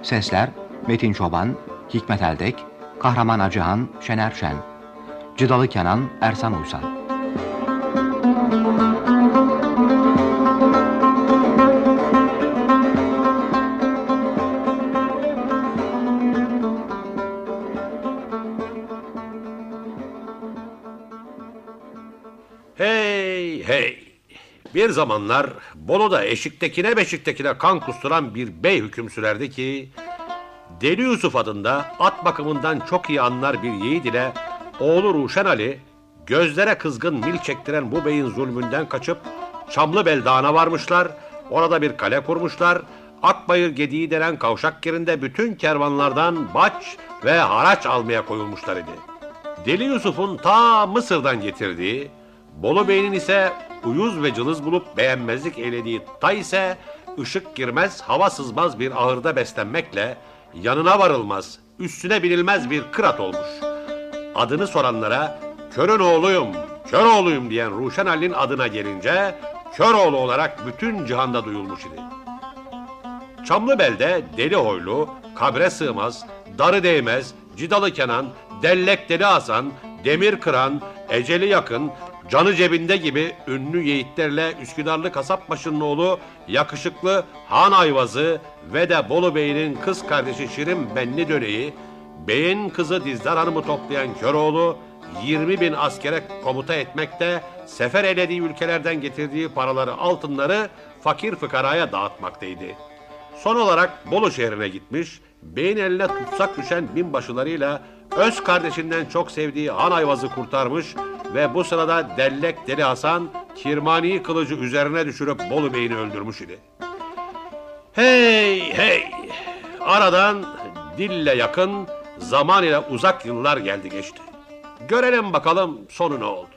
Sesler Metin Çoban, Hikmet Eldek, Kahraman Acıhan Şener Şen, Cıdalı Kenan Ersan Uysal. Bir zamanlar Bolu'da eşiktekine beşiktekine kan kusturan bir bey hüküm sürerdi ki... Deli Yusuf adında at bakımından çok iyi anlar bir yiğit ile oğlu Ruşen Ali gözlere kızgın mil çektiren bu beyin zulmünden kaçıp Çamlıbel Dağı'na varmışlar. Orada bir kale kurmuşlar. Akbayır Gediği denen kavşak yerinde bütün kervanlardan baç ve haraç almaya koyulmuşlar idi. Deli Yusuf'un ta Mısır'dan getirdiği, Bolu Bey'in ise uyuz ve cılız bulup beğenmezlik eylediği tay ise ışık girmez, hava sızmaz bir ahırda beslenmekle yanına varılmaz, üstüne binilmez bir kırat olmuş. Adını soranlara körün oğluyum, kör oğluyum diyen Ruşen Ali'nin adına gelince Köroğlu olarak bütün cihanda duyulmuş idi. Çamlıbel'de Deli Hoylu, Kabre Sığmaz, Darı Değmez, Cidalı Kenan, Dellek Deli Hasan, Demir Kıran, Eceli Yakın, Canı Cebinde gibi ünlü yiğitlerle Üsküdarlı Kasapbaşı'nın oğlu yakışıklı Han Ayvazı ve de Bolu Bey'in kız kardeşi Şirin Benli Döne'yi, Bey'in kızı Dizdar Hanım'ı toplayan Köroğlu, 20 bin askere komuta etmekte, sefer elediği ülkelerden getirdiği paraları, altınları fakir fıkaraya dağıtmaktaydı. Son olarak Bolu şehrine gitmiş, beyin eline tutsak düşen binbaşılarıyla öz kardeşinden çok sevdiği Han Ayvaz'ı kurtarmış ve bu sırada Dellek Deli Hasan Kirmani kılıcı üzerine düşürüp Bolu Bey'ini öldürmüş idi. Hey hey! Aradan dille yakın, zaman ile uzak yıllar geldi geçti. Görelim bakalım sonu ne oldu.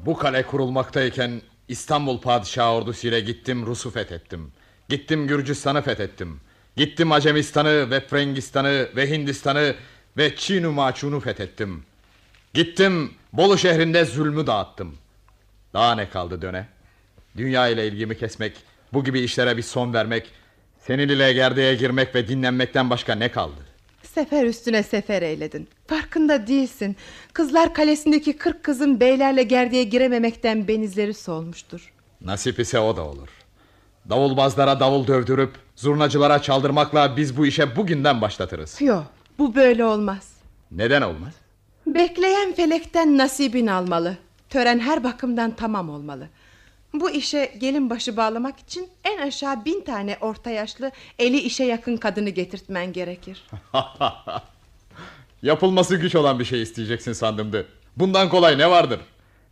Bu kale kurulmaktayken İstanbul Padişahı ordusuyla gittim Rus'u fethettim. Gittim Gürcistan'ı fethettim. Gittim Acemistan'ı ve Frengistan'ı ve Hindistan'ı ve Çin'u Maçun'u fethettim. Gittim Bolu şehrinde zulmü dağıttım. Daha ne kaldı döne? Dünya ile ilgimi kesmek, bu gibi işlere bir son vermek, senin ile gerdeğe girmek ve dinlenmekten başka ne kaldı? Sefer üstüne sefer eyledin. Farkında değilsin. Kızlar kalesindeki kırk kızın beylerle gerdiğe girememekten benizleri solmuştur. Nasip ise o da olur. Davulbazlara davul dövdürüp zurnacılara çaldırmakla biz bu işe bugünden başlatırız. Yok bu böyle olmaz. Neden olmaz? Bekleyen felekten nasibini almalı. Tören her bakımdan tamam olmalı. Bu işe gelin başı bağlamak için en aşağı bin tane orta yaşlı eli işe yakın kadını getirtmen gerekir. Yapılması güç olan bir şey isteyeceksin sandımdı. Bundan kolay ne vardır?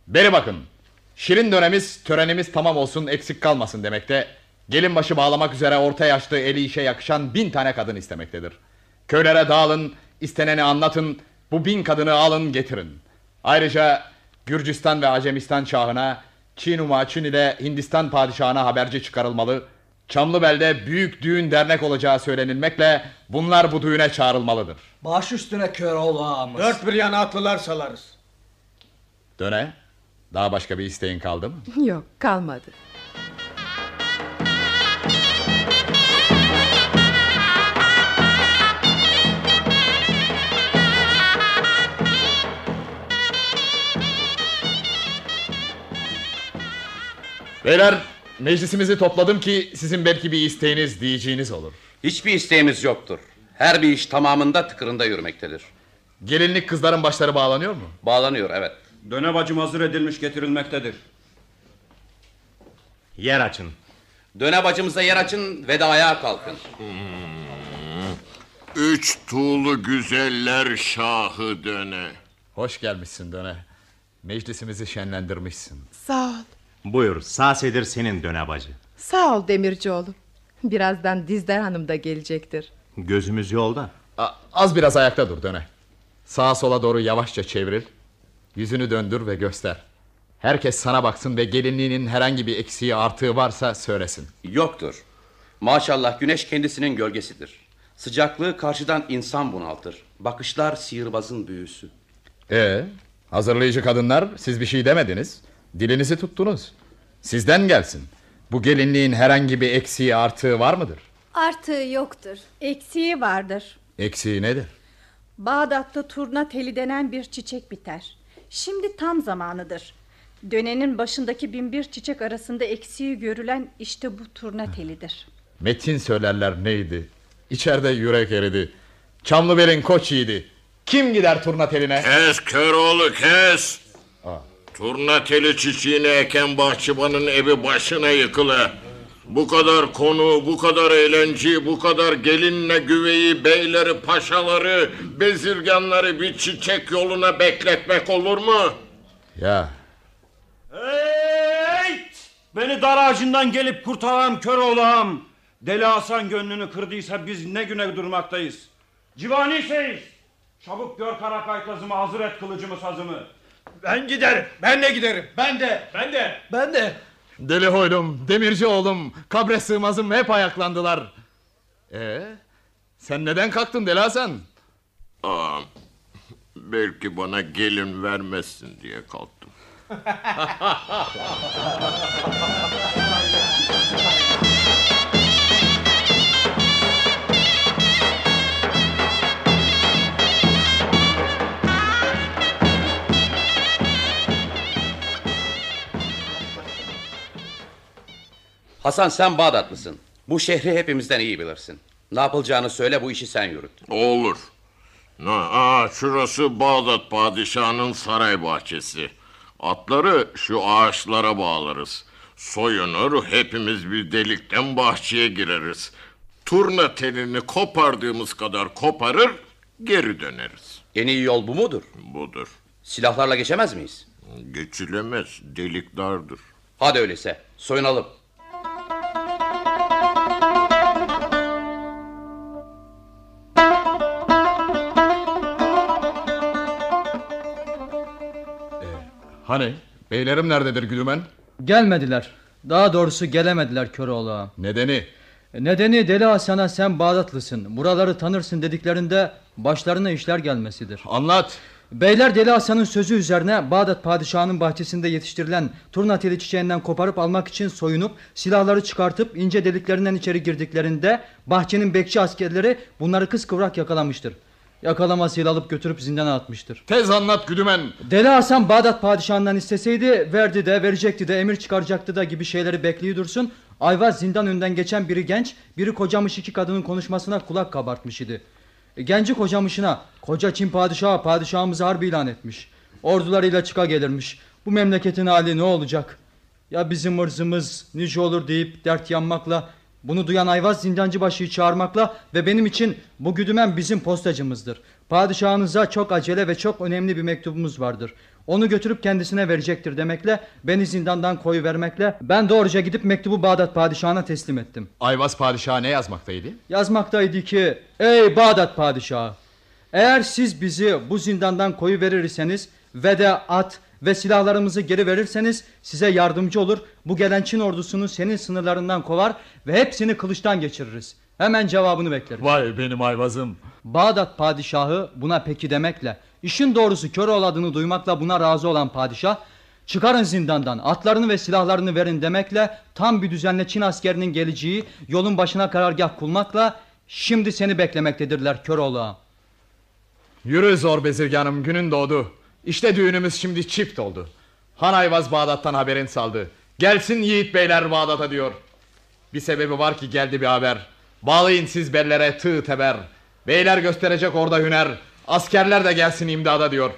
Beri bakın. Şirin dönemiz, törenimiz tamam olsun eksik kalmasın demekte. Gelin başı bağlamak üzere orta yaşlı eli işe yakışan bin tane kadın istemektedir. Köylere dağılın, isteneni anlatın, bu bin kadını alın getirin. Ayrıca Gürcistan ve Acemistan şahına, Çin Umaçin ile Hindistan padişahına haberci çıkarılmalı. Çamlıbel'de büyük düğün dernek olacağı söylenilmekle bunlar bu düğüne çağrılmalıdır. Baş üstüne Köroğlu ağamız. Dört bir yana atlılar salarız. Döne, daha başka bir isteğin kaldı mı? Yok kalmadı. Beyler Meclisimizi topladım ki sizin belki bir isteğiniz, diyeceğiniz olur. Hiçbir isteğimiz yoktur. Her bir iş tamamında tıkırında yürümektedir. Gelinlik kızların başları bağlanıyor mu? Bağlanıyor evet. Döne bacım hazır edilmiş getirilmektedir. Yer açın. Döne bacımıza yer açın ve de ayağa kalkın. Üç tuğlu güzeller şahı döne. Hoş gelmişsin döne. Meclisimizi şenlendirmişsin. Sağ ol. Buyur sağ sedir senin döne bacı. Sağ ol Demircioğlu. Birazdan Dizdar Hanım da gelecektir. Gözümüz yolda. A- az biraz ayakta dur döne. Sağa sola doğru yavaşça çeviril. Yüzünü döndür ve göster. Herkes sana baksın ve gelinliğinin herhangi bir eksiği artığı varsa söylesin. Yoktur. Maşallah güneş kendisinin gölgesidir. Sıcaklığı karşıdan insan bunaltır. Bakışlar sihirbazın büyüsü. Ee, hazırlayıcı kadınlar siz bir şey demediniz. Dilinizi tuttunuz. Sizden gelsin. Bu gelinliğin herhangi bir eksiği artığı var mıdır? Artığı yoktur. Eksiği vardır. Eksiği nedir? Bağdat'ta turna teli denen bir çiçek biter. Şimdi tam zamanıdır. Dönenin başındaki binbir çiçek arasında eksiği görülen işte bu turna telidir. Metin söylerler neydi? İçeride yürek eridi. Çamlıbel'in koç yiğidi. Kim gider turna teline? Kes Köroğlu kes. Turna teli çiçeğini eken bahçıvanın evi başına yıkılı. Bu kadar konu, bu kadar eğlence, bu kadar gelinle güveyi, beyleri, paşaları, bezirganları bir çiçek yoluna bekletmek olur mu? Ya Hey! Beni dar ağacından gelip kurtaran kör oğlum. Deli Hasan gönlünü kırdıysa biz ne güne durmaktayız. Civaniseyiz. Çabuk gör kara kaytazımı hazır et kılıcımı sazımı. Ben giderim. Ben de giderim. Ben de. Ben de. Ben de. Deli hoylum, demirci oğlum, kabre sığmazım hep ayaklandılar. Ee, sen neden kalktın Deli Hasan? Aa, belki bana gelin vermezsin diye kalktım. Hasan sen Bağdatlısın. Bu şehri hepimizden iyi bilirsin. Ne yapılacağını söyle bu işi sen yürüt. Olur. Na, aa, şurası Bağdat padişahının saray bahçesi. Atları şu ağaçlara bağlarız. Soyunur hepimiz bir delikten bahçeye gireriz. Turna telini kopardığımız kadar koparır geri döneriz. En iyi yol bu mudur? Budur. Silahlarla geçemez miyiz? Geçilemez delik dardır. Hadi öyleyse soyunalım. Hani, beylerim nerededir Güdümen? Gelmediler. Daha doğrusu gelemediler Köroğlu ağa. Nedeni? Nedeni Deli Hasan'a sen Bağdatlısın. Buraları tanırsın dediklerinde başlarına işler gelmesidir. Anlat. Beyler Deli Hasan'ın sözü üzerine Bağdat padişahının bahçesinde yetiştirilen turna teli çiçeğinden koparıp almak için soyunup silahları çıkartıp ince deliklerinden içeri girdiklerinde bahçenin bekçi askerleri bunları kıskıvrak yakalamıştır. Yakalamasıyla alıp götürüp zindana atmıştır. Tez anlat Güdümen. Deli Hasan Bağdat padişahından isteseydi verdi de verecekti de emir çıkaracaktı da gibi şeyleri bekliyor dursun. Ayvaz zindan önünden geçen biri genç biri kocamış iki kadının konuşmasına kulak kabartmış idi. E, Genci kocamışına koca Çin padişahı padişahımızı harbi ilan etmiş. Ordularıyla çıka gelirmiş. Bu memleketin hali ne olacak? Ya bizim ırzımız nice olur deyip dert yanmakla bunu duyan Ayvaz zindancı başıyı çağırmakla ve benim için bu güdümen bizim postacımızdır. Padişahınıza çok acele ve çok önemli bir mektubumuz vardır. Onu götürüp kendisine verecektir demekle beni zindandan koyu vermekle ben doğruca gidip mektubu Bağdat padişahına teslim ettim. Ayvaz padişahı ne yazmaktaydı? Yazmaktaydı ki ey Bağdat padişahı eğer siz bizi bu zindandan koyu verirseniz ve de at ve silahlarımızı geri verirseniz size yardımcı olur. Bu gelen Çin ordusunu senin sınırlarından kovar ve hepsini kılıçtan geçiririz. Hemen cevabını bekleriz. Vay benim ayvazım. Bağdat padişahı buna peki demekle, işin doğrusu Köroğlu adını duymakla buna razı olan padişah, çıkarın zindandan atlarını ve silahlarını verin demekle tam bir düzenle Çin askerinin geleceği yolun başına karargah kurmakla şimdi seni beklemektedirler Köroğlu ağa. Yürü zor bezirganım günün doğdu. İşte düğünümüz şimdi çift oldu. Han Ayvaz Bağdat'tan haberin saldı. Gelsin yiğit beyler Bağdat'a diyor. Bir sebebi var ki geldi bir haber. Bağlayın siz bellere tığ teber. Beyler gösterecek orada hüner. Askerler de gelsin imdada diyor.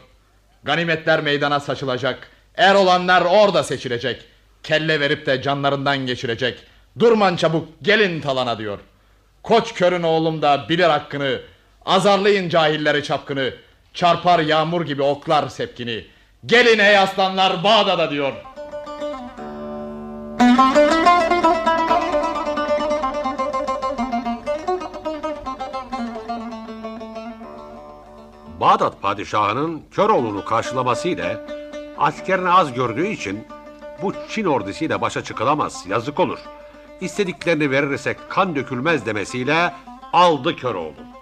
Ganimetler meydana saçılacak. Er olanlar orada seçilecek. Kelle verip de canlarından geçirecek. Durman çabuk gelin talana diyor. Koç körün oğlum da bilir hakkını. Azarlayın cahilleri çapkını. Çarpar yağmur gibi oklar sepkini. Gelin ey aslanlar Bağdat'a diyor. Bağdat padişahının Köroğlu'nu karşılamasıyla askerini az gördüğü için bu Çin ordusuyla başa çıkılamaz, yazık olur. İstediklerini verirsek kan dökülmez demesiyle aldı Köroğlu.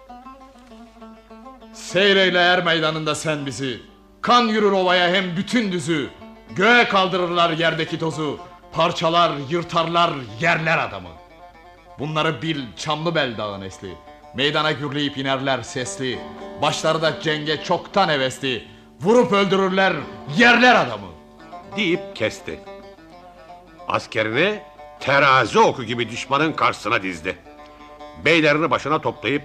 Seyreyle er meydanında sen bizi. Kan yürür ovaya hem bütün düzü. Göğe kaldırırlar yerdeki tozu. Parçalar, yırtarlar, yerler adamı. Bunları bil Çamlıbel dağı nesli. Meydana gürleyip inerler sesli. Başları da cenge çoktan hevesli. Vurup öldürürler, yerler adamı. Deyip kesti. Askerini terazi oku gibi düşmanın karşısına dizdi. Beylerini başına toplayıp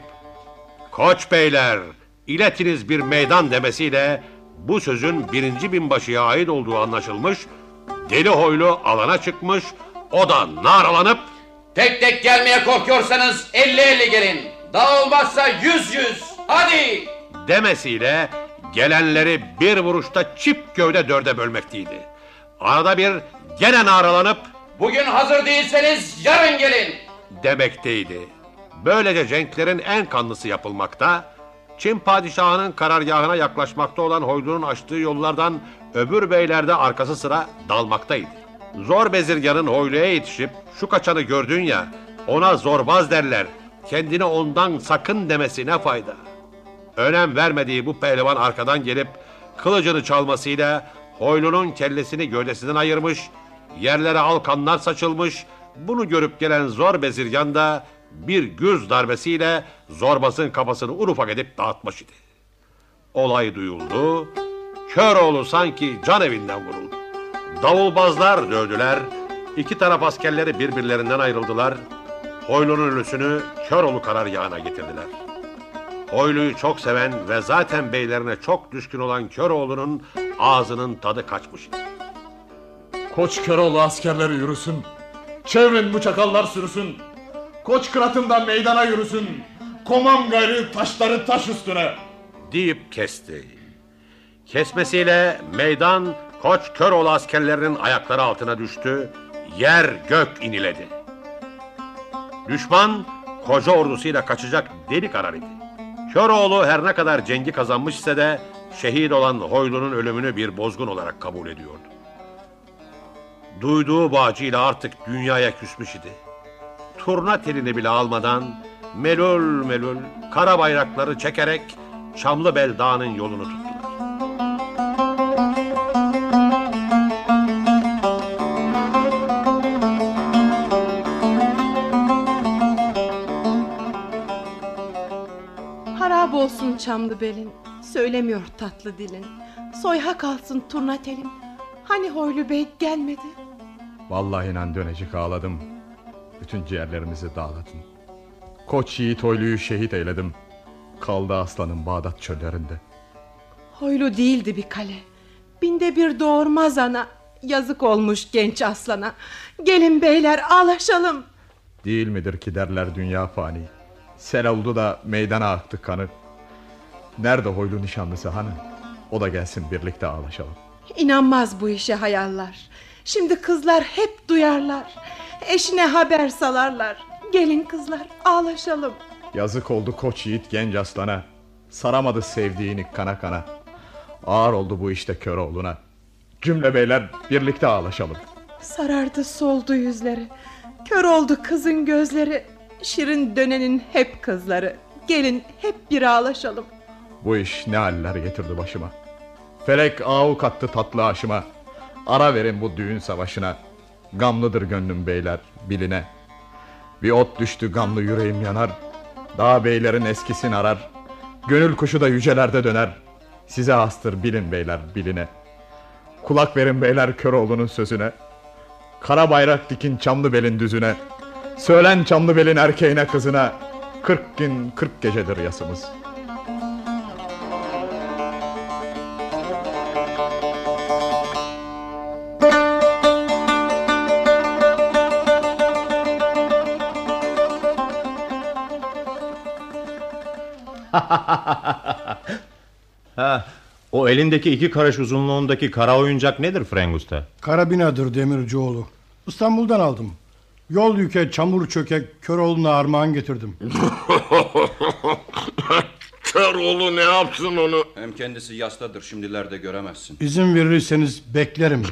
Koç beyler iletiniz bir meydan demesiyle bu sözün birinci binbaşıya ait olduğu anlaşılmış. Deli hoylu alana çıkmış. O da naralanıp Tek tek gelmeye korkuyorsanız 50-50 gelin. Daha olmazsa yüz yüz. Hadi. demesiyle gelenleri bir vuruşta çip gövde dörde bölmekteydi. Arada bir gene naralanıp Bugün hazır değilseniz yarın gelin. demekteydi. Böylece cenklerin en kanlısı yapılmakta, Çin padişahının karargahına yaklaşmakta olan Hoylu'nun açtığı yollardan öbür beyler de arkası sıra dalmaktaydı. Zor bezirganın Hoylu'ya yetişip şu kaçanı gördün ya ona zorbaz derler. Kendini ondan sakın demesi ne fayda? Önem vermediği bu pehlivan arkadan gelip kılıcını çalmasıyla Hoylu'nun kellesini gövdesinden ayırmış, yerlere alkanlar saçılmış, bunu görüp gelen zor bezirgan da bir güz darbesiyle zorbasın kafasını un ufak edip dağıtmış idi. Olay duyuldu, Köroğlu sanki can evinden vuruldu. Davulbazlar dövdüler, iki taraf askerleri birbirlerinden ayrıldılar, Hoylu'nun ölüsünü Köroğlu karargahına getirdiler. Hoylu'yu çok seven ve zaten beylerine çok düşkün olan Köroğlu'nun ağzının tadı kaçmış. Koç Köroğlu askerleri yürüsün. Çevrin bu çakallar sürüsün. Koç kıratından meydana yürüsün. Komam gayrı taşları taş üstüne. deyip kesti. Kesmesiyle meydan Koç Köroğlu askerlerinin ayakları altına düştü, yer gök iniledi. Düşman koca ordusuyla kaçacak deli karar idi. Köroğlu her ne kadar cengi kazanmış ise de şehit olan Hoylu'nun ölümünü bir bozgun olarak kabul ediyordu. Duyduğu bu acıyla artık dünyaya küsmüş idi. Turna telini bile almadan melul melul kara bayrakları çekerek Çamlıbel Dağı'nın yolunu tuttu. Harap olsun çamlı belin. Söylemiyor tatlı dilin. Soyha kalsın turna telin. Hani Hoylu Bey gelmedi? Vallahi inan dönecek ağladım. Bütün ciğerlerimizi dağladın. Koç yiğit Hoylu'yu şehit eyledim. Kaldı aslanın Bağdat çöllerinde. Hoylu değildi bir kale. Binde bir doğurmaz ana. Yazık olmuş genç aslana. Gelin beyler ağlaşalım. Değil midir ki derler dünya fani. Sel oldu da meydana aktı kanı. Nerede Hoylu nişanlısı hanı? O da gelsin birlikte ağlaşalım. İnanmaz bu işe hayallar. Şimdi kızlar hep duyarlar. Eşine haber salarlar. Gelin kızlar ağlaşalım. Yazık oldu koç yiğit genç aslana. Saramadı sevdiğini kana kana. Ağır oldu bu işte Köroğlu'na. Cümle beyler birlikte ağlaşalım. Sarardı soldu yüzleri. Kör oldu kızın gözleri. Şirin dönenin hep kızları. Gelin hep bir ağlaşalım. Bu iş ne haller getirdi başıma. Felek avu kattı tatlı aşıma. Ara verin bu düğün savaşına. Gamlıdır gönlüm beyler biline. Bir ot düştü gamlı yüreğim yanar. Dağ beylerin eskisini arar. Gönül kuşu da yücelerde döner. Size hastır bilin beyler biline. Kulak verin beyler Köroğlu'nun sözüne. Kara bayrak dikin Çamlıbel'in düzüne. Söylen Çamlıbel'in erkeğine kızına. Kırk gün kırk gecedir yasımız. Ha, o elindeki iki karış uzunluğundaki kara oyuncak nedir Frank Usta? Karabinadır Demircioğlu. İstanbul'dan aldım. Yol yüke, çamur çökek, Köroğlu'na armağan getirdim. Köroğlu ne yapsın onu? Hem kendisi yastadır şimdilerde göremezsin. İzin verirseniz beklerim.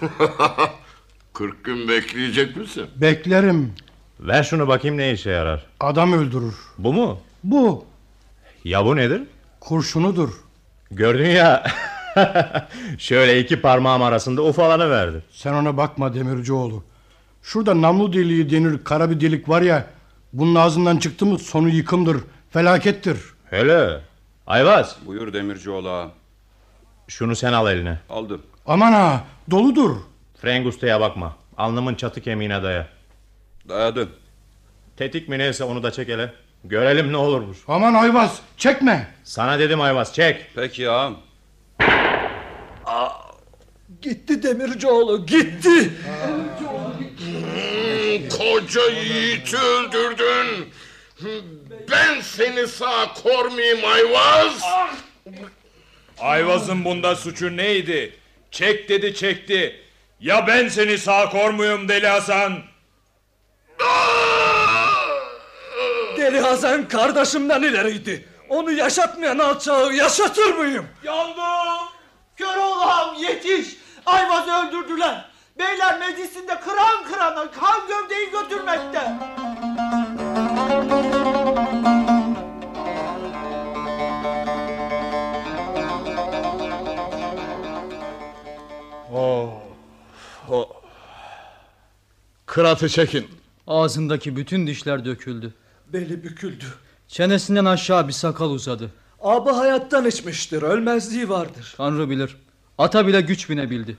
Kırk gün bekleyecek misin? Beklerim. Ver şunu bakayım ne işe yarar. Adam öldürür. Bu mu? Bu. Ya bu nedir? Kurşunudur. Gördün ya. Şöyle iki parmağım arasında ufalanı verdi. Sen ona bakma Demircioğlu. Şurada namlu deliği denir kara bir delik var ya. Bunun ağzından çıktı mı sonu yıkımdır, felakettir. Hele. Ayvaz. Buyur Demircioğlu ağa. Şunu sen al eline. Aldım. Aman ha doludur. Frank Usta'ya bakma. Alnımın çatı kemiğine daya. Dayadım. Tetik mi neyse onu da çek hele. Görelim ne olurmuş. Aman Ayvaz çekme. Sana dedim Ayvaz çek. Peki ağam. Gitti Demircioğlu gitti. Hmm, koca yiğiti öldürdün. Ben seni sağ kormayayım Ayvaz. Ayvaz'ın bunda suçu neydi? Çek dedi çekti. Ya ben seni sağ kormuyum Deli Hasan? Deli Hasan kardeşimden ileriydi. Onu yaşatmayan alçağı yaşatır mıyım? Yandım. Kör oğlan yetiş. Ayvaz'ı öldürdüler. Beyler meclisinde kıran kırana kan gövdeyi götürmekte. Oh. oh. Kıratı çekin. Ağzındaki bütün dişler döküldü. Beli büküldü. Çenesinden aşağı bir sakal uzadı. Abi hayattan içmiştir. Ölmezliği vardır. Tanrı bilir. Ata bile güç binebildi.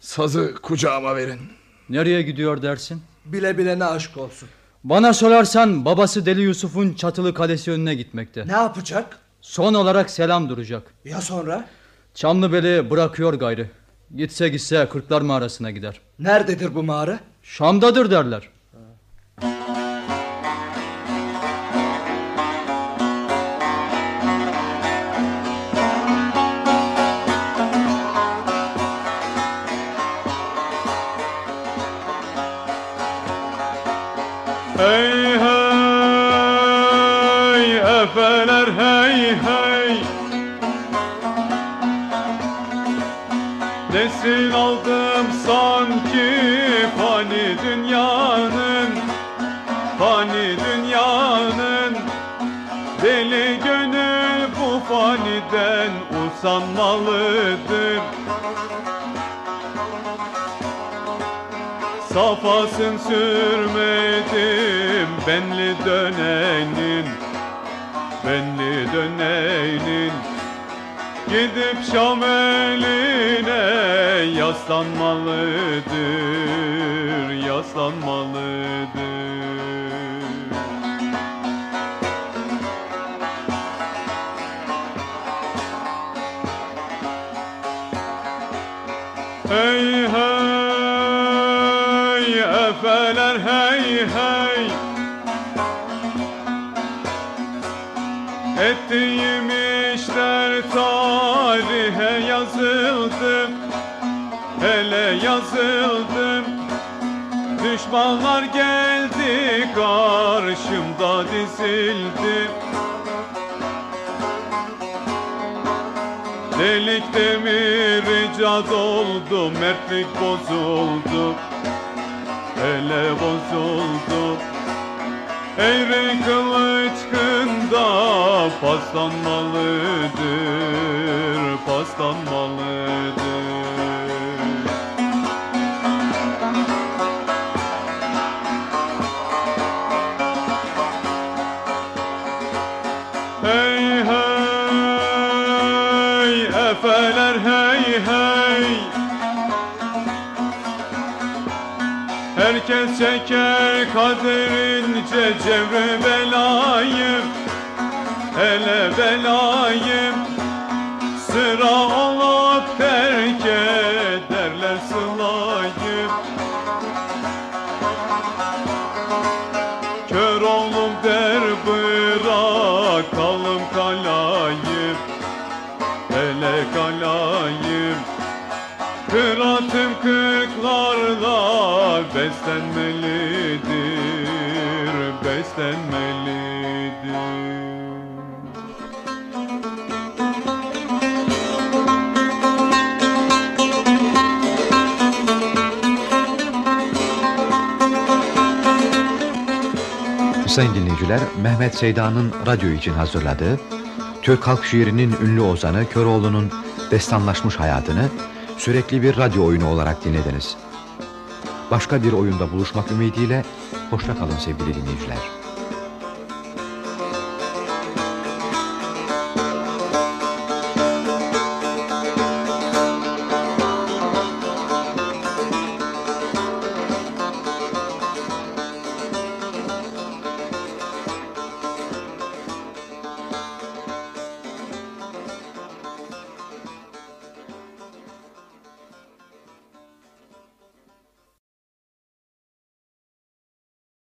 Sazı kucağıma verin. Nereye gidiyor dersin? Bile bilene aşk olsun. Bana sorarsan babası Deli Yusuf'un çatılı kalesi önüne gitmekte. Ne yapacak? Son olarak selam duracak. Ya sonra? Çamlıbeli bırakıyor gayrı. Gitse gitse Kırklar mağarasına gider. Nerededir bu mağara? Şam'dadır derler. Hey hey efeler hey hey. Desin aldım sanki fani dünyanın Fani dünyanın. Deli gönül bu faniden usanmalıdır Safasın sürmedim benli dönenin Benli dönenin. Gidip Şam eline yaslanmalıdır Yaslanmalıdır Hele yazıldı Düşmanlar geldi karşımda dizildi. Delik demir icat oldu Mertlik bozuldu. Hele bozuldu. Eğri kılıç kında paslanmalıdır Paslanmalıdır çeker kaderince cevre belayı. Hele belayı. Sıra olup beslenmelidir Beslenmelidir Sayın dinleyiciler, Mehmet Seyda'nın radyo için hazırladığı Türk halk şiirinin ünlü ozanı Köroğlu'nun destanlaşmış hayatını sürekli bir radyo oyunu olarak dinlediniz. Başka bir oyunda buluşmak ümidiyle hoşça kalın sevgili dinleyiciler.